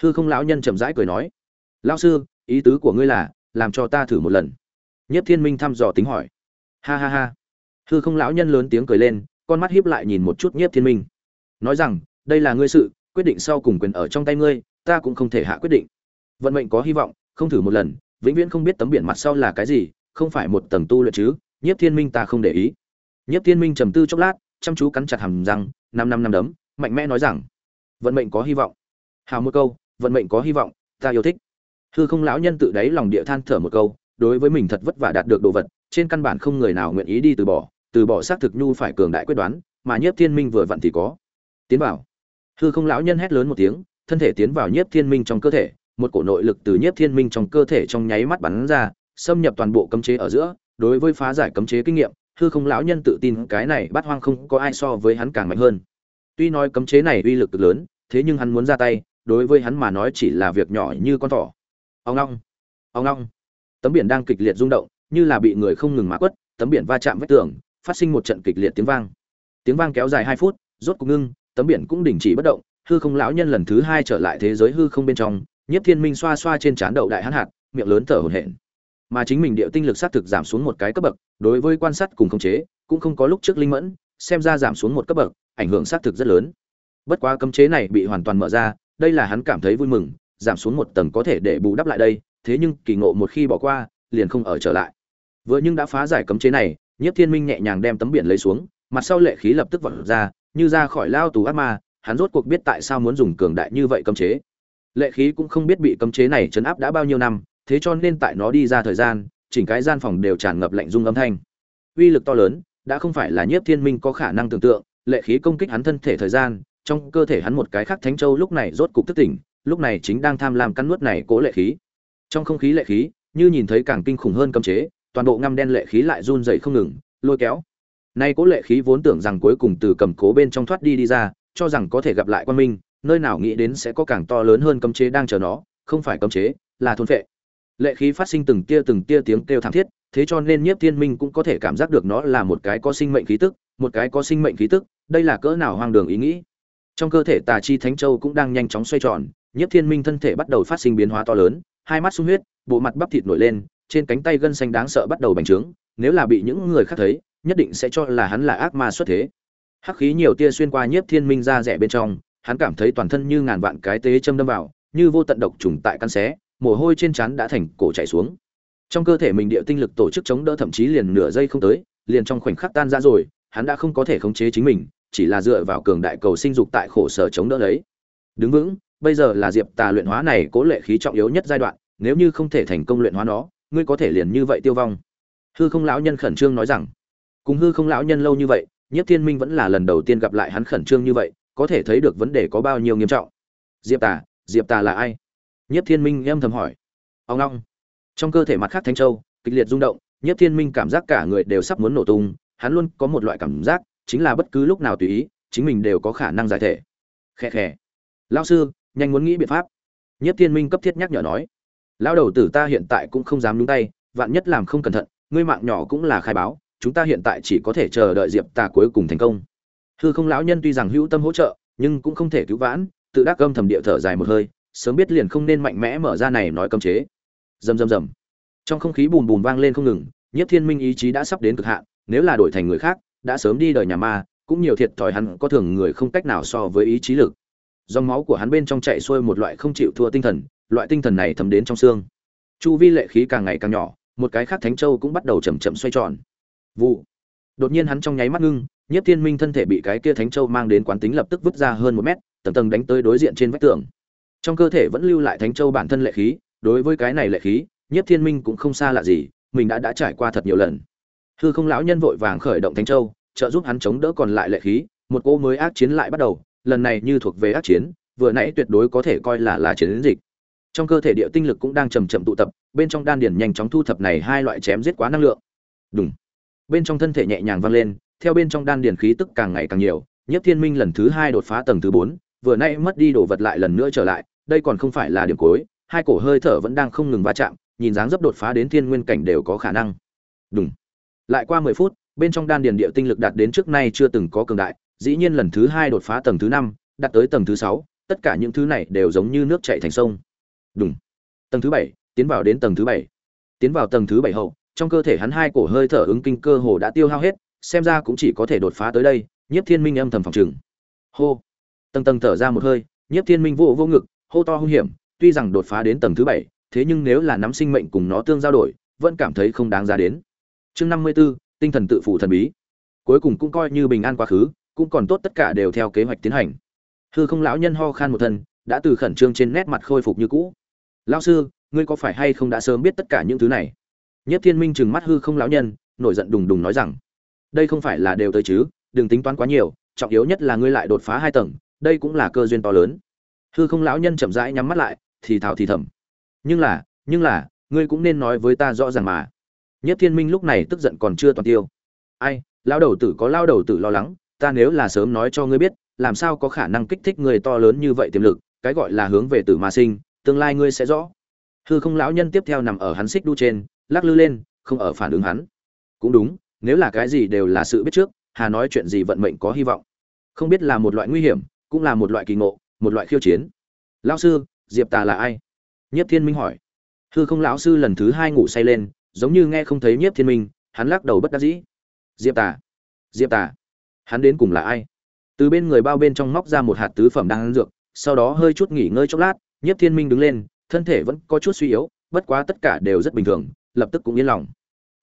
Hư không lão nhân chậm rãi cười nói. Lao sư, ý tứ của ngươi là, làm cho ta thử một lần. Nhất thiên minh thăm dò tính hỏi. Ha ha ha. Hư không lão nhân lớn tiếng cười lên, con mắt hiếp lại nhìn một chút nhiếp thiên minh nói rằng, đây là ngươi sự, quyết định sau cùng quyền ở trong tay ngươi, ta cũng không thể hạ quyết định. Vận mệnh có hy vọng, không thử một lần, vĩnh viễn không biết tấm biển mặt sau là cái gì, không phải một tầng tu luyện chứ, nhiếp thiên minh ta không để ý. Nhiếp thiên minh trầm tư chốc lát, chăm chú cắn chặt hàm răng, năm năm năm đấm, mạnh mẽ nói rằng, vận mệnh có hy vọng. Hào một câu, vận mệnh có hy vọng, ta yêu thích. Hư không lão nhân tự đáy lòng địa than thở một câu, đối với mình thật vất vả đạt được đồ vật, trên căn bản không người nào nguyện ý đi từ bỏ từ bỏ xác thực nhu phải cường đại quyết đoán, mà nhiếp thiên minh vừa vặn thì có tiến vào. Hư không lão nhân hét lớn một tiếng, thân thể tiến vào nhiếp thiên minh trong cơ thể, một cổ nội lực từ nhiếp thiên minh trong cơ thể trong nháy mắt bắn ra, xâm nhập toàn bộ cấm chế ở giữa. Đối với phá giải cấm chế kinh nghiệm, hư không lão nhân tự tin cái này bắt hoang không có ai so với hắn càng mạnh hơn. Tuy nói cấm chế này uy lực cực lớn, thế nhưng hắn muốn ra tay, đối với hắn mà nói chỉ là việc nhỏ như con thỏ. Ông long ông long. Tấm biển đang kịch liệt rung động, như là bị người không ngừng mã quất, tấm biển va chạm vách tường, phát sinh một trận kịch liệt tiếng vang. Tiếng vang kéo dài hai phút, rốt cục ngưng tấm biển cũng đình chỉ bất động hư không lão nhân lần thứ hai trở lại thế giới hư không bên trong nhiếp thiên minh xoa xoa trên trán đậu đại hãn hạt miệng lớn thở hổn hển. Mà chính mình điệu tinh lực sát thực giảm xuống một cái cấp bậc đối với quan sát cùng khống chế cũng không có lúc trước linh mẫn xem ra giảm xuống một cấp bậc ảnh hưởng sát thực rất lớn. Bất quá cấm chế này bị hoàn toàn mở ra đây là hắn cảm thấy vui mừng giảm xuống một tầng có thể để bù đắp lại đây thế nhưng kỳ ngộ một khi bỏ qua liền không ở trở lại. Vừa nhưng đã phá giải cấm chế này Nhiếp Thiên Minh nhẹ nhàng đem tấm biển lấy xuống, mặt sau lệ khí lập tức vọt ra, như ra khỏi lao tù ác ma, hắn rốt cuộc biết tại sao muốn dùng cường đại như vậy cấm chế. Lệ khí cũng không biết bị cấm chế này chấn áp đã bao nhiêu năm, thế cho nên tại nó đi ra thời gian, chỉnh cái gian phòng đều tràn ngập lạnh rung âm thanh. Uy lực to lớn, đã không phải là Nhiếp Thiên Minh có khả năng tưởng tượng, lệ khí công kích hắn thân thể thời gian, trong cơ thể hắn một cái khác thánh châu lúc này rốt cục thức tỉnh, lúc này chính đang tham lam cắn nuốt này cố lệ khí. Trong không khí lệ khí, như nhìn thấy càng kinh khủng hơn cấm chế, toàn bộ ngăm đen lệ khí lại run rẩy không ngừng, lôi kéo. Nay cố lệ khí vốn tưởng rằng cuối cùng từ cầm cố bên trong thoát đi đi ra, cho rằng có thể gặp lại quan minh, nơi nào nghĩ đến sẽ có càng to lớn hơn cấm chế đang chờ nó, không phải cấm chế, là thôn phệ. Lệ khí phát sinh từng tia từng tia tiếng kêu thảm thiết, thế cho nên Nhiếp Thiên Minh cũng có thể cảm giác được nó là một cái có sinh mệnh khí tức, một cái có sinh mệnh khí tức, đây là cỡ nào hoang đường ý nghĩ. Trong cơ thể Tà Chi Thánh Châu cũng đang nhanh chóng xoay tròn, nhiếp thiên minh thân thể bắt đầu phát sinh biến hóa to lớn hai mắt sung huyết bộ mặt bắp thịt nổi lên trên cánh tay gân xanh đáng sợ bắt đầu bành trướng nếu là bị những người khác thấy nhất định sẽ cho là hắn là ác ma xuất thế. Hắc khí nhiều tia xuyên qua nhiếp thiên minh ra rẻ bên trong, hắn cảm thấy toàn thân như ngàn vạn cái tế châm đâm vào, như vô tận độc trùng tại căn xé, mồ hôi trên trán đã thành cổ chảy xuống. Trong cơ thể mình địa tinh lực tổ chức chống đỡ thậm chí liền nửa giây không tới, liền trong khoảnh khắc tan ra rồi, hắn đã không có thể khống chế chính mình, chỉ là dựa vào cường đại cầu sinh dục tại khổ sở chống đỡ lấy. Đứng vững, bây giờ là diệp tà luyện hóa này cố lệ khí trọng yếu nhất giai đoạn, nếu như không thể thành công luyện hóa nó, ngươi có thể liền như vậy tiêu vong. Hư không lão nhân khẩn trương nói rằng cùng hư không lão nhân lâu như vậy nhất thiên minh vẫn là lần đầu tiên gặp lại hắn khẩn trương như vậy, có thể thấy được vấn đề có bao nhiêu nghiêm trọng. Diệp tà diệp tà là ai? Nhất thiên minh âm thầm hỏi. Ông long. Trong cơ thể mặt khác thanh châu, kịch liệt rung động nhất thiên minh cảm giác cả người đều sắp muốn nổ tung, hắn luôn có một loại cảm giác, chính là bất cứ lúc nào tùy ý, chính mình đều có khả năng giải thể. Khẽ khẽ lao sư, nhanh muốn nghĩ biện pháp. Nhất thiên minh cấp thiết nhắc nhở nói. Lao đầu tử ta hiện tại cũng không dám nhúng tay, vạn nhất làm không cẩn thận, ngươi mạng nhỏ cũng là khai báo chúng ta hiện tại chỉ có thể chờ đợi diệp tà cuối cùng thành công. Hư không lão nhân tuy rằng hữu tâm hỗ trợ, nhưng cũng không thể cứu vãn, tự đắc gâm thầm địa thở dài một hơi, sớm biết liền không nên mạnh mẽ mở ra này nói cấm chế. Rầm rầm rầm. Trong không khí bùm bùm vang lên không ngừng nhất thiên minh ý chí đã sắp đến cực hạn, nếu là đổi thành người khác, đã sớm đi đời nhà ma, cũng nhiều thiệt thòi hắn, có thường người không cách nào so với ý chí lực. Dòng máu của hắn bên trong chạy xuôi một loại không chịu thua tinh thần, loại tinh thần này thấm đến trong xương. Chu vi lệ khí càng ngày càng nhỏ, một cái khác thánh châu cũng bắt đầu chậm chậm xoay tròn vụ. Đột nhiên hắn trong nháy mắt ngưng nhất thiên minh thân thể bị cái kia thánh châu mang đến quán tính lập tức vứt ra hơn một mét, tầng tầng đánh tới đối diện trên vách tường. Trong cơ thể vẫn lưu lại thánh châu bản thân lệ khí, đối với cái này lệ khí nhất thiên minh cũng không xa lạ gì, mình đã đã trải qua thật nhiều lần. Hư không lão nhân vội vàng khởi động thánh châu, trợ giúp hắn chống đỡ còn lại lệ khí, một cô mới ác chiến lại bắt đầu, lần này như thuộc về ác chiến, vừa nãy tuyệt đối có thể coi là là chiến dịch. Trong cơ thể địa tinh lực cũng đang chầm chậm tụ tập, bên trong đan điền nhanh chóng thu thập này hai loại chém giết quá năng lượng. Đúng bên trong thân thể nhẹ nhàng vang lên theo bên trong đan điền khí tức càng ngày càng nhiều nhất thiên minh lần thứ hai đột phá tầng thứ bốn vừa nãy mất đi đồ vật lại lần nữa trở lại đây còn không phải là điểm cuối hai cổ hơi thở vẫn đang không ngừng va chạm nhìn dáng dấp đột phá đến thiên nguyên cảnh đều có khả năng. Đùng, lại qua mười phút bên trong đan điền địa tinh lực đạt đến trước nay chưa từng có cường đại dĩ nhiên lần thứ hai đột phá tầng thứ năm đạt tới tầng thứ sáu tất cả những thứ này đều giống như nước chảy thành sông. Đùng, tầng thứ bảy tiến vào đến tầng thứ bảy. Tiến vào tầng thứ bảy hậu trong cơ thể hắn hai cổ hơi thở ứng kinh cơ hồ đã tiêu hao hết xem ra cũng chỉ có thể đột phá tới đây nhiếp thiên minh âm thầm phòng trừng. Hô. Tầng tầng thở ra một hơi nhiếp thiên minh vô vô ngực hô to hung hiểm tuy rằng đột phá đến tầng thứ bảy thế nhưng nếu là nắm sinh mệnh cùng nó tương giao đổi vẫn cảm thấy không đáng giá đến. Chương năm mươi 54, tinh thần tự phụ thần bí. Cuối cùng cũng coi như bình an quá khứ cũng còn tốt tất cả đều theo kế hoạch tiến hành. Hư không lão nhân ho khan một thân đã từ khẩn trương trên nét mặt khôi phục như cũ. Lão sư ngươi có phải hay không đã sớm biết tất cả những thứ này? Nhất thiên minh trừng mắt hư không lão nhân, nổi giận đùng đùng nói rằng, đây không phải là đều tới chứ, đừng tính toán quá nhiều, trọng yếu nhất là ngươi lại đột phá hai tầng, đây cũng là cơ duyên to lớn. Hư không lão nhân chậm rãi nhắm mắt lại, thì thào thì thầm, nhưng là nhưng là, ngươi cũng nên nói với ta rõ ràng mà. Nhất thiên minh lúc này tức giận còn chưa toàn tiêu. Ai lao đầu tử có lao đầu tử lo lắng, ta nếu là sớm nói cho ngươi biết, làm sao có khả năng kích thích người to lớn như vậy tiềm lực, cái gọi là hướng về tử ma sinh, tương lai ngươi sẽ rõ. Hư không lão nhân tiếp theo nằm ở hắn xích đu trên lắc lư lên, không ở phản ứng hắn. Cũng đúng, nếu là cái gì đều là sự biết trước, hà nói chuyện gì vận mệnh có hy vọng. Không biết là một loại nguy hiểm, cũng là một loại kỳ ngộ, một loại khiêu chiến. Lão sư, diệp tà là ai? Nhất thiên minh hỏi. Hư không lão sư lần thứ hai ngủ say lên, giống như nghe không thấy nhiếp thiên minh, hắn lắc đầu bất đắc dĩ. Diệp tà diệp tà, hắn đến cùng là ai? Từ bên người bao bên trong móc ra một hạt tứ phẩm đang ăn dược, sau đó hơi chút nghỉ ngơi chốc lát, nhiếp thiên minh đứng lên, thân thể vẫn có chút suy yếu, bất quá tất cả đều rất bình thường lập tức cũng yên lòng.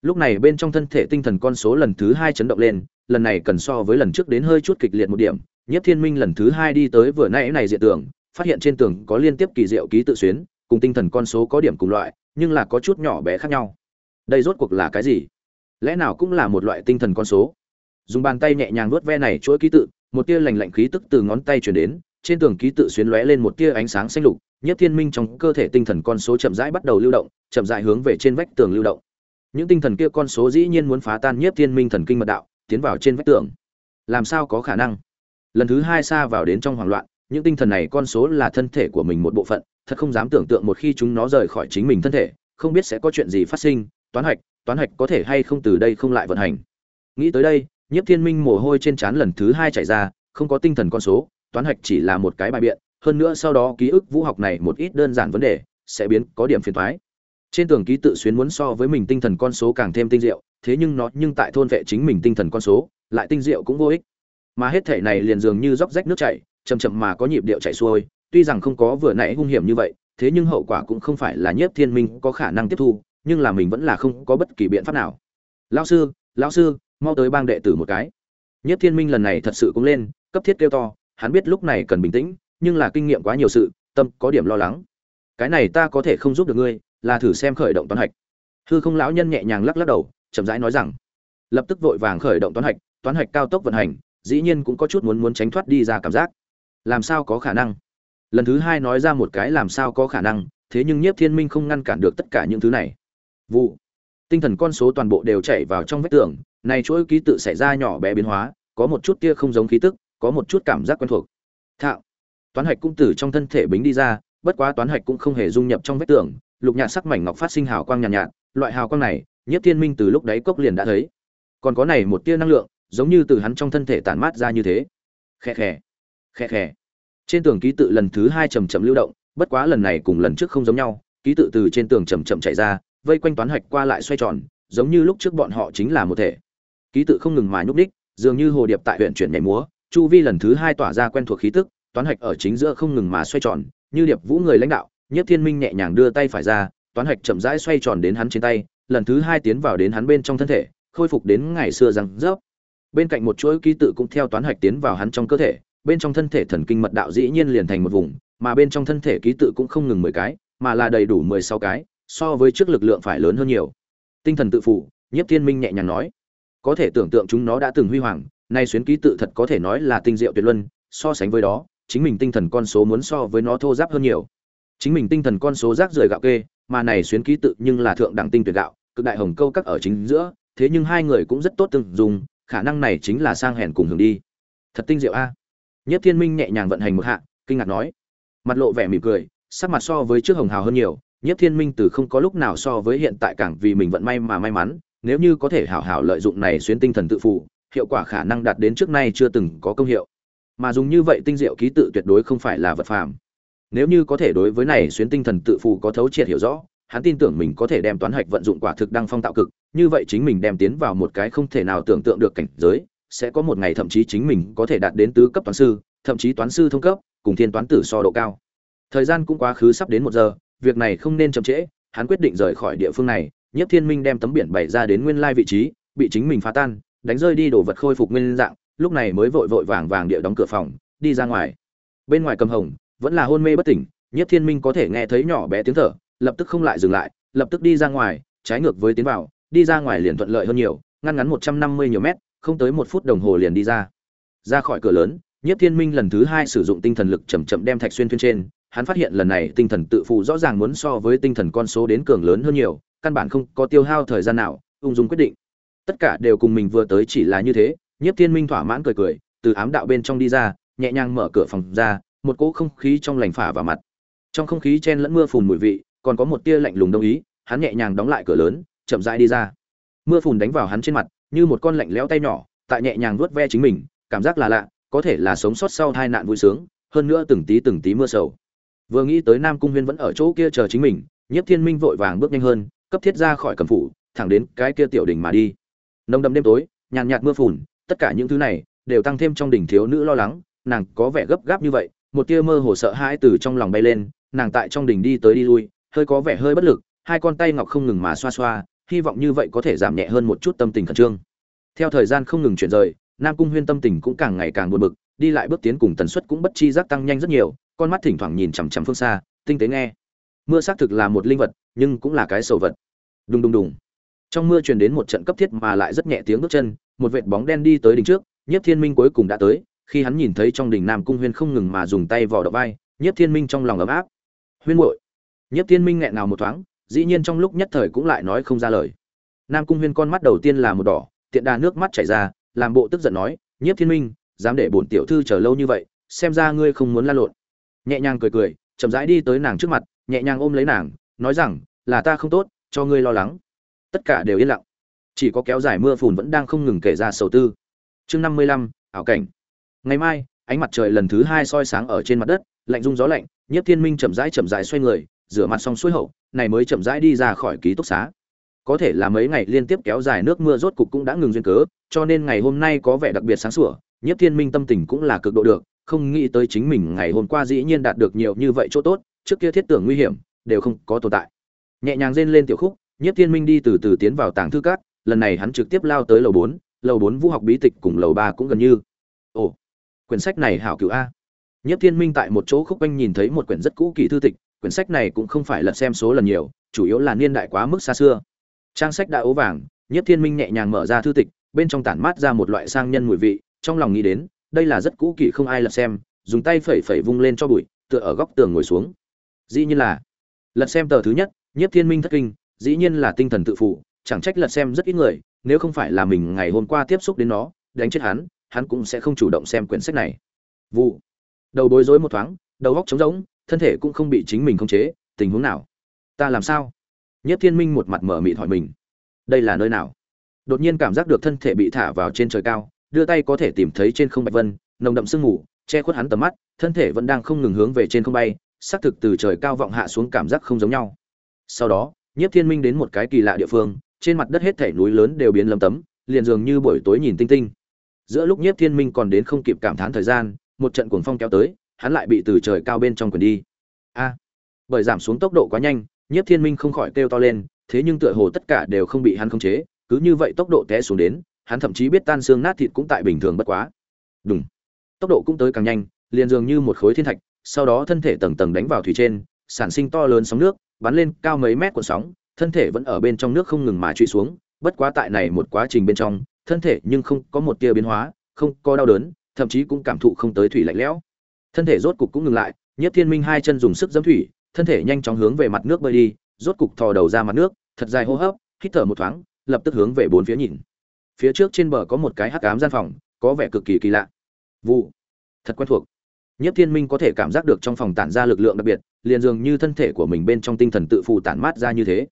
Lúc này bên trong thân thể tinh thần con số lần thứ hai chấn động lên, lần này cần so với lần trước đến hơi chút kịch liệt một điểm, nhiếp thiên minh lần thứ hai đi tới vừa nãy này diện tường, phát hiện trên tường có liên tiếp kỳ diệu ký tự xuyến, cùng tinh thần con số có điểm cùng loại, nhưng là có chút nhỏ bé khác nhau. Đây rốt cuộc là cái gì? Lẽ nào cũng là một loại tinh thần con số? Dùng bàn tay nhẹ nhàng vuốt ve này chuỗi ký tự, một tia lành lạnh khí tức từ ngón tay chuyển đến, trên tường ký tự xuyến lóe lên một tia ánh sáng xanh lục nhất thiên minh trong cơ thể tinh thần con số chậm rãi bắt đầu lưu động, chậm rãi hướng về trên vách tường lưu động. Những tinh thần kia con số dĩ nhiên muốn phá tan nhất thiên minh thần kinh mật đạo, tiến vào trên vách tường. Làm sao có khả năng? Lần thứ hai xa vào đến trong hoảng loạn, những tinh thần này con số là thân thể của mình một bộ phận, thật không dám tưởng tượng một khi chúng nó rời khỏi chính mình thân thể, không biết sẽ có chuyện gì phát sinh, toán hạch toán hạch có thể hay không từ đây không lại vận hành. Nghĩ tới đây nhiếp thiên minh mồ hôi trên trán lần thứ hai chảy ra, không có tinh thần con số, toán hạch chỉ là một cái bài biện hơn nữa sau đó ký ức vũ học này một ít đơn giản vấn đề, sẽ biến có điểm phiền toái trên tường ký tự xuyến muốn so với mình tinh thần con số càng thêm tinh diệu, thế nhưng nó nhưng tại thôn vệ chính mình tinh thần con số, lại tinh diệu cũng vô ích. Mà hết thể này liền dường như róc rách nước chảy, chậm chậm mà có nhịp điệu chảy xuôi, tuy rằng không có vừa nãy hung hiểm như vậy, thế nhưng hậu quả cũng không phải là nhiếp thiên minh có khả năng tiếp thu, nhưng là mình vẫn là không có bất kỳ biện pháp nào. Lão sư lão sư, mau tới bang đệ tử một cái. Nhiếp thiên minh lần này thật sự cũng lên, cấp thiết kêu to, hắn biết lúc này cần bình tĩnh nhưng là kinh nghiệm quá nhiều sự, tâm có điểm lo lắng. Cái này ta có thể không giúp được ngươi, là thử xem khởi động toán hạch. Hư không lão nhân nhẹ nhàng lắc lắc đầu, chậm rãi nói rằng, lập tức vội vàng khởi động toán hạch toán hạch cao tốc vận hành, dĩ nhiên cũng có chút muốn muốn tránh thoát đi ra cảm giác. Làm sao có khả năng? Lần thứ hai nói ra một cái làm sao có khả năng, thế nhưng nhiếp thiên minh không ngăn cản được tất cả những thứ này. Vụ. Tinh thần con số toàn bộ đều chảy vào trong vách tường, này chuỗi ký tự xảy ra nhỏ bé biến hóa, có một chút tia không giống khí tức, có một chút cảm giác quen thuộc. Thạo toán hạch cũng từ trong thân thể bính đi ra bất quá toán hạch cũng không hề dung nhập trong vách tường lục nhạt sắc mảnh ngọc phát sinh hào quang nhàn nhạt, nhạt loại hào quang này nhất thiên minh từ lúc đáy cốc liền đã thấy. Còn có này một tia năng lượng giống như từ hắn trong thân thể tản mát ra như thế. Khe khe, khe khe, trên tường ký tự lần thứ hai chầm chậm lưu động bất quá lần này cùng lần trước không giống nhau ký tự từ trên tường chầm chậm chạy ra vây quanh toán hạch qua lại xoay tròn giống như lúc trước bọn họ chính là một thể. Ký tự không ngừng mà nhúc ních dường như hồ điệp tại huyện chuyển nhảy múa chu vi lần thứ hai tỏa ra quen thuộc khí tức toán hạch ở chính giữa không ngừng mà xoay tròn, như điệp vũ người lãnh đạo nhất thiên minh nhẹ nhàng đưa tay phải ra, toán hạch chậm rãi xoay tròn đến hắn trên tay, lần thứ hai tiến vào đến hắn bên trong thân thể, khôi phục đến ngày xưa răng rớp. Bên cạnh một chuỗi ký tự cũng theo toán hạch tiến vào hắn trong cơ thể, bên trong thân thể thần kinh mật đạo dĩ nhiên liền thành một vùng, mà bên trong thân thể ký tự cũng không ngừng mười cái, mà là đầy đủ mười sáu cái, so với trước lực lượng phải lớn hơn nhiều. Tinh thần tự phụ, nhiếp thiên minh nhẹ nhàng nói. Có thể tưởng tượng chúng nó đã từng huy hoàng, nay xuyến ký tự thật có thể nói là tinh diệu tuyệt luân, so sánh với đó chính mình tinh thần con số muốn so với nó thô giáp hơn nhiều. Chính mình tinh thần con số rác rưởi gạo kê, mà này xuyến ký tự nhưng là thượng đẳng tinh tuyệt gạo, cực đại hồng câu các ở chính giữa, thế nhưng hai người cũng rất tốt từng dùng, khả năng này chính là sang hèn cùng hưởng đi. Thật tinh diệu a. Nhất thiên minh nhẹ nhàng vận hành một hạ, kinh ngạc nói. Mặt lộ vẻ mỉm cười, sắc mặt so với trước hồng hào hơn nhiều, nhất thiên minh từ không có lúc nào so với hiện tại càng vì mình vận may mà may mắn, nếu như có thể hảo hảo lợi dụng này xuyên tinh thần tự phụ, hiệu quả khả năng đạt đến trước nay chưa từng có công hiệu mà dùng như vậy tinh diệu ký tự tuyệt đối không phải là vật phàm. Nếu như có thể đối với này xuyên tinh thần tự phụ có thấu triệt hiểu rõ, hắn tin tưởng mình có thể đem toán hạch vận dụng quả thực đăng phong tạo cực, như vậy chính mình đem tiến vào một cái không thể nào tưởng tượng được cảnh giới, sẽ có một ngày thậm chí chính mình có thể đạt đến tứ cấp toán sư, thậm chí toán sư thông cấp, cùng thiên toán tử so độ cao. Thời gian cũng quá khứ sắp đến một giờ, việc này không nên chậm trễ, hắn quyết định rời khỏi địa phương này, nhất thiên minh đem tấm biển bày ra đến nguyên lai vị trí, bị chính mình phá tan, đánh rơi đi đồ vật khôi phục nguyên dạng lúc này mới vội vội vàng vàng địa đóng cửa phòng, đi ra ngoài. Bên ngoài cầm hồng, vẫn là hôn mê bất tỉnh nhất thiên minh có thể nghe thấy nhỏ bé tiếng thở, lập tức không lại dừng lại, lập tức đi ra ngoài, trái ngược với tiến vào, đi ra ngoài liền thuận lợi hơn nhiều, ngăn ngắn một trăm năm mươi nhiều mét, không tới một phút đồng hồ liền đi ra. Ra khỏi cửa lớn nhất thiên minh lần thứ hai sử dụng tinh thần lực chậm chậm đem thạch xuyên thuyên trên, hắn phát hiện lần này tinh thần tự phụ rõ ràng muốn so với tinh thần con số đến cường lớn hơn nhiều, căn bản không có tiêu hao thời gian nào, ung dung quyết định. Tất cả đều cùng mình vừa tới chỉ là như thế nhiếp thiên minh thỏa mãn cười cười, từ ám đạo bên trong đi ra, nhẹ nhàng mở cửa phòng ra, một cỗ không khí trong lành phả vào mặt. Trong không khí chen lẫn mưa phùn mùi vị, còn có một tia lạnh lùng đồng ý, hắn nhẹ nhàng đóng lại cửa lớn, chậm rãi đi ra. Mưa phùn đánh vào hắn trên mặt, như một con lạnh lẽo tay nhỏ, tại nhẹ nhàng vuốt ve chính mình, cảm giác là lạ, có thể là sống sót sau tai nạn vui sướng, hơn nữa từng tí từng tí mưa sầu. Vừa nghĩ tới nam cung huyên vẫn ở chỗ kia chờ chính mình, nhiếp thiên minh vội vàng bước nhanh hơn, cấp thiết ra khỏi cầm phủ, thẳng đến cái kia tiểu đỉnh mà đi. Nông đậm đêm tối, nhàn nhạt mưa phùn tất cả những thứ này đều tăng thêm trong đỉnh thiếu nữ lo lắng, nàng có vẻ gấp gáp như vậy, một tia mơ hồ sợ hãi từ trong lòng bay lên, nàng tại trong đỉnh đi tới đi lui, hơi có vẻ hơi bất lực, hai con tay ngọc không ngừng mà xoa xoa, hy vọng như vậy có thể giảm nhẹ hơn một chút tâm tình khẩn trương. Theo thời gian không ngừng chuyển rời, nam cung huyên tâm tình cũng càng ngày càng buồn bực, đi lại bước tiến cùng tần suất cũng bất chi giác tăng nhanh rất nhiều, con mắt thỉnh thoảng nhìn chằm chằm phương xa, tinh tế nghe. Mưa xác thực là một linh vật, nhưng cũng là cái sầu vật. Đùng đùng đùng. Trong mưa truyền đến một trận cấp thiết mà lại rất nhẹ tiếng bước chân một vệt bóng đen đi tới đỉnh trước, nhiếp thiên minh cuối cùng đã tới, khi hắn nhìn thấy trong đỉnh nam cung huyên không ngừng mà dùng tay vò đập vai, nhiếp thiên minh trong lòng ấm áp. Huyên muội. Nhiếp thiên minh nghẹn nào một thoáng, dĩ nhiên trong lúc nhất thời cũng lại nói không ra lời. Nam cung huyên con mắt đầu tiên là một đỏ, tiện đà nước mắt chảy ra, làm bộ tức giận nói, nhiếp thiên minh, dám để bổn tiểu thư chờ lâu như vậy, xem ra ngươi không muốn la lộn. Nhẹ nhàng cười cười, chậm rãi đi tới nàng trước mặt, nhẹ nhàng ôm lấy nàng, nói rằng, là ta không tốt, cho ngươi lo lắng. Tất cả đều yên lặng chỉ có kéo dài mưa phùn vẫn đang không ngừng kể ra sầu tư. Chương năm mươi lăm, ảo cảnh. Ngày mai, ánh mặt trời lần thứ hai soi sáng ở trên mặt đất, lạnh rung gió lạnh, nhiếp thiên minh chậm rãi chậm rãi xoay người, rửa mặt xong xuôi hậu, này mới chậm rãi đi ra khỏi ký túc xá. Có thể là mấy ngày liên tiếp kéo dài nước mưa rốt cục cũng đã ngừng duyên cớ, cho nên ngày hôm nay có vẻ đặc biệt sáng sủa, nhiếp thiên minh tâm tình cũng là cực độ được, không nghĩ tới chính mình ngày hôm qua dĩ nhiên đạt được nhiều như vậy chỗ tốt, trước kia thiết tưởng nguy hiểm, đều không có tồn tại. Nhẹ nhàng rên lên tiểu khúc, nhiếp thiên minh đi từ từ tiến vào tàng thư cát lần này hắn trực tiếp lao tới lầu bốn lầu bốn vũ học bí tịch cùng lầu ba cũng gần như. Ồ, quyển sách này hảo cựu a. Nhiếp thiên minh tại một chỗ khúc quanh nhìn thấy một quyển rất cũ kỳ thư tịch, quyển sách này cũng không phải lật xem số lần nhiều, chủ yếu là niên đại quá mức xa xưa. Trang sách đã ố vàng nhiếp thiên minh nhẹ nhàng mở ra thư tịch, bên trong tản mát ra một loại sang nhân mùi vị, trong lòng nghĩ đến, đây là rất cũ kỹ không ai lật xem, dùng tay phẩy phẩy vung lên cho bụi, tựa ở góc tường ngồi xuống. Dĩ nhiên là, lật xem tờ thứ nhất nhiếp thiên minh thất kinh, dĩ nhiên là tinh thần tự phụ chẳng trách lật xem rất ít người, nếu không phải là mình ngày hôm qua tiếp xúc đến nó, đánh chết hắn hắn cũng sẽ không chủ động xem quyển sách này. Vụ. Đầu bối rối một thoáng, đầu góc trống rỗng, thân thể cũng không bị chính mình khống chế, tình huống nào? Ta làm sao? Nhất thiên minh một mặt mở mịt hỏi mình. Đây là nơi nào? Đột nhiên cảm giác được thân thể bị thả vào trên trời cao, đưa tay có thể tìm thấy trên không bạch vân, nồng đậm sương mù, che khuất hắn tầm mắt, thân thể vẫn đang không ngừng hướng về trên không bay, xác thực từ trời cao vọng hạ xuống cảm giác không giống nhau. Sau đó nhiếp thiên minh đến một cái kỳ lạ địa phương trên mặt đất hết thảy núi lớn đều biến lấm tấm liền dường như buổi tối nhìn tinh tinh. Giữa lúc nhiếp thiên minh còn đến không kịp cảm thán thời gian một trận cuồng phong kéo tới hắn lại bị từ trời cao bên trong quần đi. A! Bởi giảm xuống tốc độ quá nhanh nhiếp thiên minh không khỏi kêu to lên thế nhưng tựa hồ tất cả đều không bị hắn khống chế cứ như vậy tốc độ té xuống đến hắn thậm chí biết tan xương nát thịt cũng tại bình thường bất quá. Đùng, tốc độ cũng tới càng nhanh liền dường như một khối thiên thạch sau đó thân thể tầng tầng đánh vào thủy trên sản sinh to lớn sóng nước bắn lên cao mấy mét cuộn sóng thân thể vẫn ở bên trong nước không ngừng mà truy xuống, bất quá tại này một quá trình bên trong, thân thể nhưng không có một tia biến hóa, không có đau đớn, thậm chí cũng cảm thụ không tới thủy lạnh lẽo. Thân thể rốt cục cũng ngừng lại nhất thiên minh hai chân dùng sức dẫm thủy, thân thể nhanh chóng hướng về mặt nước bơi đi, rốt cục thò đầu ra mặt nước, thật dài hô hấp, hít thở một thoáng, lập tức hướng về bốn phía nhìn. Phía trước trên bờ có một cái hắc ám gian phòng, có vẻ cực kỳ kỳ lạ. Vụ. Thật quen thuộc. Nhất thiên minh có thể cảm giác được trong phòng tản ra lực lượng đặc biệt, liền dường như thân thể của mình bên trong tinh thần tự phụ tản mát ra như thế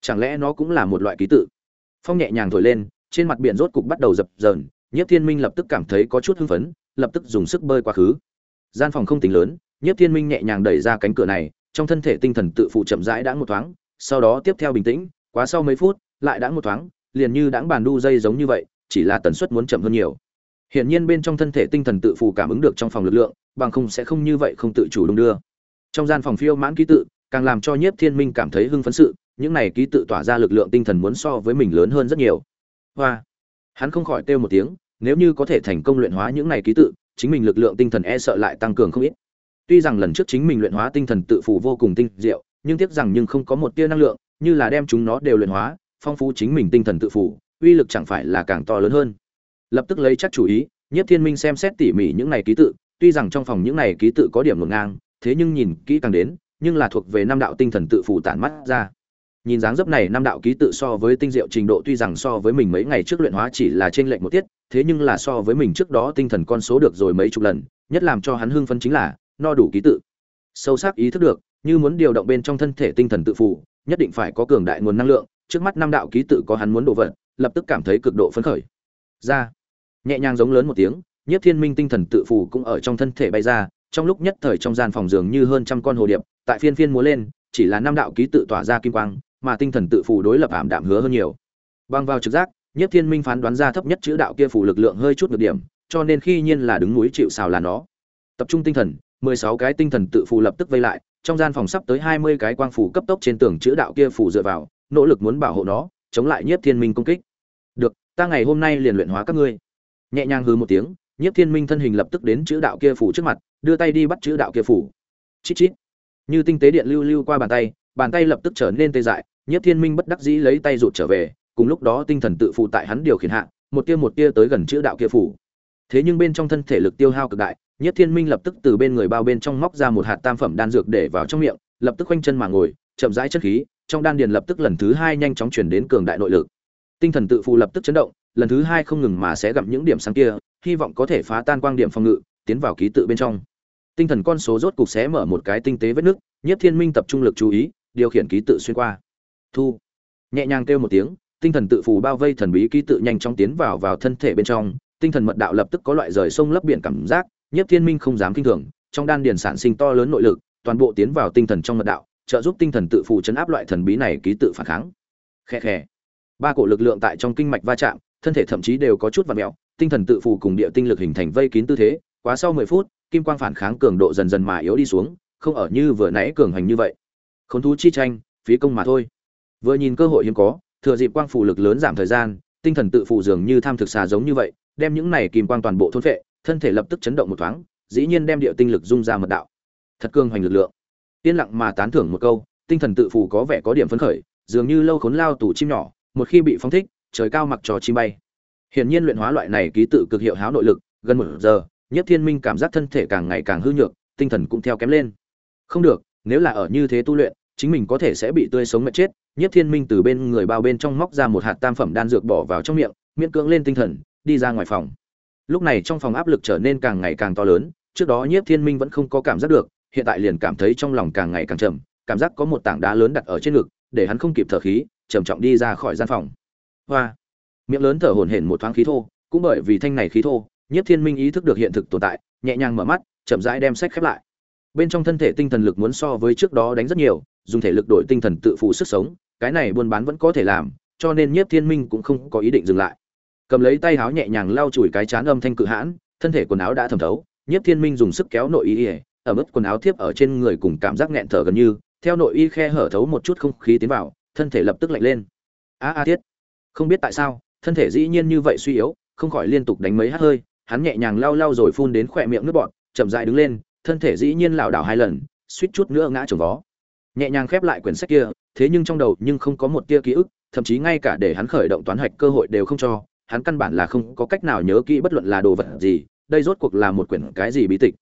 chẳng lẽ nó cũng là một loại ký tự? Phong nhẹ nhàng thổi lên, trên mặt biển rốt cục bắt đầu dập dờn nhất thiên minh lập tức cảm thấy có chút hưng phấn, lập tức dùng sức bơi quá khứ. Gian phòng không tính lớn nhất thiên minh nhẹ nhàng đẩy ra cánh cửa này, trong thân thể tinh thần tự phụ chậm rãi đã một thoáng, sau đó tiếp theo bình tĩnh, quá sau mấy phút, lại đã một thoáng, liền như đãng bàn đu dây giống như vậy, chỉ là tần suất muốn chậm hơn nhiều. Hiển nhiên bên trong thân thể tinh thần tự phụ cảm ứng được trong phòng lực lượng, bằng không sẽ không như vậy không tự chủ đung đưa. Trong gian phòng phiêu mãn ký tự, càng làm cho nhiếp thiên minh cảm thấy hưng phấn sự những này ký tự tỏa ra lực lượng tinh thần muốn so với mình lớn hơn rất nhiều. Hoa. Hắn không khỏi kêu một tiếng, nếu như có thể thành công luyện hóa những này ký tự, chính mình lực lượng tinh thần e sợ lại tăng cường không ít. Tuy rằng lần trước chính mình luyện hóa tinh thần tự phụ vô cùng tinh diệu, nhưng tiếc rằng nhưng không có một tia năng lượng, như là đem chúng nó đều luyện hóa, phong phú chính mình tinh thần tự phụ, uy lực chẳng phải là càng to lớn hơn. Lập tức lấy chắc chủ ý nhất thiên minh xem xét tỉ mỉ những này ký tự, tuy rằng trong phòng những này ký tự có điểm ngổn ngang, thế nhưng nhìn kỹ càng đến, nhưng là thuộc về năm đạo tinh thần tự phụ tản mắt ra nhìn dáng dấp này, năm đạo ký tự so với tinh diệu trình độ tuy rằng so với mình mấy ngày trước luyện hóa chỉ là trên lệnh một tiết, thế nhưng là so với mình trước đó tinh thần con số được rồi mấy chục lần, nhất làm cho hắn hưng phấn chính là no đủ ký tự. Sâu sắc ý thức được, như muốn điều động bên trong thân thể tinh thần tự phụ, nhất định phải có cường đại nguồn năng lượng, trước mắt năm đạo ký tự có hắn muốn đổ vật, lập tức cảm thấy cực độ phấn khởi. Ra, nhẹ nhàng giống lớn một tiếng nhất thiên minh tinh thần tự phụ cũng ở trong thân thể bay ra, trong lúc nhất thời trong gian phòng giường như hơn trăm con hồ điệp, tại phiên phiên múa lên, chỉ là năm đạo ký tự tỏa ra kim quang mà tinh thần tự phù đối lập ảm đạm hứa hơn nhiều. Bằng vào trực giác, nhất thiên minh phán đoán ra thấp nhất chữ đạo kia phù lực lượng hơi chút được điểm, cho nên khi nhiên là đứng núi chịu sào là nó. Tập trung tinh thần, mười sáu cái tinh thần tự phù lập tức vây lại, trong gian phòng sắp tới hai mươi cái quang phù cấp tốc trên tường chữ đạo kia phù dựa vào, nỗ lực muốn bảo hộ nó, chống lại nhất thiên minh công kích. Được, ta ngày hôm nay liền luyện hóa các ngươi. Nhẹ nhàng hừ một tiếng, nhất thiên minh thân hình lập tức đến chữ đạo kia phù trước mặt, đưa tay đi bắt chữ đạo kia phù. Chít chít. Như tinh tế điện lưu lưu qua bàn tay bàn tay lập tức trở nên tê dại nhất thiên minh bất đắc dĩ lấy tay rụt trở về, cùng lúc đó tinh thần tự phụ tại hắn điều khiển hạ, một tia một tia tới gần chữ đạo kia phủ. Thế nhưng bên trong thân thể lực tiêu hao cực đại nhất thiên minh lập tức từ bên người bao bên trong móc ra một hạt tam phẩm đan dược để vào trong miệng, lập tức khoanh chân mà ngồi, chậm rãi chất khí, trong đan điền lập tức lần thứ hai nhanh chóng chuyển đến cường đại nội lực. Tinh thần tự phụ lập tức chấn động, lần thứ hai không ngừng mà sẽ gặp những điểm sáng kia, hy vọng có thể phá tan quang điểm phòng ngự, tiến vào ký tự bên trong. Tinh thần con số rốt cục xé mở một cái tinh tế vết nước nhất thiên minh tập trung lực chú ý điều khiển ký tự xuyên qua. Thu. Nhẹ nhàng kêu một tiếng, tinh thần tự phù bao vây thần bí ký tự nhanh chóng tiến vào vào thân thể bên trong, tinh thần mật đạo lập tức có loại rời sông lấp biển cảm giác nhất thiên minh không dám kinh thường, trong đan điền sản sinh to lớn nội lực, toàn bộ tiến vào tinh thần trong mật đạo, trợ giúp tinh thần tự phụ chấn áp loại thần bí này ký tự phản kháng. Khe khe. Ba cổ lực lượng tại trong kinh mạch va chạm, thân thể thậm chí đều có chút vặn mẹo tinh thần tự phụ cùng địa tinh lực hình thành vây kín tư thế, quá sau mười phút, kim quang phản kháng cường độ dần dần mà yếu đi xuống, không ở như vừa nãy cường hành như vậy khốn thú chi tranh, phí công mà thôi. Vừa nhìn cơ hội hiếm có, thừa dịp quang phủ lực lớn giảm thời gian, tinh thần tự phụ dường như tham thực xà giống như vậy, đem những này kìm quang toàn bộ thôn phệ, thân thể lập tức chấn động một thoáng, dĩ nhiên đem địa tinh lực dung ra mật đạo. Thật cương hoành lực lượng. Yên lặng mà tán thưởng một câu, tinh thần tự phụ có vẻ có điểm phấn khởi, dường như lâu khốn lao tủ chim nhỏ, một khi bị phóng thích, trời cao mặc trò chim bay. Hiển nhiên luyện hóa loại này ký tự cực hiệu háo nội lực, gần một giờ, nhất thiên minh cảm giác thân thể càng ngày càng hư nhược, tinh thần cũng theo kém lên. Không được nếu là ở như thế tu luyện, chính mình có thể sẽ bị tươi sống mệt chết. Nhất thiên minh từ bên người bao bên trong móc ra một hạt tam phẩm đan dược bỏ vào trong miệng, miễn cưỡng lên tinh thần, đi ra ngoài phòng. Lúc này trong phòng áp lực trở nên càng ngày càng to lớn, trước đó nhiếp thiên minh vẫn không có cảm giác được, hiện tại liền cảm thấy trong lòng càng ngày càng chậm cảm giác có một tảng đá lớn đặt ở trên ngực, để hắn không kịp thở khí, trầm trọng đi ra khỏi gian phòng. Hoa! Miệng lớn thở hổn hển một thoáng khí thô, cũng bởi vì thanh này khí thô nhiếp thiên minh ý thức được hiện thực tồn tại, nhẹ nhàng mở mắt, chậm rãi đem sách khép lại bên trong thân thể tinh thần lực muốn so với trước đó đánh rất nhiều, dùng thể lực đổi tinh thần tự phụ sức sống, cái này buôn bán vẫn có thể làm, cho nên nhiếp thiên minh cũng không có ý định dừng lại. Cầm lấy tay áo nhẹ nhàng lau chùi cái chán âm thanh cự hãn, thân thể quần áo đã thẩm thấu, nhiếp thiên minh dùng sức kéo nội y ỉa ở mức quần áo thiếp ở trên người cùng cảm giác nghẹn thở gần như, theo nội y khe hở thấu một chút không khí tiến vào, thân thể lập tức lạnh lên. A a thiết không biết tại sao, thân thể dĩ nhiên như vậy suy yếu, không khỏi liên tục đánh mấy hát hơi, hắn nhẹ nhàng lau lau rồi phun đến khỏe miệng nước bọt, chậm dại đứng lên thân thể dĩ nhiên lảo đảo hai lần, suýt chút nữa ngã trồng vó. Nhẹ nhàng khép lại quyển sách kia, thế nhưng trong đầu nhưng không có một tia ký ức, thậm chí ngay cả để hắn khởi động toán hạch cơ hội đều không cho, hắn căn bản là không có cách nào nhớ kỹ bất luận là đồ vật gì, đây rốt cuộc là một quyển cái gì bí tịch.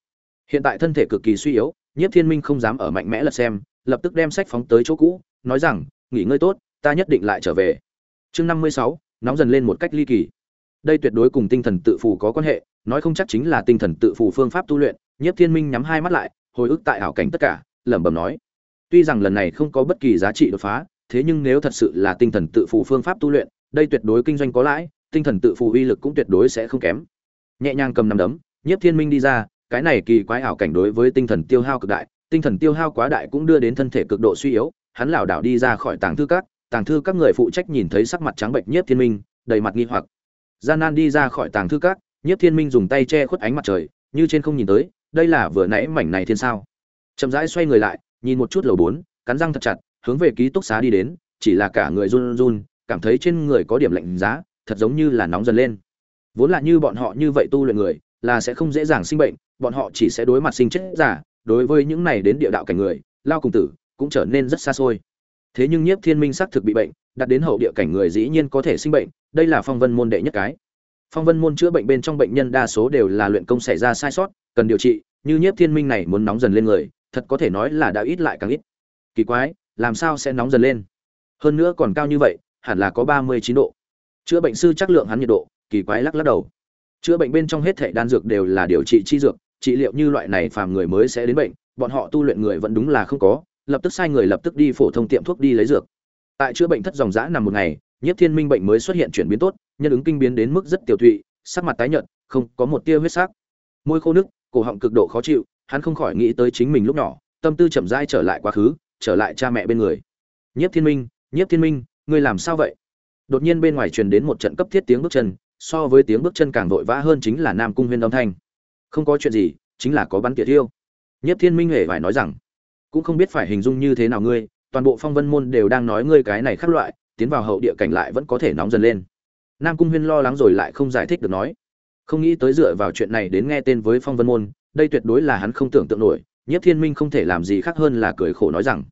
Hiện tại thân thể cực kỳ suy yếu, nhiếp thiên minh không dám ở mạnh mẽ lật xem, lập tức đem sách phóng tới chỗ cũ, nói rằng, nghỉ ngơi tốt, ta nhất định lại trở về. Chương năm mươi sáu, nóng dần lên một cách ly kỳ. Đây tuyệt đối cùng tinh thần tự phù có quan hệ, nói không chắc chính là tinh thần tự phù phương pháp tu luyện nhiếp thiên minh nhắm hai mắt lại, hồi ức tại ảo cảnh tất cả, lẩm bẩm nói, tuy rằng lần này không có bất kỳ giá trị đột phá, thế nhưng nếu thật sự là tinh thần tự phụ phương pháp tu luyện, đây tuyệt đối kinh doanh có lãi, tinh thần tự phụ uy lực cũng tuyệt đối sẽ không kém. Nhẹ nhàng cầm nắm đấm, nhiếp thiên minh đi ra, cái này kỳ quái ảo cảnh đối với tinh thần tiêu hao cực đại, tinh thần tiêu hao quá đại cũng đưa đến thân thể cực độ suy yếu, hắn lảo đảo đi ra khỏi tàng thư các, tàng thư các người phụ trách nhìn thấy sắc mặt trắng bệnh nhiếp thiên minh, đầy mặt nghi hoặc. Gian nan đi ra khỏi tàng thư các, nhiếp thiên minh dùng tay che khuất ánh mặt trời, như trên không nhìn tới đây là vừa nãy mảnh này thiên sao? Chậm rãi xoay người lại, nhìn một chút lầu bốn, cắn răng thật chặt, hướng về ký túc xá đi đến, chỉ là cả người run run, cảm thấy trên người có điểm lạnh giá, thật giống như là nóng dần lên. Vốn là như bọn họ như vậy tu luyện người, là sẽ không dễ dàng sinh bệnh, bọn họ chỉ sẽ đối mặt sinh chết giả, đối với những này đến địa đạo cảnh người, lao cùng tử, cũng trở nên rất xa xôi. Thế nhưng nhiếp thiên minh xác thực bị bệnh, đặt đến hậu địa cảnh người dĩ nhiên có thể sinh bệnh, đây là phong vân môn đệ nhất cái. Phong vân môn chữa bệnh bên trong bệnh nhân đa số đều là luyện công xảy ra sai sót cần điều trị, như nhiếp thiên minh này muốn nóng dần lên người, thật có thể nói là đã ít lại càng ít. Kỳ quái, làm sao sẽ nóng dần lên? Hơn nữa còn cao như vậy, hẳn là có ba mươi chín độ. Chữa bệnh sư chắc lượng hắn nhiệt độ, kỳ quái lắc lắc đầu. Chữa bệnh bên trong hết thảy đan dược đều là điều trị chi dược, trị liệu như loại này phàm người mới sẽ đến bệnh, bọn họ tu luyện người vẫn đúng là không có, lập tức sai người lập tức đi phổ thông tiệm thuốc đi lấy dược. Tại chữa bệnh thất dòng dã nằm một ngày, nhiếp thiên minh bệnh mới xuất hiện chuyển biến tốt, nhân ứng kinh biến đến mức rất tiểu thụy sắc mặt tái nhợt, không có một tia huyết sắc. Môi khô nước cổ họng cực độ khó chịu, hắn không khỏi nghĩ tới chính mình lúc nhỏ, tâm tư chậm rãi trở lại quá khứ, trở lại cha mẹ bên người. Nhiếp thiên minh, nhiếp thiên minh, ngươi làm sao vậy? Đột nhiên bên ngoài truyền đến một trận cấp thiết tiếng bước chân, so với tiếng bước chân càng vội vã hơn chính là nam cung huyên âm thanh. Không có chuyện gì, chính là có bắn tiệt thiêu. Nhất thiên minh hề phải nói rằng, cũng không biết phải hình dung như thế nào ngươi, toàn bộ phong vân môn đều đang nói ngươi cái này khác loại, tiến vào hậu địa cảnh lại vẫn có thể nóng dần lên. Nam cung huyên lo lắng rồi lại không giải thích được nói không nghĩ tới dựa vào chuyện này đến nghe tên với phong vân môn, đây tuyệt đối là hắn không tưởng tượng nổi nhất thiên minh không thể làm gì khác hơn là cười khổ nói rằng.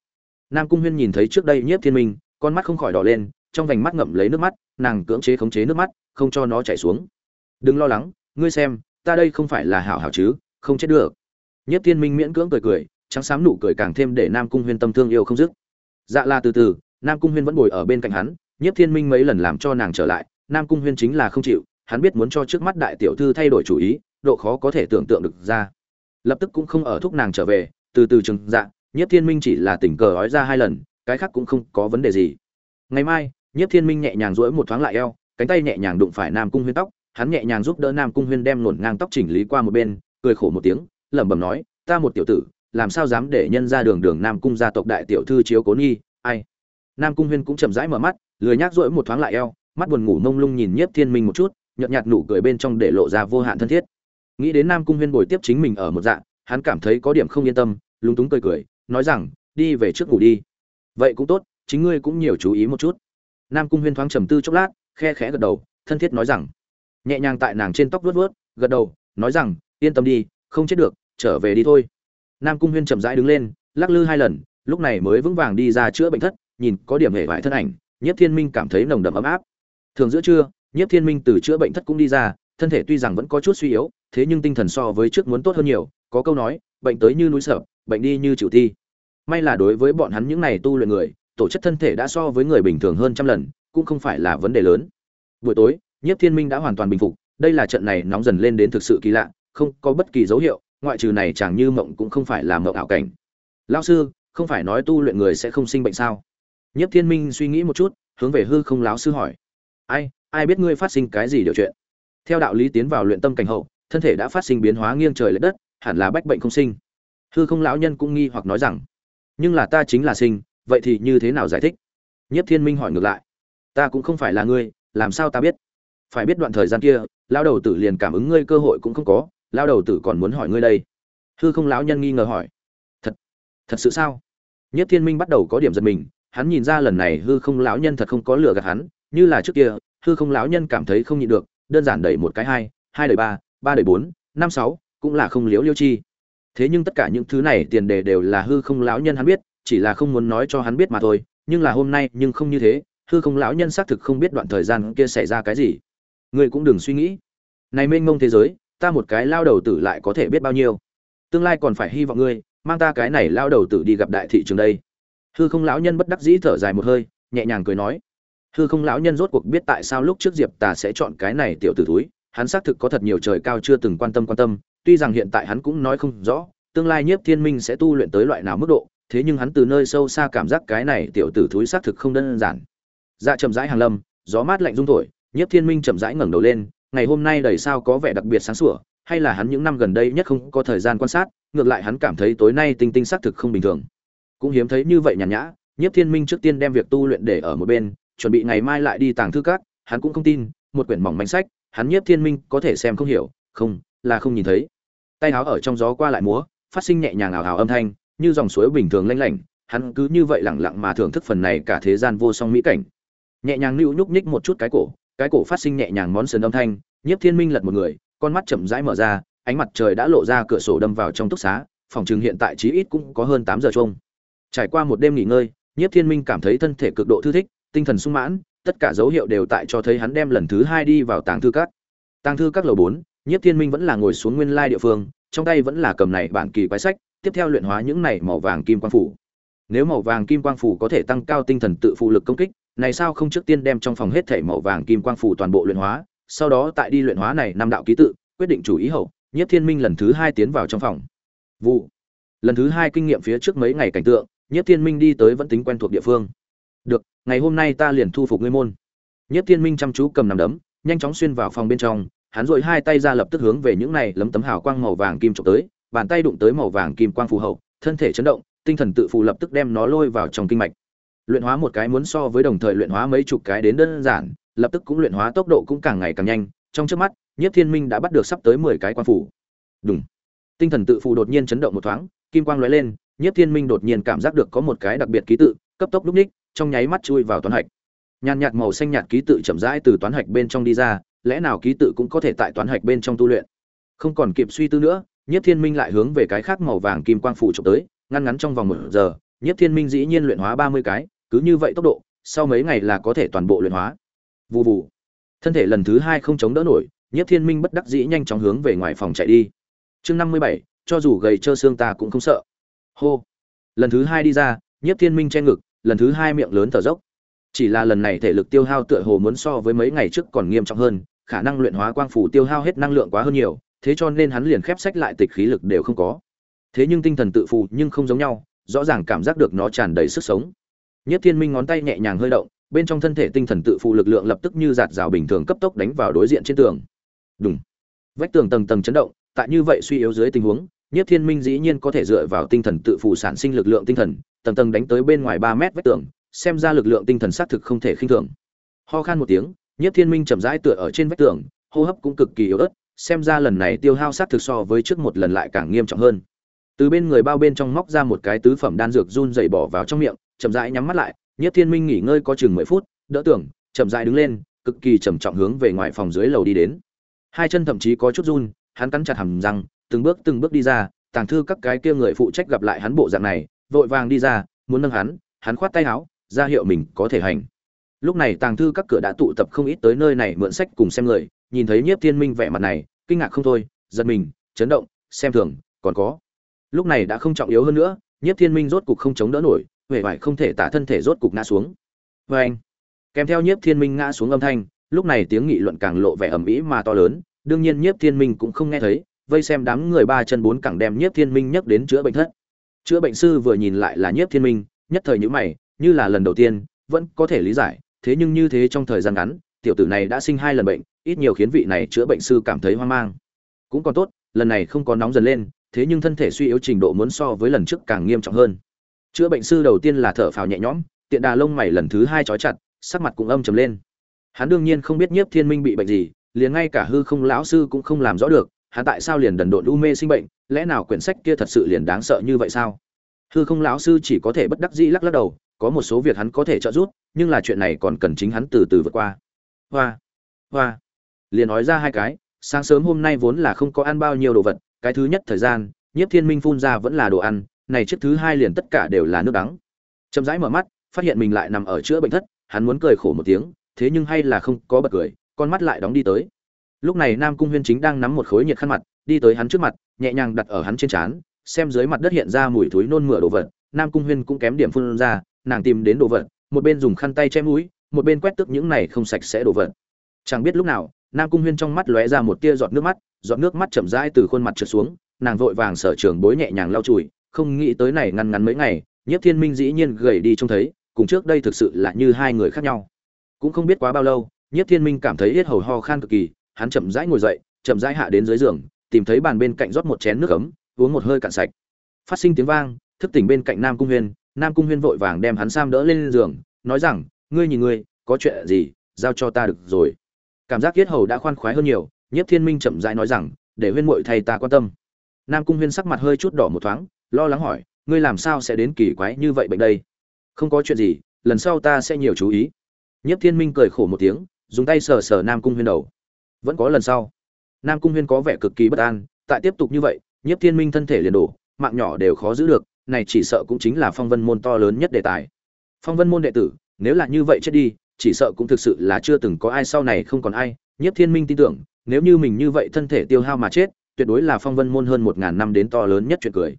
Nam cung huyên nhìn thấy trước đây nhất thiên minh, con mắt không khỏi đỏ lên, trong vành mắt ngậm lấy nước mắt, nàng cưỡng chế khống chế nước mắt, không cho nó chảy xuống. Đừng lo lắng, ngươi xem, ta đây không phải là hảo hảo chứ, không chết được. Nhất thiên minh miễn cưỡng cười cười, trắng xám nụ cười càng thêm để nam cung huyên tâm thương yêu không dứt. Dạ là từ từ, nam cung huyên vẫn ngồi ở bên cạnh hắn nhất thiên minh mấy lần làm cho nàng trở lại, nam cung huyên chính là không chịu hắn biết muốn cho trước mắt đại tiểu thư thay đổi chủ ý, độ khó có thể tưởng tượng được ra. Lập tức cũng không ở thúc nàng trở về, từ từ chừng dạ nhất thiên minh chỉ là tình cờ ói ra hai lần, cái khác cũng không có vấn đề gì. Ngày mai nhất thiên minh nhẹ nhàng duỗi một thoáng lại eo, cánh tay nhẹ nhàng đụng phải nam cung huyên tóc, hắn nhẹ nhàng giúp đỡ nam cung huyên đem nổn ngang tóc chỉnh lý qua một bên, cười khổ một tiếng, lẩm bẩm nói, ta một tiểu tử, làm sao dám để nhân ra đường đường nam cung gia tộc đại tiểu thư chiếu cố nghi ai? Nam cung huyên cũng chậm rãi mở mắt, lười nhác rỗi một thoáng lại eo, mắt buồn ngủ mông lung nhìn nhiếp thiên minh một chút nhợt nhạt nụ cười bên trong để lộ ra vô hạn thân thiết. Nghĩ đến nam cung huyên bồi tiếp chính mình ở một dạng, hắn cảm thấy có điểm không yên tâm, lúng túng cười cười, nói rằng, đi về trước ngủ đi. Vậy cũng tốt, chính ngươi cũng nhiều chú ý một chút. Nam cung huyên thoáng trầm tư chốc lát, khe khẽ gật đầu, thân thiết nói rằng, nhẹ nhàng tại nàng trên tóc vuốt vuốt, gật đầu, nói rằng, yên tâm đi, không chết được, trở về đi thôi. Nam cung huyên chậm rãi đứng lên, lắc lư hai lần, lúc này mới vững vàng đi ra chữa bệnh thất, nhìn có điểm hệ vải thân ảnh nhất thiên minh cảm thấy nồng đậm ấm áp. Thường giữa trưa Nhiếp thiên minh từ chữa bệnh thất cũng đi ra thân thể tuy rằng vẫn có chút suy yếu thế nhưng tinh thần so với trước muốn tốt hơn nhiều có câu nói bệnh tới như núi sập, bệnh đi như chịu thi. May là đối với bọn hắn những này tu luyện người tổ chất thân thể đã so với người bình thường hơn trăm lần cũng không phải là vấn đề lớn. Buổi tối Nhiếp thiên minh đã hoàn toàn bình phục đây là trận này nóng dần lên đến thực sự kỳ lạ không có bất kỳ dấu hiệu ngoại trừ này chẳng như mộng cũng không phải là mộng ảo cảnh. Lão sư không phải nói tu luyện người sẽ không sinh bệnh sao? Nhiếp thiên minh suy nghĩ một chút hướng về hư không lão sư hỏi. Ai ai biết ngươi phát sinh cái gì điều chuyện. Theo đạo lý tiến vào luyện tâm cảnh hậu, thân thể đã phát sinh biến hóa nghiêng trời lệch đất, hẳn là bách bệnh không sinh. Hư không lão nhân cũng nghi hoặc nói rằng, nhưng là ta chính là sinh, vậy thì như thế nào giải thích? Nhất thiên minh hỏi ngược lại, ta cũng không phải là ngươi, làm sao ta biết? Phải biết đoạn thời gian kia lao đầu tử liền cảm ứng ngươi cơ hội cũng không có lao đầu tử còn muốn hỏi ngươi đây. Hư không lão nhân nghi ngờ hỏi, thật thật sự sao? Nhất thiên minh bắt đầu có điểm giật mình, hắn nhìn ra lần này hư không lão nhân thật không có lừa gạt hắn, như là trước kia hư không lão nhân cảm thấy không nhịn được, đơn giản đẩy một cái hai hai đẩy ba ba đẩy bốn, năm sáu, cũng là không liếu liêu chi. Thế nhưng tất cả những thứ này tiền đề đều là hư không lão nhân hắn biết, chỉ là không muốn nói cho hắn biết mà thôi, nhưng là hôm nay nhưng không như thế, hư không lão nhân xác thực không biết đoạn thời gian kia xảy ra cái gì. Ngươi cũng đừng suy nghĩ. Này mênh mông thế giới, ta một cái lao đầu tử lại có thể biết bao nhiêu. Tương lai còn phải hy vọng ngươi, mang ta cái này lao đầu tử đi gặp đại thị trường đây. Hư không lão nhân bất đắc dĩ thở dài một hơi, nhẹ nhàng cười nói hư không lão nhân rốt cuộc biết tại sao lúc trước diệp tà sẽ chọn cái này tiểu tử túi hắn xác thực có thật nhiều trời cao chưa từng quan tâm quan tâm, tuy rằng hiện tại hắn cũng nói không rõ, tương lai nhiếp thiên minh sẽ tu luyện tới loại nào mức độ, thế nhưng hắn từ nơi sâu xa cảm giác cái này tiểu tử thúi xác thực không đơn giản. Dạ chậm rãi hàng lâm, gió mát lạnh rung thổi, nhiếp thiên minh chậm rãi ngẩng đầu lên, ngày hôm nay đầy sao có vẻ đặc biệt sáng sủa, hay là hắn những năm gần đây nhất không có thời gian quan sát, ngược lại hắn cảm thấy tối nay tinh tinh xác thực không bình thường. Cũng hiếm thấy như vậy nhàn nhã, nhiếp thiên minh trước tiên đem việc tu luyện để ở một bên chuẩn bị ngày mai lại đi tàng thư các, hắn cũng không tin, một quyển mỏng manh sách, hắn nhiếp thiên minh có thể xem không hiểu, không, là không nhìn thấy. Tay áo ở trong gió qua lại múa, phát sinh nhẹ nhàng ảo ảo âm thanh, như dòng suối bình thường lanh lảnh, hắn cứ như vậy lẳng lặng mà thưởng thức phần này cả thế gian vô song mỹ cảnh. Nhẹ nhàng nữu nhúc nhích một chút cái cổ cái cổ phát sinh nhẹ nhàng món sườn âm thanh, nhiếp thiên minh lật một người, con mắt chậm rãi mở ra, ánh mặt trời đã lộ ra cửa sổ đâm vào trong túc xá, phòng chừng hiện tại chí ít cũng có hơn tám giờ chung trải qua một đêm nghỉ ngơi, nhiếp thiên minh cảm thấy thân thể cực độ thư thích tinh thần sung mãn, tất cả dấu hiệu đều tại cho thấy hắn đem lần thứ hai đi vào tàng thư các. Tàng thư các lầu bốn, nhiếp thiên minh vẫn là ngồi xuống nguyên lai địa phương, trong tay vẫn là cầm này bản kỳ quái sách, tiếp theo luyện hóa những này màu vàng kim quang phủ. Nếu màu vàng kim quang phủ có thể tăng cao tinh thần tự phụ lực công kích, này sao không trước tiên đem trong phòng hết thể màu vàng kim quang phủ toàn bộ luyện hóa, sau đó tại đi luyện hóa này năm đạo ký tự, quyết định chủ ý hậu, nhiếp thiên minh lần thứ hai tiến vào trong phòng. Vụ. Lần thứ hai kinh nghiệm phía trước mấy ngày cảnh tượng, nhiếp thiên minh đi tới vẫn tính quen thuộc địa phương được, ngày hôm nay ta liền thu phục ngươi môn. Nhất thiên minh chăm chú cầm nằm đấm, nhanh chóng xuyên vào phòng bên trong, hắn dội hai tay ra lập tức hướng về những này lấm tấm hào quang màu vàng kim trộm tới, bàn tay đụng tới màu vàng kim quang phù hậu, thân thể chấn động, tinh thần tự phù lập tức đem nó lôi vào trong kinh mạch. Luyện hóa một cái muốn so với đồng thời luyện hóa mấy chục cái đến đơn giản, lập tức cũng luyện hóa tốc độ cũng càng ngày càng nhanh. Trong trước mắt nhiếp thiên minh đã bắt được sắp tới mười cái quang phủ đúng tinh thần tự phù đột nhiên chấn động một thoáng, kim quang lóe lên nhiếp thiên minh đột nhiên cảm giác được có một cái đặc biệt ký tự, cấp tốc lúc ních trong nháy mắt chui vào toán hạch nhàn nhạt màu xanh nhạt ký tự chậm rãi từ toán hạch bên trong đi ra lẽ nào ký tự cũng có thể tại toán hạch bên trong tu luyện không còn kịp suy tư nữa Nhất Thiên Minh lại hướng về cái khác màu vàng kim quang phủ chụp tới, ngăn ngắn trong vòng một giờ, Nhất Thiên Minh dĩ nhiên luyện hóa ba mươi cái, cứ như vậy tốc độ, sau mấy ngày là có thể toàn bộ luyện hóa. Vù vù. Thân thể lần thứ hai không chống đỡ nổi, Nhất Thiên Minh bất đắc dĩ nhanh chóng hướng về ngoài phòng chạy đi. Chương năm mươi bảy, cho dù gầy trơ xương ta cũng không sợ. Hô. Lần thứ hai đi ra, Nhất Thiên Minh che ngực, lần thứ hai miệng lớn thở dốc. Chỉ là lần này thể lực tiêu hao tựa hồ muốn so với mấy ngày trước còn nghiêm trọng hơn, khả năng luyện hóa quang phủ tiêu hao hết năng lượng quá hơn nhiều, thế cho nên hắn liền khép sách lại tịch khí lực đều không có. Thế nhưng tinh thần tự phụ nhưng không giống nhau rõ ràng cảm giác được nó tràn đầy sức sống. Nhất thiên minh ngón tay nhẹ nhàng hơi động bên trong thân thể tinh thần tự phụ lực lượng lập tức như giạt rào bình thường cấp tốc đánh vào đối diện trên tường. Đúng vách tường tầng tầng chấn động tại như vậy suy yếu dưới tình huống nhất Thiên Minh dĩ nhiên có thể dựa vào tinh thần tự phụ sản sinh lực lượng tinh thần, tầng tầng đánh tới bên ngoài 3 mét vách tường, xem ra lực lượng tinh thần xác thực không thể khinh thường. Ho khan một tiếng, Nhiếp Thiên Minh chậm rãi tựa ở trên vách tường, hô hấp cũng cực kỳ yếu ớt, xem ra lần này tiêu hao sát thực so với trước một lần lại càng nghiêm trọng hơn. Từ bên người bao bên trong móc ra một cái tứ phẩm đan dược run rẩy bỏ vào trong miệng, chậm rãi nhắm mắt lại, Nhiếp Thiên Minh nghỉ ngơi có chừng 10 phút, đỡ tưởng, chậm rãi đứng lên, cực kỳ trầm trọng hướng về ngoài phòng dưới lầu đi đến. Hai chân thậm chí có chút run, hắn cắn chặt hàm răng, từng bước từng bước đi ra, tàng thư các cái kia người phụ trách gặp lại hắn bộ dạng này, vội vàng đi ra, muốn nâng hắn, hắn khoát tay áo, ra hiệu mình có thể hành. Lúc này tàng thư các cửa đã tụ tập không ít tới nơi này mượn sách cùng xem người, nhìn thấy Nhiếp Thiên Minh vẻ mặt này, kinh ngạc không thôi, giật mình, chấn động, xem thường, còn có. Lúc này đã không trọng yếu hơn nữa, Nhiếp Thiên Minh rốt cục không chống đỡ nổi, huệ vải không thể tả thân thể rốt cục ngã xuống. vê anh, kèm theo Nhiếp Thiên Minh ngã xuống âm thanh, lúc này tiếng nghị luận càng lộ vẻ ầm ĩ mà to lớn, đương nhiên Nhiếp Thiên Minh cũng không nghe thấy, vây xem đám người ba chân bốn cẳng đem Nhiếp Thiên Minh nhấc đến chữa bệnh thất. Chữa bệnh sư vừa nhìn lại là Nhiếp Thiên Minh, nhất thời nhữ mày, như là lần đầu tiên, vẫn có thể lý giải, thế nhưng như thế trong thời gian ngắn, tiểu tử này đã sinh hai lần bệnh, ít nhiều khiến vị này chữa bệnh sư cảm thấy hoang mang. Cũng còn tốt, lần này không có nóng dần lên, thế nhưng thân thể suy yếu trình độ muốn so với lần trước càng nghiêm trọng hơn. Chữa bệnh sư đầu tiên là thở phào nhẹ nhõm, tiện đà lông mày lần thứ hai trói chặt, sắc mặt cũng âm trầm lên. Hắn đương nhiên không biết Nhiếp Thiên Minh bị bệnh gì, liền ngay cả hư không lão sư cũng không làm rõ được, hắn tại sao liền đần độn u mê sinh bệnh, lẽ nào quyển sách kia thật sự liền đáng sợ như vậy sao? Hư không lão sư chỉ có thể bất đắc dĩ lắc lắc đầu, có một số việc hắn có thể trợ giúp, nhưng là chuyện này còn cần chính hắn từ từ vượt qua. Hoa, hoa, liền nói ra hai cái, sáng sớm hôm nay vốn là không có ăn bao nhiêu đồ vật, cái thứ nhất thời gian, Nhiếp Thiên Minh phun ra vẫn là đồ ăn, này chiếc thứ hai liền tất cả đều là nước đắng. Chậm rãi mở mắt, phát hiện mình lại nằm ở chữa bệnh thất, hắn muốn cười khổ một tiếng, thế nhưng hay là không có bật cười, con mắt lại đóng đi tới. Lúc này Nam Cung Huyên chính đang nắm một khối nhiệt khăn mặt, đi tới hắn trước mặt, nhẹ nhàng đặt ở hắn trên trán, xem dưới mặt đất hiện ra mùi thối nôn mửa đồ vật, Nam Cung Huyên cũng kém điểm phun ra, nàng tìm đến đồ vật, một bên dùng khăn tay che mũi, một bên quét tức những này không sạch sẽ đồ vật. Chẳng biết lúc nào, Nam Cung Huyên trong mắt lóe ra một tia giọt nước mắt, giọt nước mắt chậm rãi từ khuôn mặt trượt xuống, nàng vội vàng sở trường bối nhẹ nhàng lau chùi, không nghĩ tới này ngăn ngắn mấy ngày, Nhiếp Thiên Minh dĩ nhiên gầy đi trông thấy, cùng trước đây thực sự là như hai người khác nhau. Cũng không biết quá bao lâu, Nhiếp Thiên Minh cảm thấy hết hầu ho khan cực kỳ, hắn chậm rãi ngồi dậy, chậm rãi hạ đến dưới giường, tìm thấy bàn bên cạnh rót một chén nước ấm, uống một hơi cạn sạch. Phát sinh tiếng vang, thức tỉnh bên cạnh Nam Cung Huyên, Nam Cung Huyên vội vàng đem hắn sam đỡ lên giường, nói rằng, ngươi nhìn ngươi, có chuyện gì, giao cho ta được rồi. Cảm giác yết hầu đã khoan khoái hơn nhiều, Nhiếp Thiên Minh chậm rãi nói rằng, để Huyên muội thầy ta quan tâm. Nam Cung Huyên sắc mặt hơi chút đỏ một thoáng, lo lắng hỏi, ngươi làm sao sẽ đến kỳ quái như vậy bệnh đây? Không có chuyện gì, lần sau ta sẽ nhiều chú ý. Nhiếp Thiên Minh cười khổ một tiếng, dùng tay sờ sờ Nam Cung Huyên đầu. Vẫn có lần sau. Nam Cung Huyên có vẻ cực kỳ bất an, tại tiếp tục như vậy, Nhiếp Thiên Minh thân thể liền đổ, mạng nhỏ đều khó giữ được, này chỉ sợ cũng chính là phong vân môn to lớn nhất đề tài. Phong vân môn đệ tử, nếu là như vậy chết đi, chỉ sợ cũng thực sự là chưa từng có ai sau này không còn ai. Nhiếp Thiên Minh tin tưởng, nếu như mình như vậy thân thể tiêu hao mà chết, tuyệt đối là phong vân môn hơn một ngàn năm đến to lớn nhất chuyện cười.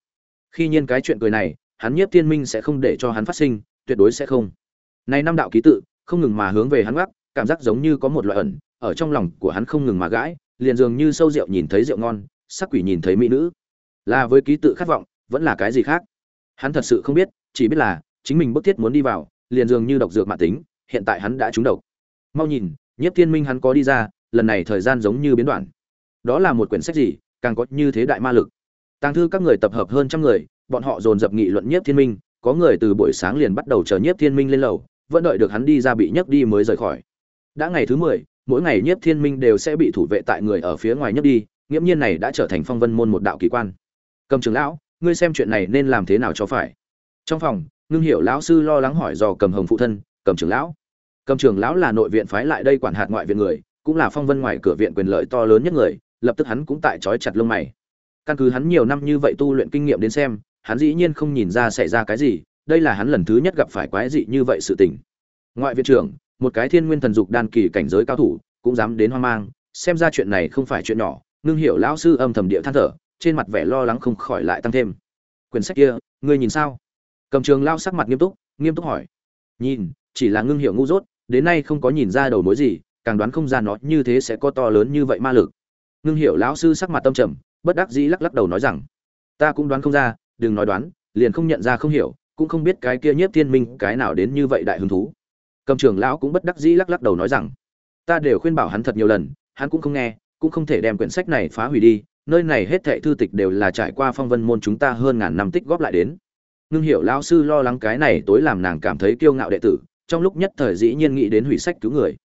Khi nhiên cái chuyện cười này, hắn Nhiếp Thiên Minh sẽ không để cho hắn phát sinh, tuyệt đối sẽ không. Này năm đạo ký tự, không ngừng mà hướng về hắn gác, cảm giác giống như có một loại ẩn, ở trong lòng của hắn không ngừng mà gãi, liền dường như sâu rượu nhìn thấy rượu ngon, sắc quỷ nhìn thấy mỹ nữ. Là với ký tự khát vọng, vẫn là cái gì khác? Hắn thật sự không biết, chỉ biết là chính mình bức thiết muốn đi vào, liền dường như độc dược mạng tính, hiện tại hắn đã trúng độc. Mau nhìn, Nhiếp Thiên Minh hắn có đi ra, lần này thời gian giống như biến đoạn. Đó là một quyển sách gì, càng có như thế đại ma lực. Tàng thư các người tập hợp hơn trăm người, bọn họ dồn dập nghị luận Nhiếp Thiên Minh, có người từ buổi sáng liền bắt đầu chờ Nhiếp Thiên Minh lên lầu, vẫn đợi được hắn đi ra bị nhấc đi mới rời khỏi. Đã ngày thứ mười, mỗi ngày Nhiếp Thiên Minh đều sẽ bị thủ vệ tại người ở phía ngoài nhất đi, nghiễm nhiên này đã trở thành phong vân môn một đạo kỳ quan. Cầm trường lão, ngươi xem chuyện này nên làm thế nào cho phải? Trong phòng, Ngưng Hiểu lão sư lo lắng hỏi dò Cầm Hồng phụ thân, Cầm trường lão. Cầm trường lão là nội viện phái lại đây quản hạt ngoại viện người, cũng là phong vân ngoài cửa viện quyền lợi to lớn nhất người, lập tức hắn cũng tại chói chặt lông mày. Căn cứ hắn nhiều năm như vậy tu luyện kinh nghiệm đến xem, hắn dĩ nhiên không nhìn ra xảy ra cái gì, đây là hắn lần thứ nhất gặp phải quái dị như vậy sự tình. Ngoại viện trưởng, một cái thiên nguyên thần dục đan kỳ cảnh giới cao thủ, cũng dám đến hoang mang, xem ra chuyện này không phải chuyện nhỏ, Ngưng Hiểu lão sư âm thầm địa than thở, trên mặt vẻ lo lắng không khỏi lại tăng thêm. Quyển sách kia, ngươi nhìn sao? Cầm Trường lao sắc mặt nghiêm túc, nghiêm túc hỏi. Nhìn, chỉ là Ngưng Hiểu ngu dốt, đến nay không có nhìn ra đầu mối gì, càng đoán không ra nó như thế sẽ có to lớn như vậy ma lực. Ngưng Hiểu lão sư sắc mặt tâm trầm, bất đắc dĩ lắc lắc đầu nói rằng, ta cũng đoán không ra, đừng nói đoán, liền không nhận ra không hiểu, cũng không biết cái kia nhiếp thiên minh cái nào đến như vậy đại hứng thú cầm trưởng lão cũng bất đắc dĩ lắc lắc đầu nói rằng, ta đều khuyên bảo hắn thật nhiều lần, hắn cũng không nghe, cũng không thể đem quyển sách này phá hủy đi, nơi này hết thệ thư tịch đều là trải qua phong vân môn chúng ta hơn ngàn năm tích góp lại đến. Ngưng hiểu lão sư lo lắng cái này tối làm nàng cảm thấy kiêu ngạo đệ tử, trong lúc nhất thời dĩ nhiên nghĩ đến hủy sách cứu người.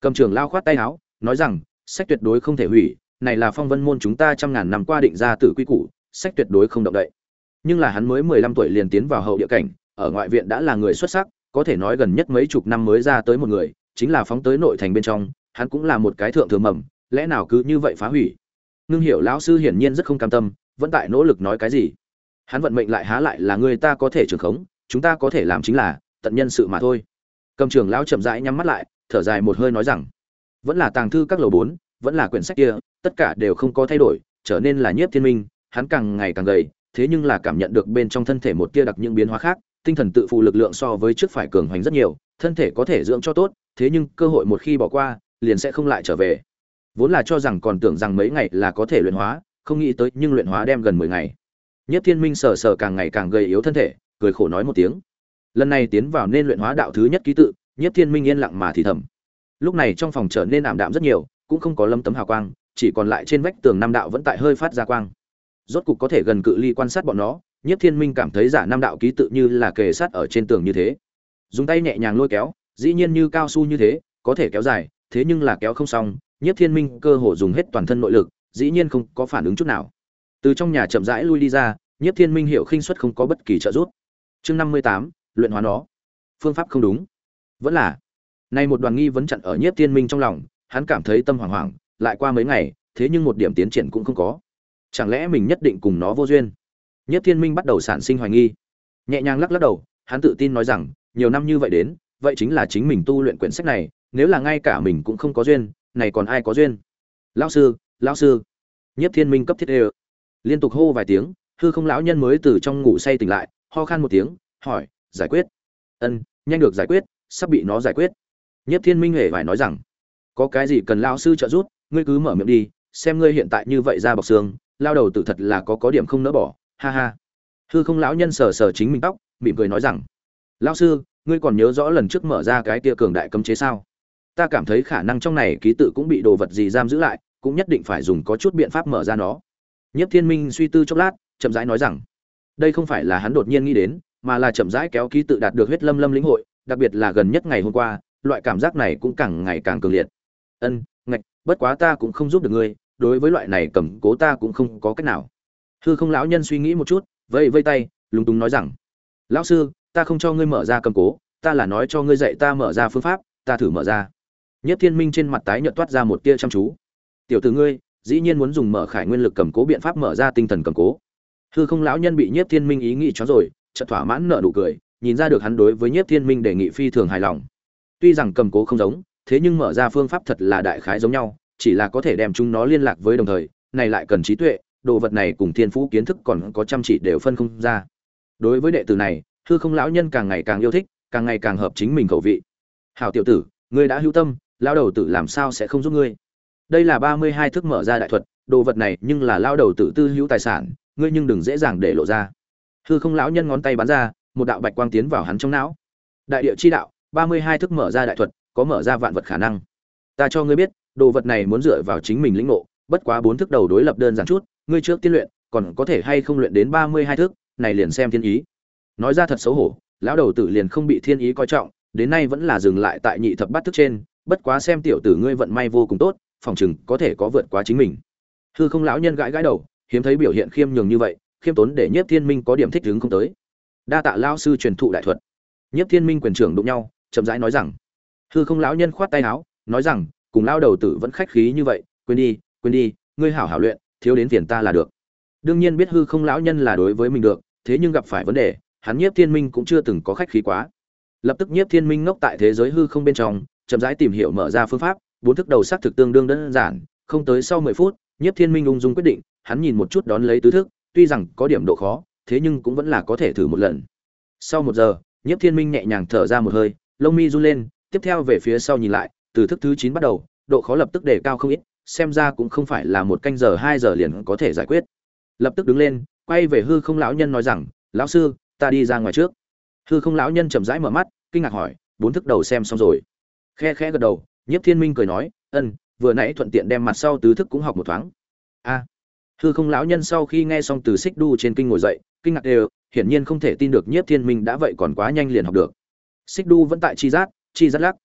Cầm trường lao khoát tay áo, nói rằng, sách tuyệt đối không thể hủy, này là phong vân môn chúng ta trăm ngàn năm qua định ra tử quy củ, sách tuyệt đối không động đậy. Nhưng là hắn mới mười lăm tuổi liền tiến vào hậu địa cảnh, ở ngoại viện đã là người xuất sắc có thể nói gần nhất mấy chục năm mới ra tới một người, chính là phóng tới nội thành bên trong, hắn cũng là một cái thượng thừa mầm, lẽ nào cứ như vậy phá hủy? Ngưng hiểu lão sư hiển nhiên rất không cam tâm, vẫn tại nỗ lực nói cái gì? Hắn vận mệnh lại há lại là người ta có thể trưởng khống, chúng ta có thể làm chính là, tận nhân sự mà thôi. Cầm trường lão chậm rãi nhắm mắt lại, thở dài một hơi nói rằng, vẫn là tàng thư các lầu bốn, vẫn là quyển sách kia, tất cả đều không có thay đổi, trở nên là nhiếp thiên minh, hắn càng ngày càng gầy, thế nhưng là cảm nhận được bên trong thân thể một tia đặc những biến hóa khác tinh thần tự phụ lực lượng so với trước phải cường hoành rất nhiều, thân thể có thể dưỡng cho tốt, thế nhưng cơ hội một khi bỏ qua, liền sẽ không lại trở về. Vốn là cho rằng còn tưởng rằng mấy ngày là có thể luyện hóa, không nghĩ tới nhưng luyện hóa đem gần mười ngày. Nhất thiên minh sờ sờ càng ngày càng gầy yếu thân thể, cười khổ nói một tiếng. Lần này tiến vào nên luyện hóa đạo thứ nhất ký tự nhất thiên minh yên lặng mà thì thầm. Lúc này trong phòng trở nên ảm đạm rất nhiều, cũng không có lâm tấm hào quang, chỉ còn lại trên vách tường năm đạo vẫn tại hơi phát ra quang. Rốt cục có thể gần cự ly quan sát bọn nó nhất thiên minh cảm thấy giả Nam đạo ký tự như là kề sát ở trên tường như thế. Dùng tay nhẹ nhàng lôi kéo, dĩ nhiên như cao su như thế, có thể kéo dài, thế nhưng là kéo không xong nhất thiên minh cơ hồ dùng hết toàn thân nội lực, dĩ nhiên không có phản ứng chút nào. Từ trong nhà chậm rãi lui đi ra nhất thiên minh hiểu khinh suất không có bất kỳ trợ giúp. Chương năm mươi tám, luyện hóa nó. Phương pháp không đúng. Vẫn là, nay một đoàn nghi vấn chặn ở nhất thiên minh trong lòng, hắn cảm thấy tâm hoảng hoảng, lại qua mấy ngày, thế nhưng một điểm tiến triển cũng không có. Chẳng lẽ mình nhất định cùng nó vô duyên? Nhất thiên minh bắt đầu sản sinh hoài nghi. Nhẹ nhàng lắc lắc đầu, hắn tự tin nói rằng, nhiều năm như vậy đến, vậy chính là chính mình tu luyện quyển sách này, nếu là ngay cả mình cũng không có duyên, này còn ai có duyên? Lão sư lão sư. Nhất thiên minh cấp thiết đều. liên tục hô vài tiếng, hư không lão nhân mới từ trong ngủ say tỉnh lại, ho khan một tiếng, hỏi, giải quyết. Ân, nhanh được giải quyết, sắp bị nó giải quyết. Nhất thiên minh hề phải nói rằng, có cái gì cần lão sư trợ giúp, ngươi cứ mở miệng đi, xem ngươi hiện tại như vậy ra bọc xương, lao đầu tự thật là có có điểm không nỡ bỏ ha ha. Hư không lão nhân sờ sờ chính mình tóc, mỉm cười nói rằng, lão sư, ngươi còn nhớ rõ lần trước mở ra cái tia cường đại cấm chế sao? Ta cảm thấy khả năng trong này ký tự cũng bị đồ vật gì giam giữ lại, cũng nhất định phải dùng có chút biện pháp mở ra nó. Nhất thiên minh suy tư chốc lát, chậm rãi nói rằng, đây không phải là hắn đột nhiên nghĩ đến, mà là chậm rãi kéo ký tự đạt được huyết lâm lâm lĩnh hội, đặc biệt là gần nhất ngày hôm qua, loại cảm giác này cũng càng ngày càng cường liệt. Ân, ngạch, bất quá ta cũng không giúp được ngươi, đối với loại này cầm cố ta cũng không có cách nào hư không lão nhân suy nghĩ một chút, vây vây tay, lúng túng nói rằng, lão sư, ta không cho ngươi mở ra cầm cố, ta là nói cho ngươi dạy ta mở ra phương pháp, ta thử mở ra. Nhất thiên minh trên mặt tái nhợt toát ra một tia chăm chú. Tiểu tử ngươi, dĩ nhiên muốn dùng mở khải nguyên lực cầm cố biện pháp mở ra tinh thần cầm cố. Hư không lão nhân bị nhất thiên minh ý nghĩ cho rồi, chợt thỏa mãn nợ nụ cười, nhìn ra được hắn đối với nhất thiên minh đề nghị phi thường hài lòng. Tuy rằng cầm cố không giống, thế nhưng mở ra phương pháp thật là đại khái giống nhau, chỉ là có thể đem chúng nó liên lạc với đồng thời, này lại cần trí tuệ đồ vật này cùng thiên phú kiến thức còn có chăm chỉ đều phân không ra. Đối với đệ tử này, hư không lão nhân càng ngày càng yêu thích, càng ngày càng hợp chính mình khẩu vị. Hảo tiểu tử, ngươi đã hữu tâm lao đầu tử làm sao sẽ không giúp ngươi? Đây là ba mươi hai thức mở ra đại thuật, đồ vật này nhưng là lao đầu tử tư hữu tài sản, ngươi nhưng đừng dễ dàng để lộ ra. Hư không lão nhân ngón tay bắn ra, một đạo bạch quang tiến vào hắn trong não. Đại địa chi đạo, ba mươi hai thức mở ra đại thuật, có mở ra vạn vật khả năng. Ta cho ngươi biết, đồ vật này muốn dựa vào chính mình lĩnh ngộ, bất quá bốn thức đầu đối lập đơn giản chút ngươi trước tiên luyện còn có thể hay không luyện đến ba mươi hai thước, này liền xem thiên ý. Nói ra thật xấu hổ lão đầu tử liền không bị thiên ý coi trọng đến nay vẫn là dừng lại tại nhị thập bát thức trên bất quá xem tiểu tử ngươi vận may vô cùng tốt phòng chừng có thể có vượt quá chính mình. Hư không lão nhân gãi gãi đầu hiếm thấy biểu hiện khiêm nhường như vậy khiêm tốn để nhiếp thiên minh có điểm thích đứng không tới. Đa tạ lão sư truyền thụ đại thuật. Nhiếp thiên minh quyền trưởng đụng nhau chậm rãi nói rằng hư không lão nhân khoát tay áo nói rằng cùng lão đầu tử vẫn khách khí như vậy quên đi quên đi ngươi hảo hảo luyện thiếu đến tiền ta là được. Đương nhiên biết hư không lão nhân là đối với mình được, thế nhưng gặp phải vấn đề, hắn nhiếp thiên minh cũng chưa từng có khách khí quá. Lập tức nhiếp thiên minh ngốc tại thế giới hư không bên trong, chậm rãi tìm hiểu mở ra phương pháp, bốn thức đầu xác thực tương đương đơn giản, không tới sau mười phút, nhiếp thiên minh ung dung quyết định, hắn nhìn một chút đón lấy tứ thức, tuy rằng có điểm độ khó, thế nhưng cũng vẫn là có thể thử một lần. Sau một giờ, nhiếp thiên minh nhẹ nhàng thở ra một hơi, lông mi run lên, tiếp theo về phía sau nhìn lại, từ thức thứ chín bắt đầu, độ khó lập tức đề cao không ít xem ra cũng không phải là một canh giờ, hai giờ liền có thể giải quyết. Lập tức đứng lên, quay về hư không lão nhân nói rằng, lão sư, ta đi ra ngoài trước. Hư không lão nhân chậm rãi mở mắt, kinh ngạc hỏi, bốn thức đầu xem xong rồi? Khe khẽ gật đầu, nhiếp thiên minh cười nói ân vừa nãy thuận tiện đem mặt sau tứ thức cũng học một thoáng. A. Hư không lão nhân sau khi nghe xong từ xích đu trên kinh ngồi dậy, kinh ngạc đều, hiển nhiên không thể tin được nhiếp thiên minh đã vậy còn quá nhanh liền học được. Xích đu vẫn tại chi giác chi giác lắc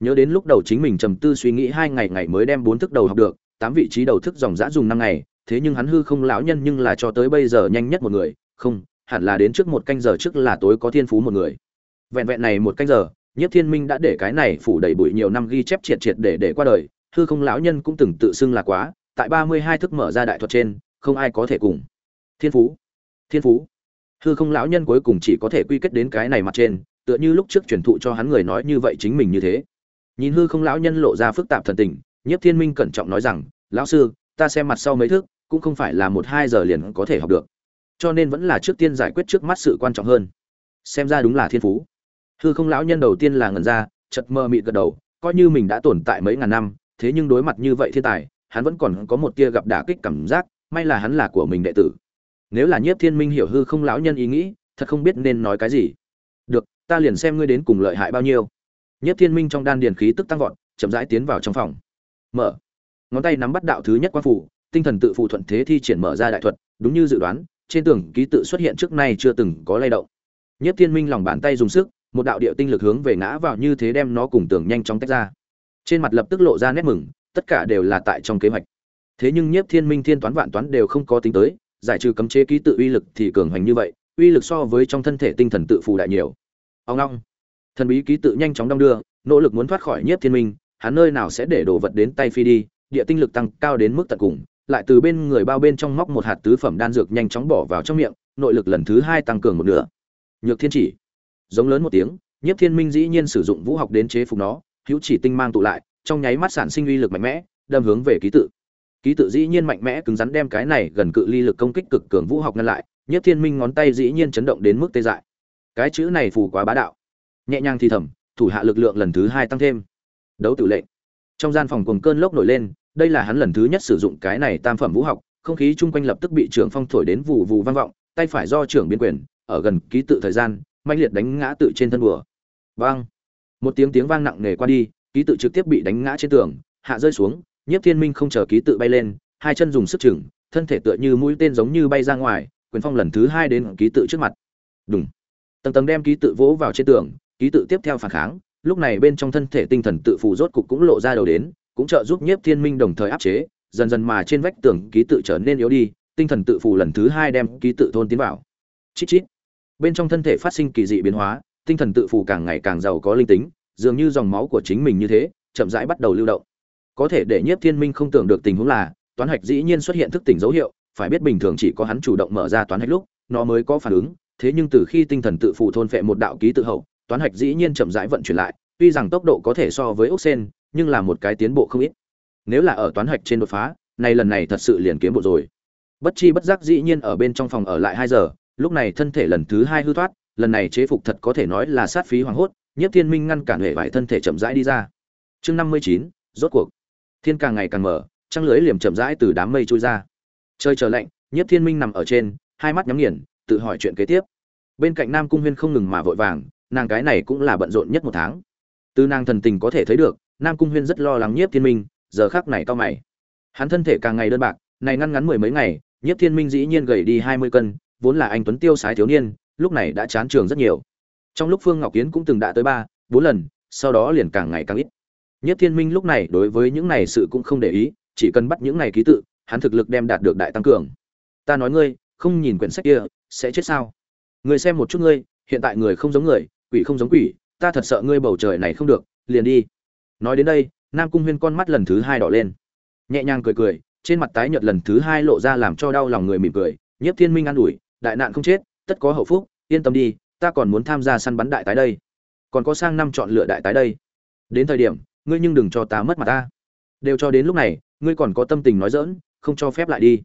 nhớ đến lúc đầu chính mình trầm tư suy nghĩ hai ngày ngày mới đem bốn thức đầu học được, tám vị trí đầu thức dòng dã dùng năm ngày, thế nhưng hắn hư không lão nhân nhưng là cho tới bây giờ nhanh nhất một người, không, hẳn là đến trước một canh giờ trước là tối có thiên phú một người. Vẹn vẹn này một canh giờ nhất thiên minh đã để cái này phủ đầy bụi nhiều năm ghi chép triệt triệt để để qua đời, hư không lão nhân cũng từng tự xưng là quá, tại ba mươi hai thức mở ra đại thuật trên, không ai có thể cùng. Thiên phú thiên phú. Hư không lão nhân cuối cùng chỉ có thể quy kết đến cái này mặt trên, tựa như lúc trước truyền thụ cho hắn người nói như vậy chính mình như thế nhìn hư không lão nhân lộ ra phức tạp thần tình nhất thiên minh cẩn trọng nói rằng, lão sư, ta xem mặt sau mấy thước, cũng không phải là một hai giờ liền có thể học được. Cho nên vẫn là trước tiên giải quyết trước mắt sự quan trọng hơn. Xem ra đúng là thiên phú. Hư không lão nhân đầu tiên là ngần ra chật mơ mịt gật đầu, coi như mình đã tồn tại mấy ngàn năm, thế nhưng đối mặt như vậy thiên tài, hắn vẫn còn có một tia gặp đả kích cảm giác, may là hắn là của mình đệ tử. Nếu là nhiếp thiên minh hiểu hư không lão nhân ý nghĩ, thật không biết nên nói cái gì. Được, ta liền xem ngươi đến cùng lợi hại bao nhiêu. Nhất thiên minh trong đan điền khí tức tăng vọt, chậm rãi tiến vào trong phòng. Mở. Ngón tay nắm bắt đạo thứ nhất quan phủ, tinh thần tự phụ thuận thế thi triển mở ra đại thuật, đúng như dự đoán, trên tường ký tự xuất hiện trước nay chưa từng có lay động. Nhất thiên minh lòng bàn tay dùng sức, một đạo địa tinh lực hướng về ngã vào như thế đem nó cùng tường nhanh chóng tách ra. Trên mặt lập tức lộ ra nét mừng, tất cả đều là tại trong kế hoạch. Thế nhưng nhiếp thiên minh thiên toán vạn toán đều không có tính tới, giải trừ cấm chế ký tự uy lực thì cường hành như vậy, uy lực so với trong thân thể tinh thần tự phù đại nhiều. Ông ngoong thần bí ký tự nhanh chóng đong đưa, nỗ lực muốn thoát khỏi nhiếp thiên minh, hắn nơi nào sẽ để đồ vật đến tay phi đi, địa tinh lực tăng cao đến mức tận cùng, lại từ bên người bao bên trong móc một hạt tứ phẩm đan dược nhanh chóng bỏ vào trong miệng, nội lực lần thứ hai tăng cường một nửa. Nhược thiên chỉ, giống lớn một tiếng, nhiếp thiên minh dĩ nhiên sử dụng vũ học đến chế phục nó, hữu chỉ tinh mang tụ lại, trong nháy mắt sản sinh uy lực mạnh mẽ, đâm hướng về ký tự. Ký tự dĩ nhiên mạnh mẽ cứng rắn đem cái này gần cự ly lực công kích cực cường vũ học ngăn lại, nhiếp thiên minh ngón tay dĩ nhiên chấn động đến mức tê dại. Cái chữ này phù quá bá đạo nhẹ nhàng thì thầm, thủ hạ lực lượng lần thứ hai tăng thêm. Đấu tự lệnh. Trong gian phòng cuồng cơn lốc nổi lên, đây là hắn lần thứ nhất sử dụng cái này tam phẩm vũ học, không khí chung quanh lập tức bị trưởng phong thổi đến vụ vụ vang vọng, tay phải do trưởng biên quyền, ở gần ký tự thời gian mạnh liệt đánh ngã tự trên thân bùa. Vang. Một tiếng tiếng vang nặng nề qua đi, ký tự trực tiếp bị đánh ngã trên tường, hạ rơi xuống, nhiếp thiên minh không chờ ký tự bay lên, hai chân dùng sức chừng, thân thể tựa như mũi tên giống như bay ra ngoài, quyền phong lần thứ hai đến ký tự trước mặt. Đúng tầng tầng đem ký tự vỗ vào trên tường ký tự tiếp theo phản kháng, lúc này bên trong thân thể tinh thần tự phụ rốt cục cũng lộ ra đầu đến, cũng trợ giúp nhiếp thiên minh đồng thời áp chế, dần dần mà trên vách tường ký tự trở nên yếu đi, tinh thần tự phụ lần thứ hai đem ký tự thôn tiến vào. Chít chít. Bên trong thân thể phát sinh kỳ dị biến hóa, tinh thần tự phụ càng ngày càng giàu có linh tính, dường như dòng máu của chính mình như thế, chậm rãi bắt đầu lưu động. Có thể để nhiếp thiên minh không tưởng được tình huống là, toán hạch dĩ nhiên xuất hiện thức tỉnh dấu hiệu, phải biết bình thường chỉ có hắn chủ động mở ra toán hạch lúc, nó mới có phản ứng, thế nhưng từ khi tinh thần tự phụ thôn phệ một đạo ký tự hậu toán hạch dĩ nhiên chậm rãi vận chuyển lại, tuy rằng tốc độ có thể so với ốc sen, nhưng là một cái tiến bộ không ít. Nếu là ở toán hạch trên đột phá, này lần này thật sự liền kiếm bộ rồi. Bất chi bất giác dĩ nhiên ở bên trong phòng ở lại hai giờ, lúc này thân thể lần thứ hai hư thoát, lần này chế phục thật có thể nói là sát phí hoàng hốt nhất thiên minh ngăn cản hệ vải thân thể chậm rãi đi ra. Chương năm mươi chín, rốt cuộc. Thiên càng ngày càng mở, trăng lưới liềm chậm rãi từ đám mây trôi ra. Trời trở lạnh nhất thiên minh nằm ở trên, hai mắt nhắm nghiền, tự hỏi chuyện kế tiếp. Bên cạnh nam cung huyên không ngừng mà vội vàng nàng cái này cũng là bận rộn nhất một tháng. Từ nàng thần tình có thể thấy được, nam cung huyên rất lo lắng nhiếp thiên minh, giờ khác này cao mày. Hắn thân thể càng ngày đơn bạc, này ngăn ngắn mười mấy ngày, nhiếp thiên minh dĩ nhiên gầy đi hai mươi cân, vốn là anh tuấn tiêu sái thiếu niên, lúc này đã chán trường rất nhiều. Trong lúc phương ngọc kiến cũng từng đã tới ba, bốn lần, sau đó liền càng ngày càng ít. Nhiếp thiên minh lúc này đối với những này sự cũng không để ý, chỉ cần bắt những này ký tự, hắn thực lực đem đạt được đại tăng cường. Ta nói ngươi, không nhìn quyển sách kia, sẽ chết sao? Người xem một chút ngươi, hiện tại người không giống người quỷ không giống quỷ, ta thật sợ ngươi bầu trời này không được, liền đi. Nói đến đây, nam cung huyên con mắt lần thứ hai đỏ lên. Nhẹ nhàng cười cười, trên mặt tái nhợt lần thứ hai lộ ra làm cho đau lòng người mỉm cười, nhiếp thiên minh an ủi, đại nạn không chết, tất có hậu phúc, yên tâm đi, ta còn muốn tham gia săn bắn đại tái đây. Còn có sang năm chọn lựa đại tái đây. Đến thời điểm, ngươi nhưng đừng cho ta mất mặt ta. Đều cho đến lúc này, ngươi còn có tâm tình nói dỡn không cho phép lại đi.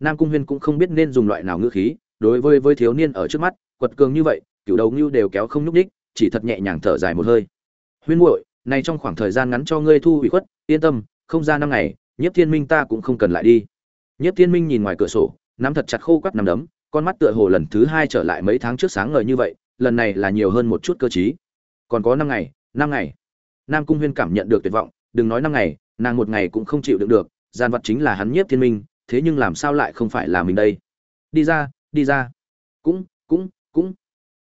Nam cung huyên cũng không biết nên dùng loại nào ngữ khí, đối với với thiếu niên ở trước mắt, quật cường như vậy cựu đầu ngưu đều kéo không nhúc ních chỉ thật nhẹ nhàng thở dài một hơi. Huyên muội, này trong khoảng thời gian ngắn cho ngươi thu ủy khuất, yên tâm, không ra năm ngày, nhiếp thiên minh ta cũng không cần lại đi. Nhiếp thiên minh nhìn ngoài cửa sổ, nắm thật chặt khô quắt nắm đấm, con mắt tựa hồ lần thứ hai trở lại mấy tháng trước sáng ngời như vậy, lần này là nhiều hơn một chút cơ chí còn có năm ngày năm ngày. Nam cung huyên cảm nhận được tuyệt vọng, đừng nói năm ngày, nàng một ngày cũng không chịu đựng được, gian vật chính là hắn nhiếp thiên minh, thế nhưng làm sao lại không phải là mình đây? Đi ra đi ra. Cũng cũng cũng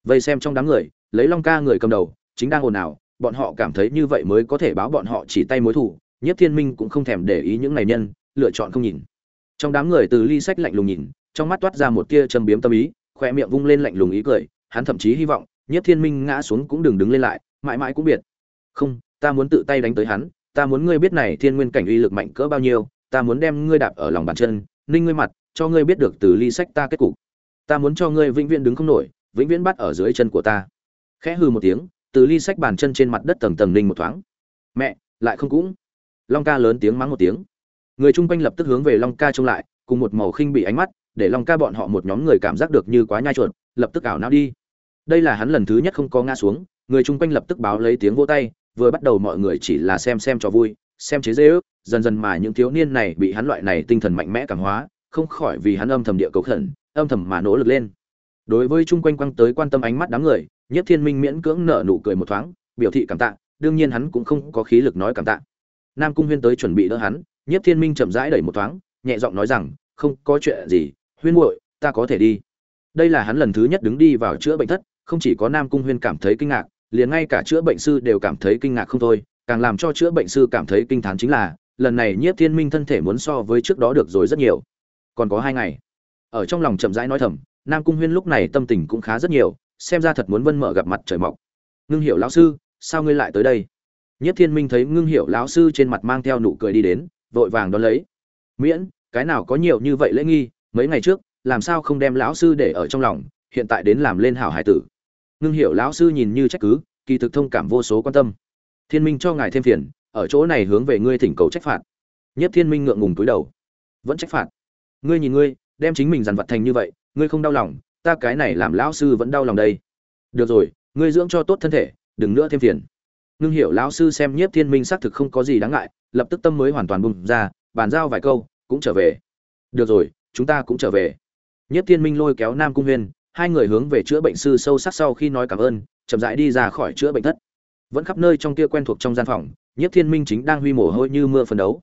vây xem trong đám người, lấy long ca người cầm đầu, chính đang ồn ào, bọn họ cảm thấy như vậy mới có thể báo bọn họ chỉ tay mối thủ nhất thiên minh cũng không thèm để ý những này nhân, lựa chọn không nhìn. Trong đám người từ ly sách lạnh lùng nhìn, trong mắt toát ra một tia châm biếm tâm ý, khoe miệng vung lên lạnh lùng ý cười, hắn thậm chí hy vọng nhất thiên minh ngã xuống cũng đừng đứng lên lại, mãi mãi cũng biệt. Không, ta muốn tự tay đánh tới hắn, ta muốn ngươi biết này thiên nguyên cảnh uy lực mạnh cỡ bao nhiêu, ta muốn đem ngươi đạp ở lòng bàn chân, ninh ngươi mặt, cho ngươi biết được từ ly sách ta kết cục. Ta muốn cho ngươi vĩnh viễn đứng không nổi vĩnh viễn bắt ở dưới chân của ta. Khẽ hư một tiếng, từ ly sách bàn chân trên mặt đất tầng tầng ninh một thoáng. Mẹ, lại không cũng. Long ca lớn tiếng mắng một tiếng. Người chung quanh lập tức hướng về long ca trông lại, cùng một màu khinh bị ánh mắt, để long ca bọn họ một nhóm người cảm giác được như quá nhai chuột, lập tức ảo não đi. Đây là hắn lần thứ nhất không có ngã xuống, người chung quanh lập tức báo lấy tiếng vỗ tay, vừa bắt đầu mọi người chỉ là xem xem cho vui, xem chế dễ ước, dần dần mà những thiếu niên này bị hắn loại này tinh thần mạnh mẽ cảm hóa, không khỏi vì hắn âm thầm địa cầu khẩn, âm thầm mà nỗ lực lên đối với chung quanh quăng tới quan tâm ánh mắt đám người nhất thiên minh miễn cưỡng nở nụ cười một thoáng, biểu thị cảm tạ, đương nhiên hắn cũng không có khí lực nói cảm tạ. Nam cung huyên tới chuẩn bị đỡ hắn nhất thiên minh chậm rãi đẩy một thoáng, nhẹ giọng nói rằng, không có chuyện gì, huyên muội, ta có thể đi. Đây là hắn lần thứ nhất đứng đi vào chữa bệnh thất, không chỉ có nam cung huyên cảm thấy kinh ngạc, liền ngay cả chữa bệnh sư đều cảm thấy kinh ngạc không thôi, càng làm cho chữa bệnh sư cảm thấy kinh thán chính là, lần này nhiếp thiên minh thân thể muốn so với trước đó được rồi rất nhiều. Còn có hai ngày. Ở trong lòng chậm rãi nói thầm nam cung huyên lúc này tâm tình cũng khá rất nhiều, xem ra thật muốn vân mở gặp mặt trời mọc. Ngưng hiểu lão sư, sao ngươi lại tới đây? Nhất thiên minh thấy ngưng hiểu lão sư trên mặt mang theo nụ cười đi đến, vội vàng đón lấy. Miễn, cái nào có nhiều như vậy lễ nghi, mấy ngày trước, làm sao không đem lão sư để ở trong lòng, hiện tại đến làm lên hảo hải tử. Ngưng hiểu lão sư nhìn như trách cứ, kỳ thực thông cảm vô số quan tâm. Thiên minh cho ngài thêm phiền, ở chỗ này hướng về ngươi thỉnh cầu trách phạt. Nhất thiên minh ngượng ngùng túi đầu. Vẫn trách phạt. Ngươi nhìn ngươi, đem chính mình dằn vặt thành như vậy ngươi không đau lòng, ta cái này làm lão sư vẫn đau lòng đây. Được rồi, ngươi dưỡng cho tốt thân thể, đừng nữa thêm phiền. Ngưng hiểu lão sư xem nhiếp thiên minh xác thực không có gì đáng ngại, lập tức tâm mới hoàn toàn bùng ra, bàn giao vài câu, cũng trở về. Được rồi, chúng ta cũng trở về. Nhiếp thiên minh lôi kéo nam cung huyên, hai người hướng về chữa bệnh sư sâu sắc sau khi nói cảm ơn, chậm rãi đi ra khỏi chữa bệnh thất. Vẫn khắp nơi trong kia quen thuộc trong gian phòng, nhiếp thiên minh chính đang huy mồ hôi như mưa phấn đấu.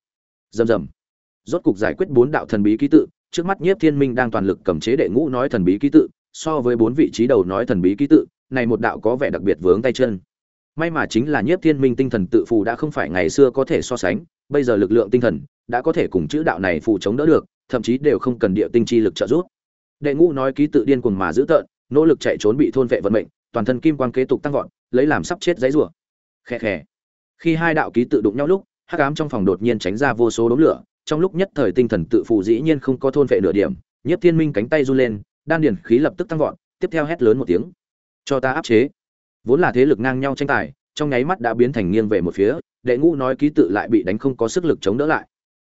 Rầm rầm. Rốt cục giải quyết bốn đạo thần bí ký tự trước mắt nhiếp thiên minh đang toàn lực cầm chế đệ ngũ nói thần bí ký tự, so với bốn vị trí đầu nói thần bí ký tự, này một đạo có vẻ đặc biệt vướng tay chân. May mà chính là nhiếp thiên minh tinh thần tự phù đã không phải ngày xưa có thể so sánh, bây giờ lực lượng tinh thần đã có thể cùng chữ đạo này phù chống đỡ được, thậm chí đều không cần địa tinh chi lực trợ giúp. Đệ ngũ nói ký tự điên cuồng mà giữ tợn, nỗ lực chạy trốn bị thôn vệ vận mệnh, toàn thân kim quang kế tục tăng vọt, lấy làm sắp chết giấy rủa. Khẽ khẽ khi hai đạo ký tự đụng nhau lúc, hắc ám trong phòng đột nhiên tránh ra vô số đốm lửa trong lúc nhất thời tinh thần tự phụ dĩ nhiên không có thôn vệ nửa điểm, nhiếp thiên minh cánh tay run lên, đan điền khí lập tức tăng vọt, tiếp theo hét lớn một tiếng. Cho ta áp chế. Vốn là thế lực ngang nhau tranh tài, trong nháy mắt đã biến thành nghiêng về một phía, đệ ngũ nói ký tự lại bị đánh không có sức lực chống đỡ lại.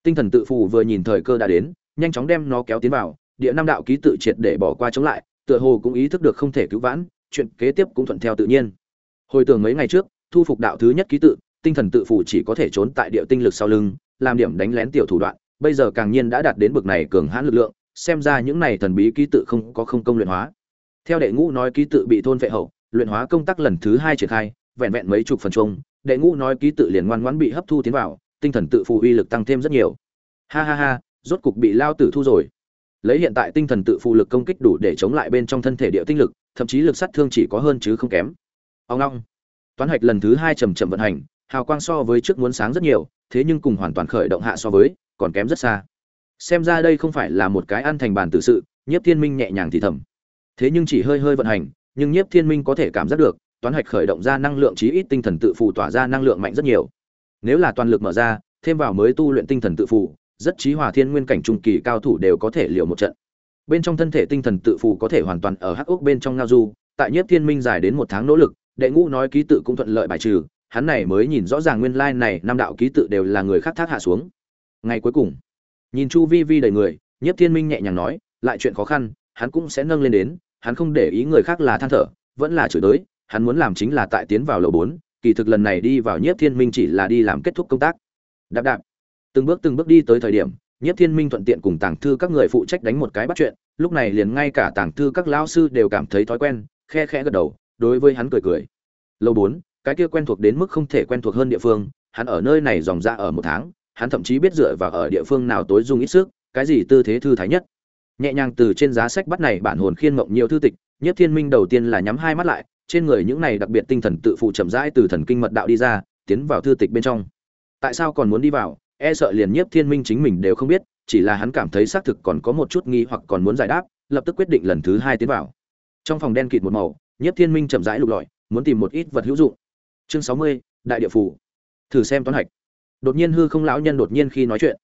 Tinh thần tự phụ vừa nhìn thời cơ đã đến, nhanh chóng đem nó kéo tiến vào, địa năm đạo ký tự triệt để bỏ qua chống lại, tựa hồ cũng ý thức được không thể cứu vãn, chuyện kế tiếp cũng thuận theo tự nhiên. Hồi tưởng mấy ngày trước, thu phục đạo thứ nhất ký tự, tinh thần tự phụ chỉ có thể trốn tại địa tinh lực sau lưng làm điểm đánh lén tiểu thủ đoạn, bây giờ càng nhiên đã đạt đến bực này cường hãn lực lượng, xem ra những này thần bí ký tự không có không công luyện hóa. Theo đệ ngũ nói ký tự bị thôn vệ hậu, luyện hóa công tác lần thứ hai triển khai, vẹn vẹn mấy chục phần chung đệ ngũ nói ký tự liền ngoan ngoãn bị hấp thu tiến vào, tinh thần tự phụ uy lực tăng thêm rất nhiều. Ha ha ha, rốt cục bị lao tử thu rồi. Lấy hiện tại tinh thần tự phụ lực công kích đủ để chống lại bên trong thân thể địa tinh lực, thậm chí lực sát thương chỉ có hơn chứ không kém. Ông long. Toán hạch lần thứ hai chầm chậm vận hành, hào quang so với trước muốn sáng rất nhiều thế nhưng cùng hoàn toàn khởi động hạ so với, còn kém rất xa. Xem ra đây không phải là một cái ăn thành bàn tự sự, nhiếp thiên minh nhẹ nhàng thì thầm. Thế nhưng chỉ hơi hơi vận hành, nhưng nhiếp thiên minh có thể cảm giác được, toán hạch khởi động ra năng lượng chí ít tinh thần tự phụ tỏa ra năng lượng mạnh rất nhiều. Nếu là toàn lực mở ra, thêm vào mới tu luyện tinh thần tự phụ rất trí hòa thiên nguyên cảnh trung kỳ cao thủ đều có thể liều một trận. Bên trong thân thể tinh thần tự phụ có thể hoàn toàn ở hắc ốc bên trong ngao du, tại nhiếp thiên minh dài đến một tháng nỗ lực, đệ ngũ nói ký tự cũng thuận lợi bài trừ hắn này mới nhìn rõ ràng nguyên lai này năm đạo ký tự đều là người khác thác hạ xuống. Ngày cuối cùng nhìn chu vi vi đầy người nhiếp thiên minh nhẹ nhàng nói lại chuyện khó khăn hắn cũng sẽ nâng lên đến hắn không để ý người khác là than thở vẫn là chửi đới, hắn muốn làm chính là tại tiến vào lầu bốn kỳ thực lần này đi vào nhiếp thiên minh chỉ là đi làm kết thúc công tác. Đạp đạp. Từng bước từng bước đi tới thời điểm nhiếp thiên minh thuận tiện cùng tàng thư các người phụ trách đánh một cái bắt chuyện lúc này liền ngay cả tàng thư các lão sư đều cảm thấy thói quen khe khẽ gật đầu đối với hắn cười cười. Lầu bốn cái kia quen thuộc đến mức không thể quen thuộc hơn địa phương, hắn ở nơi này dòng ra ở một tháng, hắn thậm chí biết dựa vào ở địa phương nào tối dung ít sức, cái gì tư thế thư thái nhất. Nhẹ nhàng từ trên giá sách bắt này bản hồn khiên mộng nhiều thư tịch nhất thiên minh đầu tiên là nhắm hai mắt lại, trên người những này đặc biệt tinh thần tự phụ chậm rãi từ thần kinh mật đạo đi ra, tiến vào thư tịch bên trong. Tại sao còn muốn đi vào? E sợ liền nhiếp thiên minh chính mình đều không biết, chỉ là hắn cảm thấy xác thực còn có một chút nghi hoặc còn muốn giải đáp, lập tức quyết định lần thứ hai tiến vào. Trong phòng đen kịt một màu, nhiếp thiên minh chậm rãi lục lọi, muốn tìm một ít vật hữu dụng chương sáu mươi, đại địa phủ. Thử xem toán hạch. Đột nhiên hư không lão nhân đột nhiên khi nói chuyện.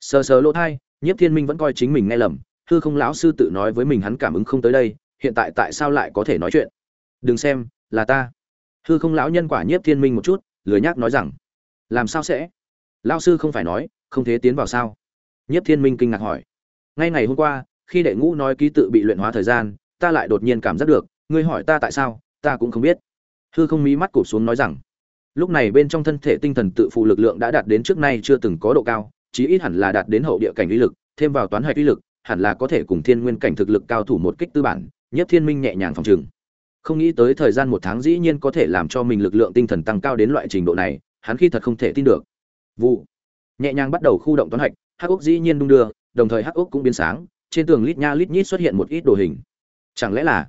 Sờ sờ lỗ thai, nhiếp thiên minh vẫn coi chính mình nghe lầm, hư không lão sư tự nói với mình hắn cảm ứng không tới đây, hiện tại tại sao lại có thể nói chuyện? Đừng xem, là ta. Hư không lão nhân quả nhiếp thiên minh một chút, lười nhác nói rằng, làm sao sẽ? Lão sư không phải nói, không thế tiến vào sao? Nhiếp thiên minh kinh ngạc hỏi. Ngay ngày hôm qua, khi đệ ngũ nói ký tự bị luyện hóa thời gian, ta lại đột nhiên cảm giác được, ngươi hỏi ta tại sao, ta cũng không biết hư không mí mắt cụp xuống nói rằng, lúc này bên trong thân thể tinh thần tự phụ lực lượng đã đạt đến trước nay chưa từng có độ cao, chí ít hẳn là đạt đến hậu địa cảnh uy lực, thêm vào toán hạch uy lực, hẳn là có thể cùng thiên nguyên cảnh thực lực cao thủ một kích tư bản, nhất thiên minh nhẹ nhàng phòng trừng không nghĩ tới thời gian một tháng dĩ nhiên có thể làm cho mình lực lượng tinh thần tăng cao đến loại trình độ này, hắn khi thật không thể tin được. Vụ. Nhẹ nhàng bắt đầu khu động toán hạch, hắc ốc dĩ nhiên đung đưa, đồng thời hắc ốc cũng biến sáng, trên tường lít nha lít nhít xuất hiện một ít đồ hình. Chẳng lẽ là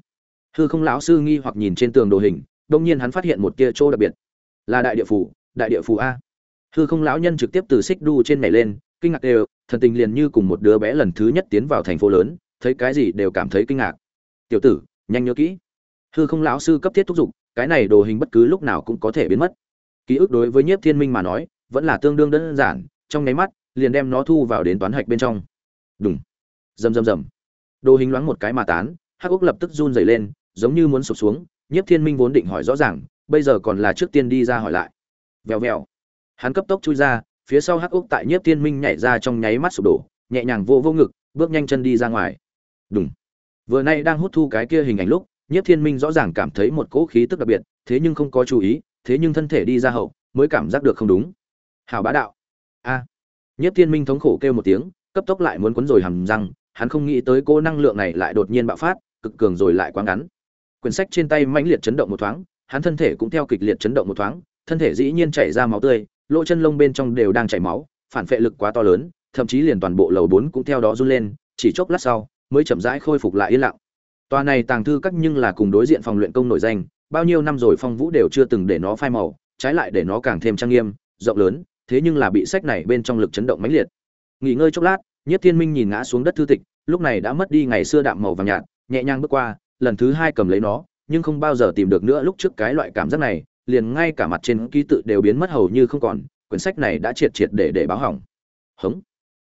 hư không lão sư nghi hoặc nhìn trên tường đồ hình đông nhiên hắn phát hiện một tia chỗ đặc biệt. Là đại địa phủ, đại địa phủ a. Hư không lão nhân trực tiếp từ xích đu trên này lên, kinh ngạc đều, thần tình liền như cùng một đứa bé lần thứ nhất tiến vào thành phố lớn, thấy cái gì đều cảm thấy kinh ngạc. Tiểu tử, nhanh nhớ kỹ. Hư không lão sư cấp thiết thúc giục, cái này đồ hình bất cứ lúc nào cũng có thể biến mất. Ký ức đối với nhiếp thiên minh mà nói, vẫn là tương đương đơn giản, trong nháy mắt, liền đem nó thu vào đến toán hạch bên trong. Đúng rầm rầm rầm. Đồ hình loáng một cái mà tán, hắc úc lập tức run rẩy lên, giống như muốn sụp xuống nhiếp thiên minh vốn định hỏi rõ ràng, bây giờ còn là trước tiên đi ra hỏi lại. Vèo vèo. Hắn cấp tốc chui ra, phía sau hắc úc tại nhiếp thiên minh nhảy ra trong nháy mắt sụp đổ, nhẹ nhàng vô vô ngực, bước nhanh chân đi ra ngoài. Đúng vừa nay đang hút thu cái kia hình ảnh lúc, nhiếp thiên minh rõ ràng cảm thấy một cỗ khí tức đặc biệt, thế nhưng không có chú ý, thế nhưng thân thể đi ra hậu, mới cảm giác được không đúng. Hảo bá đạo. A. À. nhiếp thiên minh thống khổ kêu một tiếng, cấp tốc lại muốn quấn rồi hầm răng, hắn không nghĩ tới cô năng lượng này lại đột nhiên bạo phát, cực cường rồi lại quá ngắn quyển sách trên tay mãnh liệt chấn động một thoáng, hắn thân thể cũng theo kịch liệt chấn động một thoáng, thân thể dĩ nhiên chảy ra máu tươi, lỗ chân lông bên trong đều đang chảy máu, phản phệ lực quá to lớn, thậm chí liền toàn bộ lầu bốn cũng theo đó run lên, chỉ chốc lát sau, mới chậm rãi khôi phục lại yên lặng. Tòa này tàng thư các nhưng là cùng đối diện phòng luyện công nổi danh, bao nhiêu năm rồi phong vũ đều chưa từng để nó phai màu, trái lại để nó càng thêm trang nghiêm, rộng lớn, thế nhưng là bị sách này bên trong lực chấn động mãnh liệt. Nghỉ ngơi chốc lát nhất thiên minh nhìn ngã xuống đất thư tịch, lúc này đã mất đi ngày xưa đạm màu vàng nhạt, nhẹ nhàng bước qua lần thứ hai cầm lấy nó, nhưng không bao giờ tìm được nữa lúc trước cái loại cảm giác này, liền ngay cả mặt trên ký tự đều biến mất hầu như không còn, quyển sách này đã triệt triệt để để báo hỏng. Hống.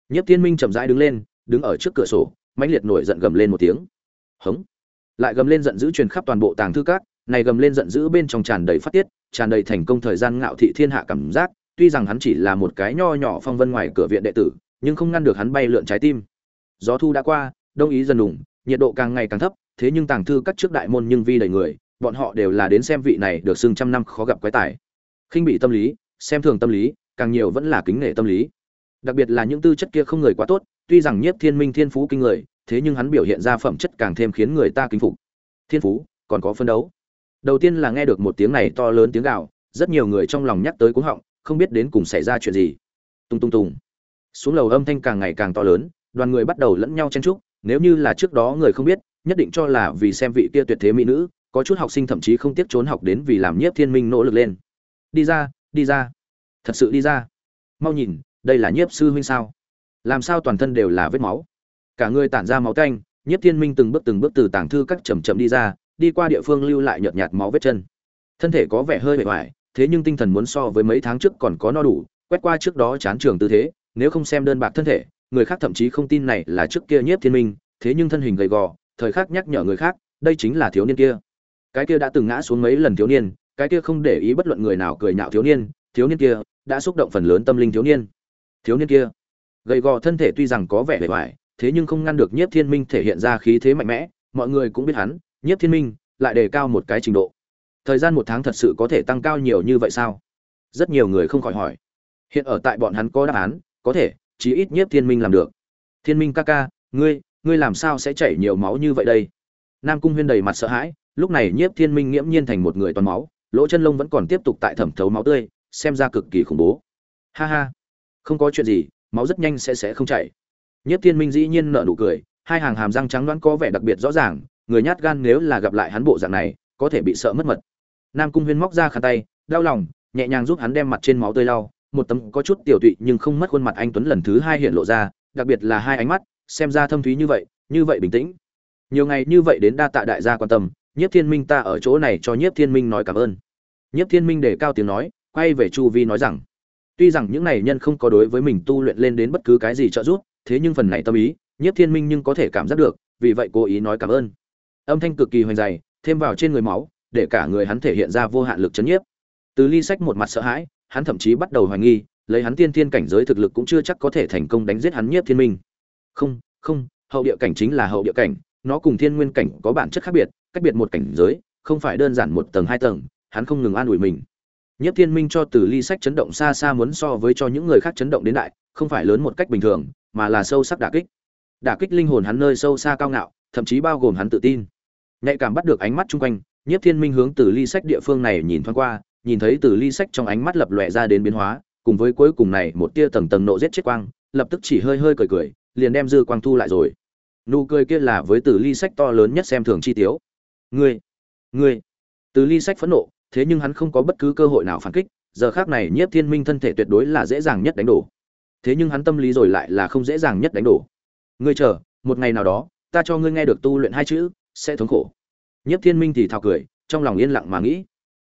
Nhất thiên minh chậm rãi đứng lên, đứng ở trước cửa sổ, mãnh liệt nổi giận gầm lên một tiếng. Hống. Lại gầm lên giận dữ truyền khắp toàn bộ tàng thư các, này gầm lên giận dữ bên trong tràn đầy phát tiết, tràn đầy thành công thời gian ngạo thị thiên hạ cảm giác, tuy rằng hắn chỉ là một cái nho nhỏ phong vân ngoài cửa viện đệ tử, nhưng không ngăn được hắn bay lượn trái tim. Gió thu đã qua, đông ý dần đủng nhiệt độ càng ngày càng thấp thế nhưng tàng thư các trước đại môn nhưng vi đầy người, bọn họ đều là đến xem vị này được xưng trăm năm khó gặp quái tài. Khinh bị tâm lý, xem thường tâm lý, càng nhiều vẫn là kính nể tâm lý. Đặc biệt là những tư chất kia không người quá tốt, tuy rằng nhiếp thiên minh thiên phú kinh người, thế nhưng hắn biểu hiện ra phẩm chất càng thêm khiến người ta kính phục. Thiên phú, còn có phân đấu. Đầu tiên là nghe được một tiếng này to lớn tiếng gào, rất nhiều người trong lòng nhắc tới cuống họng, không biết đến cùng xảy ra chuyện gì. Tung tung tung. Xuống lầu âm thanh càng ngày càng to lớn, đoàn người bắt đầu lẫn nhau chen chúc, nếu như là trước đó người không biết nhất định cho là vì xem vị kia tuyệt thế mỹ nữ, có chút học sinh thậm chí không tiếc trốn học đến vì làm nhiếp thiên minh nỗ lực lên. Đi ra đi ra. Thật sự đi ra. Mau nhìn, đây là nhiếp sư huynh sao? Làm sao toàn thân đều là vết máu? Cả người tản ra máu tanh, nhiếp thiên minh từng bước từng bước từ tàng thư các chầm chậm đi ra, đi qua địa phương lưu lại nhợt nhạt máu vết chân. Thân thể có vẻ hơi bề ngoài thế nhưng tinh thần muốn so với mấy tháng trước còn có no đủ, quét qua trước đó chán trường tư thế, nếu không xem đơn bạc thân thể, người khác thậm chí không tin này là trước kia nhiếp thiên minh, thế nhưng thân hình gầy gò thời khắc nhắc nhở người khác, đây chính là thiếu niên kia. Cái kia đã từng ngã xuống mấy lần thiếu niên, cái kia không để ý bất luận người nào cười nhạo thiếu niên thiếu niên kia đã xúc động phần lớn tâm linh thiếu niên. Thiếu niên kia, gầy gò thân thể tuy rằng có vẻ bề ngoài, thế nhưng không ngăn được nhiếp thiên minh thể hiện ra khí thế mạnh mẽ, mọi người cũng biết hắn, nhiếp thiên minh lại đề cao một cái trình độ. Thời gian một tháng thật sự có thể tăng cao nhiều như vậy sao? Rất nhiều người không khỏi hỏi. Hiện ở tại bọn hắn có đáp án, có thể, chí ít nhiếp thiên minh làm được. Thiên minh ca ca, ngươi ngươi làm sao sẽ chảy nhiều máu như vậy đây? Nam cung huyên đầy mặt sợ hãi lúc này nhiếp thiên minh nghiễm nhiên thành một người toàn máu lỗ chân lông vẫn còn tiếp tục tại thẩm thấu máu tươi xem ra cực kỳ khủng bố. Ha ha không có chuyện gì máu rất nhanh sẽ sẽ không chảy. Nhiếp Thiên Minh dĩ nhiên nở nụ cười, hai hàng hàm răng trắng đoán có vẻ đặc biệt rõ ràng, người nhát gan nếu là gặp lại hắn bộ dạng này, có thể bị sợ mất mật. Nam Cung Huyên móc ra khăn tay, đau lòng, nhẹ nhàng giúp hắn đem mặt trên máu tươi lau, một tấm có chút tiểu tụy nhưng không mất khuôn mặt anh tuấn lần thứ hai hiện lộ ra, đặc biệt là hai ánh mắt, xem ra thâm thúy như vậy, như vậy bình tĩnh. Nhiều ngày như vậy đến đa tạ đại gia quan tâm, Nhiếp Thiên Minh ta ở chỗ này cho Nhiếp Thiên Minh nói cảm ơn. Nhiếp Thiên Minh để cao tiếng nói, quay về Chu Vi nói rằng, tuy rằng những này nhân không có đối với mình tu luyện lên đến bất cứ cái gì trợ giúp, thế nhưng phần này tâm ý, Nhiếp Thiên Minh nhưng có thể cảm giác được, vì vậy cố ý nói cảm ơn. Âm thanh cực kỳ hoành dày, thêm vào trên người máu, để cả người hắn thể hiện ra vô hạn lực chấn nhiếp. Từ Ly Sách một mặt sợ hãi, hắn thậm chí bắt đầu hoài nghi, lấy hắn tiên thiên cảnh giới thực lực cũng chưa chắc có thể thành công đánh giết hắn Nhiếp Thiên Minh. Không, không, hậu địa cảnh chính là hậu địa cảnh, nó cùng thiên nguyên cảnh có bản chất khác biệt, cách biệt một cảnh giới, không phải đơn giản một tầng hai tầng, hắn không ngừng an ủi mình. Nhất Thiên Minh cho Từ Ly Sách chấn động xa xa muốn so với cho những người khác chấn động đến đại, không phải lớn một cách bình thường, mà là sâu sắc đả kích. Đả kích linh hồn hắn nơi sâu xa cao ngạo, thậm chí bao gồm hắn tự tin. Nhạy cảm bắt được ánh mắt chung quanh, Nhiếp Thiên Minh hướng Từ Ly Sách địa phương này nhìn thoáng qua, nhìn thấy Từ Ly Sách trong ánh mắt lập lòe ra đến biến hóa, cùng với cuối cùng này một tia tầng tầng nộ giết chết quang, lập tức chỉ hơi hơi cười cười, liền đem dư quang thu lại rồi. Nụ cười kia là với Từ Ly Sách to lớn nhất xem thường chi tiếu. "Ngươi, ngươi!" Từ Ly Sách phẫn nộ, thế nhưng hắn không có bất cứ cơ hội nào phản kích, giờ khác này Nhiếp Thiên Minh thân thể tuyệt đối là dễ dàng nhất đánh đổ. Thế nhưng hắn tâm lý rồi lại là không dễ dàng nhất đánh đổ. Ngươi chờ, một ngày nào đó, ta cho ngươi nghe được tu luyện hai chữ, sẽ thống khổ. Nhiếp Thiên Minh thì thào cười, trong lòng yên lặng mà nghĩ.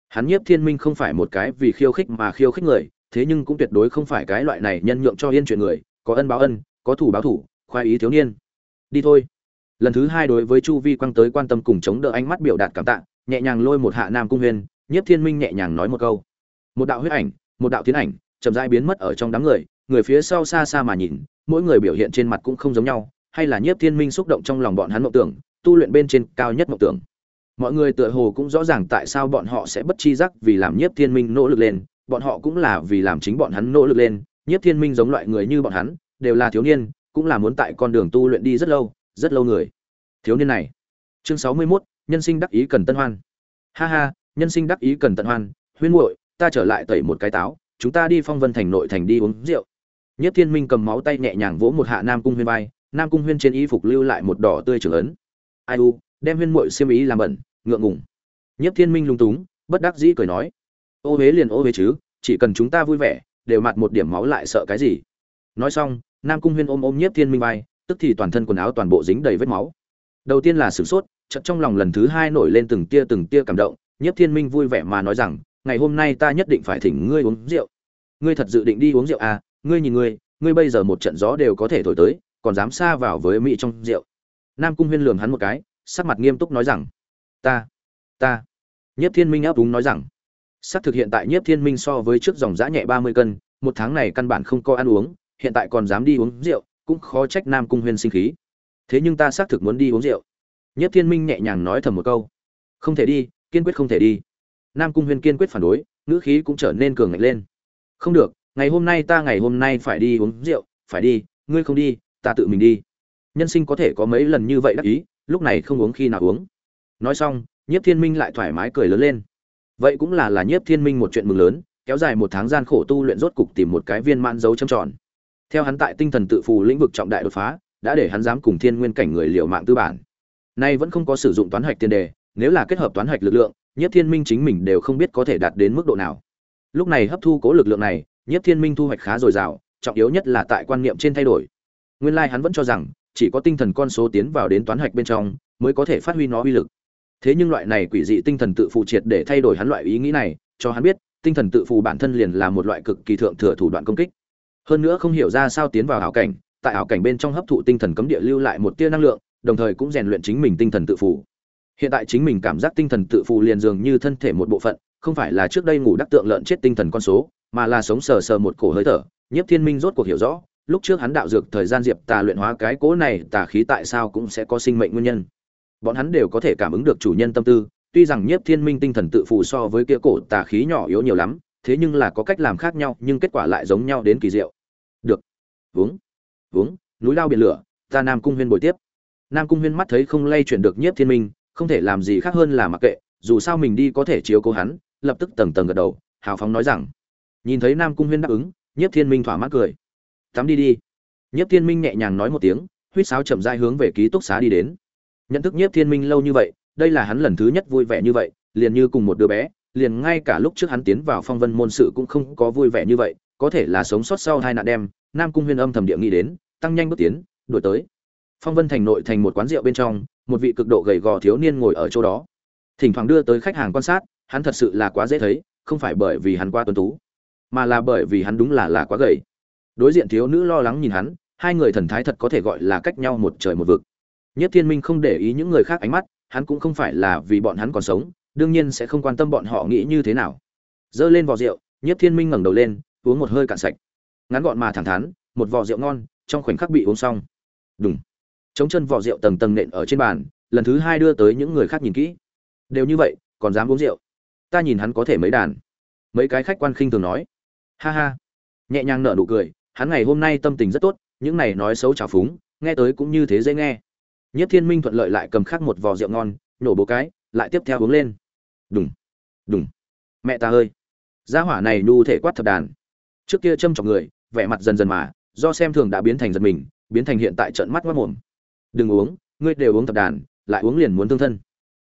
Hắn Nhiếp Thiên Minh không phải một cái vì khiêu khích mà khiêu khích người, thế nhưng cũng tuyệt đối không phải cái loại này nhân nhượng cho yên chuyện người, có ân báo ân, có thủ báo thủ, khoái ý thiếu niên. Đi thôi. Lần thứ hai đối với Chu Vi quang tới quan tâm cùng chống đỡ ánh mắt biểu đạt cảm tạ, nhẹ nhàng lôi một hạ Nam Cung Huyền, Nhiếp Thiên Minh nhẹ nhàng nói một câu. Một đạo huyết ảnh, một đạo tiến ảnh, chậm rãi biến mất ở trong đám người, người phía sau xa xa mà nhìn, mỗi người biểu hiện trên mặt cũng không giống nhau, hay là Nhiếp Thiên Minh xúc động trong lòng bọn hắn mộng tưởng, tu luyện bên trên cao nhất mộng tưởng. Mọi người tựa hồ cũng rõ ràng tại sao bọn họ sẽ bất chi giác vì làm Nhiếp Thiên Minh nỗ lực lên, bọn họ cũng là vì làm chính bọn hắn nỗ lực lên, Nhiếp Thiên Minh giống loại người như bọn hắn, đều là thiếu niên, cũng là muốn tại con đường tu luyện đi rất lâu, rất lâu người. Thiếu niên này. Chương sáu mươi 61, nhân sinh đắc ý cần tân hoan. Ha ha, nhân sinh đắc ý cần tận hoan huyên muội ta trở lại tẩy một cái táo chúng ta đi phong vân thành nội thành đi uống rượu nhất thiên minh cầm máu tay nhẹ nhàng vỗ một hạ nam cung huyên vai nam cung huyên trên y phục lưu lại một đỏ tươi trưởng ấn ai u đem huyên muội xiêm ý làm bẩn ngượng ngùng nhất thiên minh lung túng bất đắc dĩ cười nói ô huế liền ô huế chứ chỉ cần chúng ta vui vẻ đều mặt một điểm máu lại sợ cái gì nói xong nam cung huyên ôm ôm nhiếp thiên minh vai tức thì toàn thân quần áo toàn bộ dính đầy vết máu đầu tiên là sửng sốt chợt trong lòng lần thứ hai nổi lên từng tia từng tia cảm động Nhiếp Thiên Minh vui vẻ mà nói rằng, ngày hôm nay ta nhất định phải thỉnh ngươi uống rượu. Ngươi thật dự định đi uống rượu à? Ngươi nhìn ngươi, ngươi bây giờ một trận gió đều có thể thổi tới, còn dám xa vào với mỹ trong rượu. Nam Cung Huyên lường hắn một cái, sắc mặt nghiêm túc nói rằng, ta, ta. Nhiếp Thiên Minh áp đúng nói rằng, sắc thực hiện tại Nhiếp Thiên Minh so với trước dòng giã nhẹ 30 cân, một tháng này căn bản không có ăn uống, hiện tại còn dám đi uống rượu, cũng khó trách Nam Cung Huyên sinh khí. Thế nhưng ta xác thực muốn đi uống rượu. Nhất Thiên Minh nhẹ nhàng nói thầm một câu, không thể đi, kiên quyết không thể đi. Nam cung huyên kiên quyết phản đối ngữ khí cũng trở nên cường ngạnh lên. Không được ngày hôm nay ta ngày hôm nay phải đi uống rượu phải đi ngươi không đi ta tự mình đi. Nhân sinh có thể có mấy lần như vậy đắc ý lúc này không uống khi nào uống. Nói xong nhiếp thiên minh lại thoải mái cười lớn lên. Vậy cũng là là nhiếp thiên minh một chuyện mừng lớn kéo dài một tháng gian khổ tu luyện rốt cục tìm một cái viên mãn dấu châm tròn theo hắn tại tinh thần tự phù lĩnh vực trọng đại đột phá, đã để hắn dám cùng thiên nguyên cảnh người liều mạng tư bản. Nay vẫn không có sử dụng toán hoạch tiền đề, nếu là kết hợp toán hạch lực lượng nhất thiên minh chính mình đều không biết có thể đạt đến mức độ nào. Lúc này hấp thu cố lực lượng này nhất thiên minh thu hoạch khá dồi dào, trọng yếu nhất là tại quan niệm trên thay đổi. Nguyên lai hắn vẫn cho rằng, chỉ có tinh thần con số tiến vào đến toán hạch bên trong, mới có thể phát huy nó uy lực. Thế nhưng loại này quỷ dị tinh thần tự phụ triệt để thay đổi hắn loại ý nghĩ này, cho hắn biết, tinh thần tự phụ bản thân liền là một loại cực kỳ thượng thừa thủ đoạn công kích hơn nữa không hiểu ra sao tiến vào ảo cảnh, tại ảo cảnh bên trong hấp thụ tinh thần cấm địa lưu lại một tia năng lượng, đồng thời cũng rèn luyện chính mình tinh thần tự phụ hiện tại chính mình cảm giác tinh thần tự phụ liền dường như thân thể một bộ phận, không phải là trước đây ngủ đắc tượng lợn chết tinh thần con số, mà là sống sờ sờ một cổ hơi thở. Nhiếp thiên minh rốt cuộc hiểu rõ, lúc trước hắn đạo dược thời gian diệp tà luyện hóa cái cố này, tà khí tại sao cũng sẽ có sinh mệnh nguyên nhân. Bọn hắn đều có thể cảm ứng được chủ nhân tâm tư, tuy rằng nhiếp thiên minh tinh thần tự phụ so với kia cổ tà khí nhỏ yếu nhiều lắm thế nhưng là có cách làm khác nhau nhưng kết quả lại giống nhau đến kỳ diệu. Được. Uống uống núi lao biển lửa. Ta nam cung huyên bồi tiếp. Nam cung huyên mắt thấy không lay chuyển được nhiếp thiên minh không thể làm gì khác hơn là mặc kệ dù sao mình đi có thể chiếu cố hắn lập tức tầng tầng gật đầu hào phóng nói rằng. Nhìn thấy nam cung huyên đáp ứng nhiếp thiên minh thỏa mãn cười. Tắm đi đi. Nhiếp Thiên Minh nhẹ nhàng nói một tiếng, huýt sáo chậm rãi hướng về ký túc xá đi đến. Nhận thức Nhiếp Thiên Minh lâu như vậy, đây là hắn lần thứ nhất vui vẻ như vậy, liền như cùng một đứa bé, liền ngay cả lúc trước hắn tiến vào phong vân môn sự cũng không có vui vẻ như vậy, có thể là sống sót sau hai nạn đem, Nam Cung Huyên âm thầm địa nghĩ đến, tăng nhanh bước tiến, đuổi tới. Phong Vân thành nội thành một quán rượu bên trong, một vị cực độ gầy gò thiếu niên ngồi ở chỗ đó. Thỉnh thoảng đưa tới khách hàng quan sát, hắn thật sự là quá dễ thấy, không phải bởi vì hắn quá tuấn tú, mà là bởi vì hắn đúng là là quá gầy. Đối diện thiếu nữ lo lắng nhìn hắn, hai người thần thái thật có thể gọi là cách nhau một trời một vực. Nhất Thiên Minh không để ý những người khác ánh mắt, hắn cũng không phải là vì bọn hắn còn sống, đương nhiên sẽ không quan tâm bọn họ nghĩ như thế nào. Dơ lên vò rượu, Nhất Thiên Minh ngẩng đầu lên, uống một hơi cạn sạch. Ngắn gọn mà thẳng thắn, một vò rượu ngon, trong khoảnh khắc bị uống xong. Đùng. Chống chân vò rượu tầng tầng nện ở trên bàn, lần thứ hai đưa tới những người khác nhìn kỹ. Đều như vậy, còn dám uống rượu. Ta nhìn hắn có thể mấy đàn. Mấy cái khách quan khinh thường nói. Ha ha. Nhẹ nhàng nở nụ cười, hắn ngày hôm nay tâm tình rất tốt, những này nói xấu trào phúng, nghe tới cũng như thế dễ nghe. Nhất Thiên Minh thuận lợi lại cầm khắc một vò rượu ngon, nhổ bố cái, lại tiếp theo uống lên. Đùng, đùng. Mẹ ta ơi, gia hỏa này nu thể quát thập đàn. Trước kia châm chọc người, vẻ mặt dần dần mà, do xem thường đã biến thành giật mình, biến thành hiện tại trận mắt mắt mồm. Đừng uống, ngươi đều uống thập đàn, lại uống liền muốn thương thân.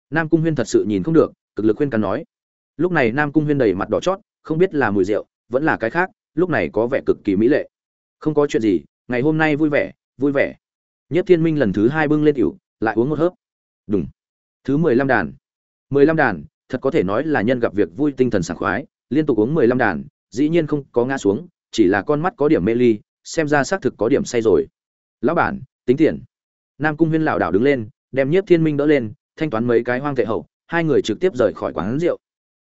Nam Cung Huyên thật sự nhìn không được, cực lực khuyên cắn nói. Lúc này Nam Cung Huyên đầy mặt đỏ chót, không biết là mùi rượu, vẫn là cái khác, lúc này có vẻ cực kỳ mỹ lệ. Không có chuyện gì, ngày hôm nay vui vẻ, vui vẻ. Nhất Thiên Minh lần thứ hai bưng lên tiểu, lại uống một hớp. Đúng. Thứ mười lăm đàn. mười lăm đàn, thật có thể nói là nhân gặp việc vui tinh thần sảng khoái, liên tục uống mười lăm đàn, dĩ nhiên không có ngã xuống, chỉ là con mắt có điểm mê ly, xem ra xác thực có điểm say rồi. Lão bản, tính tiền. Nam Cung Huyên lão đảo đứng lên, đem Nhiếp Thiên Minh đỡ lên, thanh toán mấy cái hoang tệ hậu, hai người trực tiếp rời khỏi quán rượu.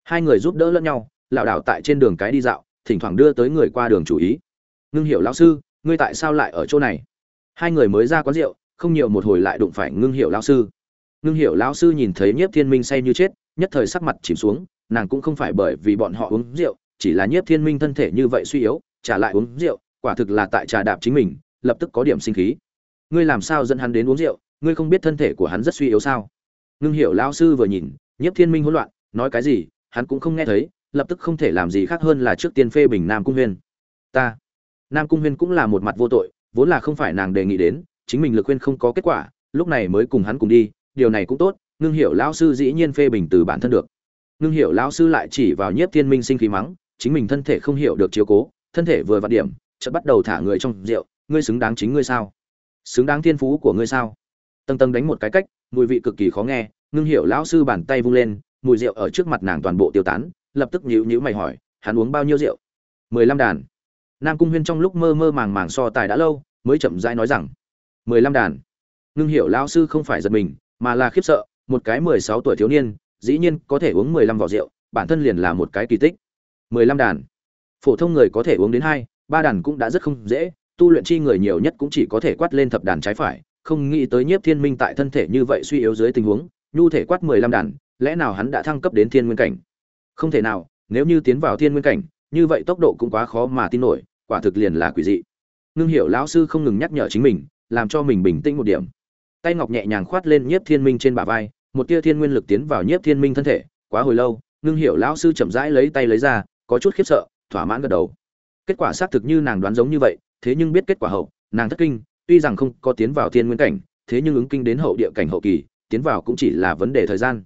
Hai người giúp đỡ lẫn nhau, lão đảo tại trên đường cái đi dạo, thỉnh thoảng đưa tới người qua đường chú ý. Ngưng Hiểu lão sư, ngươi tại sao lại ở chỗ này? hai người mới ra quán rượu không nhiều một hồi lại đụng phải ngưng hiểu lão sư ngưng hiểu lão sư nhìn thấy nhiếp thiên minh say như chết nhất thời sắc mặt chìm xuống, nàng cũng không phải bởi vì bọn họ uống rượu, chỉ là nhiếp thiên minh thân thể như vậy suy yếu, trả lại uống rượu, quả thực là tại trà đạp chính mình, lập tức có điểm sinh khí. Ngươi làm sao dẫn hắn đến uống rượu, ngươi không biết thân thể của hắn rất suy yếu sao? Ngưng hiểu lão sư vừa nhìn, nhiếp thiên minh hỗn loạn, nói cái gì, hắn cũng không nghe thấy, lập tức không thể làm gì khác hơn là trước tiên phê bình nam cung huyên. Ta, nam cung huyên cũng là một mặt vô tội, vốn là không phải nàng đề nghị đến, chính mình lực khuyên không có kết quả, lúc này mới cùng hắn cùng đi, điều này cũng tốt ngưng hiểu lão sư dĩ nhiên phê bình từ bản thân được. Ngưng hiểu lão sư lại chỉ vào nhiếp thiên minh sinh khí mắng, chính mình thân thể không hiểu được chiếu cố, thân thể vừa vặt điểm, chợt bắt đầu thả người trong rượu, ngươi xứng đáng chính ngươi sao? Xứng đáng thiên phú của ngươi sao? Tầng tầng đánh một cái cách, mùi vị cực kỳ khó nghe, ngưng hiểu lão sư bàn tay vung lên, mùi rượu ở trước mặt nàng toàn bộ tiêu tán, lập tức nhíu nhíu mày hỏi, hắn uống bao nhiêu rượu? Mười lăm đàn. Nam cung huyên trong lúc mơ mơ màng màng so tài đã lâu, mới chậm rãi nói rằng, mười lăm đàn. Ngưng hiểu lão sư không phải giật mình, mà là khiếp sợ một cái mười sáu tuổi thiếu niên, dĩ nhiên có thể uống mười lăm vỏ rượu, bản thân liền là một cái kỳ tích. Mười lăm đàn. Phổ thông người có thể uống đến hai, ba đàn cũng đã rất không dễ, tu luyện chi người nhiều nhất cũng chỉ có thể quát lên thập đàn trái phải, không nghĩ tới nhiếp thiên minh tại thân thể như vậy suy yếu dưới tình huống, nhu thể quát mười lăm đàn, lẽ nào hắn đã thăng cấp đến thiên nguyên cảnh? Không thể nào, nếu như tiến vào thiên nguyên cảnh, như vậy tốc độ cũng quá khó mà tin nổi, quả thực liền là quỷ dị. Ngưng hiểu lão sư không ngừng nhắc nhở chính mình, làm cho mình bình tĩnh một điểm. Tay ngọc nhẹ nhàng khoát lên nhiếp thiên minh trên bả vai một tia thiên nguyên lực tiến vào nhiếp thiên minh thân thể, quá hồi lâu, ngưng hiểu lão sư chậm rãi lấy tay lấy ra, có chút khiếp sợ, thỏa mãn gật đầu. Kết quả xác thực như nàng đoán giống như vậy, thế nhưng biết kết quả hậu, nàng thất kinh, tuy rằng không có tiến vào thiên nguyên cảnh, thế nhưng ứng kinh đến hậu địa cảnh hậu kỳ, tiến vào cũng chỉ là vấn đề thời gian.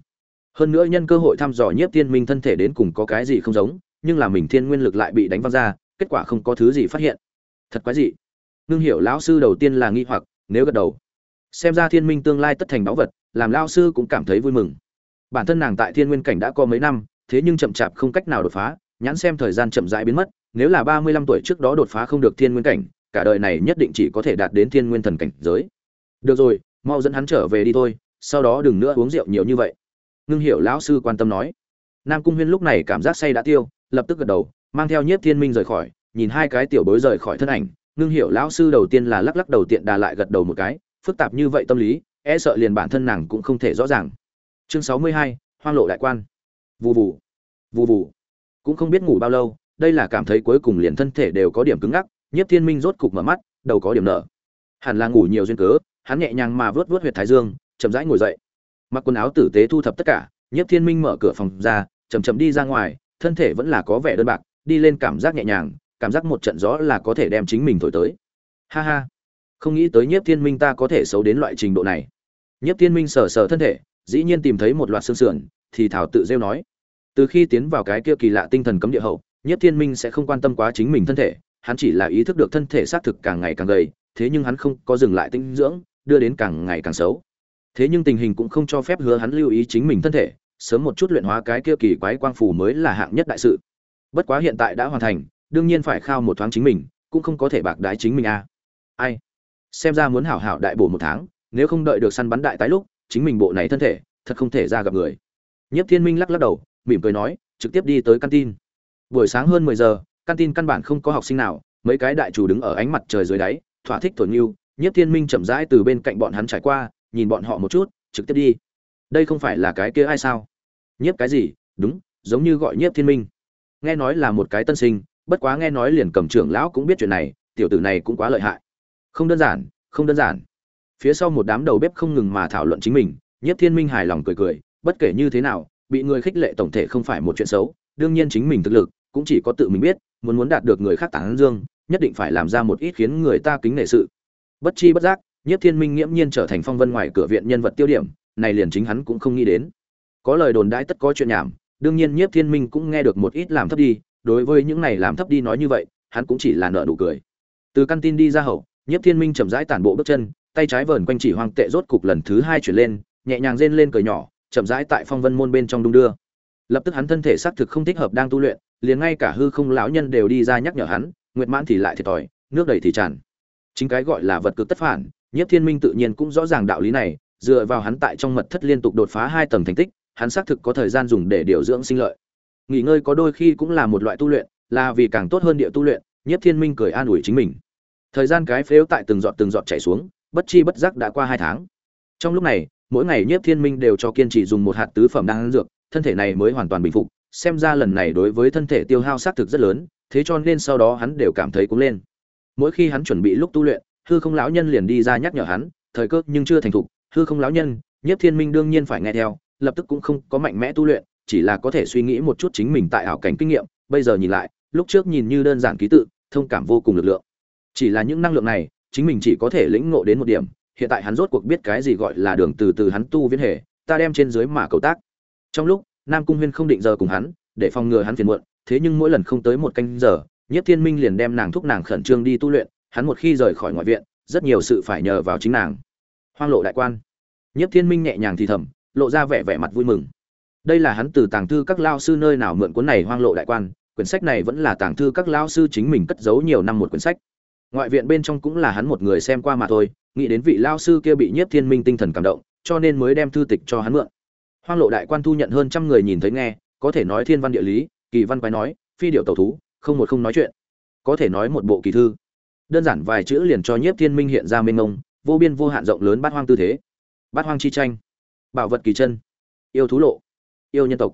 Hơn nữa nhân cơ hội thăm dò nhiếp thiên minh thân thể đến cùng có cái gì không giống, nhưng là mình thiên nguyên lực lại bị đánh văng ra, kết quả không có thứ gì phát hiện. Thật quái dị. Ngưng hiểu lão sư đầu tiên là nghi hoặc, nếu gật đầu. Xem ra thiên minh tương lai tất thành báu vật làm lao sư cũng cảm thấy vui mừng. Bản thân nàng tại thiên nguyên cảnh đã có mấy năm, thế nhưng chậm chạp không cách nào đột phá, nhãn xem thời gian chậm rãi biến mất, nếu là ba mươi lăm tuổi trước đó đột phá không được thiên nguyên cảnh, cả đời này nhất định chỉ có thể đạt đến thiên nguyên thần cảnh giới. Được rồi, mau dẫn hắn trở về đi thôi, sau đó đừng nữa uống rượu nhiều như vậy. Ngưng hiểu lão sư quan tâm nói. Nam cung huyên lúc này cảm giác say đã tiêu, lập tức gật đầu, mang theo nhiếp thiên minh rời khỏi, nhìn hai cái tiểu bối rời khỏi thân ảnh. Ngưng hiểu lão sư đầu tiên là lắc lắc đầu tiện đà lại gật đầu một cái, phức tạp như vậy tâm lý e sợ liền bản thân nàng cũng không thể rõ ràng. Chương sáu mươi hai, hoang lộ đại quan. Vù vù. Vù vù. Cũng không biết ngủ bao lâu, đây là cảm thấy cuối cùng liền thân thể đều có điểm cứng ngắc, nhiếp thiên minh rốt cục mở mắt, đầu có điểm nở. Hẳn là ngủ nhiều duyên cớ, hắn nhẹ nhàng mà vớt vớt huyệt thái dương, chậm rãi ngồi dậy. Mặc quần áo tử tế thu thập tất cả, nhiếp thiên minh mở cửa phòng ra chầm chậm đi ra ngoài, thân thể vẫn là có vẻ đơn bạc, đi lên cảm giác nhẹ nhàng, cảm giác một trận gió là có thể đem chính mình thổi tới. Ha ha không nghĩ tới nhiếp thiên minh ta có thể xấu đến loại trình độ này. Nhiếp thiên minh sờ sờ thân thể, dĩ nhiên tìm thấy một loạt xương sườn, thì thảo tự rêu nói. Từ khi tiến vào cái kia kỳ lạ tinh thần cấm địa hậu, nhiếp thiên minh sẽ không quan tâm quá chính mình thân thể, hắn chỉ là ý thức được thân thể xác thực càng ngày càng gầy, thế nhưng hắn không có dừng lại tinh dưỡng, đưa đến càng ngày càng xấu. Thế nhưng tình hình cũng không cho phép hứa hắn lưu ý chính mình thân thể, sớm một chút luyện hóa cái kia kỳ quái quang phù mới là hạng nhất đại sự. Bất quá hiện tại đã hoàn thành, đương nhiên phải khao một thoáng chính mình, cũng không có thể bạc đái chính mình a à. ai? Xem ra muốn hảo hảo đại bổ một tháng, nếu không đợi được săn bắn đại tái lúc, chính mình bộ này thân thể, thật không thể ra gặp người. Nhất thiên minh lắc lắc đầu, mỉm cười nói, trực tiếp đi tới căn tin. Buổi sáng hơn mười giờ, căn tin căn bản không có học sinh nào, mấy cái đại chủ đứng ở ánh mặt trời dưới đáy, thỏa thích thổi nhiêu nhất thiên minh chậm rãi từ bên cạnh bọn hắn trải qua, nhìn bọn họ một chút, trực tiếp đi. Đây không phải là cái kia ai sao? Nhiếp cái gì? Đúng, giống như gọi nhiếp thiên minh. Nghe nói là một cái tân sinh, bất quá nghe nói liền cầm trưởng lão cũng biết chuyện này, tiểu tử này cũng quá lợi hại không đơn giản, không đơn giản. Phía sau một đám đầu bếp không ngừng mà thảo luận chính mình, nhiếp thiên minh hài lòng cười cười, bất kể như thế nào, bị người khích lệ tổng thể không phải một chuyện xấu, đương nhiên chính mình thực lực cũng chỉ có tự mình biết, muốn muốn đạt được người khác tán dương, nhất định phải làm ra một ít khiến người ta kính nể sự. Bất chi bất giác, nhiếp thiên minh nghiễm nhiên trở thành phong vân ngoài cửa viện nhân vật tiêu điểm, này liền chính hắn cũng không nghĩ đến. Có lời đồn đãi tất có chuyện nhảm, đương nhiên nhiếp thiên minh cũng nghe được một ít làm thấp đi, đối với những này làm thấp đi nói như vậy, hắn cũng chỉ là nợ nụ cười. Từ căn tin đi ra hậu nhiếp thiên minh chậm rãi tản bộ bước chân tay trái vờn quanh chỉ hoang tệ rốt cục lần thứ hai chuyển lên nhẹ nhàng rên lên cười nhỏ chậm rãi tại phong vân môn bên trong đung đưa. Lập tức hắn thân thể xác thực không thích hợp đang tu luyện liền ngay cả hư không lão nhân đều đi ra nhắc nhở hắn nguyệt mãn thì lại thiệt tỏi, nước đầy thì tràn. Chính cái gọi là vật cực tất phản nhiếp thiên minh tự nhiên cũng rõ ràng đạo lý này dựa vào hắn tại trong mật thất liên tục đột phá hai tầng thành tích hắn xác thực có thời gian dùng để điều dưỡng sinh lợi. Nghỉ ngơi có đôi khi cũng là một loại tu luyện là vì càng tốt hơn địa tu luyện nhiếp thiên minh cười an ủi chính mình thời gian cái phếu tại từng giọt từng giọt chảy xuống, bất chi bất giác đã qua hai tháng. Trong lúc này, mỗi ngày nhiếp thiên minh đều cho kiên trì dùng một hạt tứ phẩm đan dược, thân thể này mới hoàn toàn bình phục, xem ra lần này đối với thân thể tiêu hao xác thực rất lớn, thế cho nên sau đó hắn đều cảm thấy cũng lên. Mỗi khi hắn chuẩn bị lúc tu luyện, hư không lão nhân liền đi ra nhắc nhở hắn, thời cơ nhưng chưa thành thục, hư không lão nhân, nhiếp thiên minh đương nhiên phải nghe theo, lập tức cũng không có mạnh mẽ tu luyện, chỉ là có thể suy nghĩ một chút chính mình tại ảo cảnh kinh nghiệm, bây giờ nhìn lại, lúc trước nhìn như đơn giản ký tự, thông cảm vô cùng lực lượng chỉ là những năng lượng này, chính mình chỉ có thể lĩnh ngộ đến một điểm, hiện tại hắn rốt cuộc biết cái gì gọi là đường từ từ hắn tu viễn hệ, ta đem trên dưới mà cầu tác. Trong lúc, nam cung huyên không định giờ cùng hắn, để phòng ngừa hắn phiền muộn, thế nhưng mỗi lần không tới một canh giờ nhất thiên minh liền đem nàng thúc nàng khẩn trương đi tu luyện, hắn một khi rời khỏi ngoại viện, rất nhiều sự phải nhờ vào chính nàng. Hoang lộ đại quan. Nhất thiên minh nhẹ nhàng thì thầm, lộ ra vẻ vẻ mặt vui mừng. Đây là hắn từ tàng thư các lao sư nơi nào mượn cuốn này hoang lộ đại quan, quyển sách này vẫn là tàng thư các lao sư chính mình cất giấu nhiều năm một quyển sách ngoại viện bên trong cũng là hắn một người xem qua mà thôi, nghĩ đến vị lao sư kia bị nhiếp thiên minh tinh thần cảm động, cho nên mới đem thư tịch cho hắn mượn. Hoang lộ đại quan thu nhận hơn trăm người nhìn thấy nghe, có thể nói thiên văn địa lý, kỳ văn quái nói, phi điệu tẩu thú, không một không nói chuyện. Có thể nói một bộ kỳ thư. Đơn giản vài chữ liền cho nhiếp thiên minh hiện ra mênh mông, vô biên vô hạn rộng lớn bát hoang tư thế. Bát hoang chi tranh. Bảo vật kỳ chân. Yêu thú lộ. Yêu nhân tộc.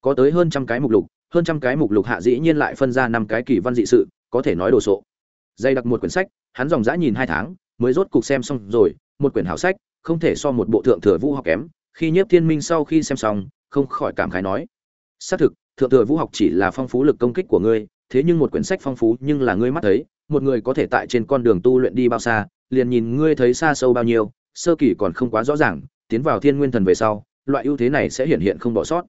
Có tới hơn trăm cái mục lục, hơn trăm cái mục lục hạ dĩ nhiên lại phân ra năm cái kỳ văn dị sự, có thể nói đồ sộ dày đặc một quyển sách, hắn dòng dã nhìn hai tháng, mới rốt cục xem xong rồi, một quyển hảo sách, không thể so một bộ thượng thừa vũ học kém, khi nhiếp thiên minh sau khi xem xong, không khỏi cảm khái nói, xác thực, thượng thừa vũ học chỉ là phong phú lực công kích của ngươi, thế nhưng một quyển sách phong phú nhưng là ngươi mắt thấy, một người có thể tại trên con đường tu luyện đi bao xa, liền nhìn ngươi thấy xa sâu bao nhiêu, sơ kỳ còn không quá rõ ràng, tiến vào thiên nguyên thần về sau, loại ưu thế này sẽ hiện hiện không bỏ sót.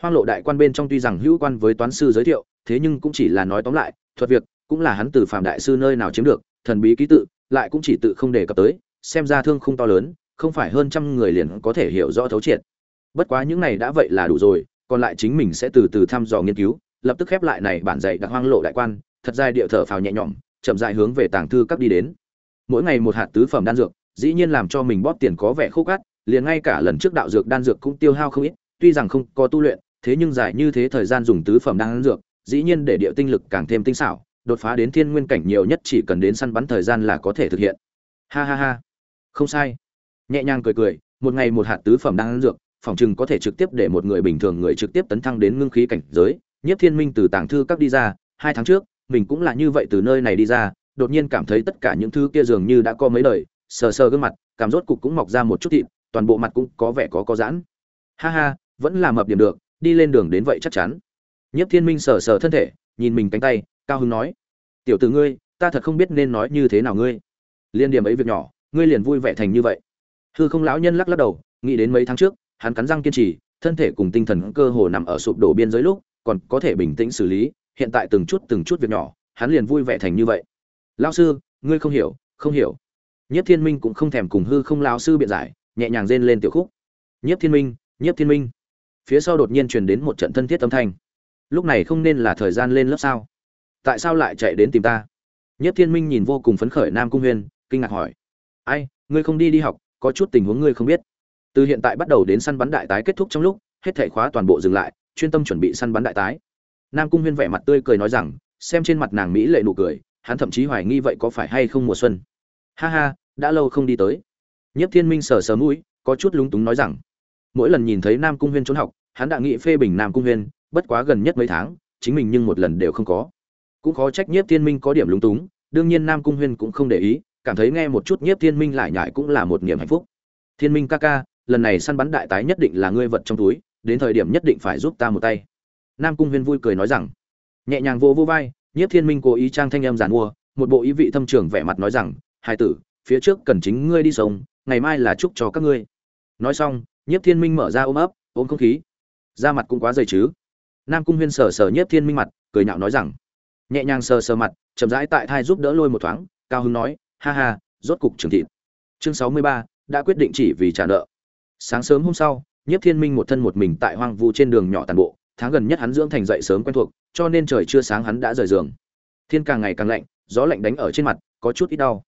Hoang lộ đại quan bên trong tuy rằng hữu quan với toán sư giới thiệu, thế nhưng cũng chỉ là nói tóm lại, thuật việc cũng là hắn từ phạm đại sư nơi nào chiếm được, thần bí ký tự, lại cũng chỉ tự không đề cập tới, xem ra thương không to lớn, không phải hơn trăm người liền có thể hiểu rõ thấu triệt. Bất quá những này đã vậy là đủ rồi, còn lại chính mình sẽ từ từ thăm dò nghiên cứu, lập tức khép lại này bản dạy đặc hoang lộ đại quan, thật dài địa thở phào nhẹ nhõm, chậm dài hướng về tàng thư các đi đến. Mỗi ngày một hạt tứ phẩm đan dược, dĩ nhiên làm cho mình bóp tiền có vẻ khô cát, liền ngay cả lần trước đạo dược đan dược cũng tiêu hao không ít, tuy rằng không có tu luyện, thế nhưng dài như thế thời gian dùng tứ phẩm đan dược, dĩ nhiên để địa tinh lực càng thêm tinh xảo đột phá đến thiên nguyên cảnh nhiều nhất chỉ cần đến săn bắn thời gian là có thể thực hiện. Ha ha ha. Không sai. Nhẹ nhàng cười cười, một ngày một hạt tứ phẩm đang dược, phòng chừng có thể trực tiếp để một người bình thường người trực tiếp tấn thăng đến ngưng khí cảnh giới. Nhất thiên minh từ tàng thư các đi ra, hai tháng trước, mình cũng là như vậy từ nơi này đi ra, đột nhiên cảm thấy tất cả những thứ kia dường như đã có mấy đời, sờ sờ gương mặt, cảm rốt cục cũng mọc ra một chút thịt, toàn bộ mặt cũng có vẻ có có giãn. Ha ha, vẫn là mập điểm được, đi lên đường đến vậy chắc chắn. Nhất thiên minh sờ sờ thân thể, nhìn mình cánh tay cao Hưng nói, tiểu tử ngươi, ta thật không biết nên nói như thế nào ngươi. Liên điểm ấy việc nhỏ, ngươi liền vui vẻ thành như vậy. Hư không lão nhân lắc lắc đầu, nghĩ đến mấy tháng trước, hắn cắn răng kiên trì, thân thể cùng tinh thần cơ hồ nằm ở sụp đổ biên giới lúc, còn có thể bình tĩnh xử lý, hiện tại từng chút từng chút việc nhỏ, hắn liền vui vẻ thành như vậy. Lão sư, ngươi không hiểu không hiểu. Nhất thiên minh cũng không thèm cùng hư không lão sư biện giải, nhẹ nhàng rên lên tiểu khúc. Nhất thiên minh nhất thiên minh. Phía sau đột nhiên truyền đến một trận thân thiết âm thanh. Lúc này không nên là thời gian lên lớp sao? Tại sao lại chạy đến tìm ta? Nhất thiên minh nhìn vô cùng phấn khởi nam cung huyên, kinh ngạc hỏi. Ai, ngươi không đi đi học, có chút tình huống ngươi không biết. Từ hiện tại bắt đầu đến săn bắn đại tái kết thúc trong lúc, hết thể khóa toàn bộ dừng lại, chuyên tâm chuẩn bị săn bắn đại tái. Nam cung huyên vẻ mặt tươi cười nói rằng, xem trên mặt nàng mỹ lệ nụ cười, hắn thậm chí hoài nghi vậy có phải hay không mùa xuân. Ha ha, đã lâu không đi tới. Nhất thiên minh sờ sờ mũi, có chút lúng túng nói rằng, mỗi lần nhìn thấy nam cung huyên trốn học, hắn đã nghĩ phê bình nam cung huyên, bất quá gần nhất mấy tháng, chính mình nhưng một lần đều không có cũng khó trách nhiếp thiên minh có điểm lúng túng, đương nhiên nam cung huyên cũng không để ý, cảm thấy nghe một chút nhiếp thiên minh lại nhải cũng là một niềm hạnh phúc. Thiên minh ca ca, lần này săn bắn đại tái nhất định là ngươi vật trong túi, đến thời điểm nhất định phải giúp ta một tay. Nam cung huyên vui cười nói rằng, nhẹ nhàng vô vô vai, nhiếp thiên minh cố ý trang thanh em giàn mua, một bộ ý vị thâm trường vẻ mặt nói rằng hai tử, phía trước cần chính ngươi đi sống, ngày mai là chúc cho các ngươi. Nói xong, nhiếp thiên minh mở ra ôm ấp, ôm không khí. Da mặt cũng quá dày chứ. Nam cung huyên sờ sờ nhiếp thiên minh mặt, cười nhạo nói rằng nhẹ nhàng sờ sờ mặt, chậm rãi tại thai giúp đỡ lôi một thoáng, cao hưng nói, ha ha, rốt cục trường thịt. Chương sáu mươi ba, đã quyết định chỉ vì trả nợ. Sáng sớm hôm sau, nhiếp thiên minh một thân một mình tại hoang vu trên đường nhỏ tàn bộ, tháng gần nhất hắn dưỡng thành dậy sớm quen thuộc, cho nên trời chưa sáng hắn đã rời giường. Thiên càng ngày càng lạnh, gió lạnh đánh ở trên mặt, có chút ít đau.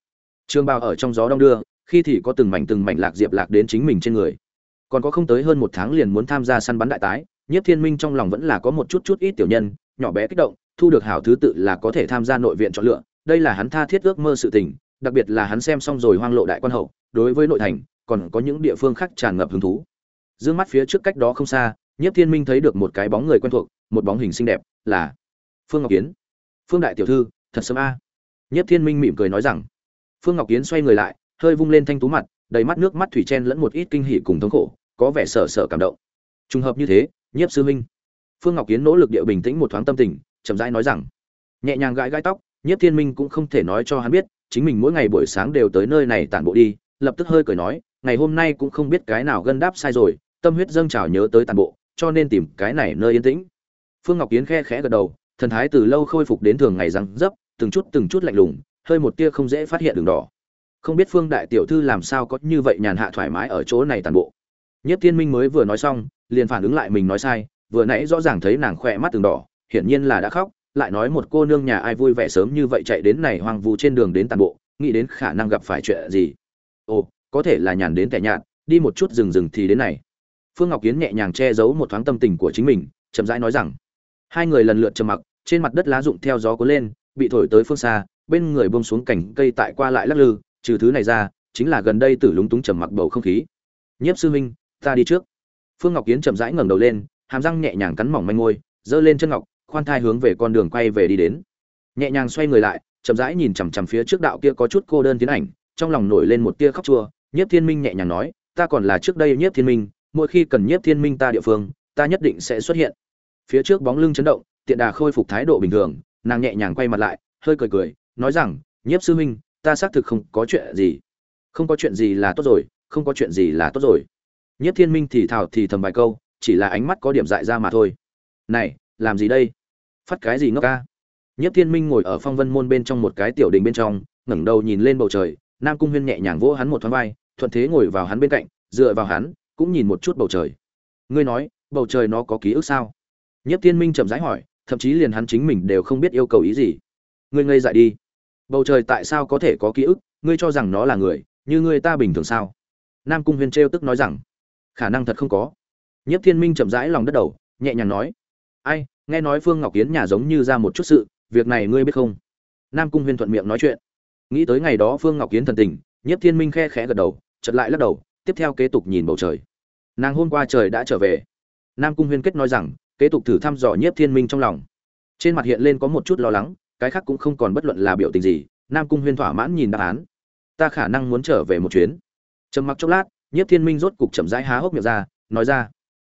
Trường bào ở trong gió đông đưa, khi thì có từng mảnh từng mảnh lạc diệp lạc đến chính mình trên người. Còn có không tới hơn một tháng liền muốn tham gia săn bắn đại tái nhiếp thiên minh trong lòng vẫn là có một chút chút ít tiểu nhân, nhỏ bé kích động, thu được hảo thứ tự là có thể tham gia nội viện chọn lựa. Đây là hắn tha thiết ước mơ sự tình, đặc biệt là hắn xem xong rồi hoang lộ đại quan hậu, đối với nội thành, còn có những địa phương khác tràn ngập hứng thú. Dương mắt phía trước cách đó không xa, nhiếp thiên minh thấy được một cái bóng người quen thuộc, một bóng hình xinh đẹp, là phương ngọc kiến. Phương đại tiểu thư, thật sớm a. À. nhiếp thiên minh mỉm cười nói rằng. Phương ngọc kiến xoay người lại, hơi vung lên thanh tú mặt, đầy mắt nước mắt thủy chen lẫn một ít kinh hỉ cùng thống khổ, có vẻ sợ sợ cảm động. Trùng hợp như thế nhiếp sư minh phương ngọc kiến nỗ lực địa bình tĩnh một thoáng tâm tình, chậm rãi nói rằng, nhẹ nhàng gãi gãi tóc, nhiếp thiên minh cũng không thể nói cho hắn biết, chính mình mỗi ngày buổi sáng đều tới nơi này tản bộ đi. Lập tức hơi cười nói, ngày hôm nay cũng không biết cái nào gân đáp sai rồi, tâm huyết dâng trào nhớ tới tản bộ, cho nên tìm cái này nơi yên tĩnh. Phương ngọc kiến khe khẽ gật đầu, thần thái từ lâu khôi phục đến thường ngày răng dấp, từng chút từng chút lạnh lùng, hơi một tia không dễ phát hiện đường đỏ. Không biết phương đại tiểu thư làm sao có như vậy nhàn hạ thoải mái ở chỗ này tàn bộ. Nhất thiên minh mới vừa nói xong liền phản ứng lại mình nói sai, vừa nãy rõ ràng thấy nàng khỏe mắt từng đỏ, hiển nhiên là đã khóc, lại nói một cô nương nhà ai vui vẻ sớm như vậy chạy đến này hoang vu trên đường đến tàn bộ, nghĩ đến khả năng gặp phải chuyện gì. Ồ, có thể là nhàn đến tẻ nhạt, đi một chút rừng rừng thì đến này. Phương ngọc kiến nhẹ nhàng che giấu một thoáng tâm tình của chính mình, chậm rãi nói rằng, hai người lần lượt trầm mặc, trên mặt đất lá rụng theo gió cuốn lên, bị thổi tới phương xa, bên người buông xuống cảnh cây tại qua lại lắc lư, trừ thứ này ra, chính là gần đây tử lúng túng trầm mặc bầu không khí. Nhiếp sư huynh, ta đi trước phương ngọc kiến chậm rãi ngẩng đầu lên, hàm răng nhẹ nhàng cắn mỏng manh môi, giơ lên chân ngọc, khoan thai hướng về con đường quay về đi đến. Nhẹ nhàng xoay người lại, chậm rãi nhìn chằm chằm phía trước đạo kia có chút cô đơn tiến ảnh, trong lòng nổi lên một tia khóc chua. Nhiếp thiên minh nhẹ nhàng nói, ta còn là trước đây nhiếp thiên minh, mỗi khi cần nhiếp thiên minh ta địa phương, ta nhất định sẽ xuất hiện. Phía trước bóng lưng chấn động, tiện đà khôi phục thái độ bình thường, nàng nhẹ nhàng quay mặt lại, hơi cười cười, nói rằng, nhiếp sư huynh, ta xác thực không có chuyện gì. Không có chuyện gì là tốt rồi, không có chuyện gì là tốt rồi nhất thiên minh thì thào thì thầm vài câu, chỉ là ánh mắt có điểm dại ra mà thôi. Này, làm gì đây? Phát cái gì ngốc ca? Nhất thiên minh ngồi ở phong vân môn bên trong một cái tiểu đình bên trong, ngẩng đầu nhìn lên bầu trời, nam cung huyên nhẹ nhàng vỗ hắn một thoáng vai, thuận thế ngồi vào hắn bên cạnh, dựa vào hắn, cũng nhìn một chút bầu trời. Ngươi nói, bầu trời nó có ký ức sao? Nhất thiên minh chậm rãi hỏi, thậm chí liền hắn chính mình đều không biết yêu cầu ý gì. Ngươi ngây dại đi. Bầu trời tại sao có thể có ký ức? Ngươi cho rằng nó là người, như ngươi ta bình thường sao? Nam cung Huyên trêu tức nói rằng khả năng thật không có. Nhiếp thiên minh chậm rãi lòng đất đầu, nhẹ nhàng nói, ai, nghe nói phương ngọc kiến nhà giống như ra một chút sự, việc này ngươi biết không? Nam cung Huyên thuận miệng nói chuyện. Nghĩ tới ngày đó phương ngọc kiến thần tình, Nhiếp thiên minh khe khẽ gật đầu chật lại lắc đầu, tiếp theo kế tục nhìn bầu trời. Nàng hôm qua trời đã trở về. Nam cung Huyên kết nói rằng, kế tục thử thăm dò Nhiếp thiên minh trong lòng. Trên mặt hiện lên có một chút lo lắng, cái khác cũng không còn bất luận là biểu tình gì, nam cung huyên thỏa mãn nhìn đáp án. Ta khả năng muốn trở về một chuyến. Trầm mặc chốc lát nhiếp thiên minh rốt cục chậm rãi há hốc miệng ra nói ra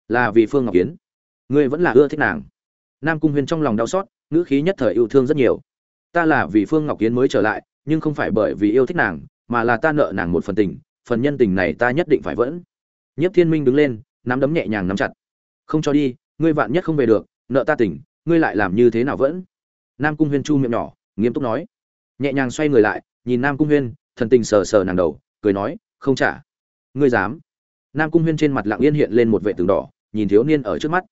là vì phương ngọc Yến, ngươi vẫn là ưa thích nàng. Nam cung huyên trong lòng đau xót ngữ khí nhất thời yêu thương rất nhiều. Ta là vì phương ngọc Yến mới trở lại nhưng không phải bởi vì yêu thích nàng mà là ta nợ nàng một phần tình phần nhân tình này ta nhất định phải vẫn. Nhiếp thiên minh đứng lên nắm đấm nhẹ nhàng nắm chặt. Không cho đi ngươi vạn nhất không về được nợ ta tình, ngươi lại làm như thế nào vẫn? Nam cung huyên chu miệng nhỏ nghiêm túc nói. Nhẹ nhàng xoay người lại nhìn nam cung huyên thần tình sờ sờ nàng đầu cười nói không trả ngươi dám. Nam cung huyên trên mặt lặng yên hiện lên một vệ tường đỏ, nhìn thiếu niên ở trước mắt.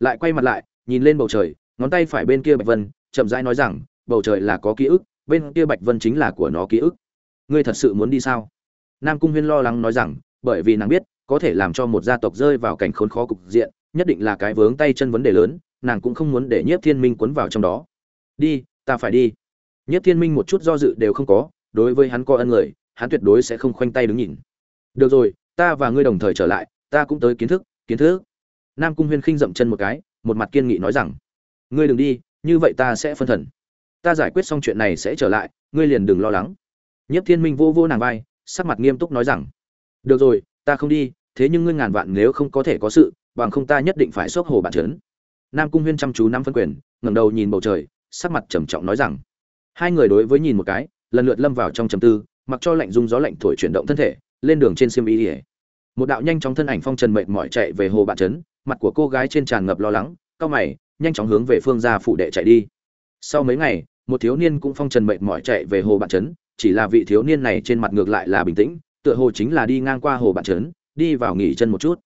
Lại quay mặt lại, nhìn lên bầu trời, ngón tay phải bên kia bạch vân, chậm rãi nói rằng, bầu trời là có ký ức, bên kia bạch vân chính là của nó ký ức. Ngươi thật sự muốn đi sao? Nam cung huyên lo lắng nói rằng, bởi vì nàng biết, có thể làm cho một gia tộc rơi vào cảnh khốn khó cục diện, nhất định là cái vướng tay chân vấn đề lớn, nàng cũng không muốn để nhiếp thiên minh quấn vào trong đó. Đi, ta phải đi. Nhiếp thiên minh một chút do dự đều không có, đối với hắn có ân người, hắn tuyệt đối sẽ không khoanh tay đứng nhìn được rồi, ta và ngươi đồng thời trở lại, ta cũng tới kiến thức kiến thức. Nam cung huyên khinh dậm chân một cái, một mặt kiên nghị nói rằng, ngươi đừng đi, như vậy ta sẽ phân thần. Ta giải quyết xong chuyện này sẽ trở lại, ngươi liền đừng lo lắng. Nhất thiên minh vô vô nàng vai, sắc mặt nghiêm túc nói rằng, được rồi, ta không đi, thế nhưng ngươi ngàn vạn nếu không có thể có sự, bằng không ta nhất định phải xốc hồ bản trấn nam cung huyên chăm chú năm phân quyền, ngẩng đầu nhìn bầu trời, sắc mặt trầm trọng nói rằng, hai người đối với nhìn một cái, lần lượt lâm vào trong trầm tư, mặc cho lạnh dung gió lạnh thổi chuyển động thân thể lên đường trên xiêm y ỉa một đạo nhanh chóng thân ảnh phong trần mệt mỏi chạy về hồ bạn trấn, mặt của cô gái trên tràn ngập lo lắng cao mày, nhanh chóng hướng về phương gia phủ đệ chạy đi. Sau mấy ngày, một thiếu niên cũng phong trần mệt mỏi chạy về hồ bạn trấn, chỉ là vị thiếu niên này trên mặt ngược lại là bình tĩnh, tựa hồ chính là đi ngang qua hồ bạn trấn, đi vào nghỉ chân một chút.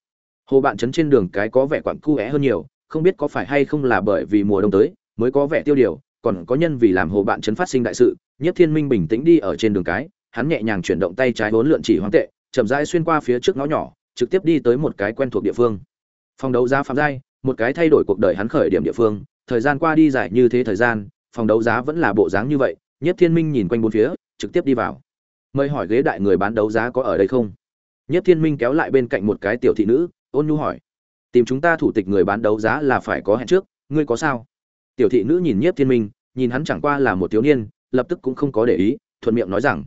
Hồ bạn trấn trên đường cái có vẻ quặn cu é hơn nhiều, không biết có phải hay không là bởi vì mùa đông tới, mới có vẻ tiêu điều, còn có nhân vì làm hồ bạn trấn phát sinh đại sự nhất thiên minh bình tĩnh đi ở trên đường cái hắn nhẹ nhàng chuyển động tay trái vốn lượn chỉ hoang tệ, chậm rãi xuyên qua phía trước ngõ nhỏ, trực tiếp đi tới một cái quen thuộc địa phương. Phòng đấu giá phạm giai, một cái thay đổi cuộc đời hắn khởi điểm địa phương, thời gian qua đi dài như thế thời gian, phòng đấu giá vẫn là bộ dáng như vậy, nhất thiên minh nhìn quanh bốn phía, trực tiếp đi vào. Mời hỏi ghế đại người bán đấu giá có ở đây không? Nhất thiên minh kéo lại bên cạnh một cái tiểu thị nữ, ôn nhu hỏi. Tìm chúng ta thủ tịch người bán đấu giá là phải có hẹn trước, ngươi có sao? Tiểu thị nữ nhìn nhất thiên minh, nhìn hắn chẳng qua là một thiếu niên, lập tức cũng không có để ý, thuận miệng nói rằng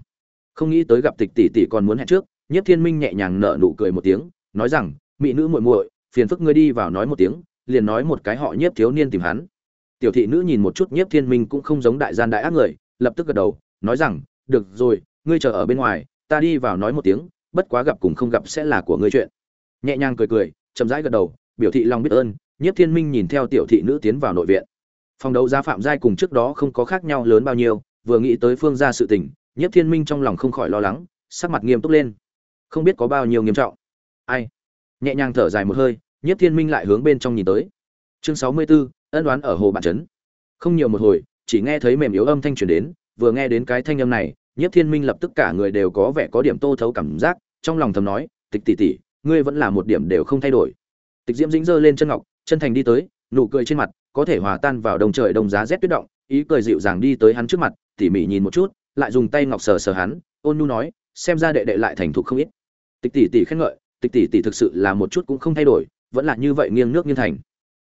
không nghĩ tới gặp tịch tỷ tỷ còn muốn hẹn trước nhất thiên minh nhẹ nhàng nở nụ cười một tiếng, nói rằng, mỹ nữ muội muội, phiền phức ngươi đi vào nói một tiếng, liền nói một cái họ nhiếp thiếu niên tìm hắn. Tiểu thị nữ nhìn một chút nhiếp thiên minh cũng không giống đại gian đại ác người, lập tức gật đầu, nói rằng, được rồi, ngươi chờ ở bên ngoài, ta đi vào nói một tiếng, bất quá gặp cùng không gặp sẽ là của ngươi chuyện. Nhẹ nhàng cười cười, chậm rãi gật đầu, biểu thị lòng biết ơn, nhiếp thiên minh nhìn theo tiểu thị nữ tiến vào nội viện. Phòng đấu giá phạm giai cùng trước đó không có khác nhau lớn bao nhiêu, vừa nghĩ tới phương ra sự tình nhiếp thiên minh trong lòng không khỏi lo lắng sắc mặt nghiêm túc lên. Không biết có bao nhiêu nghiêm trọng. Ai? Nhẹ nhàng thở dài một hơi nhiếp thiên minh lại hướng bên trong nhìn tới. Chương sáu mươi 64, ân đoán ở hồ bản trấn không nhiều một hồi chỉ nghe thấy mềm yếu âm thanh truyền đến vừa nghe đến cái thanh âm này nhiếp thiên minh lập tức cả người đều có vẻ có điểm tô thấu cảm giác trong lòng thầm nói tịch tỷ tỷ ngươi vẫn là một điểm đều không thay đổi. Tịch diễm dĩnh giơ lên chân ngọc chân thành đi tới nụ cười trên mặt có thể hòa tan vào đông trời đông giá rét tuyết động ý cười dịu dàng đi tới hắn trước mặt tỉ mỉ nhìn một chút lại dùng tay ngọc sờ sờ hắn, ôn nhu nói, xem ra đệ đệ lại thành thục không ít. Tịch tỷ tỷ khen ngợi, tịch tỷ tỷ thực sự là một chút cũng không thay đổi, vẫn là như vậy nghiêng nước nghiêng thành.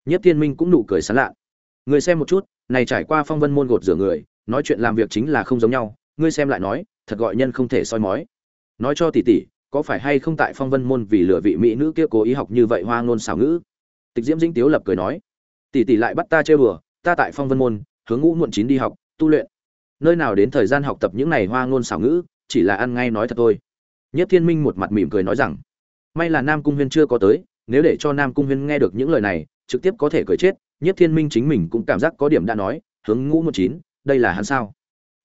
Nhất thiên minh cũng nụ cười sán lạ. Người xem một chút, này trải qua phong vân môn gột rửa người, nói chuyện làm việc chính là không giống nhau, ngươi xem lại nói, thật gọi nhân không thể soi mói. Nói cho tỷ tỷ, có phải hay không tại phong vân môn vì lừa vị mỹ nữ kia cố ý học như vậy hoa ngôn xảo ngữ? Tịch diễm dĩnh tiếu lập cười nói, tỷ tỷ lại bắt ta chơi bừa ta tại phong vân môn, hướng ngũ muộn chín đi học, tu luyện nơi nào đến thời gian học tập những này hoa ngôn xảo ngữ, chỉ là ăn ngay nói thật thôi. Nhất thiên minh một mặt mỉm cười nói rằng, may là nam cung huyên chưa có tới, nếu để cho nam cung huyên nghe được những lời này, trực tiếp có thể cười chết. Nhất thiên minh chính mình cũng cảm giác có điểm đã nói, hướng ngũ một chín, đây là hắn sao?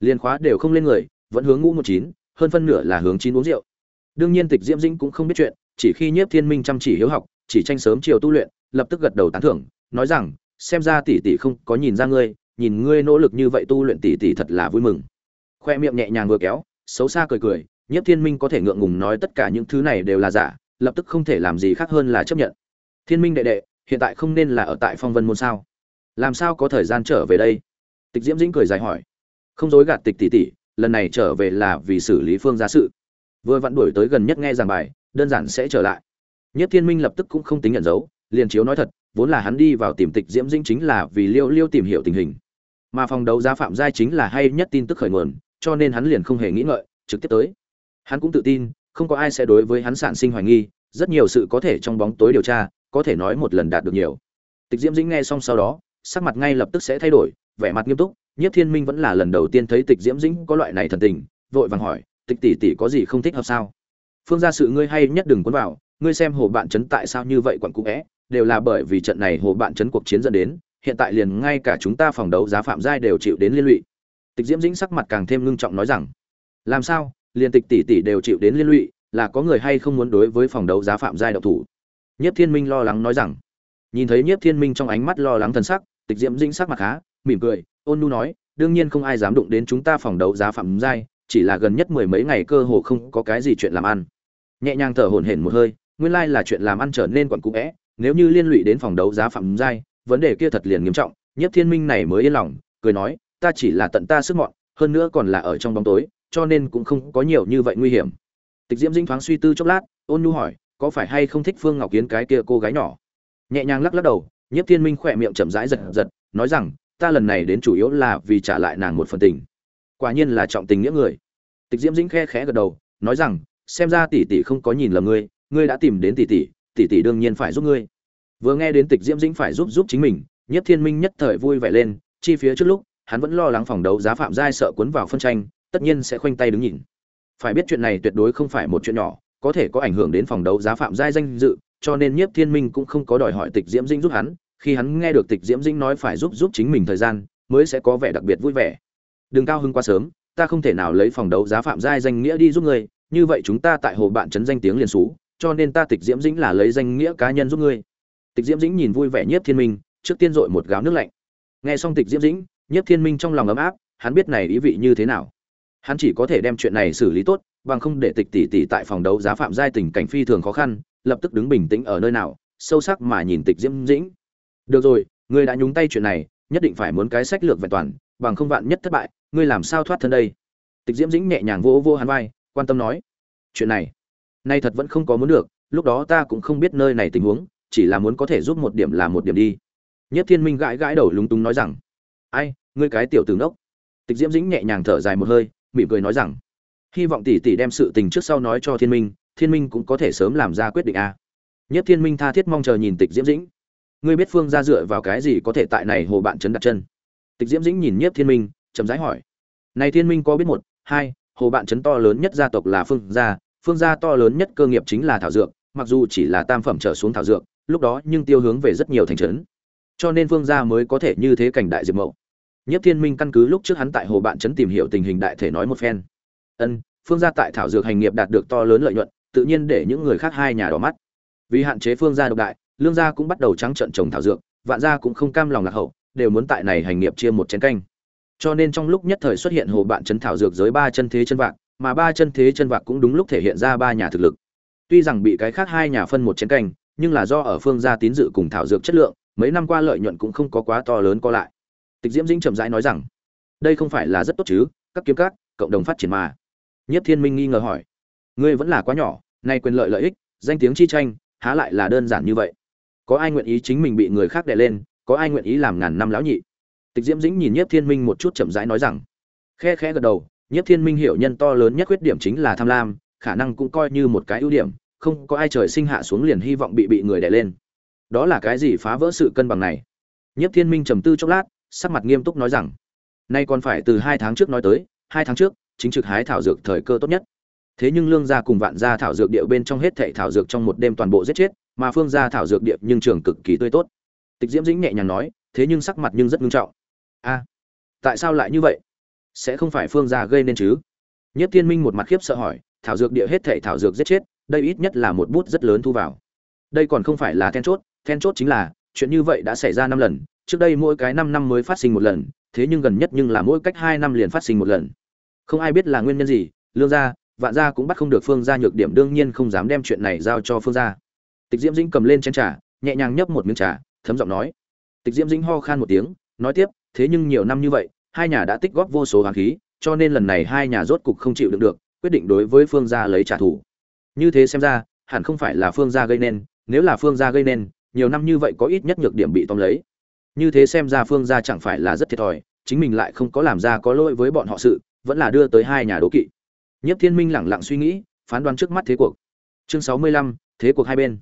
Liên khóa đều không lên người, vẫn hướng ngũ một chín, hơn phân nửa là hướng chín uống rượu. Đương nhiên tịch diễm dĩnh cũng không biết chuyện, chỉ khi nhiếp thiên minh chăm chỉ hiếu học, chỉ tranh sớm chiều tu luyện, lập tức gật đầu tán thưởng, nói rằng, xem ra tỷ tỷ không có nhìn ra ngươi nhìn ngươi nỗ lực như vậy tu luyện tỷ tỷ thật là vui mừng. Khoe miệng nhẹ nhàng vừa kéo, xấu xa cười cười, nhiếp thiên minh có thể ngượng ngùng nói tất cả những thứ này đều là giả, lập tức không thể làm gì khác hơn là chấp nhận. Thiên minh đệ đệ, hiện tại không nên là ở tại phong vân môn sao? Làm sao có thời gian trở về đây? Tịch diễm dĩnh cười dài hỏi. Không dối gạt tịch tỷ tỷ, lần này trở về là vì xử lý phương gia sự. Vừa vặn đuổi tới gần nhất nghe giảng bài, đơn giản sẽ trở lại. Nhất thiên minh lập tức cũng không tính nhận dấu, liền chiếu nói thật, vốn là hắn đi vào tìm tịch diễm dĩnh chính là vì liêu liêu tìm hiểu tình hình mà phòng đấu giá phạm giai chính là hay nhất tin tức khởi nguồn, cho nên hắn liền không hề nghĩ ngợi, trực tiếp tới. Hắn cũng tự tin, không có ai sẽ đối với hắn sản sinh hoài nghi, rất nhiều sự có thể trong bóng tối điều tra, có thể nói một lần đạt được nhiều. Tịch diễm dĩnh nghe xong sau đó, sắc mặt ngay lập tức sẽ thay đổi, vẻ mặt nghiêm túc nhất thiên minh vẫn là lần đầu tiên thấy tịch diễm dĩnh có loại này thần tình, vội vàng hỏi, tịch tỷ tỷ có gì không thích hợp sao? Phương gia sự ngươi hay nhất đừng cuốn vào, ngươi xem hồ bạn trấn tại sao như vậy quặn cũ é đều là bởi vì trận này hồ bạn trấn cuộc chiến dẫn đến hiện tại liền ngay cả chúng ta phòng đấu giá phạm giai đều chịu đến liên lụy. Tịch diễm dĩnh sắc mặt càng thêm ngưng trọng nói rằng, làm sao? Liền tịch tỷ tỷ đều chịu đến liên lụy, là có người hay không muốn đối với phòng đấu giá phạm giai độc thủ? Nhất thiên minh lo lắng nói rằng, nhìn thấy nhiếp thiên minh trong ánh mắt lo lắng thần sắc, tịch diễm dĩnh sắc mặt khá, mỉm cười, ôn nu nói, đương nhiên không ai dám đụng đến chúng ta phòng đấu giá phạm giai, chỉ là gần nhất mười mấy ngày cơ hồ không có cái gì chuyện làm ăn. Nhẹ nhàng thở hổn hển một hơi, nguyên lai là chuyện làm ăn trở nên quặn cũ vẽ nếu như liên lụy đến phòng đấu giá phạm giai vấn đề kia thật liền nghiêm trọng, nhiếp thiên minh này mới yên lòng, cười nói, ta chỉ là tận ta sức mọn, hơn nữa còn là ở trong bóng tối, cho nên cũng không có nhiều như vậy nguy hiểm. Tịch diễm dĩnh thoáng suy tư chốc lát, ôn nhu hỏi, có phải hay không thích phương ngọc kiến cái kia cô gái nhỏ? Nhẹ nhàng lắc lắc đầu, nhiếp thiên minh khỏe miệng chậm rãi giật giật, nói rằng, ta lần này đến chủ yếu là vì trả lại nàng một phần tình. Quả nhiên là trọng tình nghĩa người. Tịch diễm dĩnh khe khẽ gật đầu, nói rằng, xem ra tỷ tỷ không có nhìn lầm ngươi ngươi đã tìm đến tỷ tỷ tỷ tỷ đương nhiên phải giúp ngươi vừa nghe đến tịch diễm dĩnh phải giúp giúp chính mình, nhất thiên minh nhất thời vui vẻ lên, chi phía trước lúc, hắn vẫn lo lắng phòng đấu giá phạm giai sợ cuốn vào phân tranh, tất nhiên sẽ khoanh tay đứng nhìn. Phải biết chuyện này tuyệt đối không phải một chuyện nhỏ, có thể có ảnh hưởng đến phòng đấu giá phạm giai danh dự, cho nên nhiếp thiên minh cũng không có đòi hỏi tịch diễm dĩnh giúp hắn, khi hắn nghe được tịch diễm dĩnh nói phải giúp giúp chính mình thời gian, mới sẽ có vẻ đặc biệt vui vẻ. Đừng cao hưng quá sớm, ta không thể nào lấy phòng đấu giá phạm giai danh nghĩa đi giúp ngươi, như vậy chúng ta tại hồ bạn trấn danh tiếng liền xú, cho nên ta tịch diễm dĩnh là lấy danh nghĩa cá nhân giúp ngươi tịch diễm dĩnh nhìn vui vẻ nhiếp thiên minh, trước tiên dội một gáo nước lạnh. Nghe xong tịch diễm dĩnh, nhiếp thiên minh trong lòng ấm áp, hắn biết này ý vị như thế nào. Hắn chỉ có thể đem chuyện này xử lý tốt, bằng không để tịch tỷ tỷ tại phòng đấu giá phạm giai tình cảnh phi thường khó khăn, lập tức đứng bình tĩnh ở nơi nào, sâu sắc mà nhìn tịch diễm dĩnh. Được rồi, ngươi đã nhúng tay chuyện này, nhất định phải muốn cái sách lược vẹn toàn, bằng không vạn nhất thất bại, ngươi làm sao thoát thân đây? Tịch diễm dĩnh nhẹ nhàng vỗ vô hắn vai, quan tâm nói, chuyện này, nay thật vẫn không có muốn được, lúc đó ta cũng không biết nơi này tình huống chỉ là muốn có thể giúp một điểm là một điểm đi. Nhất thiên minh gãi gãi đầu lúng túng nói rằng, ai, ngươi cái tiểu tử ngốc. Tịch diễm dĩnh nhẹ nhàng thở dài một hơi, mỉm cười nói rằng, hy vọng tỷ tỷ đem sự tình trước sau nói cho thiên minh thiên minh cũng có thể sớm làm ra quyết định a. Nhất thiên minh tha thiết mong chờ nhìn tịch diễm dĩnh. Ngươi biết phương ra dựa vào cái gì có thể tại này hồ bạn trấn đặt chân? Tịch diễm dĩnh nhìn Nhất thiên minh, chậm rãi hỏi. Này thiên minh có biết một, hai, hồ bạn trấn to lớn nhất gia tộc là phương gia phương gia to lớn nhất cơ nghiệp chính là thảo dược, mặc dù chỉ là tam phẩm trở xuống thảo dược lúc đó nhưng tiêu hướng về rất nhiều thành trấn. Cho nên phương gia mới có thể như thế cảnh đại diệp mậu. Nhất thiên minh căn cứ lúc trước hắn tại hồ bạn trấn tìm hiểu tình hình đại thể nói một phen. Ân phương gia tại thảo dược hành nghiệp đạt được to lớn lợi nhuận, tự nhiên để những người khác hai nhà đỏ mắt. Vì hạn chế phương gia độc đại, lương gia cũng bắt đầu trắng trận trồng thảo dược, vạn gia cũng không cam lòng lạc hậu, đều muốn tại này hành nghiệp chia một chén canh. Cho nên trong lúc nhất thời xuất hiện hồ bạn trấn thảo dược giới ba chân thế chân vạc, mà ba chân thế chân vạc cũng đúng lúc thể hiện ra ba nhà thực lực. Tuy rằng bị cái khác hai nhà phân một chén canh nhưng là do ở phương gia tín dự cùng thảo dược chất lượng, mấy năm qua lợi nhuận cũng không có quá to lớn co lại. Tịch diễm dĩnh chậm rãi nói rằng, đây không phải là rất tốt chứ, các kiếm các, cộng đồng phát triển mà. Nhất thiên minh nghi ngờ hỏi, ngươi vẫn là quá nhỏ, nay quyền lợi lợi ích, danh tiếng chi tranh, há lại là đơn giản như vậy? Có ai nguyện ý chính mình bị người khác đè lên, có ai nguyện ý làm ngàn năm lão nhị? Tịch diễm dĩnh nhìn nhiếp thiên minh một chút chậm rãi nói rằng, khe khẽ gật đầu nhiếp thiên minh hiểu nhân to lớn nhất khuyết điểm chính là tham lam, khả năng cũng coi như một cái ưu điểm không có ai trời sinh hạ xuống liền hy vọng bị bị người đè lên. Đó là cái gì phá vỡ sự cân bằng này? Nhiếp thiên minh trầm tư chốc lát, sắc mặt nghiêm túc nói rằng, nay còn phải từ hai tháng trước nói tới, hai tháng trước, chính trực hái thảo dược thời cơ tốt nhất. Thế nhưng lương gia cùng vạn gia thảo dược điệu bên trong hết thệ thảo dược trong một đêm toàn bộ giết chết, mà phương gia thảo dược điệp nhưng trường cực kỳ tươi tốt. Tịch diễm dĩnh nhẹ nhàng nói, thế nhưng sắc mặt nhưng rất nghiêm trọng. A, tại sao lại như vậy? Sẽ không phải phương gia gây nên chứ? Nhất thiên minh một mặt khiếp sợ hỏi, thảo dược địa hết thảy thảo dược giết chết đây ít nhất là một bút rất lớn thu vào. Đây còn không phải là then chốt then chốt chính là, chuyện như vậy đã xảy ra năm lần, trước đây mỗi cái năm năm mới phát sinh một lần, thế nhưng gần nhất nhưng là mỗi cách hai năm liền phát sinh một lần. Không ai biết là nguyên nhân gì, lương gia, vạn gia cũng bắt không được phương gia nhược điểm đương nhiên không dám đem chuyện này giao cho phương gia. Tịch diễm dĩnh cầm lên chén trà, nhẹ nhàng nhấp một miếng trà, thấm giọng nói. Tịch diễm dĩnh ho khan một tiếng, nói tiếp, thế nhưng nhiều năm như vậy, hai nhà đã tích góp vô số hoàng khí, cho nên lần này hai nhà rốt cục không chịu đựng được, quyết định đối với phương gia lấy trả thù như thế xem ra, hẳn không phải là phương gia gây nên, nếu là phương gia gây nên, nhiều năm như vậy có ít nhất nhược điểm bị tóm lấy. Như thế xem ra phương gia chẳng phải là rất thiệt thòi, chính mình lại không có làm ra có lỗi với bọn họ sự, vẫn là đưa tới hai nhà đố kỵ. Nhất thiên minh lẳng lặng suy nghĩ, phán đoán trước mắt thế cuộc. Chương sáu mươi lăm, thế cuộc hai bên.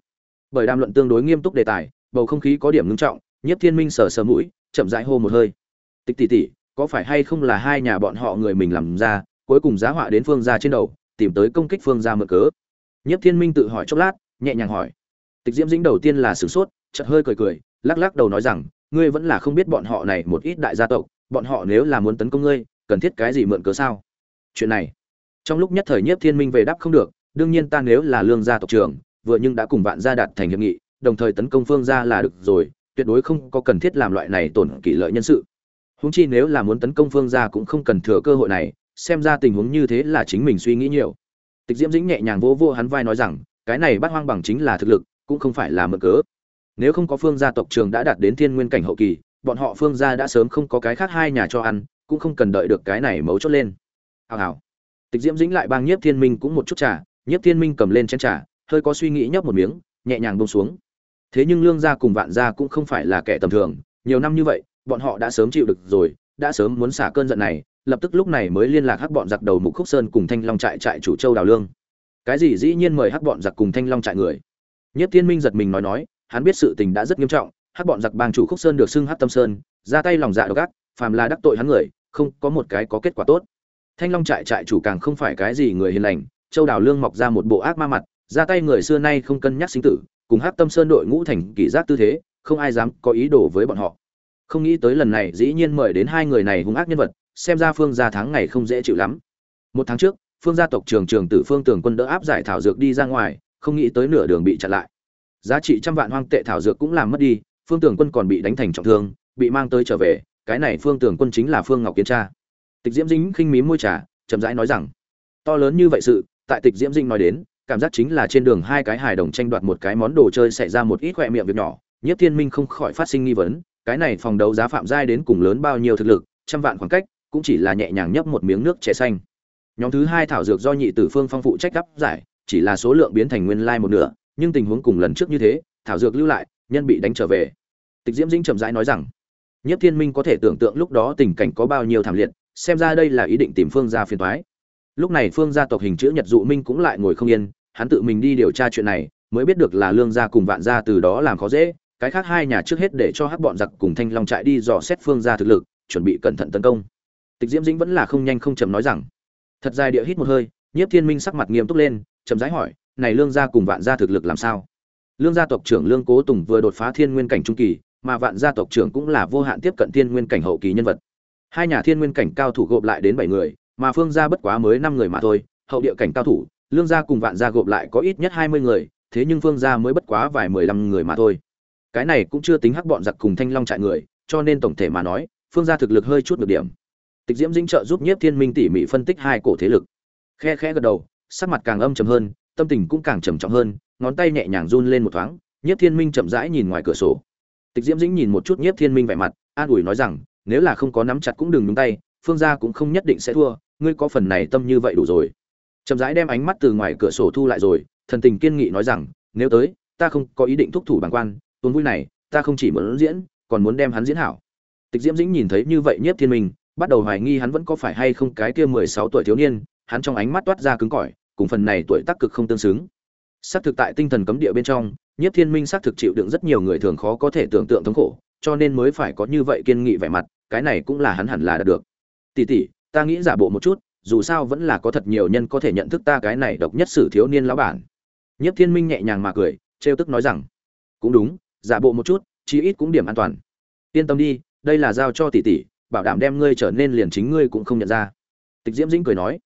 Bởi đàm luận tương đối nghiêm túc đề tài, bầu không khí có điểm ngưng trọng nhất thiên minh sờ sờ mũi, chậm rãi hô một hơi. Tịch tỉ tỉ có phải hay không là hai nhà bọn họ người mình làm ra, cuối cùng giá họa đến phương gia trên đầu, tìm tới công kích phương gia mở cớ? Nhiếp thiên minh tự hỏi chốc lát, nhẹ nhàng hỏi. Tịch diễm dĩnh đầu tiên là sửng sốt, chợt hơi cười cười, lắc lắc đầu nói rằng, ngươi vẫn là không biết bọn họ này một ít đại gia tộc, bọn họ nếu là muốn tấn công ngươi, cần thiết cái gì mượn cớ sao? Chuyện này, trong lúc nhất thời nhiếp thiên minh về đáp không được, đương nhiên ta nếu là lương gia tộc trưởng, vừa nhưng đã cùng vạn gia đạt thành hiệp nghị, đồng thời tấn công phương gia là được rồi, tuyệt đối không có cần thiết làm loại này tổn kỷ lợi nhân sự. Huống chi nếu là muốn tấn công phương gia cũng không cần thừa cơ hội này, xem ra tình huống như thế là chính mình suy nghĩ nhiều tịch diễm dĩnh nhẹ nhàng vô vô hắn vai nói rằng, cái này bắt hoang bằng chính là thực lực, cũng không phải là mượn cớ. Nếu không có phương gia tộc trường đã đạt đến thiên nguyên cảnh hậu kỳ, bọn họ phương gia đã sớm không có cái khác hai nhà cho ăn, cũng không cần đợi được cái này mấu chốt lên. Hào hào. Tịch diễm dĩnh lại bang nhiếp thiên minh cũng một chút trà, nhiếp thiên minh cầm lên chén trà, hơi có suy nghĩ nhấp một miếng, nhẹ nhàng bông xuống. Thế nhưng lương gia cùng vạn gia cũng không phải là kẻ tầm thường, nhiều năm như vậy, bọn họ đã sớm chịu được rồi đã sớm muốn xả cơn giận này, lập tức lúc này mới liên lạc hắc bọn giặc đầu mục khúc sơn cùng thanh long trại trại chủ châu đào lương. Cái gì dĩ nhiên mời hắc bọn giặc cùng thanh long trại người? Nhất thiên minh giật mình nói nói, hắn biết sự tình đã rất nghiêm trọng, hắc bọn giặc bang chủ khúc sơn được xưng hắc tâm sơn, ra tay lòng dạ độc ác, phàm là đắc tội hắn người, không có một cái có kết quả tốt. Thanh long trại trại chủ càng không phải cái gì người hiền lành, châu đào lương mọc ra một bộ ác ma mặt, ra tay người xưa nay không cân nhắc sinh tử, cùng hắc tâm sơn đội ngũ thành kỷ giác tư thế, không ai dám có ý đồ với bọn họ không nghĩ tới lần này dĩ nhiên mời đến hai người này hung ác nhân vật, xem ra phương gia tháng ngày không dễ chịu lắm. Một tháng trước, phương gia tộc trường trường tử phương tường quân đỡ áp giải thảo dược đi ra ngoài, không nghĩ tới nửa đường bị chặn lại. Giá trị trăm vạn hoang tệ thảo dược cũng làm mất đi, phương tường quân còn bị đánh thành trọng thương, bị mang tới trở về, cái này phương tường quân chính là phương ngọc kiến cha. Tịch diễm dĩnh khinh mí môi trà, chậm rãi nói rằng, to lớn như vậy sự, tại tịch diễm dinh nói đến, cảm giác chính là trên đường hai cái hài đồng tranh đoạt một cái món đồ chơi xảy ra một ít khoe miệng việc nhỏ nhất thiên minh không khỏi phát sinh nghi vấn cái này phòng đấu giá phạm giai đến cùng lớn bao nhiêu thực lực, trăm vạn khoảng cách, cũng chỉ là nhẹ nhàng nhấp một miếng nước trẻ xanh. Nhóm thứ hai thảo dược do nhị tử phương phong phụ trách cấp giải, chỉ là số lượng biến thành nguyên lai một nửa, nhưng tình huống cùng lần trước như thế, thảo dược lưu lại, nhân bị đánh trở về. Tịch diễm dĩnh chậm rãi nói rằng nhất thiên minh có thể tưởng tượng lúc đó tình cảnh có bao nhiêu thảm liệt, xem ra đây là ý định tìm phương gia phiền toái. Lúc này phương gia tộc hình chữ nhật dụ minh cũng lại ngồi không yên, hắn tự mình đi điều tra chuyện này, mới biết được là lương gia cùng vạn gia từ đó làm khó dễ cái khác hai nhà trước hết để cho hắc bọn giặc cùng thanh long trại đi dò xét phương gia thực lực, chuẩn bị cẩn thận tấn công. Tịch diễm dĩnh vẫn là không nhanh không chậm nói rằng, thật dài địa hít một hơi, nhiếp thiên minh sắc mặt nghiêm túc lên, chậm rãi hỏi, này lương gia cùng vạn gia thực lực làm sao? Lương gia tộc trưởng lương cố tùng vừa đột phá thiên nguyên cảnh trung kỳ, mà vạn gia tộc trưởng cũng là vô hạn tiếp cận thiên nguyên cảnh hậu kỳ nhân vật. Hai nhà thiên nguyên cảnh cao thủ gộp lại đến bảy người, mà phương gia bất quá mới năm người mà thôi, hậu địa cảnh cao thủ, lương gia cùng vạn gia gộp lại có ít nhất hai mươi người, thế nhưng phương gia mới bất quá vài mười lăm người mà thôi cái này cũng chưa tính hắc bọn giặc cùng thanh long trại người, cho nên tổng thể mà nói, phương gia thực lực hơi chút được điểm. Tịch diễm dĩnh trợ giúp nhiếp thiên minh tỉ mỉ phân tích hai cổ thế lực. Khe khẽ gật đầu, sắc mặt càng âm trầm hơn, tâm tình cũng càng trầm trọng hơn, ngón tay nhẹ nhàng run lên một thoáng, nhiếp thiên minh chậm rãi nhìn ngoài cửa sổ. Tịch diễm dĩnh nhìn một chút nhiếp thiên minh vẻ mặt, an ủi nói rằng, nếu là không có nắm chặt cũng đừng nhúng tay, phương gia cũng không nhất định sẽ thua, ngươi có phần này tâm như vậy đủ rồi. Chậm rãi đem ánh mắt từ ngoài cửa sổ thu lại rồi, thần tình kiên nghị nói rằng, nếu tới, ta không có ý định thúc thủ bản quan tuần vui này, ta không chỉ muốn diễn, còn muốn đem hắn diễn hảo. Tịch diễm dĩnh nhìn thấy như vậy nhiếp thiên minh, bắt đầu hoài nghi hắn vẫn có phải hay không cái kia mười sáu tuổi thiếu niên, hắn trong ánh mắt toát ra cứng cỏi, cùng phần này tuổi tác cực không tương xứng. Xác thực tại tinh thần cấm địa bên trong, nhiếp thiên minh xác thực chịu đựng rất nhiều người thường khó có thể tưởng tượng thống khổ, cho nên mới phải có như vậy kiên nghị vẻ mặt, cái này cũng là hắn hẳn là đạt được. Tỷ tỷ, ta nghĩ giả bộ một chút, dù sao vẫn là có thật nhiều nhân có thể nhận thức ta cái này độc nhất sử thiếu niên lão bản. Nhất thiên minh nhẹ nhàng mà cười, trêu tức nói rằng, cũng đúng giả bộ một chút, chí ít cũng điểm an toàn. Yên tâm đi, đây là giao cho tỷ tỷ, bảo đảm đem ngươi trở nên liền chính ngươi cũng không nhận ra. Tịch diễm dĩnh cười nói.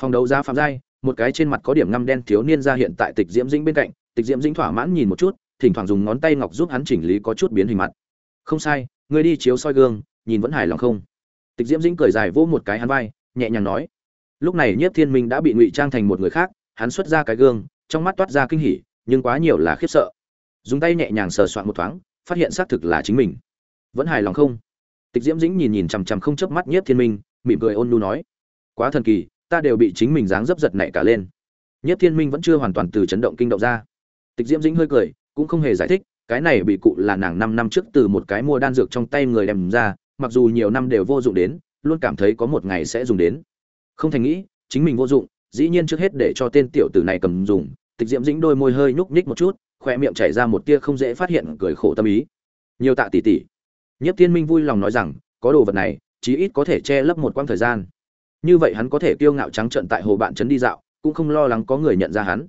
Phòng đấu giá phạm giai, một cái trên mặt có điểm ngăm đen thiếu niên ra hiện tại tịch diễm dĩnh bên cạnh, tịch diễm dĩnh thỏa mãn nhìn một chút, thỉnh thoảng dùng ngón tay ngọc giúp hắn chỉnh lý có chút biến hình mặt. Không sai, ngươi đi chiếu soi gương, nhìn vẫn hài lòng không? Tịch diễm dĩnh cười dài vỗ một cái hắn vai, nhẹ nhàng nói. Lúc này nhiếp thiên minh đã bị ngụy trang thành một người khác, hắn xuất ra cái gương, trong mắt toát ra kinh hỉ, nhưng quá nhiều là khiếp sợ dùng tay nhẹ nhàng sờ soạn một thoáng, phát hiện xác thực là chính mình. Vẫn hài lòng không? Tịch diễm dĩnh nhìn nhìn chằm chằm không chớp mắt nhiếp thiên minh, mỉm cười ôn nu nói, quá thần kỳ, ta đều bị chính mình dáng dấp giật nảy cả lên. Nhiếp thiên minh vẫn chưa hoàn toàn từ chấn động kinh động ra. Tịch diễm dĩnh hơi cười, cũng không hề giải thích, cái này bị cụ là nàng năm năm trước từ một cái mua đan dược trong tay người đem ra, mặc dù nhiều năm đều vô dụng đến, luôn cảm thấy có một ngày sẽ dùng đến. Không thành nghĩ, chính mình vô dụng, dĩ nhiên trước hết để cho tên tiểu tử này cầm dùng, tịch diễm dĩnh đôi môi hơi nhúc nhích một chút khoe miệng chảy ra một tia không dễ phát hiện cười khổ tâm ý. Nhiều tạ tỷ tỷ. Nhất thiên minh vui lòng nói rằng, có đồ vật này, chí ít có thể che lấp một quãng thời gian. Như vậy hắn có thể kiêu ngạo trắng trợn tại hồ bạn trấn đi dạo, cũng không lo lắng có người nhận ra hắn.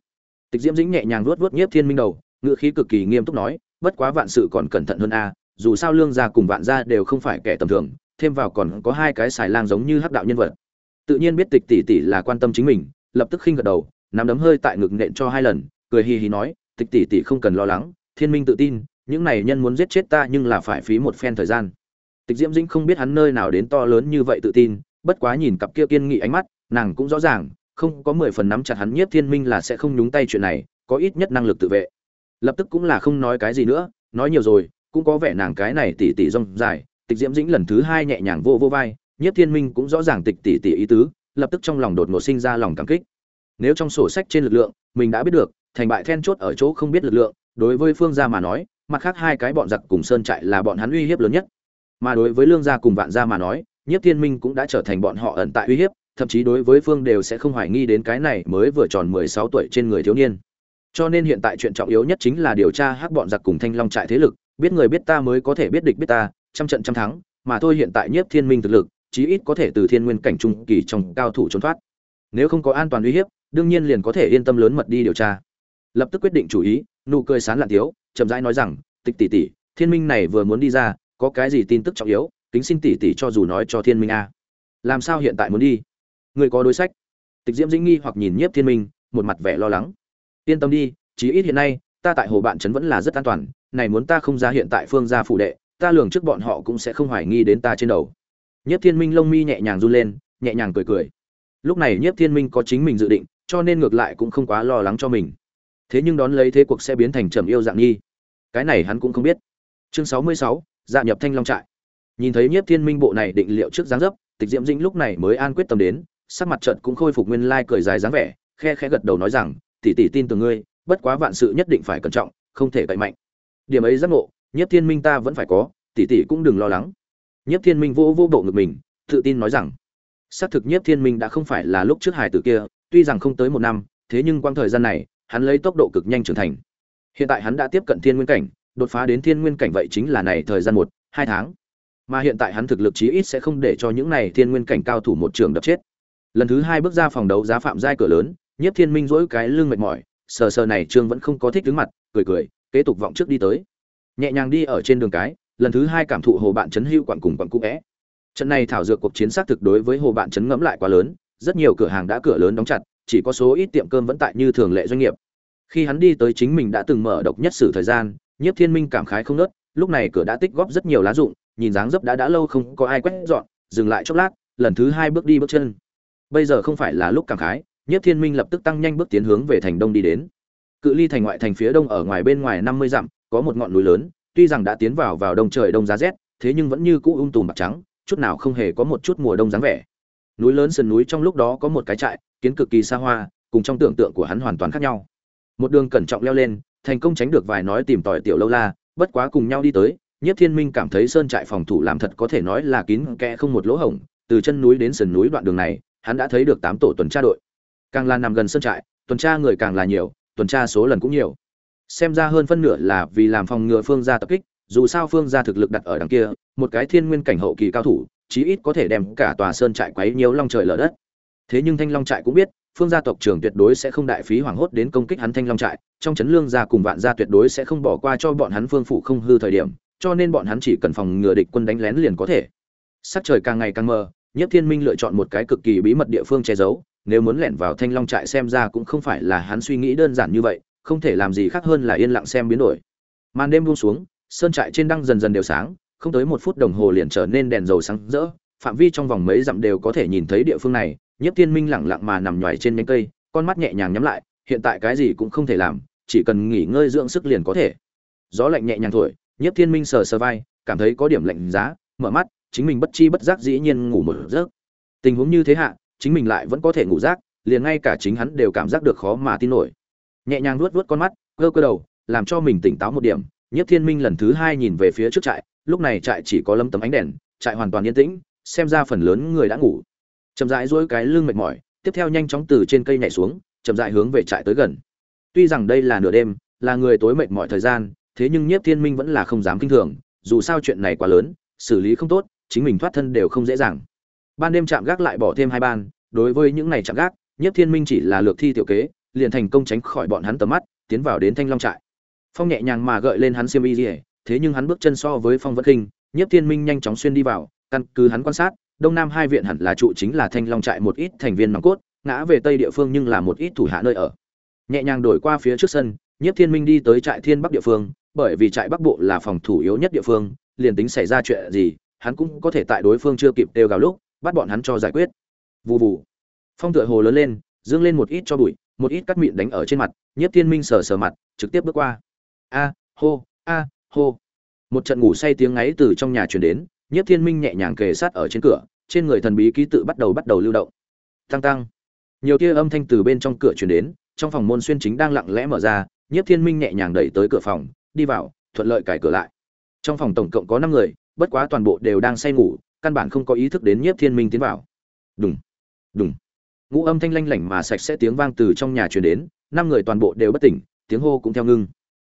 Tịch diễm dĩnh nhẹ nhàng luốt vuốt nhiếp thiên minh đầu ngựa khí cực kỳ nghiêm túc nói, bất quá vạn sự còn cẩn thận hơn a, dù sao lương gia cùng vạn gia đều không phải kẻ tầm thường, thêm vào còn có hai cái xài lang giống như hắc đạo nhân vật. Tự nhiên biết tịch tỷ tỷ là quan tâm chính mình, lập tức khinh gật đầu, nắm đấm hơi tại ngực nện cho hai lần, cười hì hì nói tịch tỷ tỷ không cần lo lắng, thiên minh tự tin, những này nhân muốn giết chết ta nhưng là phải phí một phen thời gian. Tịch diễm dĩnh không biết hắn nơi nào đến to lớn như vậy tự tin, bất quá nhìn cặp kia kiên nghị ánh mắt, nàng cũng rõ ràng, không có mười phần nắm chặt hắn nhiếp thiên minh là sẽ không nhúng tay chuyện này, có ít nhất năng lực tự vệ. Lập tức cũng là không nói cái gì nữa, nói nhiều rồi, cũng có vẻ nàng cái này tỉ tỉ rong dài, tịch diễm dĩnh lần thứ hai nhẹ nhàng vô vô vai, nhiếp thiên minh cũng rõ ràng tịch tỉ tỉ ý tứ, lập tức trong lòng đột ngột sinh ra lòng cảm kích. Nếu trong sổ sách trên lực lượng, mình đã biết được thành bại then chốt ở chỗ không biết lực lượng, đối với phương gia mà nói, mặt khác hai cái bọn giặc cùng sơn trại là bọn hắn uy hiếp lớn nhất. Mà đối với lương gia cùng vạn gia mà nói, nhiếp thiên minh cũng đã trở thành bọn họ ẩn tại uy hiếp, thậm chí đối với phương đều sẽ không hoài nghi đến cái này mới vừa tròn mười sáu tuổi trên người thiếu niên. Cho nên hiện tại chuyện trọng yếu nhất chính là điều tra hắc bọn giặc cùng thanh long trại thế lực, biết người biết ta mới có thể biết địch biết ta, trăm trận trăm thắng, mà thôi hiện tại nhiếp thiên minh thực lực, chí ít có thể từ thiên nguyên cảnh trung kỳ trong cao thủ trốn thoát. Nếu không có an toàn uy hiếp, đương nhiên liền có thể yên tâm lớn mật đi điều tra lập tức quyết định chủ ý, nụ cười sán lạn thiếu, chậm rãi nói rằng, tịch tỷ tỷ, thiên minh này vừa muốn đi ra, có cái gì tin tức trọng yếu, kính xin tỷ tỷ cho dù nói cho thiên minh a. Làm sao hiện tại muốn đi? Người có đối sách. Tịch diễm dĩnh nghi hoặc nhìn nhiếp thiên minh, một mặt vẻ lo lắng. Yên tâm đi, chí ít hiện nay, ta tại hồ bạn trấn vẫn là rất an toàn, này muốn ta không ra hiện tại phương gia phủ đệ, ta lường trước bọn họ cũng sẽ không hoài nghi đến ta trên đầu. Nhất thiên minh lông mi nhẹ nhàng run lên, nhẹ nhàng cười cười. Lúc này nhất thiên minh có chính mình dự định, cho nên ngược lại cũng không quá lo lắng cho mình thế nhưng đón lấy thế cuộc sẽ biến thành trầm yêu dạng nghi. Cái này hắn cũng không biết. Chương sáu mươi sáu dạ nhập thanh long trại. Nhìn thấy nhiếp thiên minh bộ này định liệu trước dáng dấp, tịch diễm dĩnh lúc này mới an quyết tâm đến, sắc mặt trận cũng khôi phục nguyên lai cười dài dáng vẻ, khe khẽ gật đầu nói rằng, tỷ tỷ tin tưởng ngươi, bất quá vạn sự nhất định phải cẩn trọng, không thể cậy mạnh. Điểm ấy giác ngộ, nhiếp thiên minh ta vẫn phải có, tỷ tỷ cũng đừng lo lắng. Nhiếp thiên minh vô vô bộ ngực mình, tự tin nói rằng, xác thực nhiếp thiên minh đã không phải là lúc trước hải tử kia, tuy rằng không tới một năm, thế nhưng quang thời gian này hắn lấy tốc độ cực nhanh trưởng thành. Hiện tại hắn đã tiếp cận thiên nguyên cảnh, đột phá đến thiên nguyên cảnh vậy chính là này thời gian một, hai tháng. Mà hiện tại hắn thực lực chí ít sẽ không để cho những này thiên nguyên cảnh cao thủ một trường đập chết. Lần thứ hai bước ra phòng đấu giá phạm giai cửa lớn, nhiếp thiên minh rũi cái lưng mệt mỏi, sờ sờ này trương vẫn không có thích đứng mặt, cười cười, kế tục vọng trước đi tới. Nhẹ nhàng đi ở trên đường cái, lần thứ hai cảm thụ hồ bạn chấn hưu quặng cùng quặng cũ vẽ trận này thảo dược cuộc chiến xác thực đối với hồ bạn chấn ngẫm lại quá lớn, rất nhiều cửa hàng đã cửa lớn đóng chặt chỉ có số ít tiệm cơm vẫn tại như thường lệ doanh nghiệp. Khi hắn đi tới chính mình đã từng mở độc nhất sử thời gian, nhiếp thiên minh cảm khái không nớt lúc này cửa đã tích góp rất nhiều lá dụng, nhìn dáng dấp đã đã lâu không có ai quét dọn, dừng lại chốc lát, lần thứ hai bước đi bước chân. Bây giờ không phải là lúc cảm khái, nhiếp thiên minh lập tức tăng nhanh bước tiến hướng về thành đông đi đến. Cự ly thành ngoại thành phía đông ở ngoài bên ngoài năm mươi dặm, có một ngọn núi lớn, tuy rằng đã tiến vào vào đông trời đông giá rét, thế nhưng vẫn như cũ um tùm bạc trắng, chút nào không hề có một chút mùa đông dáng vẻ. Núi lớn sườn núi trong lúc đó có một cái trại kiến cực kỳ xa hoa, cùng trong tưởng tượng của hắn hoàn toàn khác nhau. Một đường cẩn trọng leo lên, thành công tránh được vài nói tìm tòi tiểu lâu la, bất quá cùng nhau đi tới nhất thiên minh cảm thấy sơn trại phòng thủ làm thật có thể nói là kín kẽ không một lỗ hổng, từ chân núi đến sườn núi đoạn đường này, hắn đã thấy được tám tổ tuần tra đội. Càng là nằm gần sơn trại, tuần tra người càng là nhiều, tuần tra số lần cũng nhiều. Xem ra hơn phân nửa là vì làm phòng ngừa phương gia tập kích, dù sao phương gia thực lực đặt ở đằng kia, một cái thiên nguyên cảnh hậu kỳ cao thủ, chí ít có thể đem cả tòa sơn trại quấy nhiều long trời lở đất thế nhưng thanh long trại cũng biết, phương gia tộc trưởng tuyệt đối sẽ không đại phí hoảng hốt đến công kích hắn thanh long trại, trong chấn lương gia cùng vạn gia tuyệt đối sẽ không bỏ qua cho bọn hắn phương phủ không hư thời điểm, cho nên bọn hắn chỉ cần phòng ngừa địch quân đánh lén liền có thể. Sắc trời càng ngày càng mờ, nhất thiên minh lựa chọn một cái cực kỳ bí mật địa phương che giấu, nếu muốn lẻn vào thanh long trại xem ra cũng không phải là hắn suy nghĩ đơn giản như vậy, không thể làm gì khác hơn là yên lặng xem biến đổi. Màn đêm buông xuống, sơn trại trên đăng dần dần đều sáng, không tới một phút đồng hồ liền trở nên đèn dầu sáng rỡ, phạm vi trong vòng mấy dặm đều có thể nhìn thấy địa phương này nhiếp thiên minh lẳng lặng mà nằm nhoài trên nhánh cây, con mắt nhẹ nhàng nhắm lại, hiện tại cái gì cũng không thể làm, chỉ cần nghỉ ngơi dưỡng sức liền có thể. Gió lạnh nhẹ nhàng thổi, nhiếp thiên minh sờ sờ vai, cảm thấy có điểm lạnh giá, mở mắt, chính mình bất chi bất giác dĩ nhiên ngủ một giấc. Tình huống như thế hạ, chính mình lại vẫn có thể ngủ rác, liền ngay cả chính hắn đều cảm giác được khó mà tin nổi. Nhẹ nhàng nuốt nuốt con mắt cơ cơ đầu, làm cho mình tỉnh táo một điểm. Nhiếp thiên minh lần thứ hai nhìn về phía trước trại, lúc này trại chỉ có lâm tấm ánh đèn, trại hoàn toàn yên tĩnh, xem ra phần lớn người đã ngủ chậm rãi duỗi cái lưng mệt mỏi, tiếp theo nhanh chóng từ trên cây nhảy xuống, chậm rãi hướng về trại tới gần. Tuy rằng đây là nửa đêm, là người tối mệt mỏi thời gian, thế nhưng nhiếp thiên minh vẫn là không dám kinh thường, dù sao chuyện này quá lớn, xử lý không tốt, chính mình thoát thân đều không dễ dàng. Ban đêm chạm gác lại bỏ thêm hai ban, đối với những này chạm gác nhất thiên minh chỉ là lược thi tiểu kế, liền thành công tránh khỏi bọn hắn tầm mắt, tiến vào đến thanh long trại. Phong nhẹ nhàng mà gợi lên hắn xiêm y dỉa thế nhưng hắn bước chân so với phong vẫn kinh nhất thiên minh nhanh chóng xuyên đi vào, căn cứ hắn quan sát đông nam hai viện hẳn là trụ chính là thanh long trại một ít thành viên nòng cốt, ngã về tây địa phương nhưng là một ít thủ hạ nơi ở. Nhẹ nhàng đổi qua phía trước sân nhất thiên minh đi tới trại thiên bắc địa phương, bởi vì trại bắc bộ là phòng thủ yếu nhất địa phương, liền tính xảy ra chuyện gì, hắn cũng có thể tại đối phương chưa kịp đều gào lúc, bắt bọn hắn cho giải quyết. Vù vù. Phong tựa hồ lớn lên, dương lên một ít cho bụi, một ít cắt mịn đánh ở trên mặt nhất thiên minh sờ sờ mặt, trực tiếp bước qua. A, hô a, hô. Một trận ngủ say tiếng ngáy từ trong nhà truyền đến Nhiếp thiên minh nhẹ nhàng kề sát ở trên cửa trên người thần bí ký tự bắt đầu bắt đầu lưu động. Tăng tăng. Nhiều tia âm thanh từ bên trong cửa truyền đến trong phòng môn xuyên chính đang lặng lẽ mở ra Nhiếp thiên minh nhẹ nhàng đẩy tới cửa phòng đi vào thuận lợi cài cửa lại. Trong phòng tổng cộng có năm người bất quá toàn bộ đều đang say ngủ căn bản không có ý thức đến nhiếp thiên minh tiến vào. Đùng, đùng. ngũ âm thanh lanh lảnh mà sạch sẽ tiếng vang từ trong nhà truyền đến năm người toàn bộ đều bất tỉnh tiếng hô cũng theo ngưng.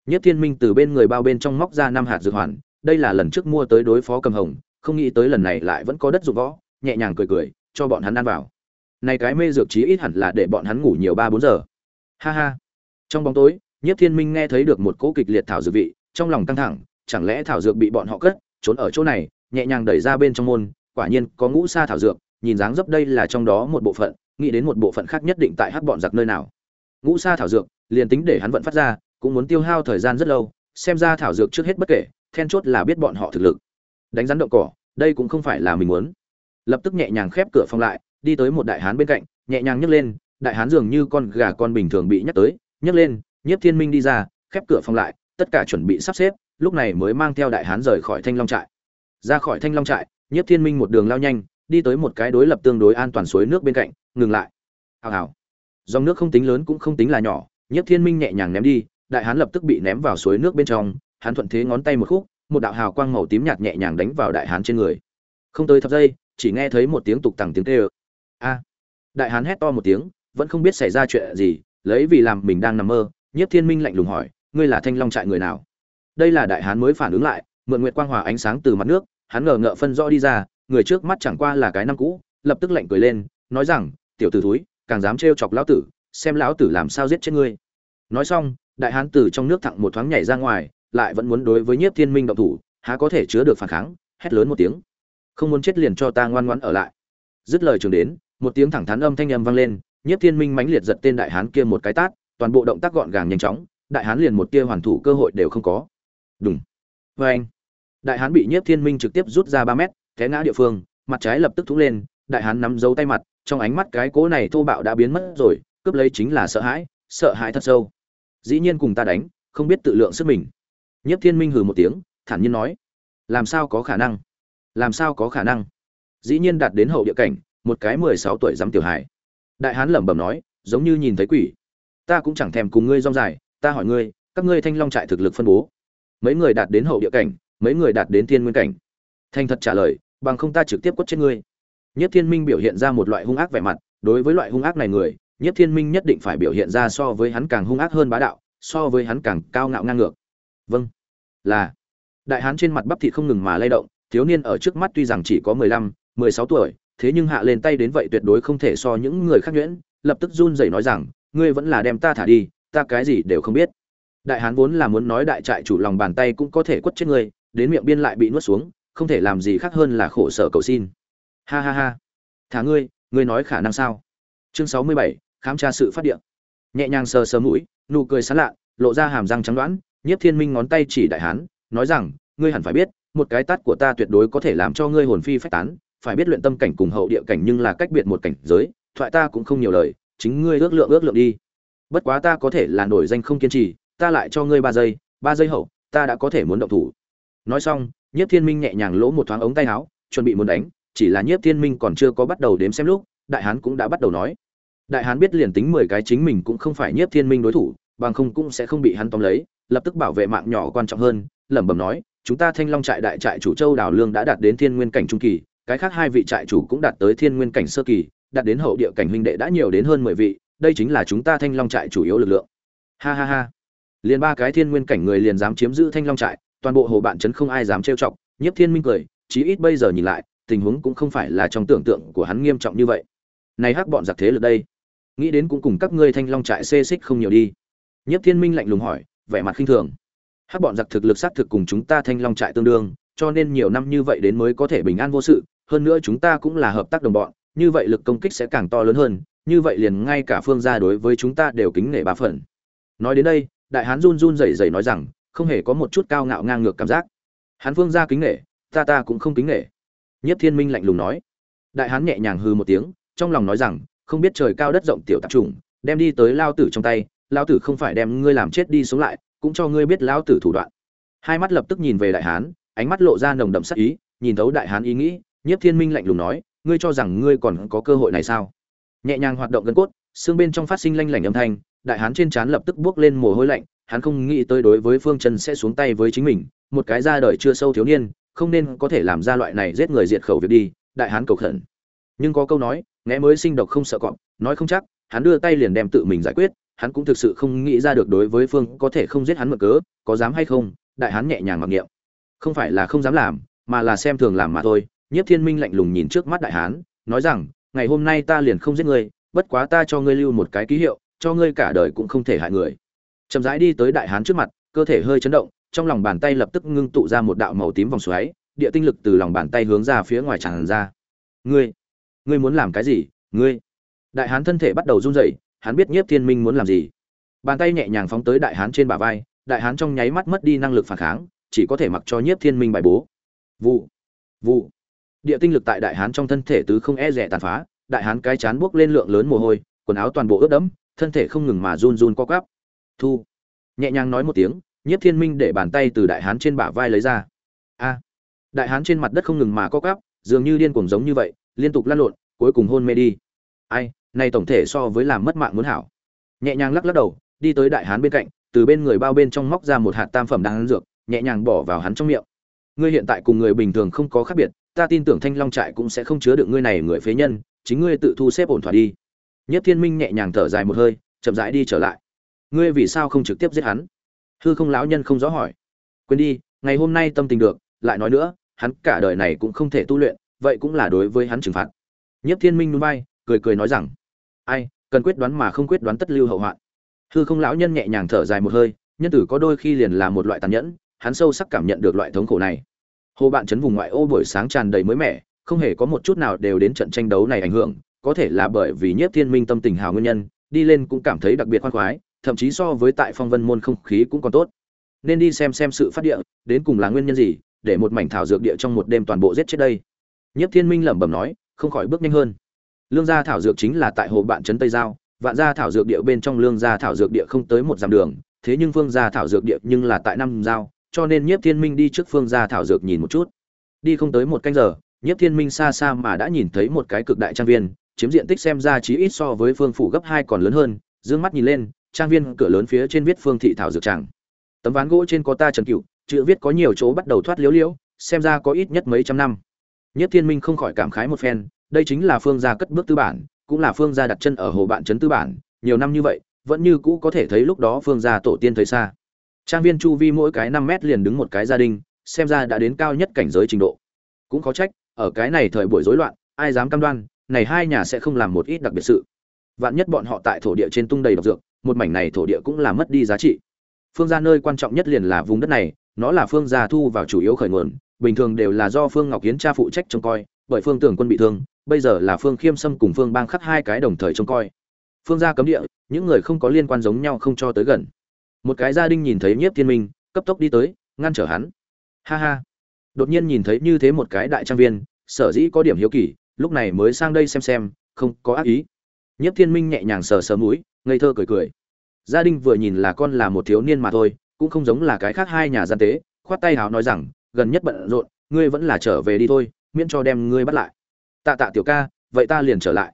Nhiếp thiên minh từ bên người bao bên trong móc ra năm hạt dược hoàn đây là lần trước mua tới đối phó cầm hồng, không nghĩ tới lần này lại vẫn có đất dụng võ, nhẹ nhàng cười cười, cho bọn hắn ăn vào. Này cái mê dược chí ít hẳn là để bọn hắn ngủ nhiều ba bốn giờ. Ha ha. Trong bóng tối, nhiếp thiên minh nghe thấy được một cỗ kịch liệt thảo dược vị, trong lòng căng thẳng, chẳng lẽ thảo dược bị bọn họ cất, trốn ở chỗ này, nhẹ nhàng đẩy ra bên trong môn, quả nhiên có ngũ sa thảo dược, nhìn dáng dấp đây là trong đó một bộ phận, nghĩ đến một bộ phận khác nhất định tại hắc bọn giặc nơi nào. Ngũ sa thảo dược, liền tính để hắn vận phát ra, cũng muốn tiêu hao thời gian rất lâu xem ra thảo dược trước hết bất kể, then chốt là biết bọn họ thực lực. Đánh rắn động cỏ, đây cũng không phải là mình muốn. Lập tức nhẹ nhàng khép cửa phòng lại, đi tới một đại hán bên cạnh, nhẹ nhàng nhấc lên, đại hán dường như con gà con bình thường bị nhắc tới, nhấc lên, nhiếp thiên minh đi ra, khép cửa phòng lại, tất cả chuẩn bị sắp xếp, lúc này mới mang theo đại hán rời khỏi thanh long trại. Ra khỏi thanh long trại, nhiếp thiên minh một đường lao nhanh, đi tới một cái đối lập tương đối an toàn suối nước bên cạnh, ngừng lại. Hào hào. Dòng nước không tính lớn cũng không tính là nhỏ, nhiếp thiên minh nhẹ nhàng ném đi đại hán lập tức bị ném vào suối nước bên trong, hắn thuận thế ngón tay một khúc, một đạo hào quang màu tím nhạt nhẹ nhàng đánh vào đại hán trên người. Không tới thập giây, chỉ nghe thấy một tiếng tục tằng tiếng tê ơ a! Đại hán hét to một tiếng, vẫn không biết xảy ra chuyện gì, lấy vì làm mình đang nằm mơ, nhiếp thiên minh lạnh lùng hỏi, ngươi là thanh long trại người nào? Đây là đại hán mới phản ứng lại, mượn nguyệt quang hòa ánh sáng từ mặt nước, hắn ngờ ngợ phân rõ đi ra, người trước mắt chẳng qua là cái năm cũ, lập tức lạnh cười lên, nói rằng, tiểu tử thúi, càng dám trêu chọc lão tử, xem lão tử làm sao giết chết ngươi. Nói xong đại hán từ trong nước thẳng một thoáng nhảy ra ngoài, lại vẫn muốn đối với nhiếp thiên minh động thủ, há có thể chứa được phản kháng, hét lớn một tiếng. Không muốn chết liền cho ta ngoan ngoãn ở lại. Dứt lời trường đến, một tiếng thẳng thắn âm thanh âm vang lên, nhiếp thiên minh mãnh liệt giật tên đại hán kia một cái tát, toàn bộ động tác gọn gàng nhanh chóng, đại hán liền một tia hoàn thủ cơ hội đều không có. Đúng vê vâng. anh đại hán bị nhiếp thiên minh trực tiếp rút ra ba mét, té ngã địa phương, mặt trái lập tức thúng lên, đại hán nắm dấu tay mặt, trong ánh mắt cái cố này thô bạo đã biến mất rồi, cướp lấy chính là sợ hãi sợ hãi thật sâu dĩ nhiên cùng ta đánh, không biết tự lượng sức mình. Nhất thiên minh hừ một tiếng, thản nhiên nói, làm sao có khả năng? Làm sao có khả năng? Dĩ nhiên đạt đến hậu địa cảnh, một cái mười sáu tuổi dám tiểu hải đại hán lẩm bẩm nói, giống như nhìn thấy quỷ. Ta cũng chẳng thèm cùng ngươi rong dài, ta hỏi ngươi, các ngươi thanh long trại thực lực phân bố? Mấy người đạt đến hậu địa cảnh, mấy người đạt đến thiên nguyên cảnh? Thành thật trả lời, bằng không ta trực tiếp quất chết ngươi. Nhất thiên minh biểu hiện ra một loại hung ác vẻ mặt, đối với loại hung ác này người nhất thiên minh nhất định phải biểu hiện ra so với hắn càng hung ác hơn bá đạo, so với hắn càng cao ngạo ngang ngược. Vâng. Là. Đại hán trên mặt bắp thịt không ngừng mà lay động, thiếu niên ở trước mắt tuy rằng chỉ có mười lăm, mười sáu tuổi, thế nhưng hạ lên tay đến vậy tuyệt đối không thể so những người khác nhuyễn, lập tức run rẩy nói rằng, ngươi vẫn là đem ta thả đi, ta cái gì đều không biết. Đại hán vốn là muốn nói đại trại chủ lòng bàn tay cũng có thể quất chết ngươi, đến miệng biên lại bị nuốt xuống, không thể làm gì khác hơn là khổ sở cầu xin. Ha ha ha. Thả ngươi ngươi nói khả năng sao? Chương sáu mươi bảy khám tra sự phát điện. Nhẹ nhàng sờ sờ mũi, nụ cười sán lạ, lộ ra hàm răng trắng đoán, nhiếp thiên minh ngón tay chỉ đại hán, nói rằng, ngươi hẳn phải biết, một cái tát của ta tuyệt đối có thể làm cho ngươi hồn phi phách tán, phải biết luyện tâm cảnh cùng hậu địa cảnh nhưng là cách biệt một cảnh giới, thoại ta cũng không nhiều lời, chính ngươi ước lượng ước lượng đi. Bất quá ta có thể là nổi danh không kiên trì, ta lại cho ngươi ba giây ba giây hậu, ta đã có thể muốn động thủ. Nói xong, nhiếp thiên minh nhẹ nhàng lỗ một thoáng ống tay áo, chuẩn bị muốn đánh, chỉ là nhiếp thiên minh còn chưa có bắt đầu đếm xem lúc, đại hán cũng đã bắt đầu nói đại hán biết liền tính mười cái chính mình cũng không phải nhiếp thiên minh đối thủ, bằng không cũng sẽ không bị hắn tóm lấy, lập tức bảo vệ mạng nhỏ quan trọng hơn, lẩm bẩm nói, chúng ta thanh long trại đại trại chủ châu đào lương đã đạt đến thiên nguyên cảnh trung kỳ, cái khác hai vị trại chủ cũng đạt tới thiên nguyên cảnh sơ kỳ, đạt đến hậu địa cảnh huynh đệ đã nhiều đến hơn mười vị, đây chính là chúng ta thanh long trại chủ yếu lực lượng. Ha ha ha. Liền ba cái thiên nguyên cảnh người liền dám chiếm giữ thanh long trại, toàn bộ hồ bạn trấn không ai dám trêu chọc, nhiếp thiên minh cười, chí ít bây giờ nhìn lại, tình huống cũng không phải là trong tưởng tượng của hắn nghiêm trọng như vậy. Này hắc bọn giặc thế lực đây nghĩ đến cũng cùng các ngươi thanh long trại xê xích không nhiều đi. Nhất thiên minh lạnh lùng hỏi, vẻ mặt khinh thường. Hát bọn giặc thực lực xác thực cùng chúng ta thanh long trại tương đương, cho nên nhiều năm như vậy đến mới có thể bình an vô sự, hơn nữa chúng ta cũng là hợp tác đồng bọn, như vậy lực công kích sẽ càng to lớn hơn, như vậy liền ngay cả phương gia đối với chúng ta đều kính nể ba phần. Nói đến đây, đại hán run run rẩy rẩy nói rằng, không hề có một chút cao ngạo ngang ngược cảm giác. Hán phương gia kính nể, ta ta cũng không kính nể. Nhất thiên minh lạnh lùng nói. Đại hán nhẹ nhàng hư một tiếng, trong lòng nói rằng không biết trời cao đất rộng tiểu tạp trùng đem đi tới lao tử trong tay, lao tử không phải đem ngươi làm chết đi sống lại, cũng cho ngươi biết lao tử thủ đoạn. Hai mắt lập tức nhìn về đại hán, ánh mắt lộ ra nồng đậm sắc ý, nhìn thấu đại hán ý nghĩ, nhiếp thiên minh lạnh lùng nói, ngươi cho rằng ngươi còn có cơ hội này sao? Nhẹ nhàng hoạt động gân cốt, xương bên trong phát sinh lanh lảnh âm thanh, đại hán trên trán lập tức buốc lên mồ hôi lạnh, hắn không nghĩ tới đối với phương trần sẽ xuống tay với chính mình, một cái ra đời chưa sâu thiếu niên, không nên có thể làm ra loại này giết người diệt khẩu việc đi, đại hán cầu khẩn. Nhưng có câu nói nghe mới sinh độc không sợ cọp, nói không chắc, hắn đưa tay liền đem tự mình giải quyết, hắn cũng thực sự không nghĩ ra được đối với phương có thể không giết hắn mượn cớ, có dám hay không, đại hán nhẹ nhàng mặc niệm. Không phải là không dám làm, mà là xem thường làm mà thôi. Nhiếp thiên minh lạnh lùng nhìn trước mắt đại hán, nói rằng, ngày hôm nay ta liền không giết ngươi, bất quá ta cho ngươi lưu một cái ký hiệu, cho ngươi cả đời cũng không thể hại người. Chậm rãi đi tới đại hán trước mặt, cơ thể hơi chấn động, trong lòng bàn tay lập tức ngưng tụ ra một đạo màu tím vòng xoáy, địa tinh lực từ lòng bàn tay hướng ra phía ngoài tràn ra. Ngươi ngươi muốn làm cái gì, ngươi. Đại hán thân thể bắt đầu run rẩy, hắn biết nhiếp thiên minh muốn làm gì. Bàn tay nhẹ nhàng phóng tới đại hán trên bả vai, đại hán trong nháy mắt mất đi năng lực phản kháng, chỉ có thể mặc cho nhiếp thiên minh bài bố. Vụ vụ. Địa tinh lực tại đại hán trong thân thể tứ không e rẻ tàn phá, đại hán cái chán buốc lên lượng lớn mồ hôi, quần áo toàn bộ ướt đẫm, thân thể không ngừng mà run run co quắp. Thu. Nhẹ nhàng nói một tiếng, nhiếp thiên minh để bàn tay từ đại hán trên bả vai lấy ra. A. Đại hán trên mặt đất không ngừng mà co quắp, dường như điên cuồng giống như vậy liên tục lăn lộn, cuối cùng hôn mê đi. Ai, này tổng thể so với làm mất mạng muốn hảo. Nhẹ nhàng lắc lắc đầu, đi tới đại hán bên cạnh, từ bên người bao bên trong móc ra một hạt tam phẩm đang dược, nhẹ nhàng bỏ vào hắn trong miệng. Ngươi hiện tại cùng người bình thường không có khác biệt, ta tin tưởng thanh long trại cũng sẽ không chứa được ngươi này người phế nhân, chính ngươi tự thu xếp ổn thỏa đi. Nhất thiên minh nhẹ nhàng thở dài một hơi, chậm rãi đi trở lại. Ngươi vì sao không trực tiếp giết hắn? Hư không lão nhân không rõ hỏi. Quên đi, ngày hôm nay tâm tình được, lại nói nữa, hắn cả đời này cũng không thể tu luyện vậy cũng là đối với hắn trừng phạt. Nhất thiên minh núi bay cười cười nói rằng, ai, cần quyết đoán mà không quyết đoán tất lưu hậu hoạn. Hư không lão nhân nhẹ nhàng thở dài một hơi, nhân tử có đôi khi liền là một loại tàn nhẫn, hắn sâu sắc cảm nhận được loại thống khổ này. Hồ bạn chấn vùng ngoại ô buổi sáng tràn đầy mới mẻ, không hề có một chút nào đều đến trận tranh đấu này ảnh hưởng, có thể là bởi vì nhiếp thiên minh tâm tình hào nguyên nhân, đi lên cũng cảm thấy đặc biệt khoan khoái, thậm chí so với tại phong vân môn không khí cũng còn tốt. Nên đi xem xem sự phát địa, đến cùng là nguyên nhân gì, để một mảnh thảo dược địa trong một đêm toàn bộ giết chết đây nhiếp thiên minh lẩm bẩm nói không khỏi bước nhanh hơn. Lương gia thảo dược chính là tại hồ bạn trấn tây giao vạn gia thảo dược địa bên trong lương gia thảo dược địa không tới một dặm đường thế nhưng phương gia thảo dược địa nhưng là tại năm giao cho nên nhiếp thiên minh đi trước phương gia thảo dược nhìn một chút. Đi không tới một canh giờ nhiếp thiên minh xa xa mà đã nhìn thấy một cái cực đại trang viên chiếm diện tích xem ra chí ít so với phương phủ gấp hai còn lớn hơn dương mắt nhìn lên trang viên cửa lớn phía trên viết phương thị thảo dược tràng. Tấm ván gỗ trên có ta trần Cửu, chữ viết có nhiều chỗ bắt đầu thoát liếu liễu xem ra có ít nhất mấy trăm năm nhất thiên minh không khỏi cảm khái một phen, đây chính là phương gia cất bước tư bản, cũng là phương gia đặt chân ở hồ bạn trấn tư bản, nhiều năm như vậy, vẫn như cũ có thể thấy lúc đó phương gia tổ tiên thấy xa. Trang viên chu vi mỗi cái năm mét liền đứng một cái gia đình, xem ra đã đến cao nhất cảnh giới trình độ. Cũng có trách, ở cái này thời buổi rối loạn, ai dám cam đoan, này hai nhà sẽ không làm một ít đặc biệt sự. Vạn nhất bọn họ tại thổ địa trên tung đầy độc dược, một mảnh này thổ địa cũng là mất đi giá trị. Phương gia nơi quan trọng nhất liền là vùng đất này, nó là phương gia thu vào chủ yếu khởi nguồn bình thường đều là do phương ngọc kiến cha phụ trách trông coi, bởi phương tưởng quân bị thương, bây giờ là phương khiêm sâm cùng phương bang khắc hai cái đồng thời trông coi. Phương gia cấm địa, những người không có liên quan giống nhau không cho tới gần. Một cái gia đình nhìn thấy nhiếp thiên minh, cấp tốc đi tới, ngăn trở hắn. Ha ha. Đột nhiên nhìn thấy như thế một cái đại trang viên, sở dĩ có điểm hiếu kỳ, lúc này mới sang đây xem xem, không có ác ý. Nhiếp thiên minh nhẹ nhàng sờ sờ mũi, ngây thơ cười cười. Gia đình vừa nhìn là con là một thiếu niên mà thôi, cũng không giống là cái khác hai nhà gian tế, khoát tay hào nói rằng gần nhất bận rộn, ngươi vẫn là trở về đi thôi, miễn cho đem ngươi bắt lại. Tạ tạ tiểu ca, vậy ta liền trở lại.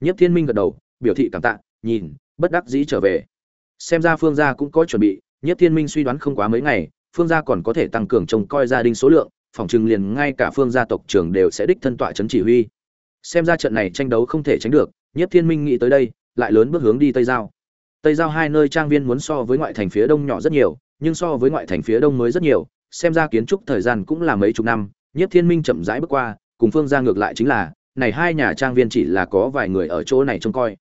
Nhất thiên minh gật đầu, biểu thị cảm tạ, nhìn, bất đắc dĩ trở về. Xem ra phương gia cũng có chuẩn bị nhất thiên minh suy đoán không quá mấy ngày, phương gia còn có thể tăng cường trông coi gia đình số lượng, phòng trừng liền ngay cả phương gia tộc trưởng đều sẽ đích thân tọa chấn chỉ huy. Xem ra trận này tranh đấu không thể tránh được nhất thiên minh nghĩ tới đây, lại lớn bước hướng đi tây giao. Tây giao hai nơi trang viên muốn so với ngoại thành phía đông nhỏ rất nhiều, nhưng so với ngoại thành phía đông mới rất nhiều xem ra kiến trúc thời gian cũng là mấy chục năm, nhiếp thiên minh chậm rãi bước qua, cùng phương ra ngược lại chính là, này hai nhà trang viên chỉ là có vài người ở chỗ này trông coi.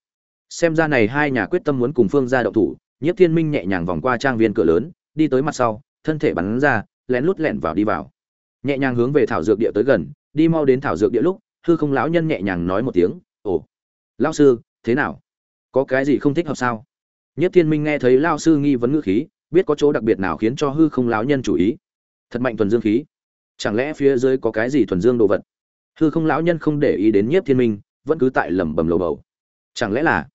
Xem ra này hai nhà quyết tâm muốn cùng phương ra động thủ, nhiếp thiên minh nhẹ nhàng vòng qua trang viên cửa lớn, đi tới mặt sau, thân thể bắn ra, lén lút lẹn vào đi vào. Nhẹ nhàng hướng về thảo dược địa tới gần, đi mau đến thảo dược địa lúc, hư không lão nhân nhẹ nhàng nói một tiếng, ồ, lão sư, thế nào? Có cái gì không thích hợp sao? Nhất thiên minh nghe thấy lao sư nghi vấn ngữ khí, biết có chỗ đặc biệt nào khiến cho hư không lão nhân chủ ý thật mạnh thuần dương khí. Chẳng lẽ phía dưới có cái gì thuần dương đồ vật? Hư không lão nhân không để ý đến nhiếp thiên minh, vẫn cứ tại lẩm bẩm lầu bầu. Chẳng lẽ là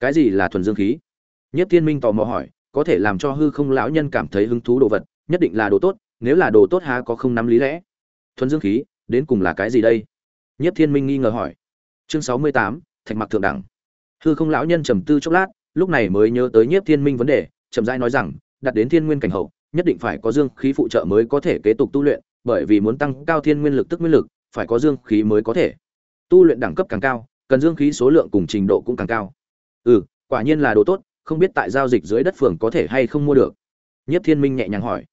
cái gì là thuần dương khí? Nhiếp thiên minh tò mò hỏi, có thể làm cho hư không lão nhân cảm thấy hứng thú đồ vật, nhất định là đồ tốt, nếu là đồ tốt há có không nắm lý lẽ? Thuần dương khí, đến cùng là cái gì đây? Nhiếp thiên minh nghi ngờ hỏi. Chương sáu mươi tám, thạch mặc thượng đẳng. Hư không lão nhân trầm tư chốc lát, lúc này mới nhớ tới nhiếp thiên minh vấn đề, chậm rãi nói rằng, đặt đến thiên nguyên cảnh hậu nhất định phải có dương khí phụ trợ mới có thể kế tục tu luyện, bởi vì muốn tăng cao thiên nguyên lực tức nguyên lực, phải có dương khí mới có thể. Tu luyện đẳng cấp càng cao, cần dương khí số lượng cùng trình độ cũng càng cao. Ừ quả nhiên là đồ tốt, không biết tại giao dịch dưới đất phường có thể hay không mua được. Nhất thiên minh nhẹ nhàng hỏi.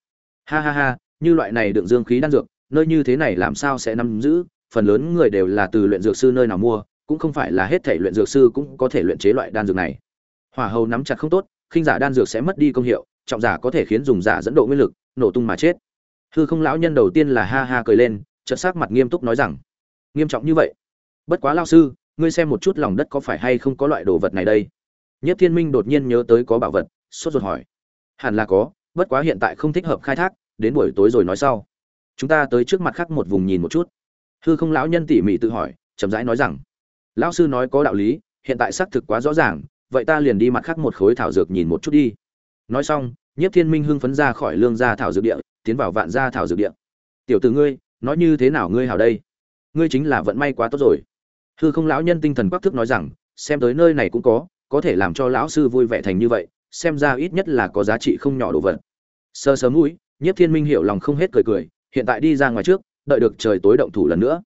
Ha ha ha, như loại này đựng dương khí đan dược, nơi như thế này làm sao sẽ nắm giữ? Phần lớn người đều là từ luyện dược sư nơi nào mua, cũng không phải là hết thảy luyện dược sư cũng có thể luyện chế loại đan dược này. Hỏa hầu nắm chặt không tốt, khinh giả đan dược sẽ mất đi công hiệu trọng giả có thể khiến dùng giả dẫn độ nguyên lực, nổ tung mà chết. Hư không lão nhân đầu tiên là ha ha cười lên, chợt sắc mặt nghiêm túc nói rằng, nghiêm trọng như vậy? Bất quá lao sư, ngươi xem một chút lòng đất có phải hay không có loại đồ vật này đây? Nhất thiên minh đột nhiên nhớ tới có bảo vật, sốt ruột hỏi. Hẳn là có, bất quá hiện tại không thích hợp khai thác, đến buổi tối rồi nói sau. Chúng ta tới trước mặt khác một vùng nhìn một chút. Hư không lão nhân tỉ mỉ tự hỏi, chậm rãi nói rằng, lão sư nói có đạo lý, hiện tại xác thực quá rõ ràng, vậy ta liền đi mặt khác một khối thảo dược nhìn một chút đi. Nói xong nhiếp thiên minh hưng phấn ra khỏi lương gia thảo dược địa, tiến vào vạn gia thảo dược địa. Tiểu tử ngươi, nói như thế nào ngươi hảo đây? Ngươi chính là vận may quá tốt rồi. Hư không lão nhân tinh thần quắc thức nói rằng, xem tới nơi này cũng có có thể làm cho lão sư vui vẻ thành như vậy, xem ra ít nhất là có giá trị không nhỏ đồ vật. Sơ sớm mũi, nhiếp thiên minh hiểu lòng không hết cười cười, hiện tại đi ra ngoài trước, đợi được trời tối động thủ lần nữa.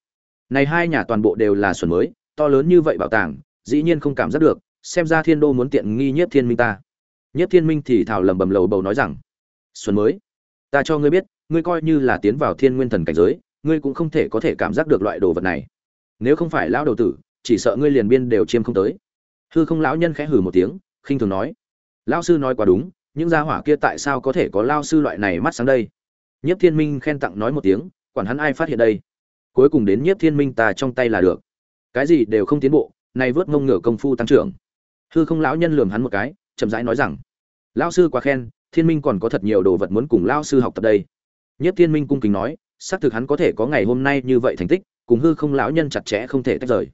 Này hai nhà toàn bộ đều là xuân mới, to lớn như vậy bảo tàng, dĩ nhiên không cảm giác được, xem ra thiên đô muốn tiện nghi nhiếp thiên minh ta nhiếp thiên minh thì thảo lầm bầm lầu bầu nói rằng, xuân mới, ta cho ngươi biết, ngươi coi như là tiến vào thiên nguyên thần cảnh giới, ngươi cũng không thể có thể cảm giác được loại đồ vật này. Nếu không phải lão đầu tử, chỉ sợ ngươi liền biên đều chiêm không tới. Hư không lão nhân khẽ hừ một tiếng, khinh thường nói, lão sư nói quá đúng, những gia hỏa kia tại sao có thể có lao sư loại này mắt sáng đây? Nhiếp thiên minh khen tặng nói một tiếng, quản hắn ai phát hiện đây? Cuối cùng đến nhiếp thiên minh ta trong tay là được. Cái gì đều không tiến bộ, nay vớt ngông ngửa công phu tăng trưởng. Hư không lão nhân lườm hắn một cái chậm rãi nói rằng, lão sư quá khen, thiên minh còn có thật nhiều đồ vật muốn cùng lão sư học tập đây. Nhất thiên minh cung kính nói, xác thực hắn có thể có ngày hôm nay như vậy thành tích, cùng hư không lão nhân chặt chẽ không thể tách rời.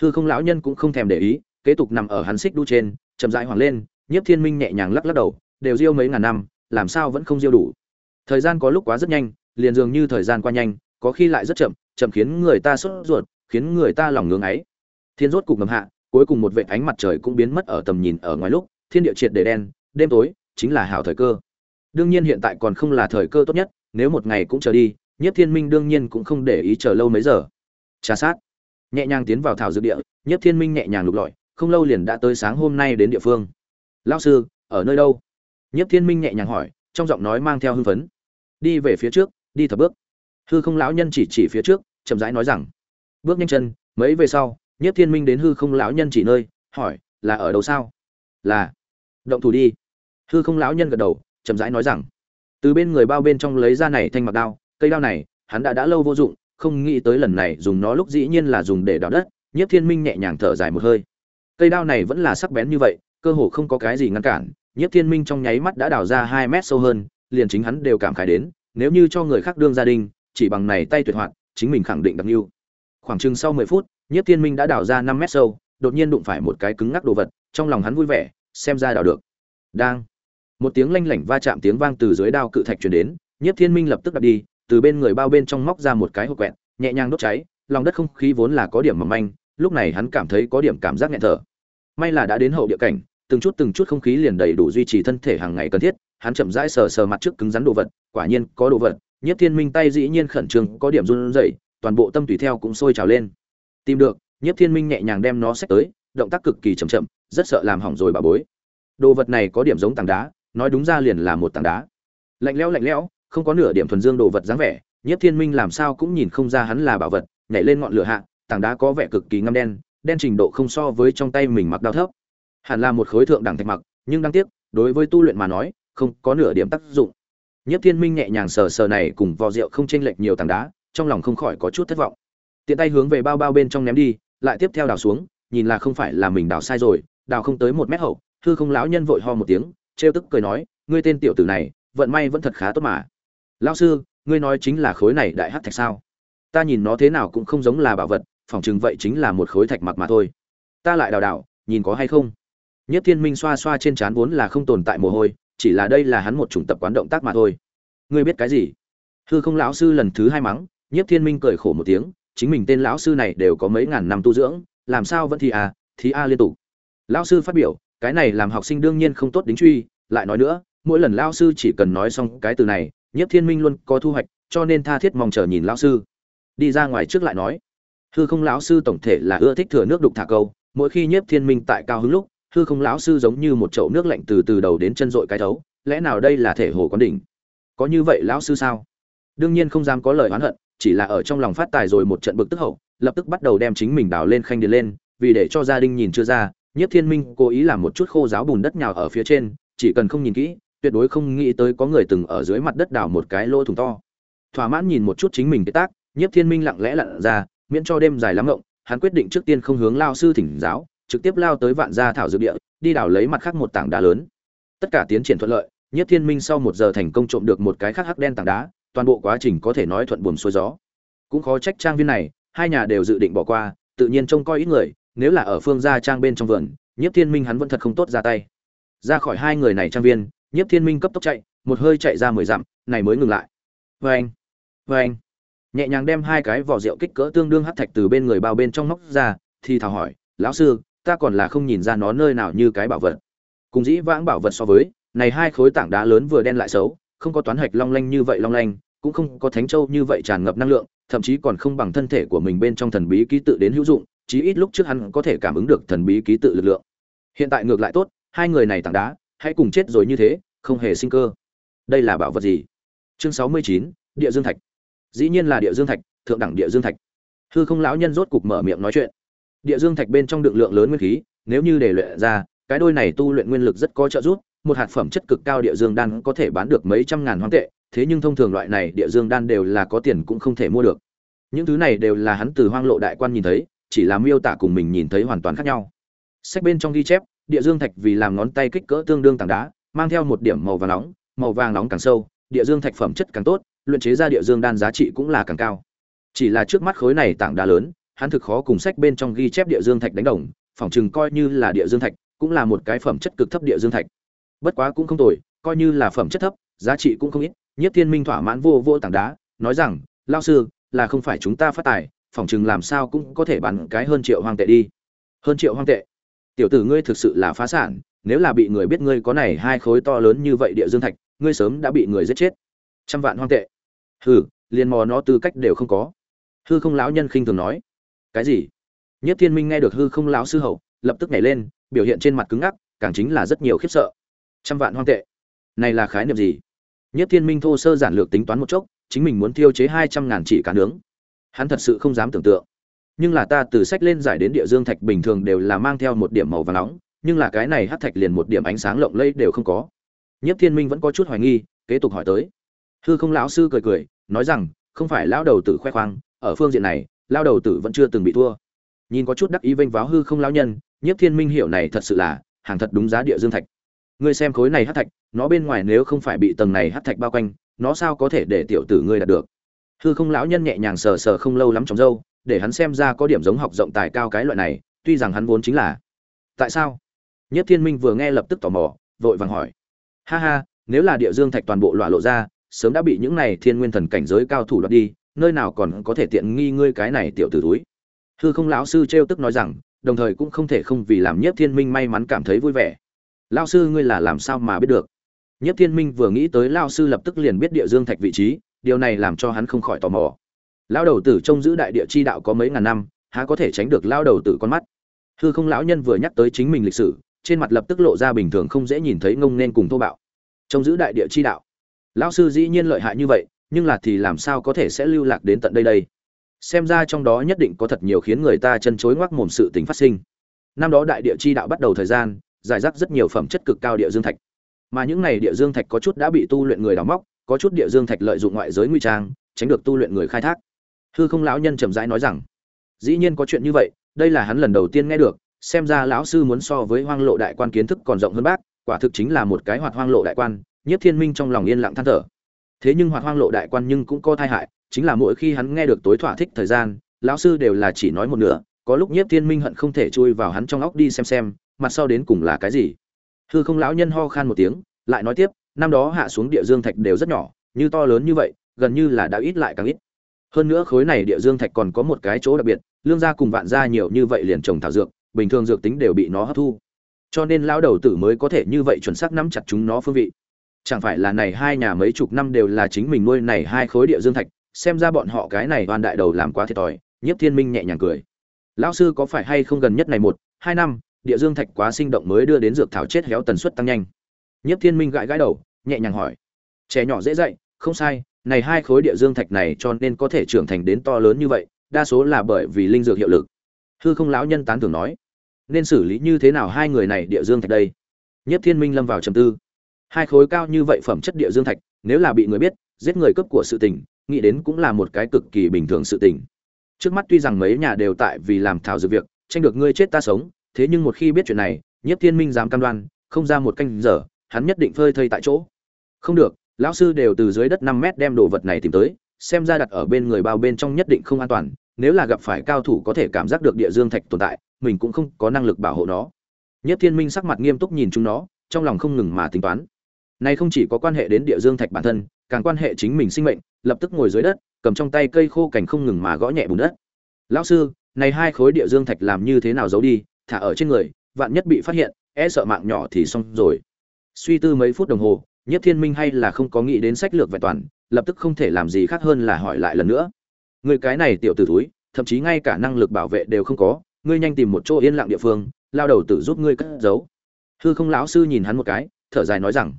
Hư không lão nhân cũng không thèm để ý, kế tục nằm ở hắn xích đu trên, chậm rãi hoàng lên, nhất thiên minh nhẹ nhàng lắc lắc đầu, đều diêu mấy ngàn năm, làm sao vẫn không diêu đủ? Thời gian có lúc quá rất nhanh, liền dường như thời gian qua nhanh, có khi lại rất chậm chậm khiến người ta sốt ruột, khiến người ta lòng ngưng ấy thiên rốt cục ngầm hạ, cuối cùng một vệt ánh mặt trời cũng biến mất ở tầm nhìn ở ngoài lúc thiên địa triệt để đen, đêm tối chính là hảo thời cơ. Đương nhiên hiện tại còn không là thời cơ tốt nhất, nếu một ngày cũng chờ đi nhất thiên minh đương nhiên cũng không để ý chờ lâu mấy giờ. Trà sát. Nhẹ nhàng tiến vào thảo dược địa nhất thiên minh nhẹ nhàng lục lọi, không lâu liền đã tới sáng hôm nay đến địa phương. Lao sư, ở nơi đâu? Nhất thiên minh nhẹ nhàng hỏi, trong giọng nói mang theo hưng phấn. Đi về phía trước, đi thập bước. Hư không lão nhân chỉ chỉ phía trước, chậm rãi nói rằng, bước nhanh chân, mấy về sau nhất thiên minh đến hư không lão nhân chỉ nơi, hỏi, là ở đâu sao? Là động thủ đi. Hư không lão nhân gật đầu, chậm rãi nói rằng, từ bên người bao bên trong lấy ra này thanh mặc đao, cây đao này, hắn đã đã lâu vô dụng, không nghĩ tới lần này dùng nó lúc dĩ nhiên là dùng để đào đất nhất thiên minh nhẹ nhàng thở dài một hơi. Cây đao này vẫn là sắc bén như vậy, cơ hồ không có cái gì ngăn cản nhất thiên minh trong nháy mắt đã đào ra hai mét sâu hơn, liền chính hắn đều cảm khái đến, nếu như cho người khác đương gia đình, chỉ bằng này tay tuyệt hoạt, chính mình khẳng định đặc yêu khoảng chừng sau mười phút nhất thiên minh đã đào ra năm mét sâu, đột nhiên đụng phải một cái cứng ngắc đồ vật, trong lòng hắn vui vẻ xem ra đào được. Đang. Một tiếng lanh lảnh va chạm tiếng vang từ dưới đao cự thạch truyền đến, nhiếp thiên minh lập tức đặt đi, từ bên người bao bên trong móc ra một cái hộp quẹt, nhẹ nhàng đốt cháy, lòng đất không khí vốn là có điểm mỏng manh, lúc này hắn cảm thấy có điểm cảm giác nhẹ thở. May là đã đến hậu địa cảnh, từng chút từng chút không khí liền đầy đủ duy trì thân thể hàng ngày cần thiết, hắn chậm rãi sờ sờ mặt trước cứng rắn đồ vật, quả nhiên có đồ vật. Nhiếp thiên minh tay dĩ nhiên khẩn trương, có điểm run rẩy, toàn bộ tâm tùy theo cũng sôi trào lên. Tìm được, nhiếp thiên minh nhẹ nhàng đem nó xách tới động tác cực kỳ chậm chậm, rất sợ làm hỏng rồi bà bối. Đồ vật này có điểm giống tảng đá, nói đúng ra liền là một tảng đá. Lạnh lẽo lạnh lẽo, không có nửa điểm thuần dương đồ vật dáng vẻ, Nhiếp thiên minh làm sao cũng nhìn không ra hắn là bảo vật, nhảy lên ngọn lửa hạ, tảng đá có vẻ cực kỳ ngăm đen đen trình độ không so với trong tay mình mặc đao thấp. Hẳn là một khối thượng đẳng thạch mặc, nhưng đáng tiếc, đối với tu luyện mà nói, không có nửa điểm tác dụng. Nhiếp thiên minh nhẹ nhàng sờ sờ này cùng vò rượu không chênh lệch nhiều tảng đá, trong lòng không khỏi có chút thất vọng. Tiện tay hướng về bao bao bên trong ném đi, lại tiếp theo đào xuống nhìn là không phải là mình đào sai rồi, đào không tới một mét hậu, hư không lão nhân vội ho một tiếng, trêu tức cười nói, ngươi tên tiểu tử này, vận may vẫn thật khá tốt mà. Lão sư, ngươi nói chính là khối này đại hắc thạch sao? Ta nhìn nó thế nào cũng không giống là bảo vật phỏng chừng vậy chính là một khối thạch mặc mà thôi. Ta lại đào đào, nhìn có hay không? Nhất thiên minh xoa xoa trên trán vốn là không tồn tại mồ hôi, chỉ là đây là hắn một chủng tập quán động tác mà thôi. Ngươi biết cái gì? Hư không lão sư lần thứ hai mắng, nhất thiên minh cười khổ một tiếng, chính mình tên lão sư này đều có mấy ngàn năm tu dưỡng làm sao vẫn thi a thi a liên tục. Lão sư phát biểu, cái này làm học sinh đương nhiên không tốt đính truy, lại nói nữa, mỗi lần lão sư chỉ cần nói xong cái từ này nhất thiên minh luôn có thu hoạch, cho nên tha thiết mong chờ nhìn lão sư. Đi ra ngoài trước lại nói, hư không lão sư tổng thể là ưa thích thừa nước đục thả câu, mỗi khi nhiếp thiên minh tại cao hứng lúc, hư không lão sư giống như một chậu nước lạnh từ từ đầu đến chân dội cái thấu, lẽ nào đây là thể hồ quán đỉnh? Có như vậy lão sư sao? Đương nhiên không dám có lời oán hận, chỉ là ở trong lòng phát tài rồi một trận bực tức hậu lập tức bắt đầu đem chính mình đào lên khanh đi lên, vì để cho gia đình nhìn chưa ra, nhiếp thiên minh cố ý làm một chút khô giáo bùn đất nhào ở phía trên, chỉ cần không nhìn kỹ, tuyệt đối không nghĩ tới có người từng ở dưới mặt đất đào một cái lỗ thủng to. Thỏa mãn nhìn một chút chính mình cái tác, nhiếp thiên minh lặng lẽ lặn ra, miễn cho đêm dài lắm ngộng, hắn quyết định trước tiên không hướng lao sư thỉnh giáo, trực tiếp lao tới vạn gia thảo dược địa, đi đào lấy mặt khác một tảng đá lớn. Tất cả tiến triển thuận lợi nhất thiên minh sau một giờ thành công trộm được một cái khác hắc đen tảng đá, toàn bộ quá trình có thể nói thuận buồm xuôi gió. Cũng khó trách trang viên này hai nhà đều dự định bỏ qua, tự nhiên trông coi ít người, nếu là ở phương gia trang bên trong vườn nhất thiên minh hắn vẫn thật không tốt ra tay. Ra khỏi hai người này trang viên nhất thiên minh cấp tốc chạy, một hơi chạy ra mười dặm, này mới ngừng lại. Vê anh anh nhẹ nhàng đem hai cái vỏ rượu kích cỡ tương đương hắc thạch từ bên người bao bên trong móc ra, thì thào hỏi, lão sư, ta còn là không nhìn ra nó nơi nào như cái bảo vật. Cùng dĩ vãng bảo vật so với, này hai khối tảng đá lớn vừa đen lại xấu, không có toán hạch long lanh như vậy long lanh cũng không có thánh châu như vậy tràn ngập năng lượng, thậm chí còn không bằng thân thể của mình bên trong thần bí ký tự đến hữu dụng, chí ít lúc trước hắn có thể cảm ứng được thần bí ký tự lực lượng. Hiện tại ngược lại tốt, hai người này tảng đá, hãy cùng chết rồi như thế, không hề sinh cơ. Đây là bảo vật gì? Chương sáu mươi chín, địa dương thạch. Dĩ nhiên là địa dương thạch, thượng đẳng địa dương thạch. Hư không lão nhân rốt cục mở miệng nói chuyện. Địa dương thạch bên trong đựng lượng lớn nguyên khí, nếu như để luyện ra, cái đôi này tu luyện nguyên lực rất có trợ giúp, một hạt phẩm chất cực cao địa dương đan có thể bán được mấy trăm ngàn hoang tệ thế nhưng thông thường loại này địa dương đan đều là có tiền cũng không thể mua được. Những thứ này đều là hắn từ hoang lộ đại quan nhìn thấy, chỉ là miêu tả cùng mình nhìn thấy hoàn toàn khác nhau. Sách bên trong ghi chép, địa dương thạch vì làm ngón tay kích cỡ tương đương tảng đá, mang theo một điểm màu vàng nóng, màu vàng nóng càng sâu, địa dương thạch phẩm chất càng tốt, luyện chế ra địa dương đan giá trị cũng là càng cao. Chỉ là trước mắt khối này tảng đá lớn, hắn thực khó cùng sách bên trong ghi chép địa dương thạch đánh đồng, phỏng chừng coi như là địa dương thạch, cũng là một cái phẩm chất cực thấp địa dương thạch. Bất quá cũng không tồi, coi như là phẩm chất thấp, giá trị cũng không ít nhất thiên minh thỏa mãn vô vô tảng đá, nói rằng lao sư, là không phải chúng ta phát tài phỏng chừng làm sao cũng có thể bán cái hơn triệu hoang tệ đi. Hơn triệu hoang tệ? Tiểu tử ngươi thực sự là phá sản, nếu là bị người biết ngươi có này hai khối to lớn như vậy địa dương thạch, ngươi sớm đã bị người giết chết. Trăm vạn hoang tệ? Hừ, liền mò nó tư cách đều không có. Hư không lão nhân khinh thường nói. Cái gì? Nhất thiên minh nghe được hư không lão sư hậu, lập tức nhảy lên, biểu hiện trên mặt cứng ngắc, càng chính là rất nhiều khiếp sợ. Trăm vạn hoang tệ? Này là khái niệm gì? Nhất thiên minh thô sơ giản lược tính toán một chốc, chính mình muốn tiêu chế hai trăm ngàn chỉ cá nướng. Hắn thật sự không dám tưởng tượng. Nhưng là ta từ sách lên giải đến địa dương thạch bình thường đều là mang theo một điểm màu vàng nóng, nhưng là cái này hắc thạch liền một điểm ánh sáng lộng lẫy đều không có. Nhất thiên minh vẫn có chút hoài nghi, kế tục hỏi tới. Hư không lão sư cười cười, nói rằng, không phải lão đầu tử khoe khoang, ở phương diện này, lão đầu tử vẫn chưa từng bị thua. Nhìn có chút đắc ý vênh váo hư không lão nhân nhất thiên minh hiểu này thật sự là hàng thật đúng giá địa dương thạch ngươi xem khối này hắc thạch, nó bên ngoài nếu không phải bị tầng này hắc thạch bao quanh, nó sao có thể để tiểu tử ngươi đạt được? Hư không lão nhân nhẹ nhàng sờ sờ không lâu lắm trong dâu để hắn xem ra có điểm giống học rộng tài cao cái loại này, tuy rằng hắn vốn chính là tại sao? Nhất thiên minh vừa nghe lập tức tò mò, vội vàng hỏi. Ha ha, nếu là địa dương thạch toàn bộ lọa lộ ra, sớm đã bị những này thiên nguyên thần cảnh giới cao thủ đoạt đi, nơi nào còn có thể tiện nghi ngươi cái này tiểu tử túi? Hư không lão sư trêu tức nói rằng, đồng thời cũng không thể không vì làm nhất thiên minh may mắn cảm thấy vui vẻ lao sư ngươi là làm sao mà biết được? Nhất thiên minh vừa nghĩ tới lao sư lập tức liền biết địa dương thạch vị trí, điều này làm cho hắn không khỏi tò mò. Lao đầu tử trông giữ đại địa chi đạo có mấy ngàn năm, há có thể tránh được lao đầu tử con mắt? Hư không lão nhân vừa nhắc tới chính mình lịch sử, trên mặt lập tức lộ ra bình thường không dễ nhìn thấy ngông nên cùng thô bạo. Trông giữ đại địa chi đạo. Lão sư dĩ nhiên lợi hại như vậy, nhưng là thì làm sao có thể sẽ lưu lạc đến tận đây đây? Xem ra trong đó nhất định có thật nhiều khiến người ta chân chối ngoác mồm sự tình phát sinh. Năm đó đại địa chi đạo bắt đầu thời gian giải rác rất nhiều phẩm chất cực cao địa dương thạch. Mà những này địa dương thạch có chút đã bị tu luyện người đào móc, có chút địa dương thạch lợi dụng ngoại giới nguy trang, tránh được tu luyện người khai thác. Hư không lão nhân trầm rãi nói rằng, dĩ nhiên có chuyện như vậy, đây là hắn lần đầu tiên nghe được, xem ra lão sư muốn so với hoang lộ đại quan kiến thức còn rộng hơn bác, quả thực chính là một cái hoạt hoang lộ đại quan nhất thiên minh trong lòng yên lặng than thở. Thế nhưng hoạt hoang lộ đại quan nhưng cũng có tai hại, chính là mỗi khi hắn nghe được tối thỏa thích thời gian, lão sư đều là chỉ nói một nửa, có lúc nhiếp thiên minh hận không thể chui vào hắn trong óc đi xem xem mặt sau đến cùng là cái gì? Hư không lão nhân ho khan một tiếng, lại nói tiếp, năm đó hạ xuống địa dương thạch đều rất nhỏ, như to lớn như vậy, gần như là đã ít lại càng ít. Hơn nữa khối này địa dương thạch còn có một cái chỗ đặc biệt, lương gia cùng vạn gia nhiều như vậy liền trồng thảo dược, bình thường dược tính đều bị nó hấp thu. Cho nên lão đầu tử mới có thể như vậy chuẩn xác nắm chặt chúng nó phương vị. Chẳng phải là này hai nhà mấy chục năm đều là chính mình nuôi này hai khối địa dương thạch, xem ra bọn họ cái này đoàn đại đầu làm quá thiệt thòi, nhiếp thiên minh nhẹ nhàng cười. Lão sư có phải hay không gần nhất này một, hai năm địa dương thạch quá sinh động mới đưa đến dược thảo chết héo tần suất tăng nhanh. Nhất thiên minh gãi gãi đầu, nhẹ nhàng hỏi. Trẻ nhỏ dễ dạy, không sai, này hai khối địa dương thạch này cho nên có thể trưởng thành đến to lớn như vậy, đa số là bởi vì linh dược hiệu lực. Hư không lão nhân tán thưởng nói. Nên xử lý như thế nào hai người này địa dương thạch đây? Nhất thiên minh lâm vào trầm tư. Hai khối cao như vậy phẩm chất địa dương thạch, nếu là bị người biết, giết người cấp của sự tình, nghĩ đến cũng là một cái cực kỳ bình thường sự tình. Trước mắt tuy rằng mấy nhà đều tại vì làm thảo dược việc, tranh được ngươi chết ta sống thế nhưng một khi biết chuyện này nhất thiên minh dám cam đoan, không ra một canh giờ, hắn nhất định phơi thây tại chỗ. Không được, lão sư đều từ dưới đất năm mét đem đồ vật này tìm tới, xem ra đặt ở bên người bao bên trong nhất định không an toàn, nếu là gặp phải cao thủ có thể cảm giác được địa dương thạch tồn tại, mình cũng không có năng lực bảo hộ nó. Nhất thiên minh sắc mặt nghiêm túc nhìn chúng nó, trong lòng không ngừng mà tính toán. Này không chỉ có quan hệ đến địa dương thạch bản thân, càng quan hệ chính mình sinh mệnh, lập tức ngồi dưới đất, cầm trong tay cây khô cảnh không ngừng mà gõ nhẹ bùn đất. Lão sư, này hai khối địa dương thạch làm như thế nào giấu đi thả ở trên người vạn nhất bị phát hiện e sợ mạng nhỏ thì xong rồi. Suy tư mấy phút đồng hồ nhất thiên minh hay là không có nghĩ đến sách lược vẹn toàn lập tức không thể làm gì khác hơn là hỏi lại lần nữa. Người cái này tiểu tử túi, thậm chí ngay cả năng lực bảo vệ đều không có ngươi nhanh tìm một chỗ yên lặng địa phương lao đầu tử giúp ngươi cất giấu. Hư không lão sư nhìn hắn một cái thở dài nói rằng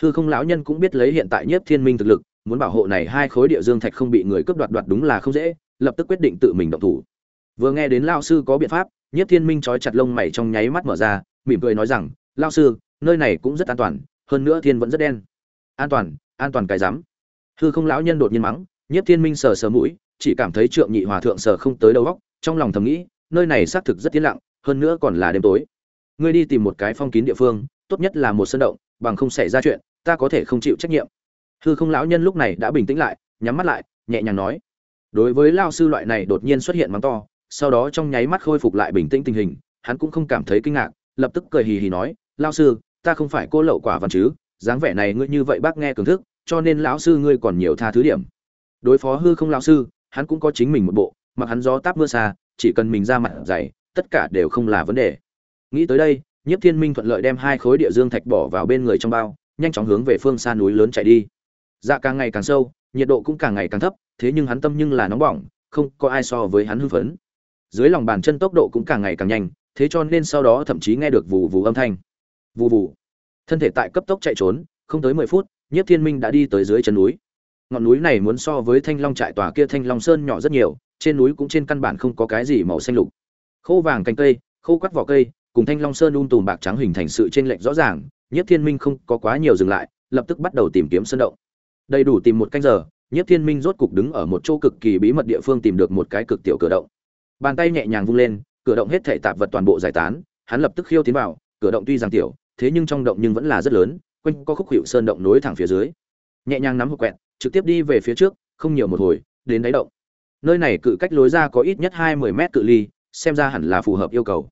hư không lão nhân cũng biết lấy hiện tại nhất thiên minh thực lực muốn bảo hộ này hai khối địa dương thạch không bị người cướp đoạt đoạt đúng là không dễ lập tức quyết định tự mình động thủ. Vừa nghe đến lao sư có biện pháp nhất thiên minh trói chặt lông mày trong nháy mắt mở ra, mỉm cười nói rằng lao sư, nơi này cũng rất an toàn, hơn nữa thiên vẫn rất đen. An toàn an toàn cái rắm. Hư không lão nhân đột nhiên mắng nhất thiên minh sờ sờ mũi, chỉ cảm thấy trượng nhị hòa thượng sờ không tới đầu góc trong lòng thầm nghĩ, nơi này xác thực rất tiến lặng, hơn nữa còn là đêm tối. Ngươi đi tìm một cái phong kín địa phương, tốt nhất là một sân động, bằng không xảy ra chuyện, ta có thể không chịu trách nhiệm. Hư không lão nhân lúc này đã bình tĩnh lại, nhắm mắt lại, nhẹ nhàng nói, đối với lao sư loại này đột nhiên xuất hiện mắng to sau đó trong nháy mắt khôi phục lại bình tĩnh tình hình, hắn cũng không cảm thấy kinh ngạc, lập tức cười hì hì nói lao sư, ta không phải cô lậu quả văn chứ, dáng vẻ này ngươi như vậy bác nghe cường thức, cho nên lão sư ngươi còn nhiều tha thứ điểm. Đối phó hư không lão sư, hắn cũng có chính mình một bộ, mặc hắn gió táp mưa xa, chỉ cần mình ra mặt dày, tất cả đều không là vấn đề. Nghĩ tới đây, nhiếp thiên minh thuận lợi đem hai khối địa dương thạch bỏ vào bên người trong bao, nhanh chóng hướng về phương xa núi lớn chạy đi. Dạ càng ngày càng sâu, nhiệt độ cũng càng ngày càng thấp, thế nhưng hắn tâm nhưng là nóng bỏng, không có ai so với hắn hưng phấn dưới lòng bàn chân tốc độ cũng càng ngày càng nhanh, thế cho nên sau đó thậm chí nghe được vù vù âm thanh. Vù vù. Thân thể tại cấp tốc chạy trốn, không tới mười phút, nhiếp thiên minh đã đi tới dưới chân núi. Ngọn núi này muốn so với thanh long trại tòa kia thanh long sơn nhỏ rất nhiều, trên núi cũng trên căn bản không có cái gì màu xanh lục. Khô vàng cành cây, khô quắt vỏ cây, cùng thanh long sơn un tùm bạc trắng hình thành sự t r ê n lệch rõ ràng nhất thiên minh không có quá nhiều dừng lại, lập tức bắt đầu tìm kiếm sơn động. Đầy đủ tìm một canh giờ nhất thiên minh rốt cục đứng ở một chỗ cực kỳ bí mật địa phương tìm được một cái cực tiểu cửa động bàn tay nhẹ nhàng vung lên, cửa động hết thể tạp vật toàn bộ giải tán, hắn lập tức khiêu tiến vào, cửa động tuy rằng tiểu, thế nhưng trong động nhưng vẫn là rất lớn, quanh có khúc hiệu sơn động nối thẳng phía dưới. Nhẹ nhàng nắm hộp quẹt, trực tiếp đi về phía trước, không nhiều một hồi, đến đáy động. Nơi này cự cách lối ra có ít nhất hai mươi mét cự ly, xem ra hẳn là phù hợp yêu cầu.